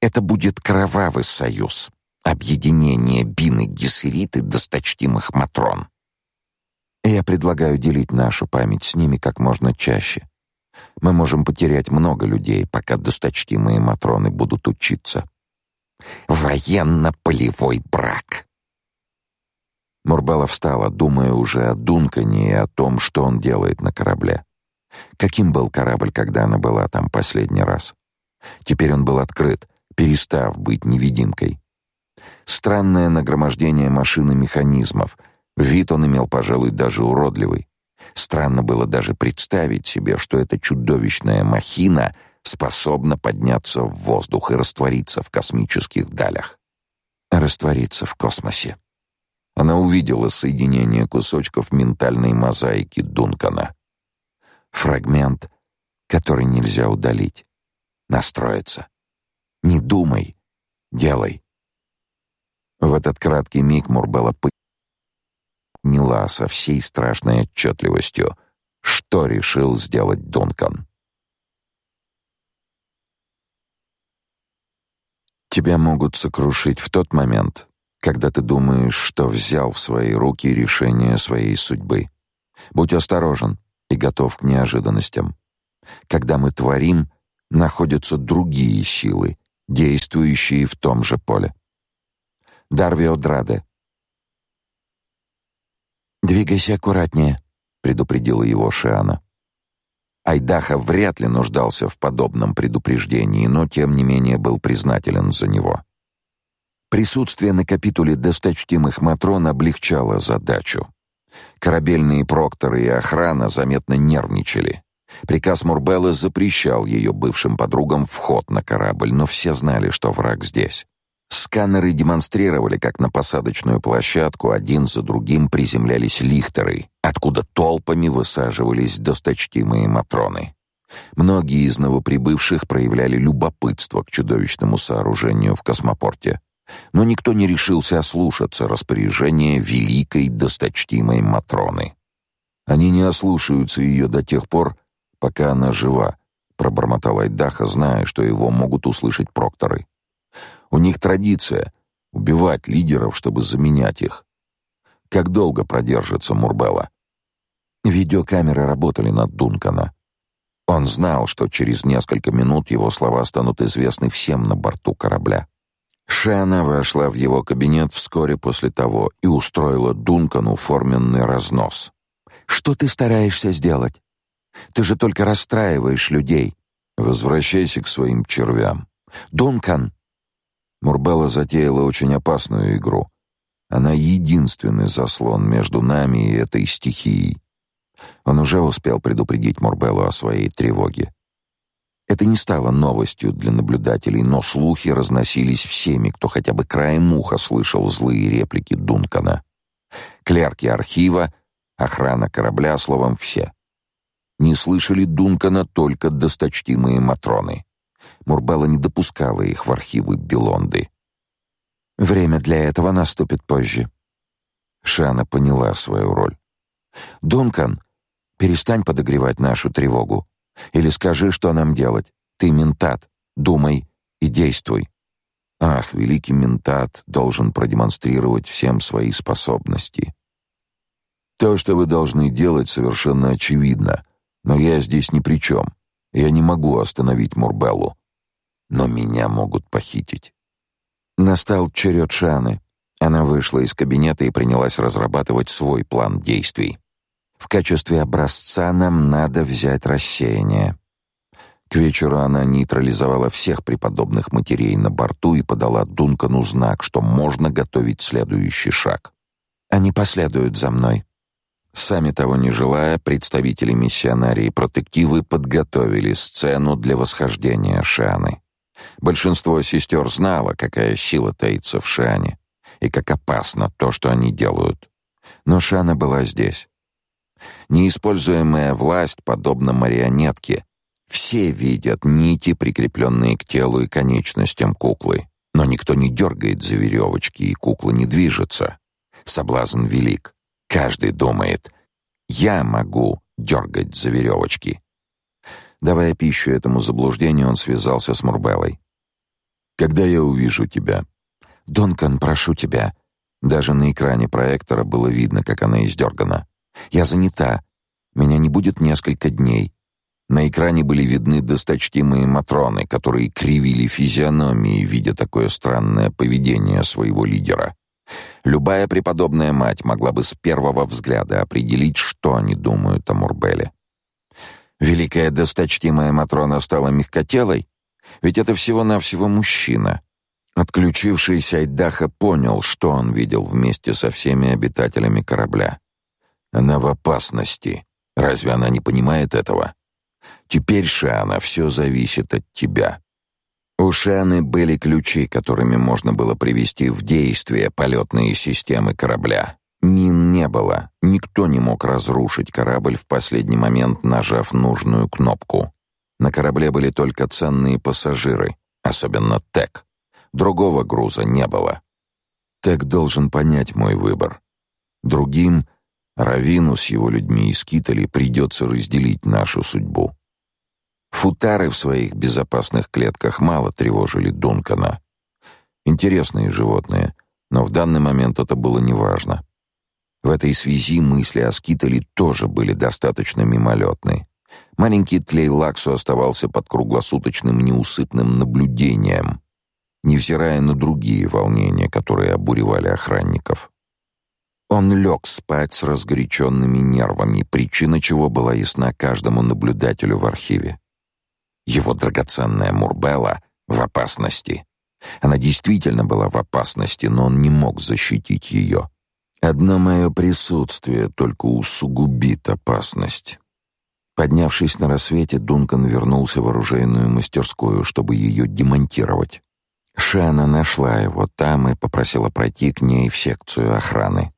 Это будет кровавый союз, объединение Бины Гессерит и досточтимых Матрон. Я предлагаю делить нашу память с ними как можно чаще. Мы можем потерять много людей, пока досточтимые Матроны будут учиться. Военно-полевой брак. Мурбала встала, думая уже о Дункане и о том, что он делает на корабле. Каким был корабль, когда она была там последний раз? Теперь он был открыт, перестав быть невидимкой. Странное нагромождение машин и механизмов. Вид он имел, пожалуй, даже уродливый. Странно было даже представить себе, что эта чудовищная махина способна подняться в воздух и раствориться в космических далях. Раствориться в космосе. Она увидела соединение кусочков ментальной мозаики Дункана. Фрагмент, который нельзя удалить. Настроиться. Не думай, делай. В этот краткий миг Мурбелла поняла со всей страшной отчетливостью, что решил сделать Дункан. Тебя могут сокрушить в тот момент, когда ты думаешь, что взял в свои руки решение своей судьбы. Будь осторожен и готов к неожиданностям. Когда мы творим, находятся другие силы, действующие в том же поле. Дарвио Драде. «Двигайся аккуратнее», — предупредила его Шиана. Айдаха вряд ли нуждался в подобном предупреждении, но тем не менее был признателен за него. Присутствие на капитуле досточтимых матрон облегчало задачу. Корабельные прокторы и охрана заметно нервничали. Приказ Мурбеллы запрещал ее бывшим подругам вход на корабль, но все знали, что враг здесь. Сканеры демонстрировали, как на посадочную площадку один за другим приземлялись лихтеры, откуда толпами высаживались досточтимые матроны. Многие из новоприбывших проявляли любопытство к чудовищному сооружению в космопорте но никто не решился ослушаться распоряжения великой досточтимой Матроны. Они не ослушаются ее до тех пор, пока она жива, пробормотал Айдаха, зная, что его могут услышать прокторы. У них традиция убивать лидеров, чтобы заменять их. Как долго продержится Мурбелла? Видеокамеры работали над Дункана. Он знал, что через несколько минут его слова станут известны всем на борту корабля. Шана вошла в его кабинет вскоре после того и устроила Дункану форменный разнос. «Что ты стараешься сделать? Ты же только расстраиваешь людей. Возвращайся к своим червям. Дункан!» Мурбелла затеяла очень опасную игру. Она единственный заслон между нами и этой стихией. Он уже успел предупредить Мурбеллу о своей тревоге. Это не стало новостью для наблюдателей, но слухи разносились всеми, кто хотя бы краем уха слышал злые реплики Дункана. Клерки архива, охрана корабля, словом, все. Не слышали Дункана только досточтимые матроны. Мурбелла не допускала их в архивы Белонды. Время для этого наступит позже. Шана поняла свою роль. Дункан, перестань подогревать нашу тревогу. Или скажи, что нам делать. Ты ментат. Думай и действуй. Ах, великий ментат должен продемонстрировать всем свои способности. То, что вы должны делать, совершенно очевидно, но я здесь ни при чем. Я не могу остановить Мурбеллу, но меня могут похитить. Настал черед Шаны. Она вышла из кабинета и принялась разрабатывать свой план действий. В качестве образца нам надо взять рассеяние. К вечеру она нейтрализовала всех преподобных матерей на борту и подала Дункану знак, что можно готовить следующий шаг. Они последуют за мной. Сами того не желая, представители миссионарии протективы подготовили сцену для восхождения Шаны. Большинство сестер знало, какая сила таится в Шане и как опасно то, что они делают. Но Шана была здесь. Неиспользуемая власть подобна марионетке. Все видят нити, прикрепленные к телу и конечностям куклы, но никто не дергает за веревочки, и кукла не движется. Соблазн велик. Каждый думает: я могу дергать за веревочки. Давая пищу этому заблуждению, он связался с Мурбелой. Когда я увижу тебя? Донкан, прошу тебя. Даже на экране проектора было видно, как она издергана. Я занята. Меня не будет несколько дней. На экране были видны досточтимые матроны, которые кривили физиономии, видя такое странное поведение своего лидера. Любая преподобная мать могла бы с первого взгляда определить, что они думают о Мурбеле. Великая досточтимая матрона стала мягкотелой, ведь это всего-навсего мужчина. Отключившийся Айдаха понял, что он видел вместе со всеми обитателями корабля. Она в опасности. Разве она не понимает этого? Теперь, Шана, все зависит от тебя. У Шаны были ключи, которыми можно было привести в действие полетные системы корабля. Мин не было. Никто не мог разрушить корабль в последний момент, нажав нужную кнопку. На корабле были только ценные пассажиры, особенно Тек. Другого груза не было. Тек должен понять мой выбор. Другим Равину с его людьми из Китали придется разделить нашу судьбу. Футары в своих безопасных клетках мало тревожили Дункана. Интересные животные, но в данный момент это было неважно. В этой связи мысли о Скитале тоже были достаточно мимолетны. Маленький Тлейлаксу оставался под круглосуточным неусыпным наблюдением, невзирая на другие волнения, которые обуревали охранников. Он лег спать с разгоряченными нервами, причина чего была ясна каждому наблюдателю в архиве. Его драгоценная Мурбелла в опасности. Она действительно была в опасности, но он не мог защитить ее. Одно мое присутствие только усугубит опасность. Поднявшись на рассвете, Дункан вернулся в оружейную мастерскую, чтобы ее демонтировать. Шана нашла его там и попросила пройти к ней в секцию охраны.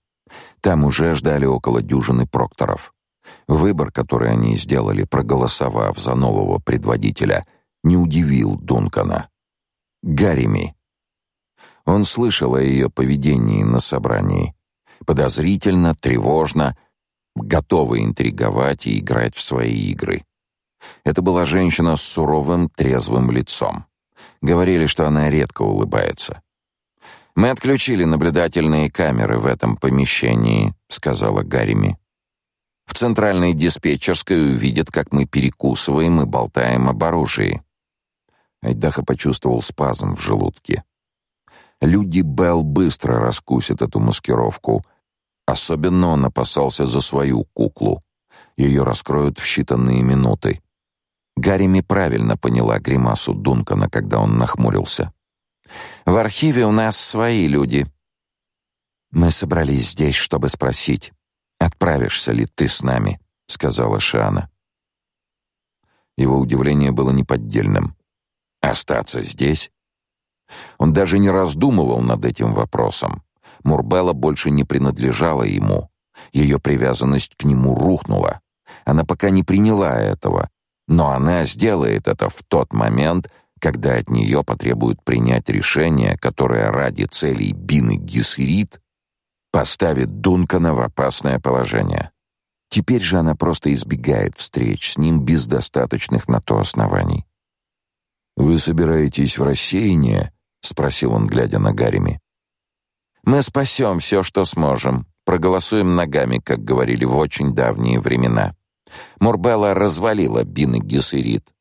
Там уже ждали около дюжины прокторов. Выбор, который они сделали, проголосовав за нового предводителя, не удивил Дункана. Гарими. Он слышал о ее поведении на собрании. Подозрительно, тревожно, готова интриговать и играть в свои игры. Это была женщина с суровым, трезвым лицом. Говорили, что она редко улыбается. Мы отключили наблюдательные камеры в этом помещении, сказала Гарими. В центральной диспетчерской увидят, как мы перекусываем и болтаем об оружии. Айдаха почувствовал спазм в желудке. Люди Белл быстро раскусят эту маскировку. Особенно он опасался за свою куклу. Ее раскроют в считанные минуты. Гарими правильно поняла гримасу Дункана, когда он нахмурился. В архиве у нас свои люди. Мы собрались здесь, чтобы спросить, Отправишься ли ты с нами, сказала Шана. Его удивление было неподдельным. Остаться здесь? Он даже не раздумывал над этим вопросом. Мурбелла больше не принадлежала ему. Ее привязанность к нему рухнула. Она пока не приняла этого, но она сделает это в тот момент, когда от нее потребуют принять решение, которое ради целей Бины Гессерит поставит Дункана в опасное положение. Теперь же она просто избегает встреч с ним без достаточных на то оснований. «Вы собираетесь в рассеяние?» — спросил он, глядя на Гарими. «Мы спасем все, что сможем. Проголосуем ногами, как говорили в очень давние времена. Мурбелла развалила Бин и Гессерит».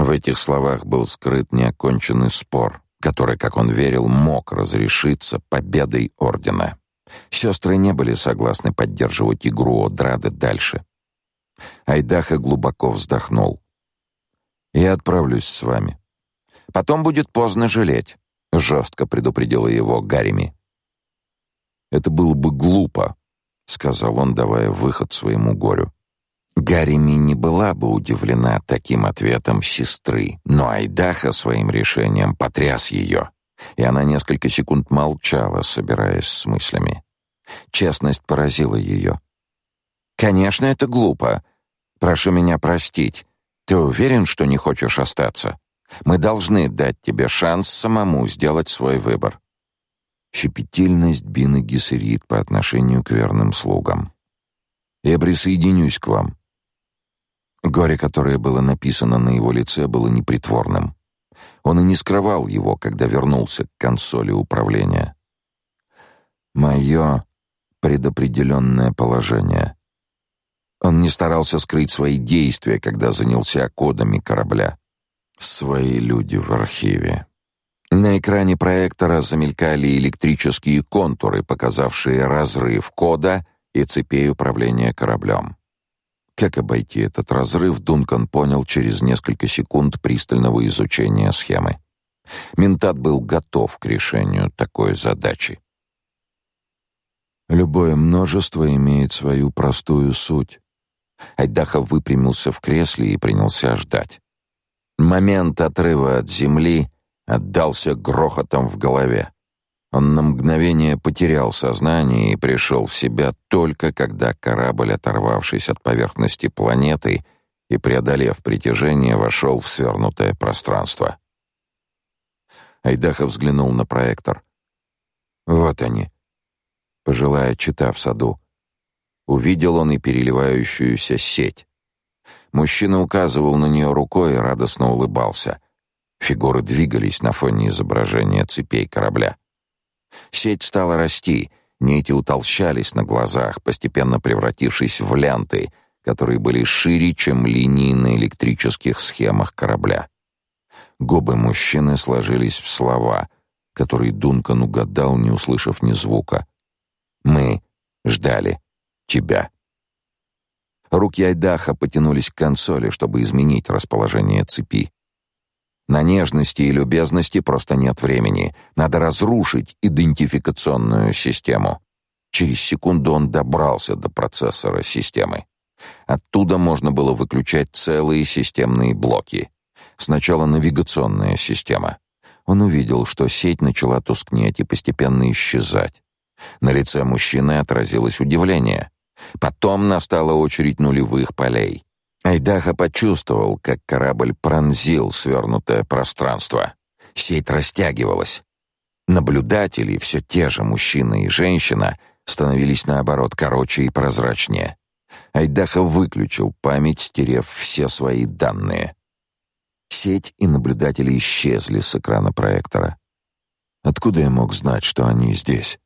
В этих словах был скрыт неоконченный спор, который, как он верил, мог разрешиться победой Ордена. Сестры не были согласны поддерживать игру Одрады дальше. Айдаха глубоко вздохнул. «Я отправлюсь с вами. Потом будет поздно жалеть», — жестко предупредила его Гарими. «Это было бы глупо», — сказал он, давая выход своему горю. Гарими не была бы удивлена таким ответом сестры, но Айдаха своим решением потряс ее и она несколько секунд молчала, собираясь с мыслями. Честность поразила ее. «Конечно, это глупо. Прошу меня простить. Ты уверен, что не хочешь остаться? Мы должны дать тебе шанс самому сделать свой выбор». Щепетильность Бины Гессерит по отношению к верным слугам. «Я присоединюсь к вам». Горе, которое было написано на его лице, было непритворным. Он и не скрывал его, когда вернулся к консоли управления. Мое предопределенное положение. Он не старался скрыть свои действия, когда занялся кодами корабля. Свои люди в архиве. На экране проектора замелькали электрические контуры, показавшие разрыв кода и цепей управления кораблем. Как обойти этот разрыв, Дункан понял через несколько секунд пристального изучения схемы. Ментат был готов к решению такой задачи. Любое множество имеет свою простую суть. Айдаха выпрямился в кресле и принялся ждать. Момент отрыва от земли отдался грохотом в голове. Он на мгновение потерял сознание и пришел в себя только когда корабль, оторвавшись от поверхности планеты и преодолев притяжение, вошел в свернутое пространство. Айдаха взглянул на проектор. Вот они. Пожилая чита в саду. Увидел он и переливающуюся сеть. Мужчина указывал на нее рукой и радостно улыбался. Фигуры двигались на фоне изображения цепей корабля. Сеть стала расти, нити утолщались на глазах, постепенно превратившись в ленты, которые были шире, чем линии на электрических схемах корабля. Губы мужчины сложились в слова, которые Дункан угадал, не услышав ни звука. «Мы ждали тебя». Руки Айдаха потянулись к консоли, чтобы изменить расположение цепи. На нежности и любезности просто нет времени. Надо разрушить идентификационную систему. Через секунду он добрался до процессора системы. Оттуда можно было выключать целые системные блоки. Сначала навигационная система. Он увидел, что сеть начала тускнеть и постепенно исчезать. На лице мужчины отразилось удивление. Потом настала очередь нулевых полей. Айдаха почувствовал, как корабль пронзил свернутое пространство. Сеть растягивалась. Наблюдатели, все те же мужчина и женщина, становились наоборот короче и прозрачнее. Айдаха выключил память, стерев все свои данные. Сеть и наблюдатели исчезли с экрана проектора. Откуда я мог знать, что они здесь?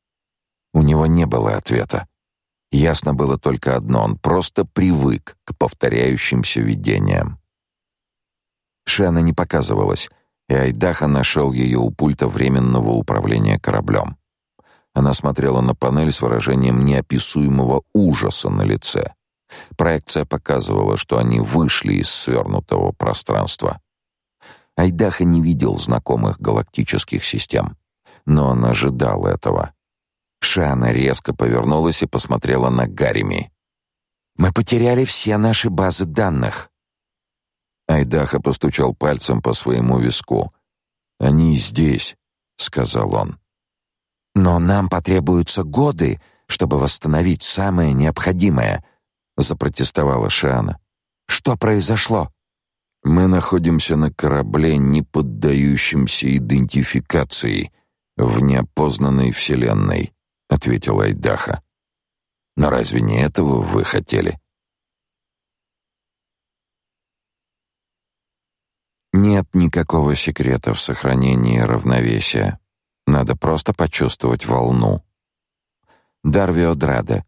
У него не было ответа. Ясно было только одно — он просто привык к повторяющимся видениям. Шана не показывалась, и Айдаха нашел ее у пульта временного управления кораблем. Она смотрела на панель с выражением неописуемого ужаса на лице. Проекция показывала, что они вышли из свернутого пространства. Айдаха не видел знакомых галактических систем, но он ожидал этого. Шана резко повернулась и посмотрела на Гарими. «Мы потеряли все наши базы данных». Айдаха постучал пальцем по своему виску. «Они здесь», — сказал он. «Но нам потребуются годы, чтобы восстановить самое необходимое», — запротестовала Шана. «Что произошло?» Мы находимся на корабле, не поддающемся идентификации, в неопознанной вселенной, ответил Айдаха. Но разве не этого вы хотели? Нет никакого секрета в сохранении равновесия. Надо просто почувствовать волну. Дарвио Драде.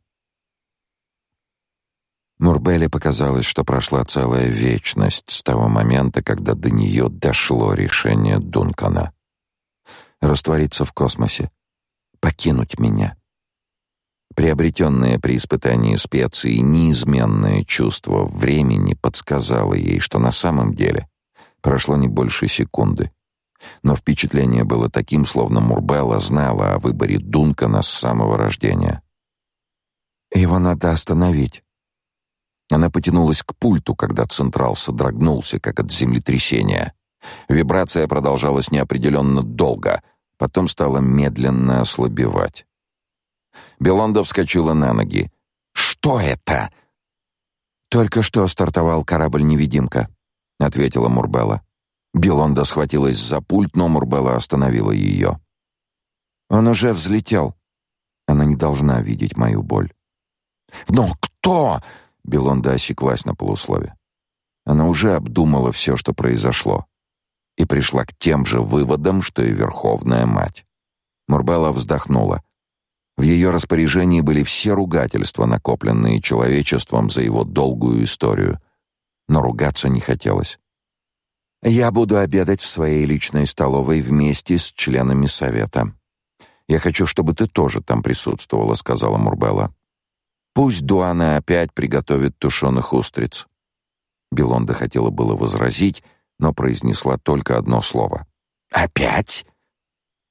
Мурбеле показалось, что прошла целая вечность с того момента, когда до нее дошло решение Дункана. Раствориться в космосе, покинуть меня. Приобретенное при испытании специй неизменное чувство времени подсказало ей, что на самом деле прошло не больше секунды. Но впечатление было таким, словно Мурбелла знала о выборе Дункана с самого рождения. Его надо остановить. Она потянулась к пульту, когда централ содрогнулся, как от землетрясения. Вибрация продолжалась неопределенно долго, потом стала медленно ослабевать. Белонда вскочила на ноги. «Что это?» «Только что стартовал корабль-невидимка», — ответила Мурбелла. Белонда схватилась за пульт, но Мурбелла остановила ее. «Он уже взлетел. Она не должна видеть мою боль». «Но кто?» Белонда осеклась на полуслове. Она уже обдумала все, что произошло, и пришла к тем же выводам, что и Верховная Мать. Мурбелла вздохнула. В ее распоряжении были все ругательства, накопленные человечеством за его долгую историю, но ругаться не хотелось. «Я буду обедать в своей личной столовой вместе с членами совета. Я хочу, чтобы ты тоже там присутствовала», — сказала Мурбелла. Пусть Дуана опять приготовит тушеных устриц. Белонда хотела было возразить, но произнесла только одно слово. Опять?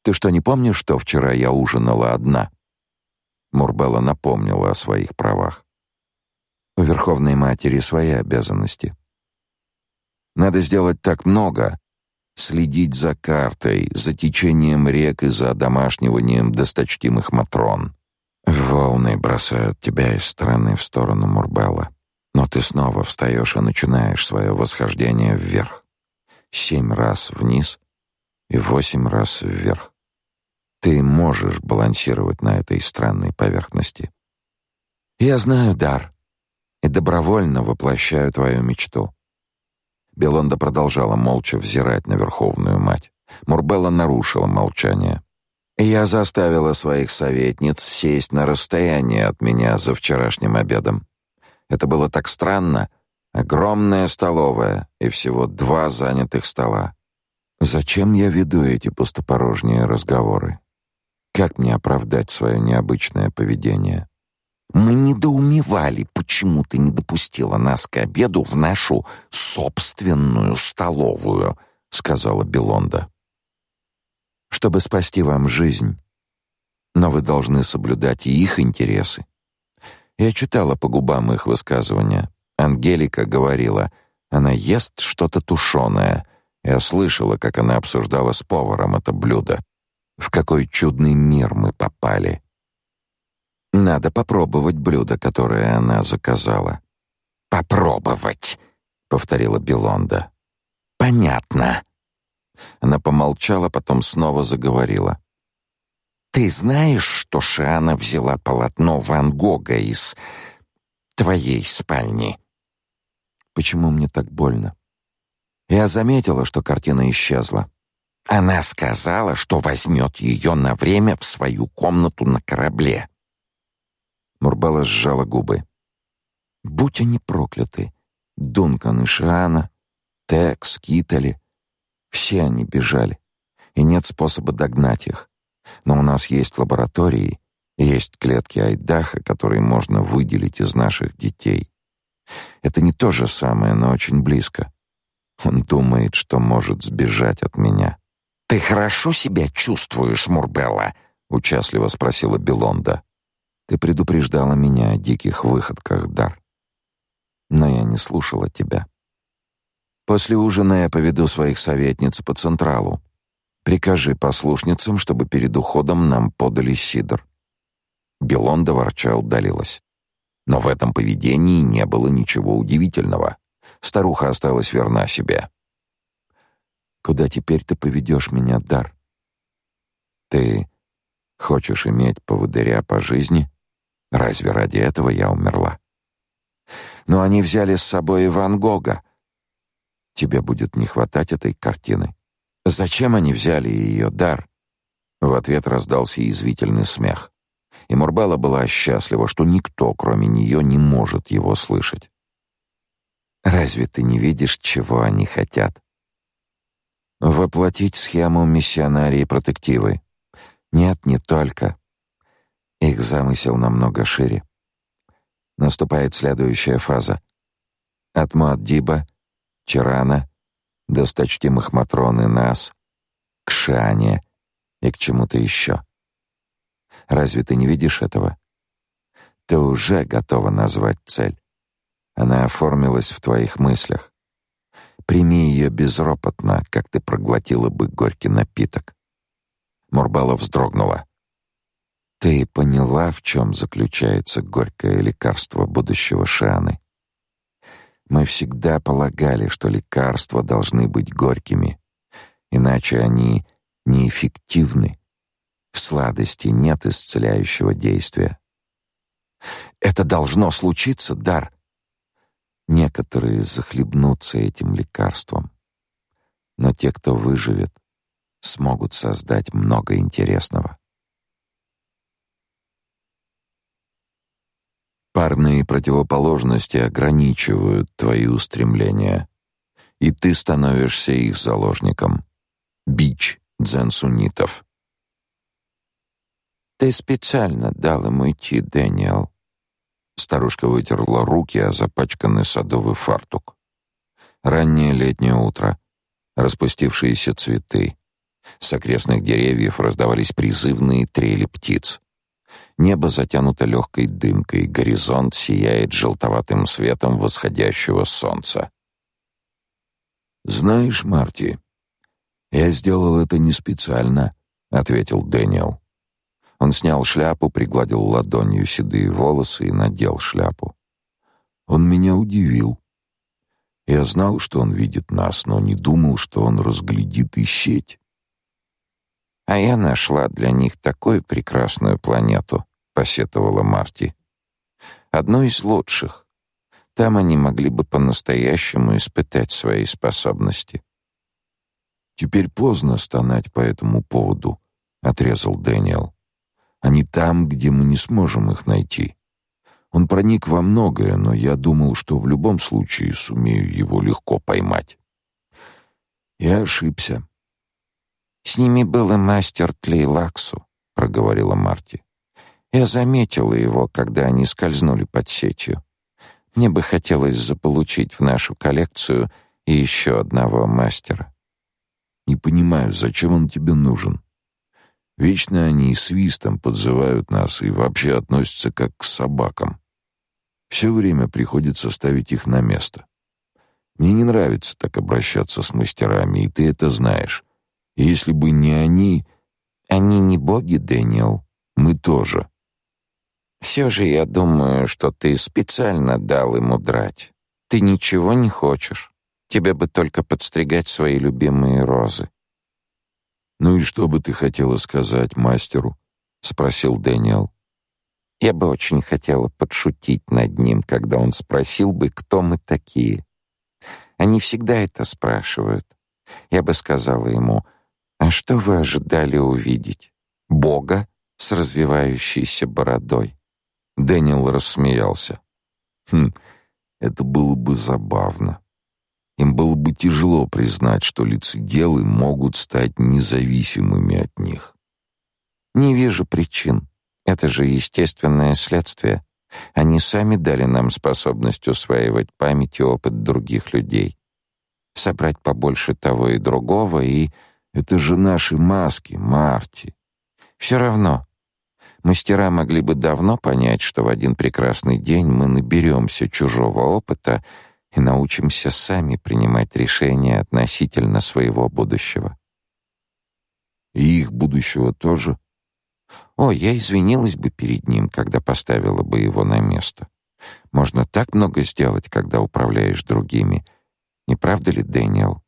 Ты что, не помнишь, что вчера я ужинала одна? Мурбелла напомнила о своих правах. У Верховной Матери свои обязанности. Надо сделать так много, следить за картой, за течением рек и за домашниванием досточтимых матрон. Волны бросают тебя из стороны в сторону Мурбелла, но ты снова встаешь и начинаешь свое восхождение вверх. Семь раз вниз и восемь раз вверх. Ты можешь балансировать на этой странной поверхности. Я знаю дар и добровольно воплощаю твою мечту. Белонда продолжала молча взирать на Верховную Мать. Мурбелла нарушила молчание. Я заставила своих советниц сесть на расстоянии от меня за вчерашним обедом. Это было так странно. Огромная столовая и всего два занятых стола. Зачем я веду эти пустопорожние разговоры? Как мне оправдать свое необычное поведение? Мы недоумевали, почему ты не допустила нас к обеду в нашу собственную столовую, сказала Белонда чтобы спасти вам жизнь. Но вы должны соблюдать и их интересы. Я читала по губам их высказывания. Ангелика говорила, она ест что-то тушеное. Я слышала, как она обсуждала с поваром это блюдо. В какой чудный мир мы попали. Надо попробовать блюдо, которое она заказала. Попробовать, повторила Белонда. Понятно. Она помолчала, потом снова заговорила. Ты знаешь, что Шиана взяла полотно Ван Гога из твоей спальни? Почему мне так больно? Я заметила, что картина исчезла. Она сказала, что возьмет ее на время в свою комнату на корабле. Мурбала сжала губы. Будь они прокляты, Дункан и Шиана, Текс, Китали — все они бежали, и нет способа догнать их. Но у нас есть лаборатории, есть клетки Айдаха, которые можно выделить из наших детей. Это не то же самое, но очень близко. Он думает, что может сбежать от меня. Ты хорошо себя чувствуешь, Мурбелла? участливо спросила Белонда. Ты предупреждала меня о диких выходках, Дар. Но я не слушала тебя. После ужина я поведу своих советниц по централу. Прикажи послушницам, чтобы перед уходом нам подали сидр. Белонда ворча удалилась. Но в этом поведении не было ничего удивительного. Старуха осталась верна себе. Куда теперь ты поведешь меня, Дар? Ты хочешь иметь поводыря по жизни? Разве ради этого я умерла? Но они взяли с собой и Ван Гога. Тебе будет не хватать этой картины. Зачем они взяли ее, Дар? В ответ раздался язвительный смех. И Мурбала была счастлива, что никто, кроме нее, не может его слышать. Разве ты не видишь, чего они хотят? Воплотить схему миссионарии протективы. Нет, не только. Их замысел намного шире. Наступает следующая фаза. От Муаддиба, Чирана, досточтимых Матрон и нас, к Шане и к чему-то еще. Разве ты не видишь этого? Ты уже готова назвать цель. Она оформилась в твоих мыслях. Прими ее безропотно, как ты проглотила бы горький напиток. Мурбала вздрогнула. Ты поняла, в чем заключается горькое лекарство будущего Шианы? Мы всегда полагали, что лекарства должны быть горькими, иначе они неэффективны. В сладости нет исцеляющего действия. Это должно случиться, дар. Некоторые захлебнутся этим лекарством, но те, кто выживет, смогут создать много интересного. Парные противоположности ограничивают твои устремления, и ты становишься их заложником. Бич дзен-суннитов. Ты специально дал ему идти, Дэниел. Старушка вытерла руки о запачканный садовый фартук. Раннее летнее утро. Распустившиеся цветы. С окрестных деревьев раздавались призывные трели птиц. Небо затянуто легкой дымкой, горизонт сияет желтоватым светом восходящего солнца. «Знаешь, Марти, я сделал это не специально», — ответил Дэниел. Он снял шляпу, пригладил ладонью седые волосы и надел шляпу. Он меня удивил. Я знал, что он видит нас, но не думал, что он разглядит и сеть. А я нашла для них такую прекрасную планету, посетовала Марти. Одну из лучших. Там они могли бы по-настоящему испытать свои способности. Теперь поздно стонать по этому поводу, отрезал Дэниел. Они там, где мы не сможем их найти. Он проник во многое, но я думал, что в любом случае сумею его легко поймать. Я ошибся. С ними был и мастер Тлейлаксу, проговорила Марти. Я заметила его, когда они скользнули под сетью. Мне бы хотелось заполучить в нашу коллекцию еще одного мастера. Не понимаю, зачем он тебе нужен? Вечно они свистом подзывают нас и вообще относятся как к собакам. Все время приходится ставить их на место. Мне не нравится так обращаться с мастерами, и ты это знаешь. И если бы не они... Они не боги, Дэниел. Мы тоже. Все же я думаю, что ты специально дал ему драть. Ты ничего не хочешь. Тебе бы только подстригать свои любимые розы. «Ну и что бы ты хотела сказать мастеру?» — спросил Дэниел. «Я бы очень хотела подшутить над ним, когда он спросил бы, кто мы такие. Они всегда это спрашивают. Я бы сказала ему, а что вы ожидали увидеть? Бога с развивающейся бородой?» Дэниел рассмеялся. «Хм, это было бы забавно». Им было бы тяжело признать, что лицеделы могут стать независимыми от них. Не вижу причин. Это же естественное следствие. Они сами дали нам способность усваивать память и опыт других людей. Собрать побольше того и другого, и... Это же наши маски, Марти. Все равно. Мастера могли бы давно понять, что в один прекрасный день мы наберемся чужого опыта и научимся сами принимать решения относительно своего будущего. И их будущего тоже? О, я извинилась бы перед ним, когда поставила бы его на место. Можно так много сделать, когда управляешь другими, Не правда ли, Дэниел?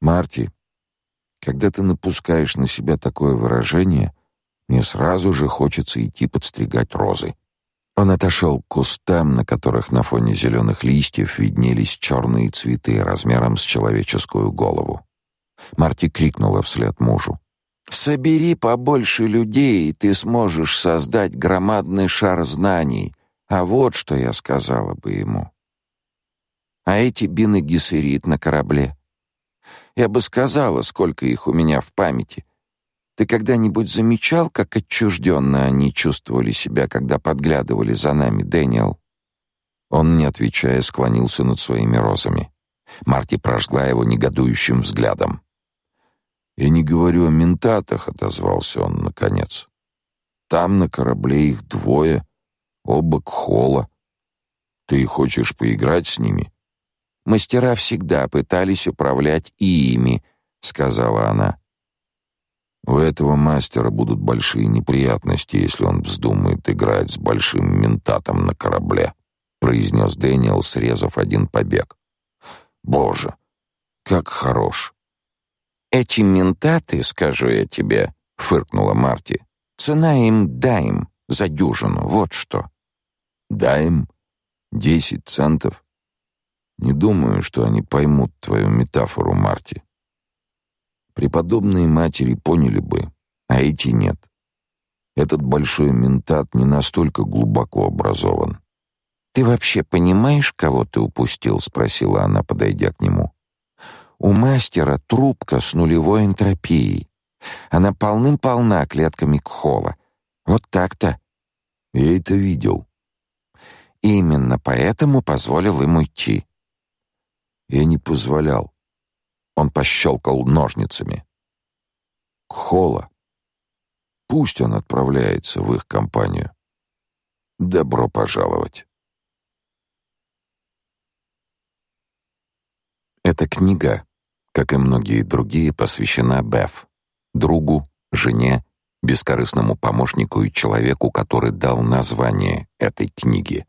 Марти, когда ты напускаешь на себя такое выражение, мне сразу же хочется идти подстригать розы. Он отошел к кустам, на которых на фоне зеленых листьев виднелись черные цветы размером с человеческую голову. Марти крикнула вслед мужу: Собери побольше людей, и ты сможешь создать громадный шар знаний. А вот что я сказала бы ему. А эти бины Гессерит на корабле? Я бы сказала, сколько их у меня в памяти. Ты когда-нибудь замечал, как отчужденно они чувствовали себя, когда подглядывали за нами, Дэниел? Он, не отвечая, склонился над своими розами. Марти прожгла его негодующим взглядом. «Я не говорю о ментатах», — отозвался он наконец. «Там на корабле их двое, оба кхола. Ты хочешь поиграть с ними?» «Мастера всегда пытались управлять и ими», — сказала она. «У этого мастера будут большие неприятности, если он вздумает играть с большим ментатом на корабле», — произнес Дэниел, срезав один побег. «Боже, как хорош!» Эти ментаты, скажу я тебе, фыркнула Марти. Цена им дайм за дюжину, вот что. Дайм? Десять центов? Не думаю, что они поймут твою метафору, Марти. Преподобные матери поняли бы, а эти нет. Этот большой ментат не настолько глубоко образован. Ты вообще понимаешь, кого ты упустил, спросила она, подойдя к нему. У мастера трубка с нулевой энтропией. Она полным-полна клетками кхола. Вот так-то. Я это видел. Именно поэтому позволил им уйти. Я не позволял. Он пощелкал ножницами. Кхола. Пусть он отправляется в их компанию. Добро пожаловать. Эта книга как и многие другие, посвящена Беф, другу, жене, бескорыстному помощнику и человеку, который дал название этой книге.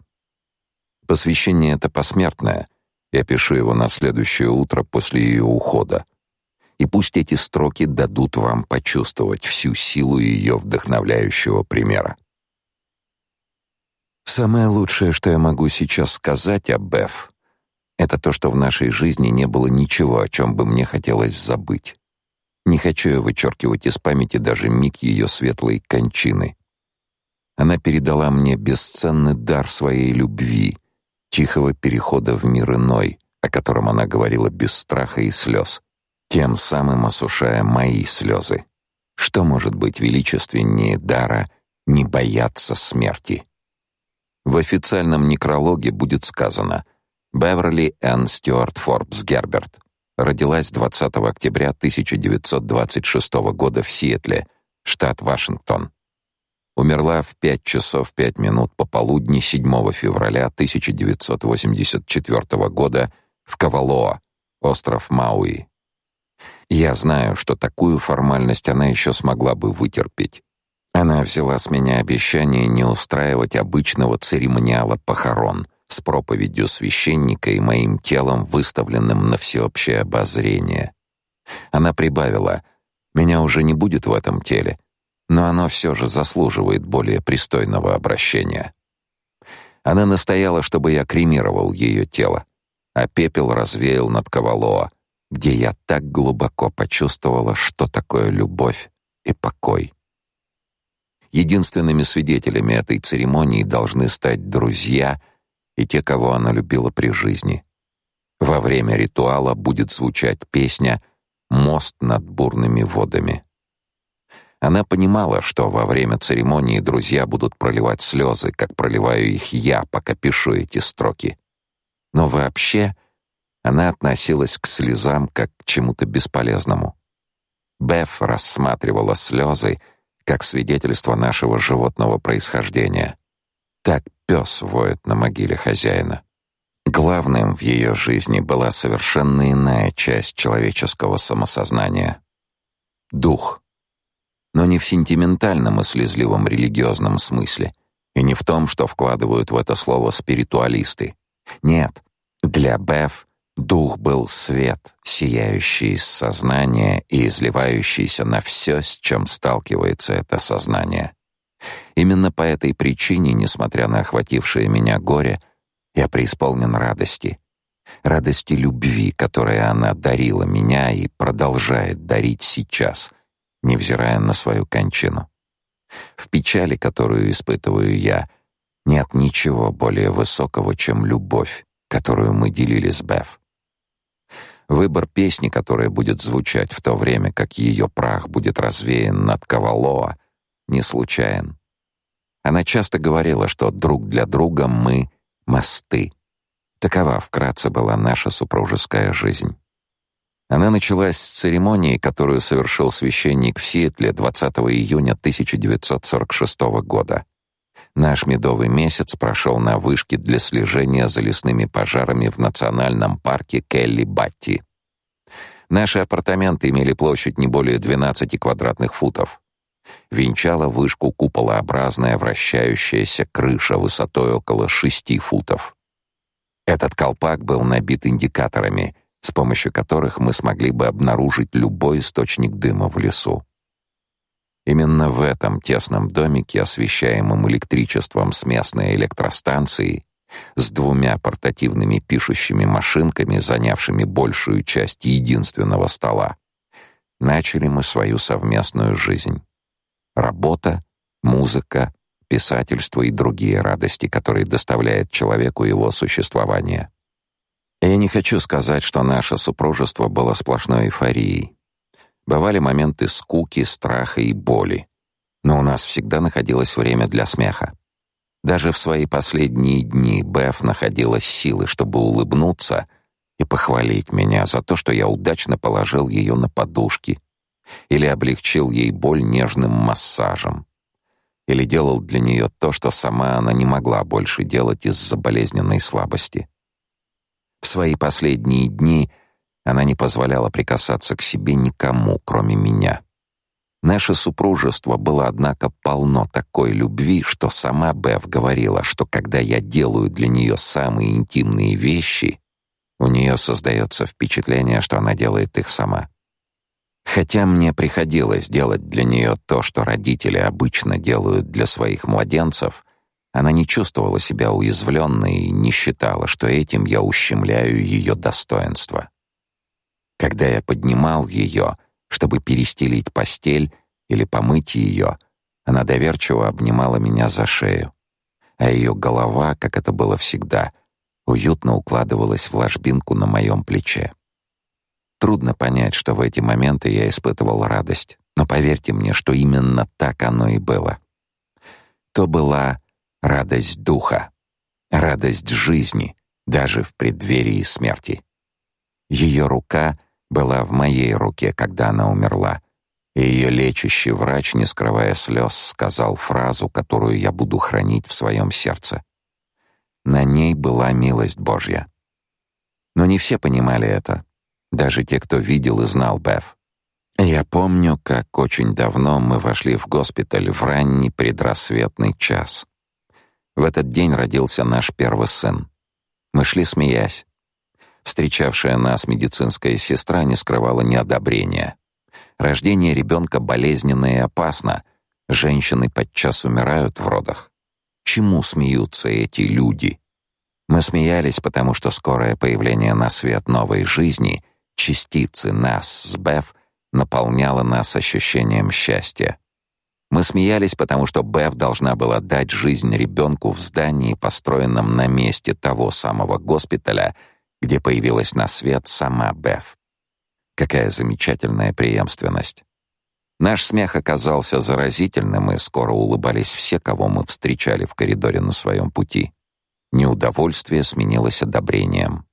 Посвящение это посмертное. Я пишу его на следующее утро после ее ухода. И пусть эти строки дадут вам почувствовать всю силу ее вдохновляющего примера. Самое лучшее, что я могу сейчас сказать о Беф, это то, что в нашей жизни не было ничего, о чем бы мне хотелось забыть. Не хочу я вычеркивать из памяти даже миг ее светлой кончины. Она передала мне бесценный дар своей любви, тихого перехода в мир иной, о котором она говорила без страха и слез, тем самым осушая мои слезы. Что может быть величественнее дара не бояться смерти? В официальном некрологе будет сказано: Беверли Энн Стюарт Форбс Герберт родилась 20 октября 1926 года в Сиэтле, штат Вашингтон. Умерла в 5 часов 5 минут пополудни 7 февраля 1984 года в Кавалоа, остров Мауи. Я знаю, что такую формальность она еще смогла бы вытерпеть. Она взяла с меня обещание не устраивать обычного церемониала похорон — с проповедью священника и моим телом, выставленным на всеобщее обозрение. Она прибавила: "Меня уже не будет в этом теле, но оно все же заслуживает более пристойного обращения". Она настояла, чтобы я кремировал ее тело, а пепел развеял над Кавалоа, где я так глубоко почувствовала, что такое любовь и покой. Единственными свидетелями этой церемонии должны стать друзья и те, кого она любила при жизни. Во время ритуала будет звучать песня «Мост над бурными водами». Она понимала, что во время церемонии друзья будут проливать слезы, как проливаю их я, пока пишу эти строки. Но вообще она относилась к слезам как к чему-то бесполезному. Беф рассматривала слезы как свидетельство нашего животного происхождения. Так пес воет на могиле хозяина. Главным в ее жизни была совершенно иная часть человеческого самосознания — дух. Но не в сентиментальном и слезливом религиозном смысле, и не в том, что вкладывают в это слово спиритуалисты. Нет, для Беф Дух был свет, сияющий из сознания и изливающийся на все, с чем сталкивается это сознание. Именно по этой причине, несмотря на охватившее меня горе, я преисполнен радости. Радости любви, которой она дарила меня и продолжает дарить сейчас, невзирая на свою кончину. В печали, которую испытываю я, нет ничего более высокого, чем любовь, которую мы делили с Беф. Выбор песни, которая будет звучать в то время, как ее прах будет развеян над Кавалоа, не случайен. Она часто говорила, что друг для друга мы — мосты. Такова вкратце была наша супружеская жизнь. Она началась с церемонии, которую совершил священник в Сиэтле 20 июня 1946 года. Наш медовый месяц прошел на вышке для слежения за лесными пожарами в национальном парке Келли-Батти. Наши апартаменты имели площадь не более 12 квадратных футов. Венчала вышку куполообразная вращающаяся крыша высотой около 6 футов. Этот колпак был набит индикаторами, с помощью которых мы смогли бы обнаружить любой источник дыма в лесу. Именно в этом тесном домике, освещаемом электричеством с местной электростанции, с двумя портативными пишущими машинками, занявшими большую часть единственного стола, начали мы свою совместную жизнь. Работа, музыка, писательство и другие радости, которые доставляет человеку его существование. Я не хочу сказать, что наше супружество было сплошной эйфорией. Бывали моменты скуки, страха и боли. Но у нас всегда находилось время для смеха. Даже в свои последние дни Беф находила силы, чтобы улыбнуться и похвалить меня за то, что я удачно положил ее на подушки или облегчил ей боль нежным массажем или делал для нее то, что сама она не могла больше делать из-за болезненной слабости. В свои последние дни она не позволяла прикасаться к себе никому, кроме меня. Наше супружество было, однако, полно такой любви, что сама Бев говорила, что когда я делаю для нее самые интимные вещи, у нее создается впечатление, что она делает их сама. Хотя мне приходилось делать для нее то, что родители обычно делают для своих младенцев, она не чувствовала себя уязвленной и не считала, что этим я ущемляю ее достоинство. Когда я поднимал ее, чтобы перестелить постель или помыть ее, она доверчиво обнимала меня за шею, а ее голова, как это было всегда, уютно укладывалась в ложбинку на моем плече. Трудно понять, что в эти моменты я испытывал радость, но поверьте мне, что именно так оно и было. То была радость духа, радость жизни, даже в преддверии смерти. Ее рука — была в моей руке, когда она умерла. И ее лечащий врач, не скрывая слез, сказал фразу, которую я буду хранить в своем сердце. На ней была милость Божья. Но не все понимали это, даже те, кто видел и знал Беф. Я помню, как очень давно мы вошли в госпиталь в ранний предрассветный час. В этот день родился наш первый сын. Мы шли смеясь. Встречавшая нас медицинская сестра не скрывала неодобрения. Рождение ребенка болезненно и опасно. Женщины подчас умирают в родах. Чему смеются эти люди? Мы смеялись, потому что скорое появление на свет новой жизни, частицы нас с Беф, наполняло нас ощущением счастья. Мы смеялись, потому что Беф должна была дать жизнь ребенку в здании, построенном на месте того самого госпиталя, где появилась на свет сама Беф. Какая замечательная преемственность. Наш смех оказался заразительным, и скоро улыбались все, кого мы встречали в коридоре на своем пути. Неудовольствие сменилось одобрением.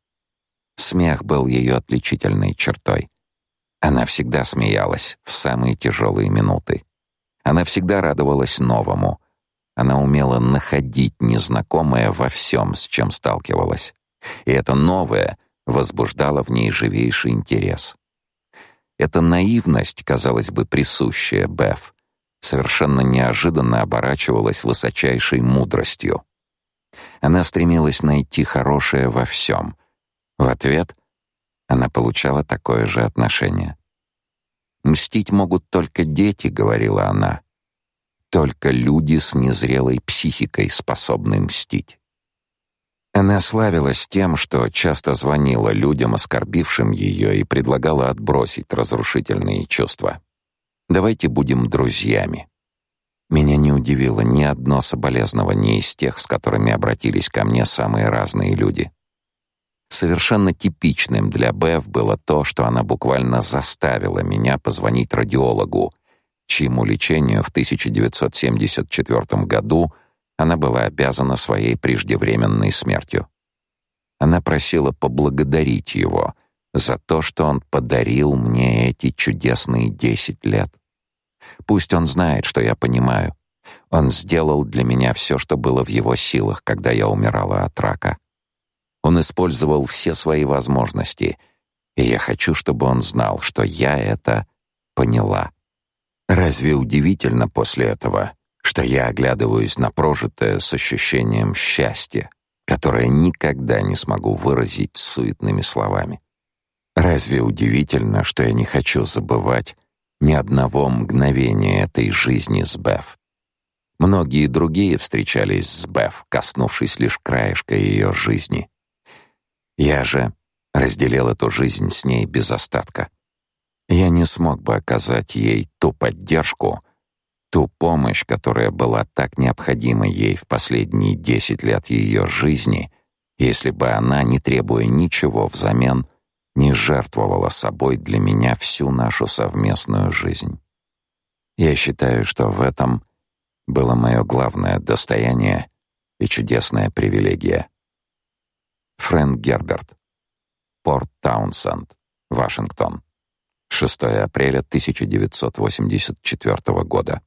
Смех был ее отличительной чертой. Она всегда смеялась в самые тяжелые минуты. Она всегда радовалась новому. Она умела находить незнакомое во всем, с чем сталкивалась и это новое возбуждало в ней живейший интерес. Эта наивность, казалось бы, присущая Беф, совершенно неожиданно оборачивалась высочайшей мудростью. Она стремилась найти хорошее во всем. В ответ она получала такое же отношение. «Мстить могут только дети», — говорила она. «Только люди с незрелой психикой способны мстить». Она славилась тем, что часто звонила людям, оскорбившим ее, и предлагала отбросить разрушительные чувства. «Давайте будем друзьями». Меня не удивило ни одно соболезнование из тех, с которыми обратились ко мне самые разные люди. Совершенно типичным для Бев было то, что она буквально заставила меня позвонить радиологу, чьему лечению в 1974 году она была обязана своей преждевременной смертью. Она просила поблагодарить его за то, что он подарил мне эти чудесные десять лет. Пусть он знает, что я понимаю. Он сделал для меня все, что было в его силах, когда я умирала от рака. Он использовал все свои возможности, и я хочу, чтобы он знал, что я это поняла. Разве удивительно после этого, что я оглядываюсь на прожитое с ощущением счастья, которое никогда не смогу выразить суетными словами? Разве удивительно, что я не хочу забывать ни одного мгновения этой жизни с Беф? Многие другие встречались с Беф, коснувшись лишь краешка ее жизни. Я же разделил эту жизнь с ней без остатка. Я не смог бы оказать ей ту поддержку, ту помощь, которая была так необходима ей в последние десять лет ее жизни, если бы она, не требуя ничего взамен, не жертвовала собой для меня всю нашу совместную жизнь. Я считаю, что в этом было мое главное достояние и чудесная привилегия. Фрэнк Герберт. Порт Таунсенд, Вашингтон. 6 апреля 1984 года.